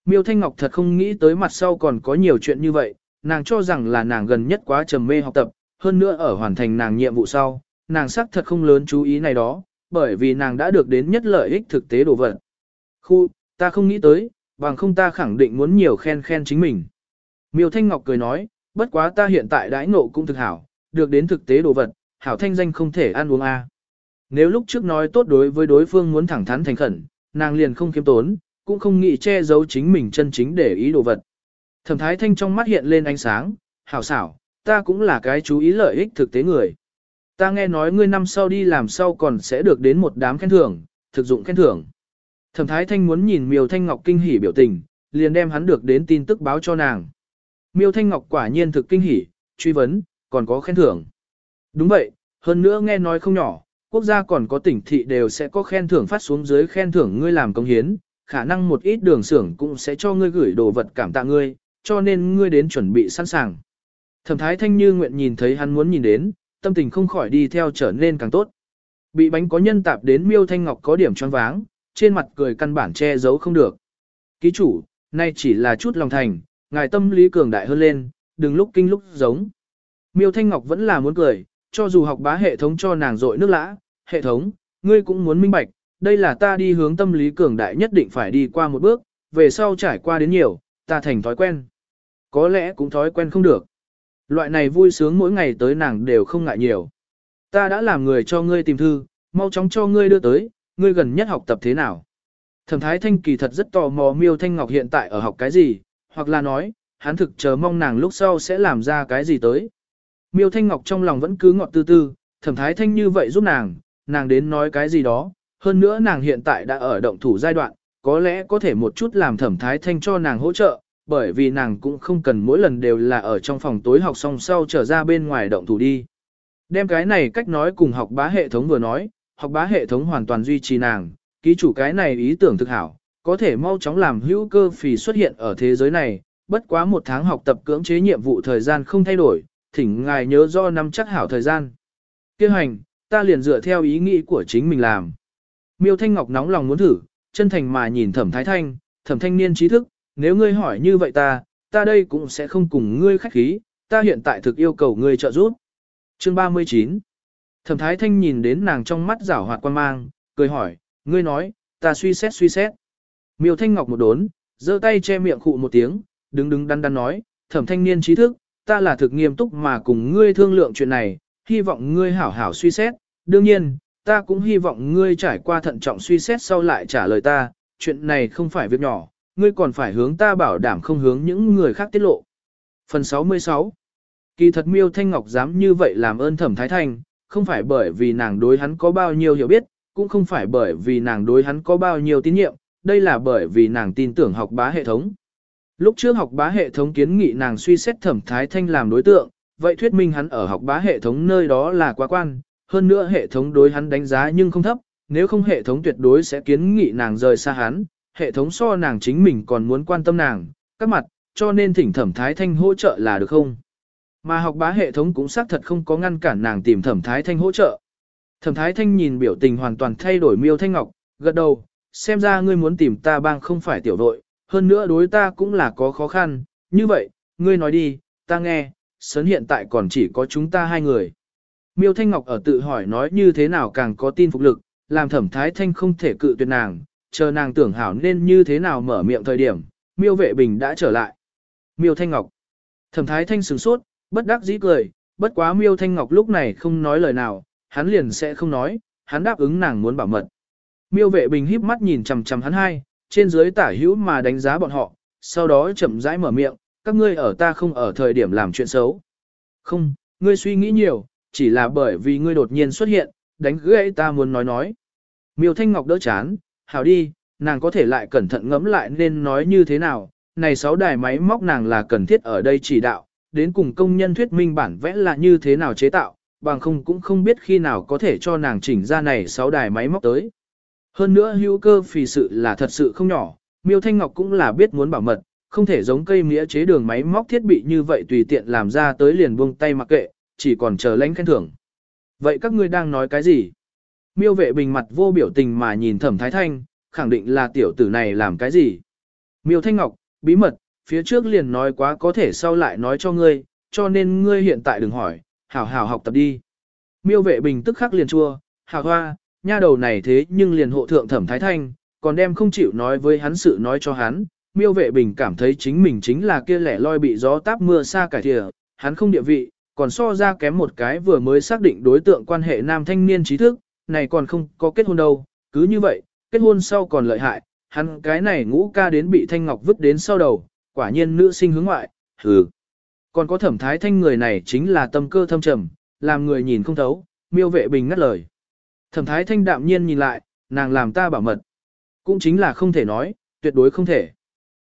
Miêu Thanh Ngọc thật không nghĩ tới mặt sau còn có nhiều chuyện như vậy, nàng cho rằng là nàng gần nhất quá trầm mê học tập, hơn nữa ở hoàn thành nàng nhiệm vụ sau, nàng xác thật không lớn chú ý này đó, bởi vì nàng đã được đến nhất lợi ích thực tế đồ vật. Khu, ta không nghĩ tới, bằng không ta khẳng định muốn nhiều khen khen chính mình. Miêu Thanh Ngọc cười nói, bất quá ta hiện tại đãi ngộ cũng thực hảo, được đến thực tế đồ vật, hảo thanh danh không thể ăn uống a. Nếu lúc trước nói tốt đối với đối phương muốn thẳng thắn thành khẩn, nàng liền không khiêm tốn, cũng không nghĩ che giấu chính mình chân chính để ý đồ vật. Thẩm Thái Thanh trong mắt hiện lên ánh sáng, hảo xảo, ta cũng là cái chú ý lợi ích thực tế người. Ta nghe nói ngươi năm sau đi làm sau còn sẽ được đến một đám khen thưởng, thực dụng khen thưởng. Thẩm Thái Thanh muốn nhìn Miêu Thanh Ngọc kinh hỉ biểu tình, liền đem hắn được đến tin tức báo cho nàng. Miêu Thanh Ngọc quả nhiên thực kinh hỉ, truy vấn, còn có khen thưởng. Đúng vậy, hơn nữa nghe nói không nhỏ, quốc gia còn có tỉnh thị đều sẽ có khen thưởng phát xuống dưới khen thưởng ngươi làm công hiến, khả năng một ít đường xưởng cũng sẽ cho ngươi gửi đồ vật cảm tạ ngươi, cho nên ngươi đến chuẩn bị sẵn sàng. Thẩm Thái Thanh như nguyện nhìn thấy hắn muốn nhìn đến, tâm tình không khỏi đi theo trở nên càng tốt. Bị bánh có nhân tạp đến Miêu Thanh Ngọc có điểm choáng váng, trên mặt cười căn bản che giấu không được. Ký chủ, nay chỉ là chút lòng thành, ngài tâm lý cường đại hơn lên, đừng lúc kinh lúc giống. Miêu Thanh Ngọc vẫn là muốn cười, cho dù học bá hệ thống cho nàng dội nước lã, hệ thống, ngươi cũng muốn minh bạch, đây là ta đi hướng tâm lý cường đại nhất định phải đi qua một bước, về sau trải qua đến nhiều, ta thành thói quen. Có lẽ cũng thói quen không được. Loại này vui sướng mỗi ngày tới nàng đều không ngại nhiều. Ta đã làm người cho ngươi tìm thư, mau chóng cho ngươi đưa tới, ngươi gần nhất học tập thế nào? Thẩm Thái Thanh kỳ thật rất tò mò Miêu Thanh Ngọc hiện tại ở học cái gì, hoặc là nói, hắn thực chờ mong nàng lúc sau sẽ làm ra cái gì tới. Miêu Thanh Ngọc trong lòng vẫn cứ ngọt tư tư, Thẩm Thái Thanh như vậy giúp nàng, nàng đến nói cái gì đó, hơn nữa nàng hiện tại đã ở động thủ giai đoạn, có lẽ có thể một chút làm Thẩm Thái Thanh cho nàng hỗ trợ, bởi vì nàng cũng không cần mỗi lần đều là ở trong phòng tối học xong sau trở ra bên ngoài động thủ đi. Đem cái này cách nói cùng học bá hệ thống vừa nói, học bá hệ thống hoàn toàn duy trì nàng, ký chủ cái này ý tưởng thực hảo, có thể mau chóng làm hữu cơ phì xuất hiện ở thế giới này, bất quá một tháng học tập cưỡng chế nhiệm vụ thời gian không thay đổi, thỉnh ngài nhớ do năm chắc hảo thời gian. Kêu hành, ta liền dựa theo ý nghĩ của chính mình làm. Miêu Thanh Ngọc nóng lòng muốn thử, chân thành mà nhìn thẩm thái thanh, thẩm thanh niên trí thức, nếu ngươi hỏi như vậy ta, ta đây cũng sẽ không cùng ngươi khách khí, ta hiện tại thực yêu cầu ngươi trợ giúp. Chương 39 Thẩm Thái Thanh nhìn đến nàng trong mắt rảo hoạt quan mang, cười hỏi, ngươi nói, ta suy xét suy xét. Miêu Thanh Ngọc một đốn, giơ tay che miệng khụ một tiếng, đứng đứng đắn đắn nói, thẩm thanh niên trí thức, ta là thực nghiêm túc mà cùng ngươi thương lượng chuyện này, hy vọng ngươi hảo hảo suy xét, đương nhiên, ta cũng hy vọng ngươi trải qua thận trọng suy xét sau lại trả lời ta, chuyện này không phải việc nhỏ, ngươi còn phải hướng ta bảo đảm không hướng những người khác tiết lộ. Phần 66 Kỳ thật miêu Thanh Ngọc dám như vậy làm ơn thẩm thái thanh, không phải bởi vì nàng đối hắn có bao nhiêu hiểu biết, cũng không phải bởi vì nàng đối hắn có bao nhiêu tín nhiệm, đây là bởi vì nàng tin tưởng học bá hệ thống. Lúc trước học bá hệ thống kiến nghị nàng suy xét thẩm thái thanh làm đối tượng, vậy thuyết minh hắn ở học bá hệ thống nơi đó là quá quan, hơn nữa hệ thống đối hắn đánh giá nhưng không thấp, nếu không hệ thống tuyệt đối sẽ kiến nghị nàng rời xa hắn, hệ thống so nàng chính mình còn muốn quan tâm nàng, các mặt, cho nên thỉnh thẩm thái thanh hỗ trợ là được không? Mà học bá hệ thống cũng xác thật không có ngăn cản nàng tìm thẩm thái thanh hỗ trợ. Thẩm thái thanh nhìn biểu tình hoàn toàn thay đổi miêu thanh ngọc, gật đầu, xem ra ngươi muốn tìm ta bang không phải tiểu đội, hơn nữa đối ta cũng là có khó khăn, như vậy, ngươi nói đi, ta nghe, sớn hiện tại còn chỉ có chúng ta hai người. Miêu Thanh Ngọc ở tự hỏi nói như thế nào càng có tin phục lực, làm thẩm thái thanh không thể cự tuyệt nàng, chờ nàng tưởng hảo nên như thế nào mở miệng thời điểm, miêu vệ bình đã trở lại. Miêu Thanh Ngọc. Thẩm thái thanh sửng sốt, bất đắc dĩ cười, bất quá miêu Thanh Ngọc lúc này không nói lời nào, hắn liền sẽ không nói, hắn đáp ứng nàng muốn bảo mật. Miêu vệ bình híp mắt nhìn chằm chằm hắn hai, trên dưới tả hữu mà đánh giá bọn họ, sau đó chậm rãi mở miệng, các ngươi ở ta không ở thời điểm làm chuyện xấu. Không, ngươi suy nghĩ nhiều, chỉ là bởi vì ngươi đột nhiên xuất hiện, đánh gãy ta muốn nói nói. Miêu Thanh Ngọc đỡ chán, hảo đi, nàng có thể lại cẩn thận ngẫm lại nên nói như thế nào, này sáu đài máy móc nàng là cần thiết ở đây chỉ đạo, đến cùng công nhân thuyết minh bản vẽ là như thế nào chế tạo, bằng không cũng không biết khi nào có thể cho nàng chỉnh ra này sáu đài máy móc tới. Hơn nữa hữu cơ phì sự là thật sự không nhỏ, miêu thanh ngọc cũng là biết muốn bảo mật, không thể giống cây mía chế đường máy móc thiết bị như vậy tùy tiện làm ra tới liền buông tay mặc kệ, chỉ còn chờ lãnh khen thưởng. Vậy các ngươi đang nói cái gì? Miêu vệ bình mặt vô biểu tình mà nhìn thẩm thái thanh, khẳng định là tiểu tử này làm cái gì? Miêu thanh ngọc, bí mật, phía trước liền nói quá có thể sau lại nói cho ngươi, cho nên ngươi hiện tại đừng hỏi, hảo hảo học tập đi. Miêu vệ bình tức khắc liền chua, hảo hoa, nha đầu này thế nhưng liền hộ thượng thẩm thái thanh, còn đem không chịu nói với hắn sự nói cho hắn, miêu vệ bình cảm thấy chính mình chính là kia lẻ loi bị gió táp mưa xa cải thìa, hắn không địa vị, còn so ra kém một cái vừa mới xác định đối tượng quan hệ nam thanh niên trí thức, này còn không có kết hôn đâu, cứ như vậy, kết hôn sau còn lợi hại, hắn cái này ngũ ca đến bị thanh ngọc vứt đến sau đầu, quả nhiên nữ sinh hướng ngoại, hừ. Còn có thẩm thái thanh người này chính là tâm cơ thâm trầm, làm người nhìn không thấu, miêu vệ bình ngắt lời. Thẩm thái thanh đạm nhiên nhìn lại, nàng làm ta bảo mật. Cũng chính là không thể nói, tuyệt đối không thể.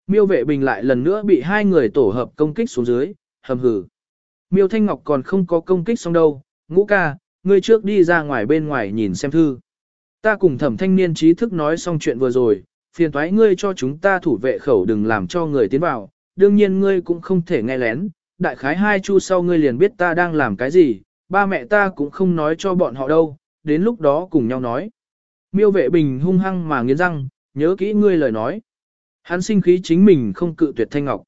Miêu vệ bình lại lần nữa bị hai người tổ hợp công kích xuống dưới, hầm hừ. Miêu Thanh Ngọc còn không có công kích xong đâu, ngũ ca, ngươi trước đi ra ngoài bên ngoài nhìn xem thư. Ta cùng thẩm thanh niên trí thức nói xong chuyện vừa rồi, phiền thoái ngươi cho chúng ta thủ vệ khẩu đừng làm cho người tiến vào, đương nhiên ngươi cũng không thể nghe lén, đại khái hai chu sau ngươi liền biết ta đang làm cái gì, ba mẹ ta cũng không nói cho bọn họ đâu, đến lúc đó cùng nhau nói. Miêu vệ bình hung hăng mà nghiến răng, nhớ kỹ ngươi lời nói. Hắn sinh khí chính mình không cự tuyệt Thanh Ngọc.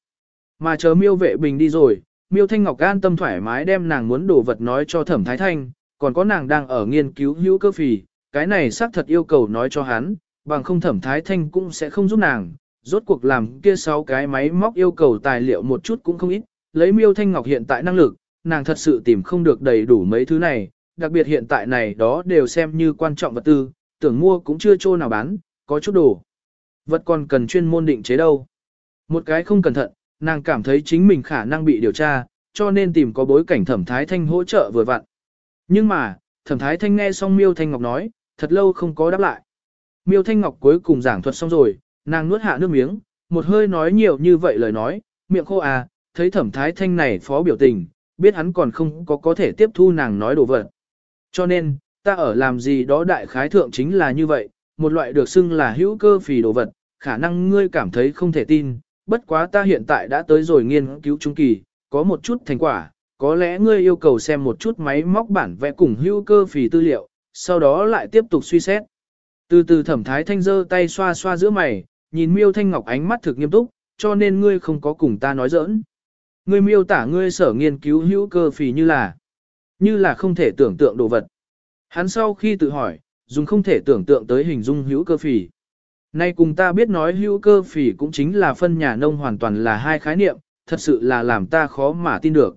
Mà chờ miêu vệ bình đi rồi, miêu Thanh Ngọc an tâm thoải mái đem nàng muốn đồ vật nói cho thẩm thái thanh, còn có nàng đang ở nghiên cứu hữu cơ phì, cái này xác thật yêu cầu nói cho hắn, bằng không thẩm thái thanh cũng sẽ không giúp nàng. Rốt cuộc làm kia sáu cái máy móc yêu cầu tài liệu một chút cũng không ít, lấy miêu Thanh Ngọc hiện tại năng lực, nàng thật sự tìm không được đầy đủ mấy thứ này, đặc biệt hiện tại này đó đều xem như quan trọng vật tư, tưởng mua cũng chưa chỗ nào bán, có chút đồ. Vật còn cần chuyên môn định chế đâu. Một cái không cẩn thận, nàng cảm thấy chính mình khả năng bị điều tra, cho nên tìm có bối cảnh thẩm thái thanh hỗ trợ vừa vặn. Nhưng mà, thẩm thái thanh nghe xong miêu thanh ngọc nói, thật lâu không có đáp lại. Miêu thanh ngọc cuối cùng giảng thuật xong rồi, nàng nuốt hạ nước miếng, một hơi nói nhiều như vậy lời nói, miệng khô à, thấy thẩm thái thanh này phó biểu tình, biết hắn còn không có có thể tiếp thu nàng nói đồ vật. Cho nên, ta ở làm gì đó đại khái thượng chính là như vậy, một loại được xưng là hữu cơ phì đồ vật, khả năng ngươi cảm thấy không thể tin, bất quá ta hiện tại đã tới rồi nghiên cứu trung kỳ, có một chút thành quả, có lẽ ngươi yêu cầu xem một chút máy móc bản vẽ cùng hữu cơ phì tư liệu, sau đó lại tiếp tục suy xét. Từ từ thẩm thái thanh giơ tay xoa xoa giữa mày, nhìn miêu thanh ngọc ánh mắt thực nghiêm túc, cho nên ngươi không có cùng ta nói giỡn. Ngươi miêu tả ngươi sở nghiên cứu hữu cơ phì như là, như là không thể tưởng tượng đồ vật. Hắn sau khi tự hỏi, dùng không thể tưởng tượng tới hình dung hữu cơ phì. Nay cùng ta biết nói hữu cơ phỉ cũng chính là phân nhà nông hoàn toàn là hai khái niệm, thật sự là làm ta khó mà tin được.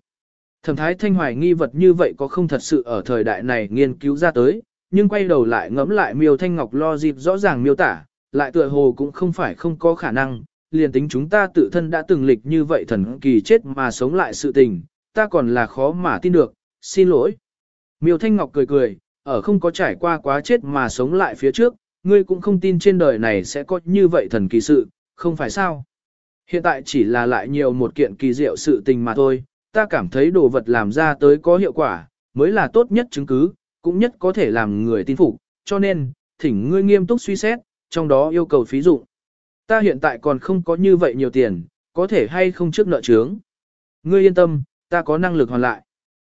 Thẩm thái thanh hoài nghi vật như vậy có không thật sự ở thời đại này nghiên cứu ra tới, nhưng quay đầu lại ngẫm lại miêu thanh ngọc lo dịp rõ ràng miêu tả, lại tựa hồ cũng không phải không có khả năng, liền tính chúng ta tự thân đã từng lịch như vậy thần kỳ chết mà sống lại sự tình, ta còn là khó mà tin được, xin lỗi. Miêu Thanh Ngọc cười cười, ở không có trải qua quá chết mà sống lại phía trước, ngươi cũng không tin trên đời này sẽ có như vậy thần kỳ sự, không phải sao? Hiện tại chỉ là lại nhiều một kiện kỳ diệu sự tình mà thôi, ta cảm thấy đồ vật làm ra tới có hiệu quả, mới là tốt nhất chứng cứ, cũng nhất có thể làm người tin phục, cho nên, thỉnh ngươi nghiêm túc suy xét, trong đó yêu cầu phí dụng. Ta hiện tại còn không có như vậy nhiều tiền, có thể hay không trước nợ trướng. Ngươi yên tâm, ta có năng lực hoàn lại.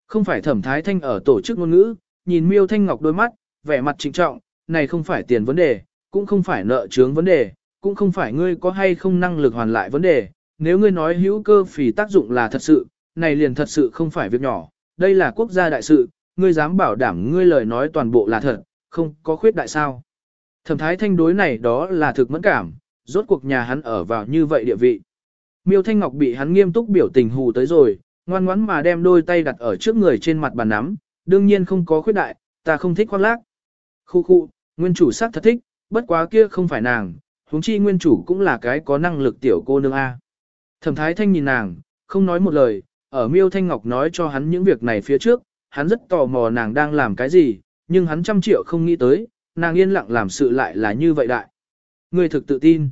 Không phải thẩm thái thanh ở tổ chức ngôn ngữ, nhìn miêu thanh ngọc đôi mắt, vẻ mặt trịnh trọng, này không phải tiền vấn đề, cũng không phải nợ chướng vấn đề, cũng không phải ngươi có hay không năng lực hoàn lại vấn đề. Nếu ngươi nói hữu cơ phì tác dụng là thật sự, này liền thật sự không phải việc nhỏ, đây là quốc gia đại sự, ngươi dám bảo đảm ngươi lời nói toàn bộ là thật, không có khuyết đại sao. Thẩm thái thanh đối này đó là thực mẫn cảm, rốt cuộc nhà hắn ở vào như vậy địa vị. Miêu Thanh Ngọc bị hắn nghiêm túc biểu tình hù tới rồi, ngoan ngoãn mà đem đôi tay đặt ở trước người trên mặt bàn nắm, đương nhiên không có khuyết đại, ta không thích khoác lác. Khu khu, nguyên chủ sắc thật thích, bất quá kia không phải nàng, huống chi nguyên chủ cũng là cái có năng lực tiểu cô nương A. Thẩm Thái Thanh nhìn nàng, không nói một lời, ở Miêu Thanh Ngọc nói cho hắn những việc này phía trước, hắn rất tò mò nàng đang làm cái gì, nhưng hắn trăm triệu không nghĩ tới, nàng yên lặng làm sự lại là như vậy đại. Người thực tự tin.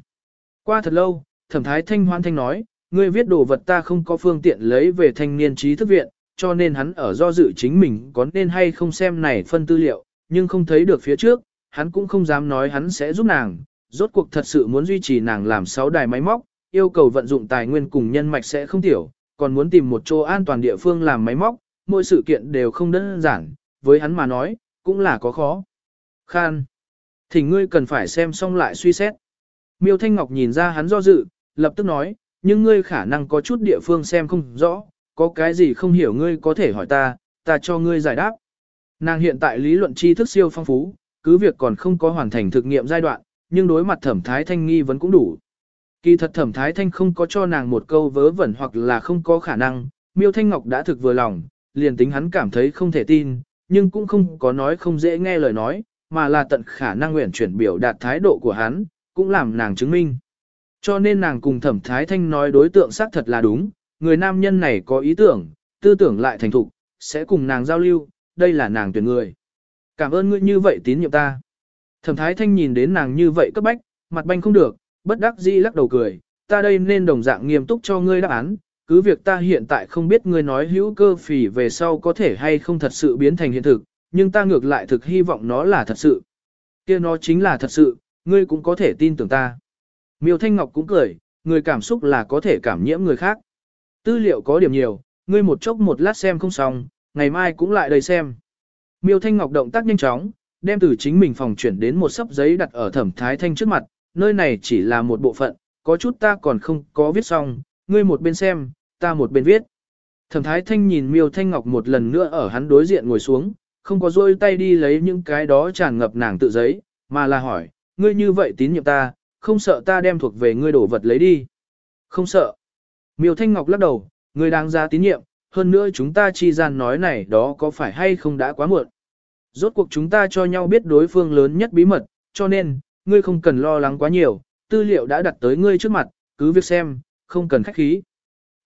Qua thật lâu, thẩm thái thanh hoan thanh nói, ngươi viết đồ vật ta không có phương tiện lấy về thanh niên trí thức viện, cho nên hắn ở do dự chính mình có nên hay không xem này phân tư liệu, nhưng không thấy được phía trước, hắn cũng không dám nói hắn sẽ giúp nàng, rốt cuộc thật sự muốn duy trì nàng làm sáu đài máy móc, yêu cầu vận dụng tài nguyên cùng nhân mạch sẽ không tiểu, còn muốn tìm một chỗ an toàn địa phương làm máy móc, mỗi sự kiện đều không đơn giản, với hắn mà nói, cũng là có khó. Khan. Thì ngươi cần phải xem xong lại suy xét. Miêu Thanh Ngọc nhìn ra hắn do dự, lập tức nói, nhưng ngươi khả năng có chút địa phương xem không rõ, có cái gì không hiểu ngươi có thể hỏi ta, ta cho ngươi giải đáp. Nàng hiện tại lý luận tri thức siêu phong phú, cứ việc còn không có hoàn thành thực nghiệm giai đoạn, nhưng đối mặt thẩm thái thanh nghi vẫn cũng đủ. Kỳ thật thẩm thái thanh không có cho nàng một câu vớ vẩn hoặc là không có khả năng, miêu thanh ngọc đã thực vừa lòng, liền tính hắn cảm thấy không thể tin, nhưng cũng không có nói không dễ nghe lời nói, mà là tận khả năng nguyện chuyển biểu đạt thái độ của hắn, cũng làm nàng chứng minh. Cho nên nàng cùng thẩm thái thanh nói đối tượng xác thật là đúng, người nam nhân này có ý tưởng, tư tưởng lại thành thục, sẽ cùng nàng giao lưu, đây là nàng tuyển người. Cảm ơn ngươi như vậy tín nhiệm ta. Thẩm thái thanh nhìn đến nàng như vậy cấp bách, mặt banh không được, bất đắc dĩ lắc đầu cười, ta đây nên đồng dạng nghiêm túc cho ngươi đáp án, cứ việc ta hiện tại không biết ngươi nói hữu cơ phỉ về sau có thể hay không thật sự biến thành hiện thực, nhưng ta ngược lại thực hy vọng nó là thật sự. kia nó chính là thật sự, ngươi cũng có thể tin tưởng ta. Miêu Thanh Ngọc cũng cười, người cảm xúc là có thể cảm nhiễm người khác. Tư liệu có điểm nhiều, ngươi một chốc một lát xem không xong, ngày mai cũng lại đây xem. Miêu Thanh Ngọc động tác nhanh chóng, đem từ chính mình phòng chuyển đến một sấp giấy đặt ở thẩm thái thanh trước mặt, nơi này chỉ là một bộ phận, có chút ta còn không có viết xong, ngươi một bên xem, ta một bên viết. Thẩm thái thanh nhìn miêu thanh ngọc một lần nữa ở hắn đối diện ngồi xuống, không có rôi tay đi lấy những cái đó tràn ngập nàng tự giấy, mà là hỏi, ngươi như vậy tín nhiệm ta, không sợ ta đem thuộc về ngươi đổ vật lấy đi. Không sợ. Miêu Thanh Ngọc lắc đầu, ngươi đang ra tín nhiệm, hơn nữa chúng ta chi gian nói này đó có phải hay không đã quá muộn. Rốt cuộc chúng ta cho nhau biết đối phương lớn nhất bí mật, cho nên, ngươi không cần lo lắng quá nhiều, tư liệu đã đặt tới ngươi trước mặt, cứ việc xem, không cần khách khí.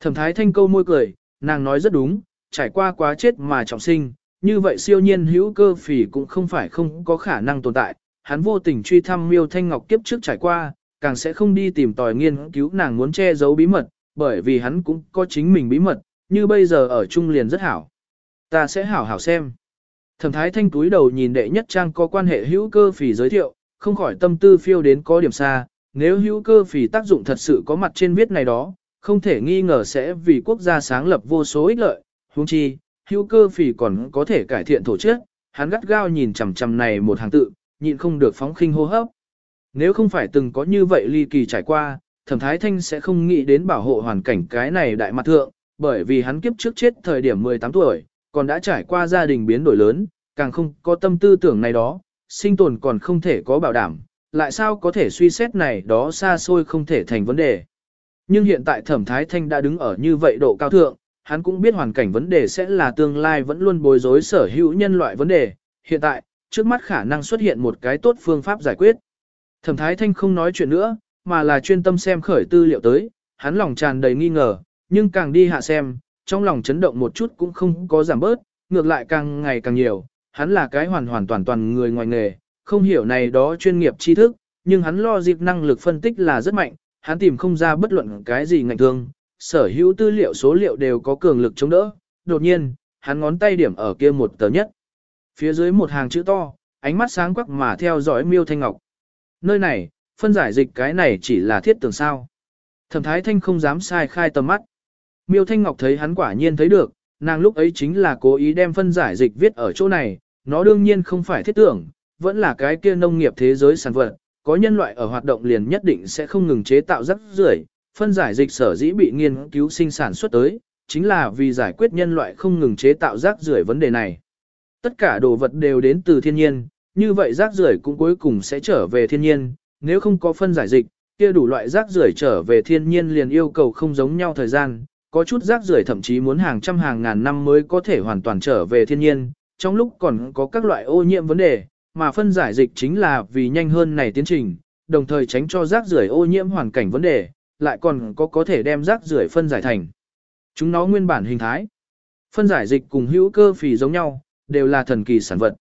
Thẩm thái thanh câu môi cười, nàng nói rất đúng, trải qua quá chết mà trọng sinh, như vậy siêu nhiên hữu cơ phỉ cũng không phải không có khả năng tồn tại, hắn vô tình truy thăm miêu thanh ngọc kiếp trước trải qua, càng sẽ không đi tìm tòi nghiên cứu nàng muốn che giấu bí mật, bởi vì hắn cũng có chính mình bí mật, như bây giờ ở chung liền rất hảo. Ta sẽ hảo hảo xem. Thẩm thái thanh túi đầu nhìn đệ nhất trang có quan hệ hữu cơ phỉ giới thiệu, không khỏi tâm tư phiêu đến có điểm xa, nếu hữu cơ phỉ tác dụng thật sự có mặt trên viết này đó, không thể nghi ngờ sẽ vì quốc gia sáng lập vô số ích lợi, huống chi, hữu cơ phỉ còn có thể cải thiện thổ chất, hắn gắt gao nhìn chằm chằm này một hàng tự, nhịn không được phóng khinh hô hấp. Nếu không phải từng có như vậy ly kỳ trải qua, thẩm thái thanh sẽ không nghĩ đến bảo hộ hoàn cảnh cái này đại mặt thượng, bởi vì hắn kiếp trước chết thời điểm 18 tuổi, còn đã trải qua gia đình biến đổi lớn, càng không có tâm tư tưởng này đó, sinh tồn còn không thể có bảo đảm, lại sao có thể suy xét này đó xa xôi không thể thành vấn đề. Nhưng hiện tại thẩm thái thanh đã đứng ở như vậy độ cao thượng, hắn cũng biết hoàn cảnh vấn đề sẽ là tương lai vẫn luôn bối rối sở hữu nhân loại vấn đề, hiện tại, trước mắt khả năng xuất hiện một cái tốt phương pháp giải quyết. Thẩm thái thanh không nói chuyện nữa, mà là chuyên tâm xem khởi tư liệu tới, hắn lòng tràn đầy nghi ngờ, nhưng càng đi hạ xem, trong lòng chấn động một chút cũng không có giảm bớt, ngược lại càng ngày càng nhiều, hắn là cái hoàn hoàn toàn toàn người ngoài nghề, không hiểu này đó chuyên nghiệp tri thức, nhưng hắn lo dịp năng lực phân tích là rất mạnh, hắn tìm không ra bất luận cái gì ngạnh thương, sở hữu tư liệu số liệu đều có cường lực chống đỡ, đột nhiên, hắn ngón tay điểm ở kia một tờ nhất. Phía dưới một hàng chữ to, ánh mắt sáng quắc mà theo dõi miêu thanh ngọc. Nơi này, phân giải dịch cái này chỉ là thiết tưởng sao. Thẩm thái thanh không dám sai khai tầm mắt. Miêu thanh ngọc thấy hắn quả nhiên thấy được, nàng lúc ấy chính là cố ý đem phân giải dịch viết ở chỗ này, nó đương nhiên không phải thiết tưởng, vẫn là cái kia nông nghiệp thế giới sản vật, có nhân loại ở hoạt động liền nhất định sẽ không ngừng chế tạo rắc rưởi, phân giải dịch sở dĩ bị nghiên cứu sinh sản xuất tới, chính là vì giải quyết nhân loại không ngừng chế tạo rác rưởi vấn đề này. Tất cả đồ vật đều đến từ thiên nhiên, như vậy rác rưởi cũng cuối cùng sẽ trở về thiên nhiên, nếu không có phân giải dịch, kia đủ loại rác rưởi trở về thiên nhiên liền yêu cầu không giống nhau thời gian, có chút rác rưởi thậm chí muốn hàng trăm hàng ngàn năm mới có thể hoàn toàn trở về thiên nhiên, trong lúc còn có các loại ô nhiễm vấn đề, mà phân giải dịch chính là vì nhanh hơn này tiến trình, đồng thời tránh cho rác rưởi ô nhiễm hoàn cảnh vấn đề, lại còn có có thể đem rác rưởi phân giải thành. Chúng nó nguyên bản hình thái. Phân giải dịch cùng hữu cơ phì giống nhau, đều là thần kỳ sản vật.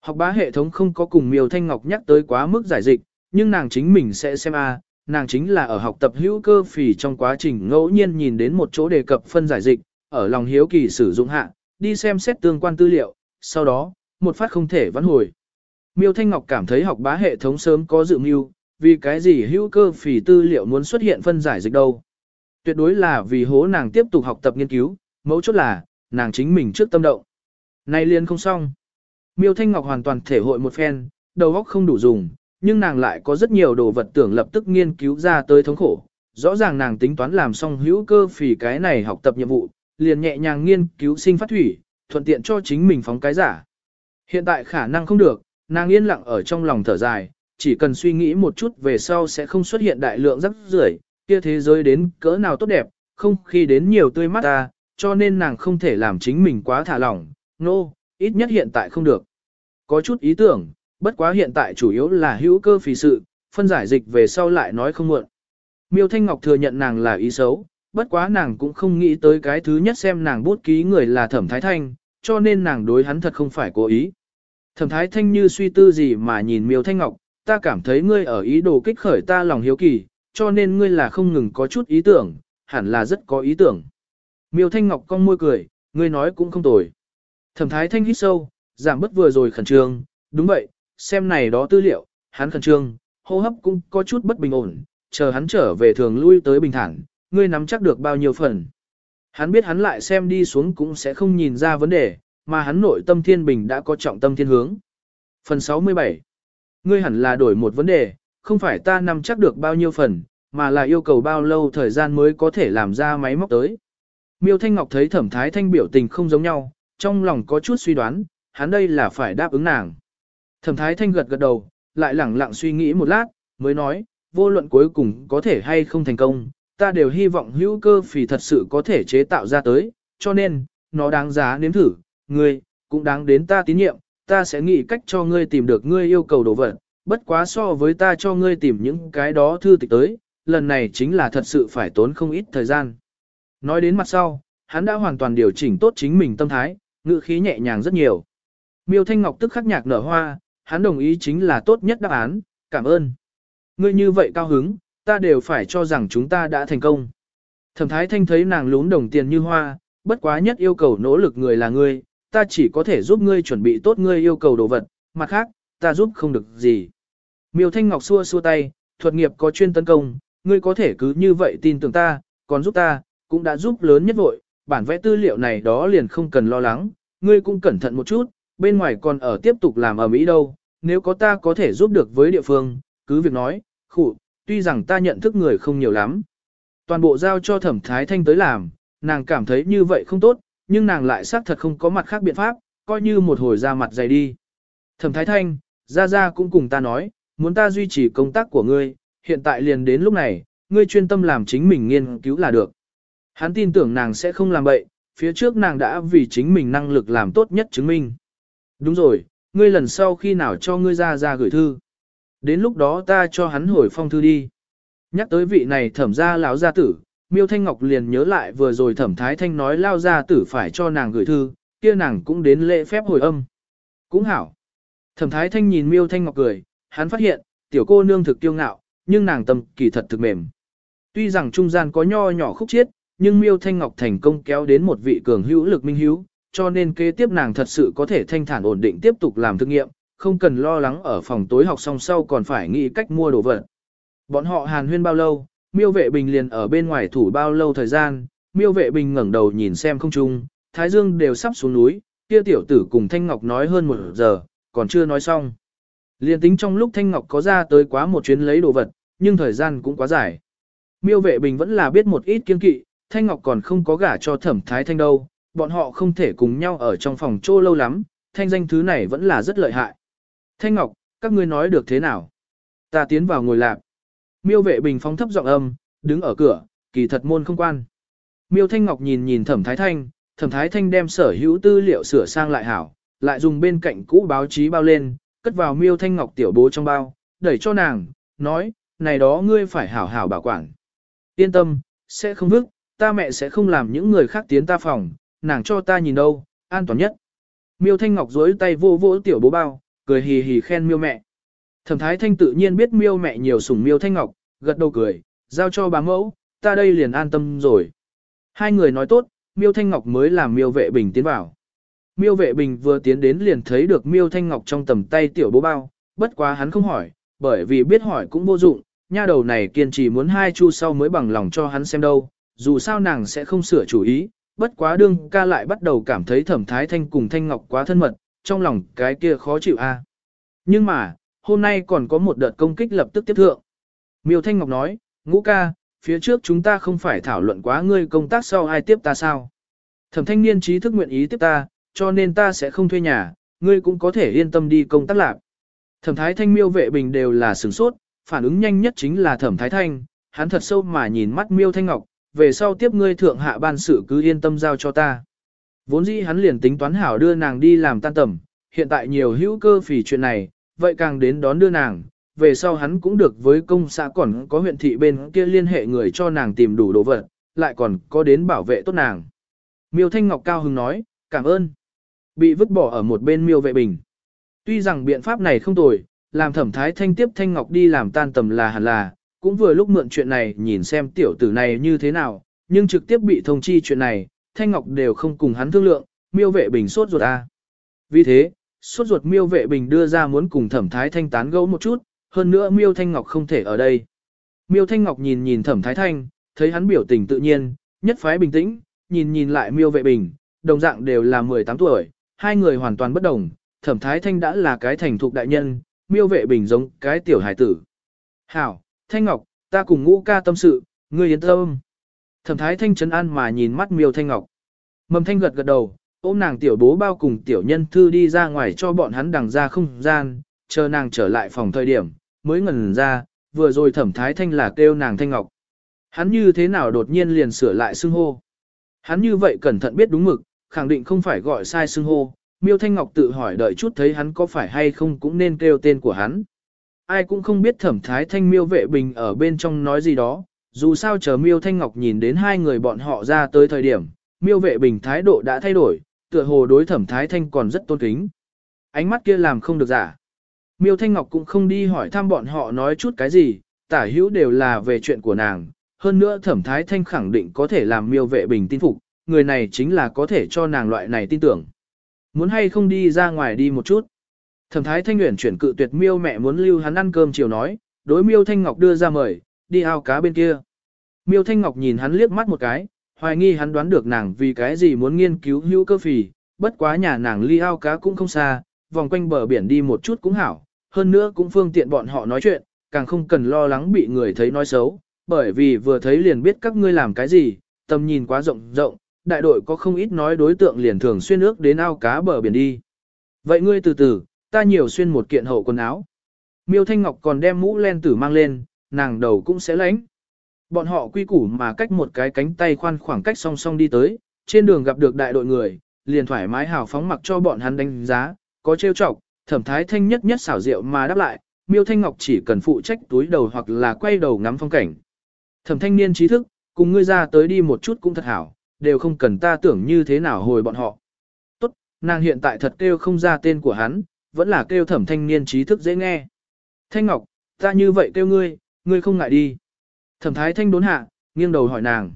Học bá hệ thống không có cùng Miêu Thanh Ngọc nhắc tới quá mức giải dịch, nhưng nàng chính mình sẽ xem a, nàng chính là ở học tập hữu cơ phì trong quá trình ngẫu nhiên nhìn đến một chỗ đề cập phân giải dịch, ở lòng hiếu kỳ sử dụng hạ, đi xem xét tương quan tư liệu, sau đó, một phát không thể vãn hồi. Miêu Thanh Ngọc cảm thấy học bá hệ thống sớm có dự mưu, vì cái gì hữu cơ phỉ tư liệu muốn xuất hiện phân giải dịch đâu. Tuyệt đối là vì hố nàng tiếp tục học tập nghiên cứu, mấu chốt là, nàng chính mình trước tâm động. Này liền không xong. Miêu Thanh Ngọc hoàn toàn thể hội một phen, đầu óc không đủ dùng, nhưng nàng lại có rất nhiều đồ vật tưởng lập tức nghiên cứu ra tới thống khổ. Rõ ràng nàng tính toán làm xong hữu cơ phỉ cái này học tập nhiệm vụ, liền nhẹ nhàng nghiên cứu sinh phát thủy, thuận tiện cho chính mình phóng cái giả. Hiện tại khả năng không được, nàng yên lặng ở trong lòng thở dài, chỉ cần suy nghĩ một chút về sau sẽ không xuất hiện đại lượng rắc rưởi, kia thế giới đến cỡ nào tốt đẹp, không khi đến nhiều tươi mắt ta, cho nên nàng không thể làm chính mình quá thả lỏng, nô, no, ít nhất hiện tại không được. Có chút ý tưởng, bất quá hiện tại chủ yếu là hữu cơ phì sự, phân giải dịch về sau lại nói không muộn. Miêu Thanh Ngọc thừa nhận nàng là ý xấu, bất quá nàng cũng không nghĩ tới cái thứ nhất xem nàng bút ký người là Thẩm Thái Thanh, cho nên nàng đối hắn thật không phải cố ý. Thẩm Thái Thanh như suy tư gì mà nhìn Miêu Thanh Ngọc, ta cảm thấy ngươi ở ý đồ kích khởi ta lòng hiếu kỳ, cho nên ngươi là không ngừng có chút ý tưởng, hẳn là rất có ý tưởng. Miêu Thanh Ngọc cong môi cười, ngươi nói cũng không tồi. Thẩm Thái Thanh hít sâu, giảm bớt vừa rồi khẩn trương, đúng vậy, xem này đó tư liệu, hắn khẩn trương, hô hấp cũng có chút bất bình ổn, chờ hắn trở về thường lui tới bình thản, ngươi nắm chắc được bao nhiêu phần. Hắn biết hắn lại xem đi xuống cũng sẽ không nhìn ra vấn đề, mà hắn nội tâm thiên bình đã có trọng tâm thiên hướng. Phần 67 Ngươi hẳn là đổi một vấn đề, không phải ta nắm chắc được bao nhiêu phần, mà là yêu cầu bao lâu thời gian mới có thể làm ra máy móc tới. Miêu Thanh Ngọc thấy thẩm thái thanh biểu tình không giống nhau, trong lòng có chút suy đoán, hắn đây là phải đáp ứng nàng. Thẩm thái thanh gật gật đầu, lại lẳng lặng suy nghĩ một lát, mới nói, vô luận cuối cùng có thể hay không thành công, ta đều hy vọng hữu cơ phì thật sự có thể chế tạo ra tới, cho nên, nó đáng giá nếm thử, ngươi, cũng đáng đến ta tín nhiệm, ta sẽ nghĩ cách cho ngươi tìm được ngươi yêu cầu đồ vật, bất quá so với ta cho ngươi tìm những cái đó thư tịch tới, lần này chính là thật sự phải tốn không ít thời gian. Nói đến mặt sau, hắn đã hoàn toàn điều chỉnh tốt chính mình tâm thái, ngữ khí nhẹ nhàng rất nhiều. Miêu Thanh Ngọc tức khắc nhạc nở hoa, hắn đồng ý chính là tốt nhất đáp án, cảm ơn. Ngươi như vậy cao hứng, ta đều phải cho rằng chúng ta đã thành công. Thẩm Thái Thanh thấy nàng lún đồng tiền như hoa, bất quá nhất yêu cầu nỗ lực người là ngươi, ta chỉ có thể giúp ngươi chuẩn bị tốt ngươi yêu cầu đồ vật, mặt khác, ta giúp không được gì. Miêu Thanh Ngọc xua xua tay, thuật nghiệp có chuyên tấn công, ngươi có thể cứ như vậy tin tưởng ta, còn giúp ta, cũng đã giúp lớn nhất vội, bản vẽ tư liệu này đó liền không cần lo lắng, ngươi cũng cẩn thận một chút, bên ngoài còn ở tiếp tục làm ở Mỹ đâu, nếu có ta có thể giúp được với địa phương, cứ việc nói, khụ tuy rằng ta nhận thức người không nhiều lắm. Toàn bộ giao cho thẩm thái thanh tới làm, nàng cảm thấy như vậy không tốt, nhưng nàng lại xác thật không có mặt khác biện pháp, coi như một hồi ra mặt dày đi. Thẩm thái thanh, ra ra cũng cùng ta nói, muốn ta duy trì công tác của ngươi, hiện tại liền đến lúc này, ngươi chuyên tâm làm chính mình nghiên cứu là được. Hắn tin tưởng nàng sẽ không làm bậy, phía trước nàng đã vì chính mình năng lực làm tốt nhất chứng minh. Đúng rồi, ngươi lần sau khi nào cho ngươi ra ra gửi thư. Đến lúc đó ta cho hắn hồi phong thư đi. Nhắc tới vị này thẩm gia lão gia tử, Miêu Thanh Ngọc liền nhớ lại vừa rồi thẩm thái thanh nói lao gia tử phải cho nàng gửi thư, kia nàng cũng đến lễ phép hồi âm. Cũng hảo. Thẩm thái thanh nhìn Miêu Thanh Ngọc cười, hắn phát hiện, tiểu cô nương thực kiêu ngạo, nhưng nàng tâm kỳ thật thực mềm. Tuy rằng trung gian có nho nhỏ khúc chiết, nhưng Miêu Thanh Ngọc thành công kéo đến một vị cường hữu lực minh hữu, cho nên kế tiếp nàng thật sự có thể thanh thản ổn định tiếp tục làm thực nghiệm, không cần lo lắng ở phòng tối học xong sau còn phải nghĩ cách mua đồ vật. Bọn họ hàn huyên bao lâu, miêu vệ bình liền ở bên ngoài thủ bao lâu thời gian, miêu vệ bình ngẩng đầu nhìn xem không trung, thái dương đều sắp xuống núi, kia tiểu tử cùng Thanh Ngọc nói hơn một giờ, còn chưa nói xong. Liên tính trong lúc Thanh Ngọc có ra tới quá một chuyến lấy đồ vật, nhưng thời gian cũng quá dài. Miêu vệ bình vẫn là biết một ít kiên kỵ, Thanh Ngọc còn không có gả cho thẩm thái thanh đâu, bọn họ không thể cùng nhau ở trong phòng trô lâu lắm, thanh danh thứ này vẫn là rất lợi hại. Thanh Ngọc, các ngươi nói được thế nào? Ta tiến vào ngồi lạc. Miêu vệ bình phóng thấp giọng âm, đứng ở cửa, kỳ thật môn không quan. Miêu Thanh Ngọc nhìn nhìn thẩm thái thanh, thẩm thái thanh đem sở hữu tư liệu sửa sang lại hảo, lại dùng bên cạnh cũ báo chí bao lên, cất vào miêu Thanh Ngọc tiểu bố trong bao, đẩy cho nàng, nói, này đó ngươi phải hảo hảo bảo quản. Yên tâm, sẽ không vứt, ta mẹ sẽ không làm những người khác tiến ta phòng, nàng cho ta nhìn đâu, an toàn nhất. Miêu Thanh Ngọc duỗi tay vô vỗ tiểu bố bao, cười hì hì khen miêu mẹ. Thẩm Thái Thanh tự nhiên biết miêu mẹ nhiều sủng miêu Thanh Ngọc, gật đầu cười, giao cho bà mẫu, ta đây liền an tâm rồi. Hai người nói tốt, miêu Thanh Ngọc mới làm miêu vệ bình tiến vào. Miêu vệ bình vừa tiến đến liền thấy được miêu Thanh Ngọc trong tầm tay tiểu bố bao, bất quá hắn không hỏi, bởi vì biết hỏi cũng vô dụng, nha đầu này kiên trì muốn hai chu sau mới bằng lòng cho hắn xem đâu, dù sao nàng sẽ không sửa chủ ý, bất quá đương ca lại bắt đầu cảm thấy thẩm thái thanh cùng thanh ngọc quá thân mật, trong lòng cái kia khó chịu a. Nhưng mà, hôm nay còn có một đợt công kích lập tức tiếp thượng. Miêu Thanh Ngọc nói, ngũ ca, phía trước chúng ta không phải thảo luận quá ngươi công tác sau ai tiếp ta sao. Thẩm thanh niên trí thức nguyện ý tiếp ta, cho nên ta sẽ không thuê nhà, ngươi cũng có thể yên tâm đi công tác lạc. Thẩm thái thanh miêu vệ bình đều là sửng sốt, phản ứng nhanh nhất chính là thẩm thái thanh, hắn thật sâu mà nhìn mắt miêu thanh ngọc, về sau tiếp ngươi thượng hạ ban sự cứ yên tâm giao cho ta. Vốn dĩ hắn liền tính toán hảo đưa nàng đi làm tan tầm, hiện tại nhiều hữu cơ phỉ chuyện này, vậy càng đến đón đưa nàng, về sau hắn cũng được với công xã còn có huyện thị bên kia liên hệ người cho nàng tìm đủ đồ vật, lại còn có đến bảo vệ tốt nàng. Miêu Thanh Ngọc cao hưng nói, cảm ơn. Bị vứt bỏ ở một bên miêu vệ bình. Tuy rằng biện pháp này không tồi, làm thẩm thái thanh tiếp Thanh Ngọc đi làm tan tầm là hẳn là, cũng vừa lúc mượn chuyện này nhìn xem tiểu tử này như thế nào, nhưng trực tiếp bị thông chi chuyện này, Thanh Ngọc đều không cùng hắn thương lượng, miêu vệ bình sốt ruột a. Vì thế, sốt ruột miêu vệ bình đưa ra muốn cùng thẩm thái thanh tán gẫu một chút, hơn nữa miêu thanh ngọc không thể ở đây. Miêu thanh ngọc nhìn nhìn thẩm thái thanh, thấy hắn biểu tình tự nhiên, nhất phái bình tĩnh, nhìn nhìn lại miêu vệ bình, đồng dạng đều là 18 tuổi, hai người hoàn toàn bất đồng, thẩm thái thanh đã là cái thành thục đại nhân, miêu vệ bình giống cái tiểu hải tử. Hảo, Thanh Ngọc, ta cùng ngũ ca tâm sự, ngươi yên tâm. Thẩm thái thanh trấn an mà nhìn mắt miêu Thanh Ngọc. Mầm thanh gật gật đầu, ôm nàng tiểu bố bao cùng tiểu nhân thư đi ra ngoài cho bọn hắn đằng ra không gian, chờ nàng trở lại phòng thời điểm, mới ngần ra, vừa rồi thẩm thái thanh là kêu nàng Thanh Ngọc. Hắn như thế nào đột nhiên liền sửa lại xưng hô. Hắn như vậy cẩn thận biết đúng mực, khẳng định không phải gọi sai xưng hô. Miêu Thanh Ngọc tự hỏi đợi chút thấy hắn có phải hay không cũng nên kêu tên của hắn ai cũng không biết thẩm thái thanh miêu vệ bình ở bên trong nói gì đó, dù sao chờ miêu thanh ngọc nhìn đến hai người bọn họ ra tới thời điểm, miêu vệ bình thái độ đã thay đổi, tựa hồ đối thẩm thái thanh còn rất tôn kính. Ánh mắt kia làm không được giả. Miêu thanh ngọc cũng không đi hỏi thăm bọn họ nói chút cái gì, tả hữu đều là về chuyện của nàng, hơn nữa thẩm thái thanh khẳng định có thể làm miêu vệ bình tin phục, người này chính là có thể cho nàng loại này tin tưởng. Muốn hay không đi ra ngoài đi một chút. Thẩm thái thanh Uyển chuyển cự tuyệt miêu mẹ muốn lưu hắn ăn cơm chiều nói, đối miêu thanh ngọc đưa ra mời, đi ao cá bên kia. Miêu thanh ngọc nhìn hắn liếc mắt một cái, hoài nghi hắn đoán được nàng vì cái gì muốn nghiên cứu hữu cơ phì, bất quá nhà nàng ly ao cá cũng không xa, vòng quanh bờ biển đi một chút cũng hảo, hơn nữa cũng phương tiện bọn họ nói chuyện, càng không cần lo lắng bị người thấy nói xấu, bởi vì vừa thấy liền biết các ngươi làm cái gì, tầm nhìn quá rộng rộng, đại đội có không ít nói đối tượng liền thường xuyên ước đến ao cá bờ biển đi. Vậy ngươi từ từ, ta nhiều xuyên một kiện hậu quần áo. Miêu Thanh Ngọc còn đem mũ len tử mang lên, nàng đầu cũng sẽ lánh. Bọn họ quy củ mà cách một cái cánh tay khoan khoảng cách song song đi tới, trên đường gặp được đại đội người, liền thoải mái hào phóng mặc cho bọn hắn đánh giá, có trêu chọc, thẩm thái thanh nhất nhất xảo diệu mà đáp lại, miêu thanh ngọc chỉ cần phụ trách túi đầu hoặc là quay đầu ngắm phong cảnh. Thẩm thanh niên trí thức, cùng ngươi ra tới đi một chút cũng thật hảo, đều không cần ta tưởng như thế nào hồi bọn họ. Tốt, nàng hiện tại thật kêu không ra tên của hắn, vẫn là kêu thẩm thanh niên trí thức dễ nghe. Thanh Ngọc, ta như vậy kêu ngươi, ngươi không ngại đi. Thẩm thái thanh đốn hạ, nghiêng đầu hỏi nàng.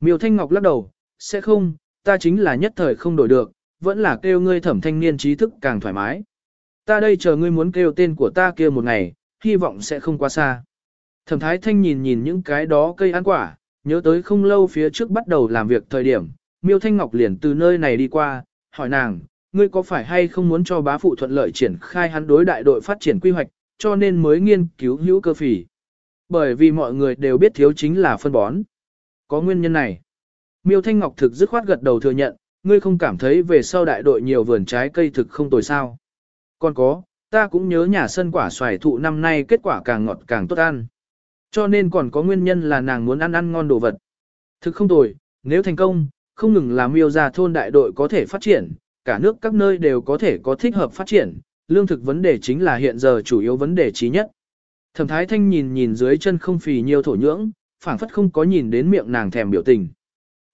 Miêu Thanh Ngọc lắc đầu, sẽ không, ta chính là nhất thời không đổi được, vẫn là kêu ngươi thẩm thanh niên trí thức càng thoải mái. Ta đây chờ ngươi muốn kêu tên của ta kia một ngày, hy vọng sẽ không quá xa. Thẩm thái thanh nhìn nhìn những cái đó cây ăn quả, nhớ tới không lâu phía trước bắt đầu làm việc thời điểm, miêu thanh ngọc liền từ nơi này đi qua, hỏi nàng, ngươi có phải hay không muốn cho bá phụ thuận lợi triển khai hắn đối đại đội phát triển quy hoạch, cho nên mới nghiên cứu hữu cơ phỉ. Bởi vì mọi người đều biết thiếu chính là phân bón. Có nguyên nhân này. Miêu Thanh Ngọc thực dứt khoát gật đầu thừa nhận, ngươi không cảm thấy về sau đại đội nhiều vườn trái cây thực không tồi sao. Còn có, ta cũng nhớ nhà sân quả xoài thụ năm nay kết quả càng ngọt càng tốt ăn. Cho nên còn có nguyên nhân là nàng muốn ăn ăn ngon đồ vật. Thực không tồi, nếu thành công, không ngừng làm miêu ra thôn đại đội có thể phát triển, cả nước các nơi đều có thể có thích hợp phát triển, lương thực vấn đề chính là hiện giờ chủ yếu vấn đề trí nhất. Thẩm Thái Thanh nhìn nhìn dưới chân không phì nhiều thổ nhưỡng, phảng phất không có nhìn đến miệng nàng thèm biểu tình.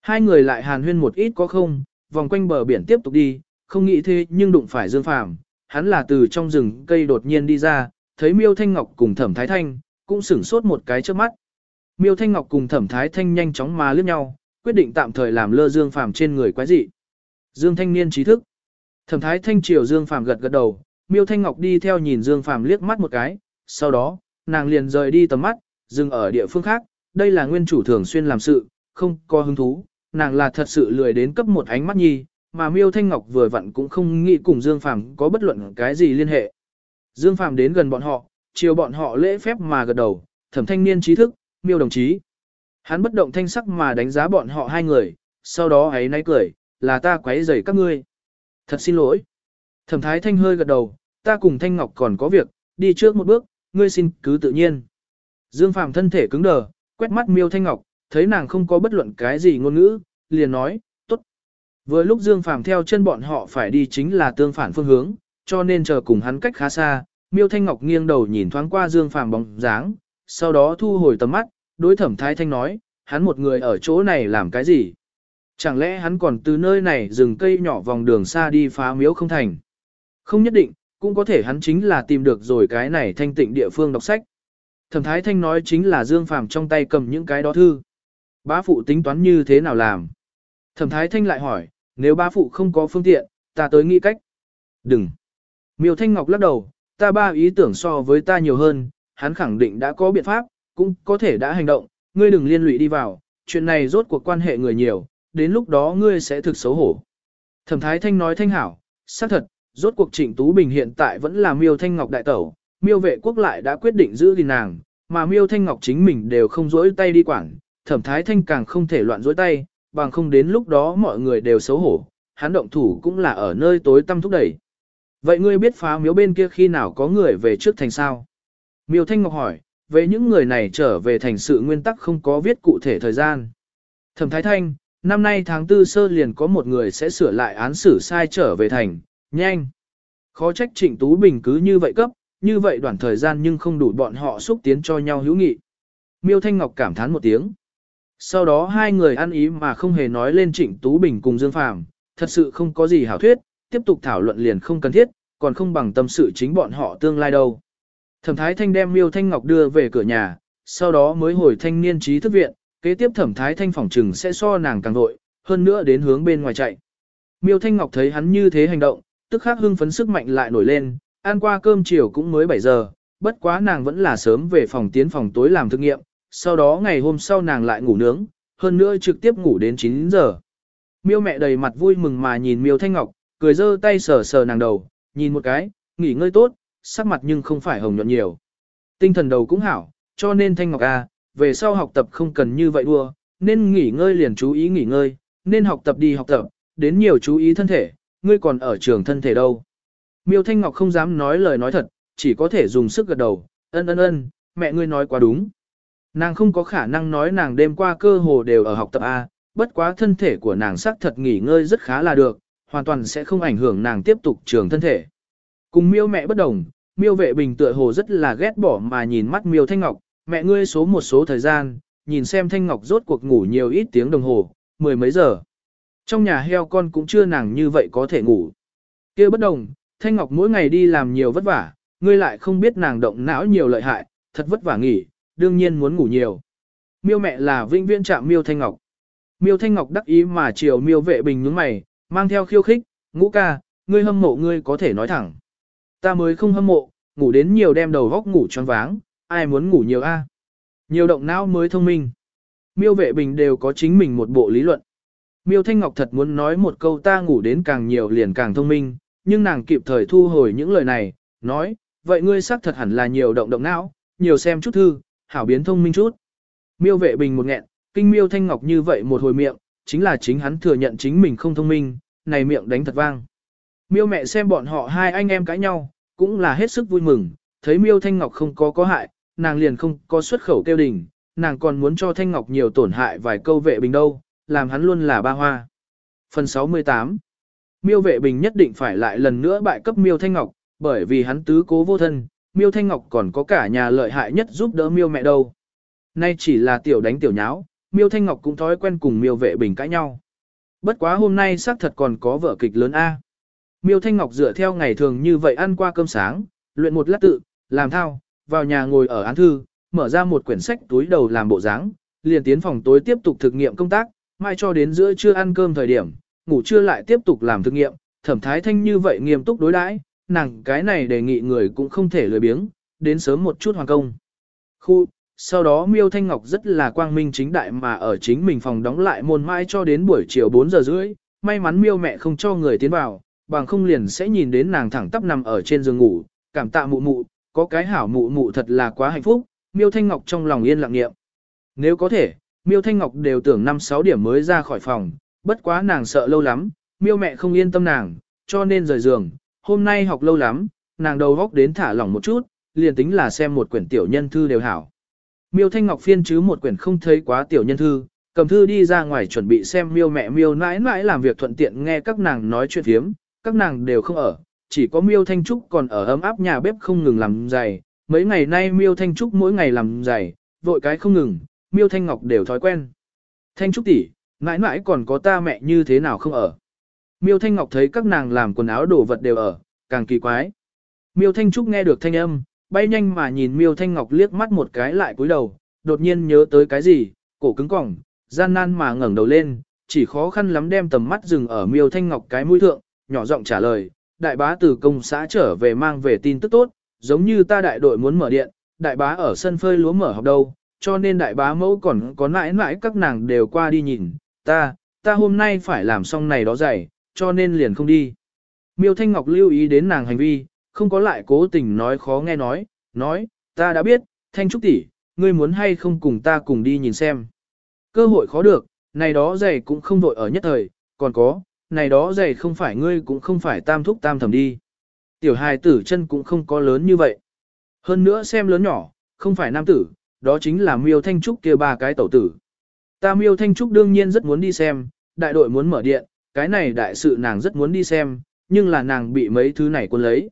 Hai người lại hàn huyên một ít có không, vòng quanh bờ biển tiếp tục đi, không nghĩ thế nhưng đụng phải Dương Phàm, hắn là từ trong rừng cây đột nhiên đi ra, thấy Miêu Thanh Ngọc cùng Thẩm Thái Thanh, cũng sửng sốt một cái trước mắt. Miêu Thanh Ngọc cùng Thẩm Thái Thanh nhanh chóng mà liếc nhau, quyết định tạm thời làm lơ Dương Phàm trên người quái dị. Dương Thanh niên trí thức. Thẩm Thái Thanh chiều Dương Phàm gật gật đầu, Miêu Thanh Ngọc đi theo nhìn Dương Phàm liếc mắt một cái, sau đó, nàng liền rời đi tầm mắt, dừng ở địa phương khác, đây là nguyên chủ thường xuyên làm sự, không có hứng thú, nàng là thật sự lười đến cấp một ánh mắt nhi, mà Miêu Thanh Ngọc vừa vặn cũng không nghĩ cùng Dương Phàm có bất luận cái gì liên hệ. Dương Phàm đến gần bọn họ, chiều bọn họ lễ phép mà gật đầu, thẩm thanh niên trí thức, Miêu đồng chí. Hắn bất động thanh sắc mà đánh giá bọn họ hai người, sau đó ấy náy cười, là ta quấy rầy các ngươi. Thật xin lỗi. Thẩm thái thanh hơi gật đầu, ta cùng Thanh Ngọc còn có việc, đi trước một bước, ngươi xin cứ tự nhiên. Dương Phàm thân thể cứng đờ, quét mắt Miêu Thanh Ngọc, thấy nàng không có bất luận cái gì ngôn ngữ, liền nói, tốt. Vừa lúc Dương Phàm theo chân bọn họ phải đi chính là tương phản phương hướng, cho nên chờ cùng hắn cách khá xa, Miêu Thanh Ngọc nghiêng đầu nhìn thoáng qua Dương Phàm bóng dáng, sau đó thu hồi tầm mắt, đối thẩm thái thanh nói, hắn một người ở chỗ này làm cái gì? Chẳng lẽ hắn còn từ nơi này rừng cây nhỏ vòng đường xa đi phá miếu không thành? Không nhất định, cũng có thể hắn chính là tìm được rồi cái này thanh tịnh địa phương đọc sách. Thẩm Thái Thanh nói chính là Dương Phàm trong tay cầm những cái đó thư. Bá phụ tính toán như thế nào làm? Thẩm Thái Thanh lại hỏi, nếu bá phụ không có phương tiện, ta tới nghĩ cách. Đừng. Miêu Thanh Ngọc lắc đầu, ta ba ý tưởng so với ta nhiều hơn, hắn khẳng định đã có biện pháp, cũng có thể đã hành động, ngươi đừng liên lụy đi vào, chuyện này rốt cuộc quan hệ người nhiều, đến lúc đó ngươi sẽ thực xấu hổ. Thẩm Thái Thanh nói thanh hảo, xác thật, rốt cuộc Trịnh Tú Bình hiện tại vẫn là Miêu Thanh Ngọc đại tẩu, Miêu vệ quốc lại đã quyết định giữ gìn nàng, mà Miêu Thanh Ngọc chính mình đều không rỗi tay đi quản, Thẩm Thái Thanh càng không thể loạn rỗi tay, bằng không đến lúc đó mọi người đều xấu hổ, hắn động thủ cũng là ở nơi tối tăm thúc đẩy. Vậy ngươi biết phá miếu bên kia khi nào có người về trước thành sao? Miêu Thanh Ngọc hỏi, về những người này trở về thành sự nguyên tắc không có viết cụ thể thời gian. Thẩm Thái Thanh, năm nay tháng tư sơ liền có một người sẽ sửa lại án xử sai trở về thành, nhanh. Khó trách Trịnh Tú Bình cứ như vậy cấp, như vậy đoạn thời gian nhưng không đủ bọn họ xúc tiến cho nhau hữu nghị. Miêu Thanh Ngọc cảm thán một tiếng. Sau đó hai người ăn ý mà không hề nói lên Trịnh Tú Bình cùng Dương Phàm, thật sự không có gì hảo thuyết, tiếp tục thảo luận liền không cần thiết, còn không bằng tâm sự chính bọn họ tương lai đâu. Thẩm Thái Thanh đem Miêu Thanh Ngọc đưa về cửa nhà, sau đó mới hồi thanh niên trí thức viện, kế tiếp Thẩm Thái Thanh phỏng trừng sẽ so nàng càng vội, hơn nữa đến hướng bên ngoài chạy. Miêu Thanh Ngọc thấy hắn như thế hành động, tức khắc hưng phấn sức mạnh lại nổi lên, ăn qua cơm chiều cũng mới 7 giờ, bất quá nàng vẫn là sớm về phòng tiến phòng tối làm thực nghiệm, sau đó ngày hôm sau nàng lại ngủ nướng, hơn nữa trực tiếp ngủ đến 9 giờ. Miêu mẹ đầy mặt vui mừng mà nhìn Miêu Thanh Ngọc, cười giơ tay sờ sờ nàng đầu, nhìn một cái, nghỉ ngơi tốt, sắc mặt nhưng không phải hồng nhuận nhiều. Tinh thần đầu cũng hảo, cho nên Thanh Ngọc A, về sau học tập không cần như vậy đua, nên nghỉ ngơi liền chú ý nghỉ ngơi, nên học tập đi học tập, đến nhiều chú ý thân thể, ngươi còn ở trường thân thể đâu. Miêu Thanh Ngọc không dám nói lời nói thật, chỉ có thể dùng sức gật đầu, ân ân ân, mẹ ngươi nói quá đúng. Nàng không có khả năng nói nàng đêm qua cơ hồ đều ở học tập A, bất quá thân thể của nàng xác thật nghỉ ngơi rất khá là được, hoàn toàn sẽ không ảnh hưởng nàng tiếp tục trường thân thể. Cùng miêu mẹ bất đồng, miêu vệ bình tựa hồ rất là ghét bỏ mà nhìn mắt miêu Thanh Ngọc, mẹ ngươi số một số thời gian, nhìn xem Thanh Ngọc rốt cuộc ngủ nhiều ít tiếng đồng hồ, mười mấy giờ. Trong nhà heo con cũng chưa nàng như vậy có thể ngủ. kia bất đồng, Thanh Ngọc mỗi ngày đi làm nhiều vất vả, ngươi lại không biết nàng động não nhiều lợi hại, thật vất vả nghỉ, đương nhiên muốn ngủ nhiều. Miêu mẹ là vinh viên trạm miêu Thanh Ngọc. Miêu Thanh Ngọc đắc ý mà chiều miêu vệ bình nhướng mày, mang theo khiêu khích, ngũ ca, ngươi hâm mộ ngươi có thể nói thẳng. Ta mới không hâm mộ, ngủ đến nhiều đem đầu góc ngủ choáng váng, ai muốn ngủ nhiều a? Nhiều động não mới thông minh. Miêu vệ bình đều có chính mình một bộ lý luận. Miêu Thanh Ngọc thật muốn nói một câu ta ngủ đến càng nhiều liền càng thông minh, nhưng nàng kịp thời thu hồi những lời này, nói, vậy ngươi xác thật hẳn là nhiều động động não, nhiều xem chút thư, hảo biến thông minh chút. Miêu vệ bình một nghẹn, kinh miêu Thanh Ngọc như vậy một hồi miệng, chính là chính hắn thừa nhận chính mình không thông minh, này miệng đánh thật vang. Miêu mẹ xem bọn họ hai anh em cãi nhau, cũng là hết sức vui mừng, thấy miêu Thanh Ngọc không có có hại, nàng liền không có xuất khẩu kêu đình, nàng còn muốn cho Thanh Ngọc nhiều tổn hại vài câu vệ bình đâu, làm hắn luôn là ba hoa. Phần 68 Miêu vệ bình nhất định phải lại lần nữa bại cấp miêu Thanh Ngọc, bởi vì hắn tứ cố vô thân, miêu Thanh Ngọc còn có cả nhà lợi hại nhất giúp đỡ miêu mẹ đâu. Nay chỉ là tiểu đánh tiểu nháo, miêu Thanh Ngọc cũng thói quen cùng miêu vệ bình cãi nhau. Bất quá hôm nay xác thật còn có vở kịch lớn A. Miêu Thanh Ngọc dựa theo ngày thường như vậy ăn qua cơm sáng, luyện một lát tự, làm thao, vào nhà ngồi ở án thư, mở ra một quyển sách túi đầu làm bộ dáng, liền tiến phòng tối tiếp tục thực nghiệm công tác, mai cho đến giữa trưa ăn cơm thời điểm, ngủ trưa lại tiếp tục làm thực nghiệm, thẩm thái thanh như vậy nghiêm túc đối đãi, nàng cái này đề nghị người cũng không thể lười biếng, đến sớm một chút hoàn công. Khu, sau đó miêu thanh ngọc rất là quang minh chính đại mà ở chính mình phòng đóng lại môn mai cho đến buổi chiều 4 giờ rưỡi, may mắn miêu mẹ không cho người tiến vào, bằng không liền sẽ nhìn đến nàng thẳng tắp nằm ở trên giường ngủ, cảm tạ mụ mụ, có cái hảo mụ mụ thật là quá hạnh phúc, miêu thanh ngọc trong lòng yên lặng nghiệm. Nếu có thể, miêu thanh ngọc đều tưởng 5-6 điểm mới ra khỏi phòng, bất quá nàng sợ lâu lắm, miêu mẹ không yên tâm nàng, cho nên rời giường, hôm nay học lâu lắm, nàng đầu góc đến thả lỏng một chút, liền tính là xem một quyển tiểu nhân thư đều hảo. Miêu Thanh Ngọc phiên chứ một quyển không thấy quá tiểu nhân thư, cầm thư đi ra ngoài chuẩn bị xem miêu mẹ miêu nãi nãi làm việc thuận tiện nghe các nàng nói chuyện thiếm, các nàng đều không ở, chỉ có miêu Thanh Trúc còn ở ấm áp nhà bếp không ngừng làm giày, mấy ngày nay miêu Thanh Trúc mỗi ngày làm giày, vội cái không ngừng, miêu Thanh Ngọc đều thói quen. Thanh Trúc tỷ, mãi mãi còn có ta mẹ như thế nào không ở. Miêu Thanh Ngọc thấy các nàng làm quần áo đồ vật đều ở, càng kỳ quái. Miêu Thanh Trúc nghe được thanh âm, bay nhanh mà nhìn Miêu Thanh Ngọc liếc mắt một cái lại cúi đầu, đột nhiên nhớ tới cái gì, cổ cứng cỏng, gian nan mà ngẩng đầu lên, chỉ khó khăn lắm đem tầm mắt dừng ở Miêu Thanh Ngọc cái mũi thượng, nhỏ giọng trả lời, đại bá từ công xã trở về mang về tin tức tốt, giống như ta đại đội muốn mở điện, đại bá ở sân phơi lúa mở học đâu, cho nên đại bá mẫu còn có mãi mãi các nàng đều qua đi nhìn, ta, ta hôm nay phải làm xong này đó dày, cho nên liền không đi. Miêu Thanh Ngọc lưu ý đến nàng hành vi, không có lại cố tình nói khó nghe nói, nói, ta đã biết, Thanh Trúc tỷ, ngươi muốn hay không cùng ta cùng đi nhìn xem. Cơ hội khó được, này đó dày cũng không vội ở nhất thời, còn có, này đó giày không phải ngươi cũng không phải tam thúc tam thầm đi. Tiểu hài tử chân cũng không có lớn như vậy. Hơn nữa xem lớn nhỏ, không phải nam tử, đó chính là miêu thanh trúc kia ba cái tẩu tử. Ta miêu thanh trúc đương nhiên rất muốn đi xem, đại đội muốn mở điện, cái này đại sự nàng rất muốn đi xem, nhưng là nàng bị mấy thứ này quân lấy.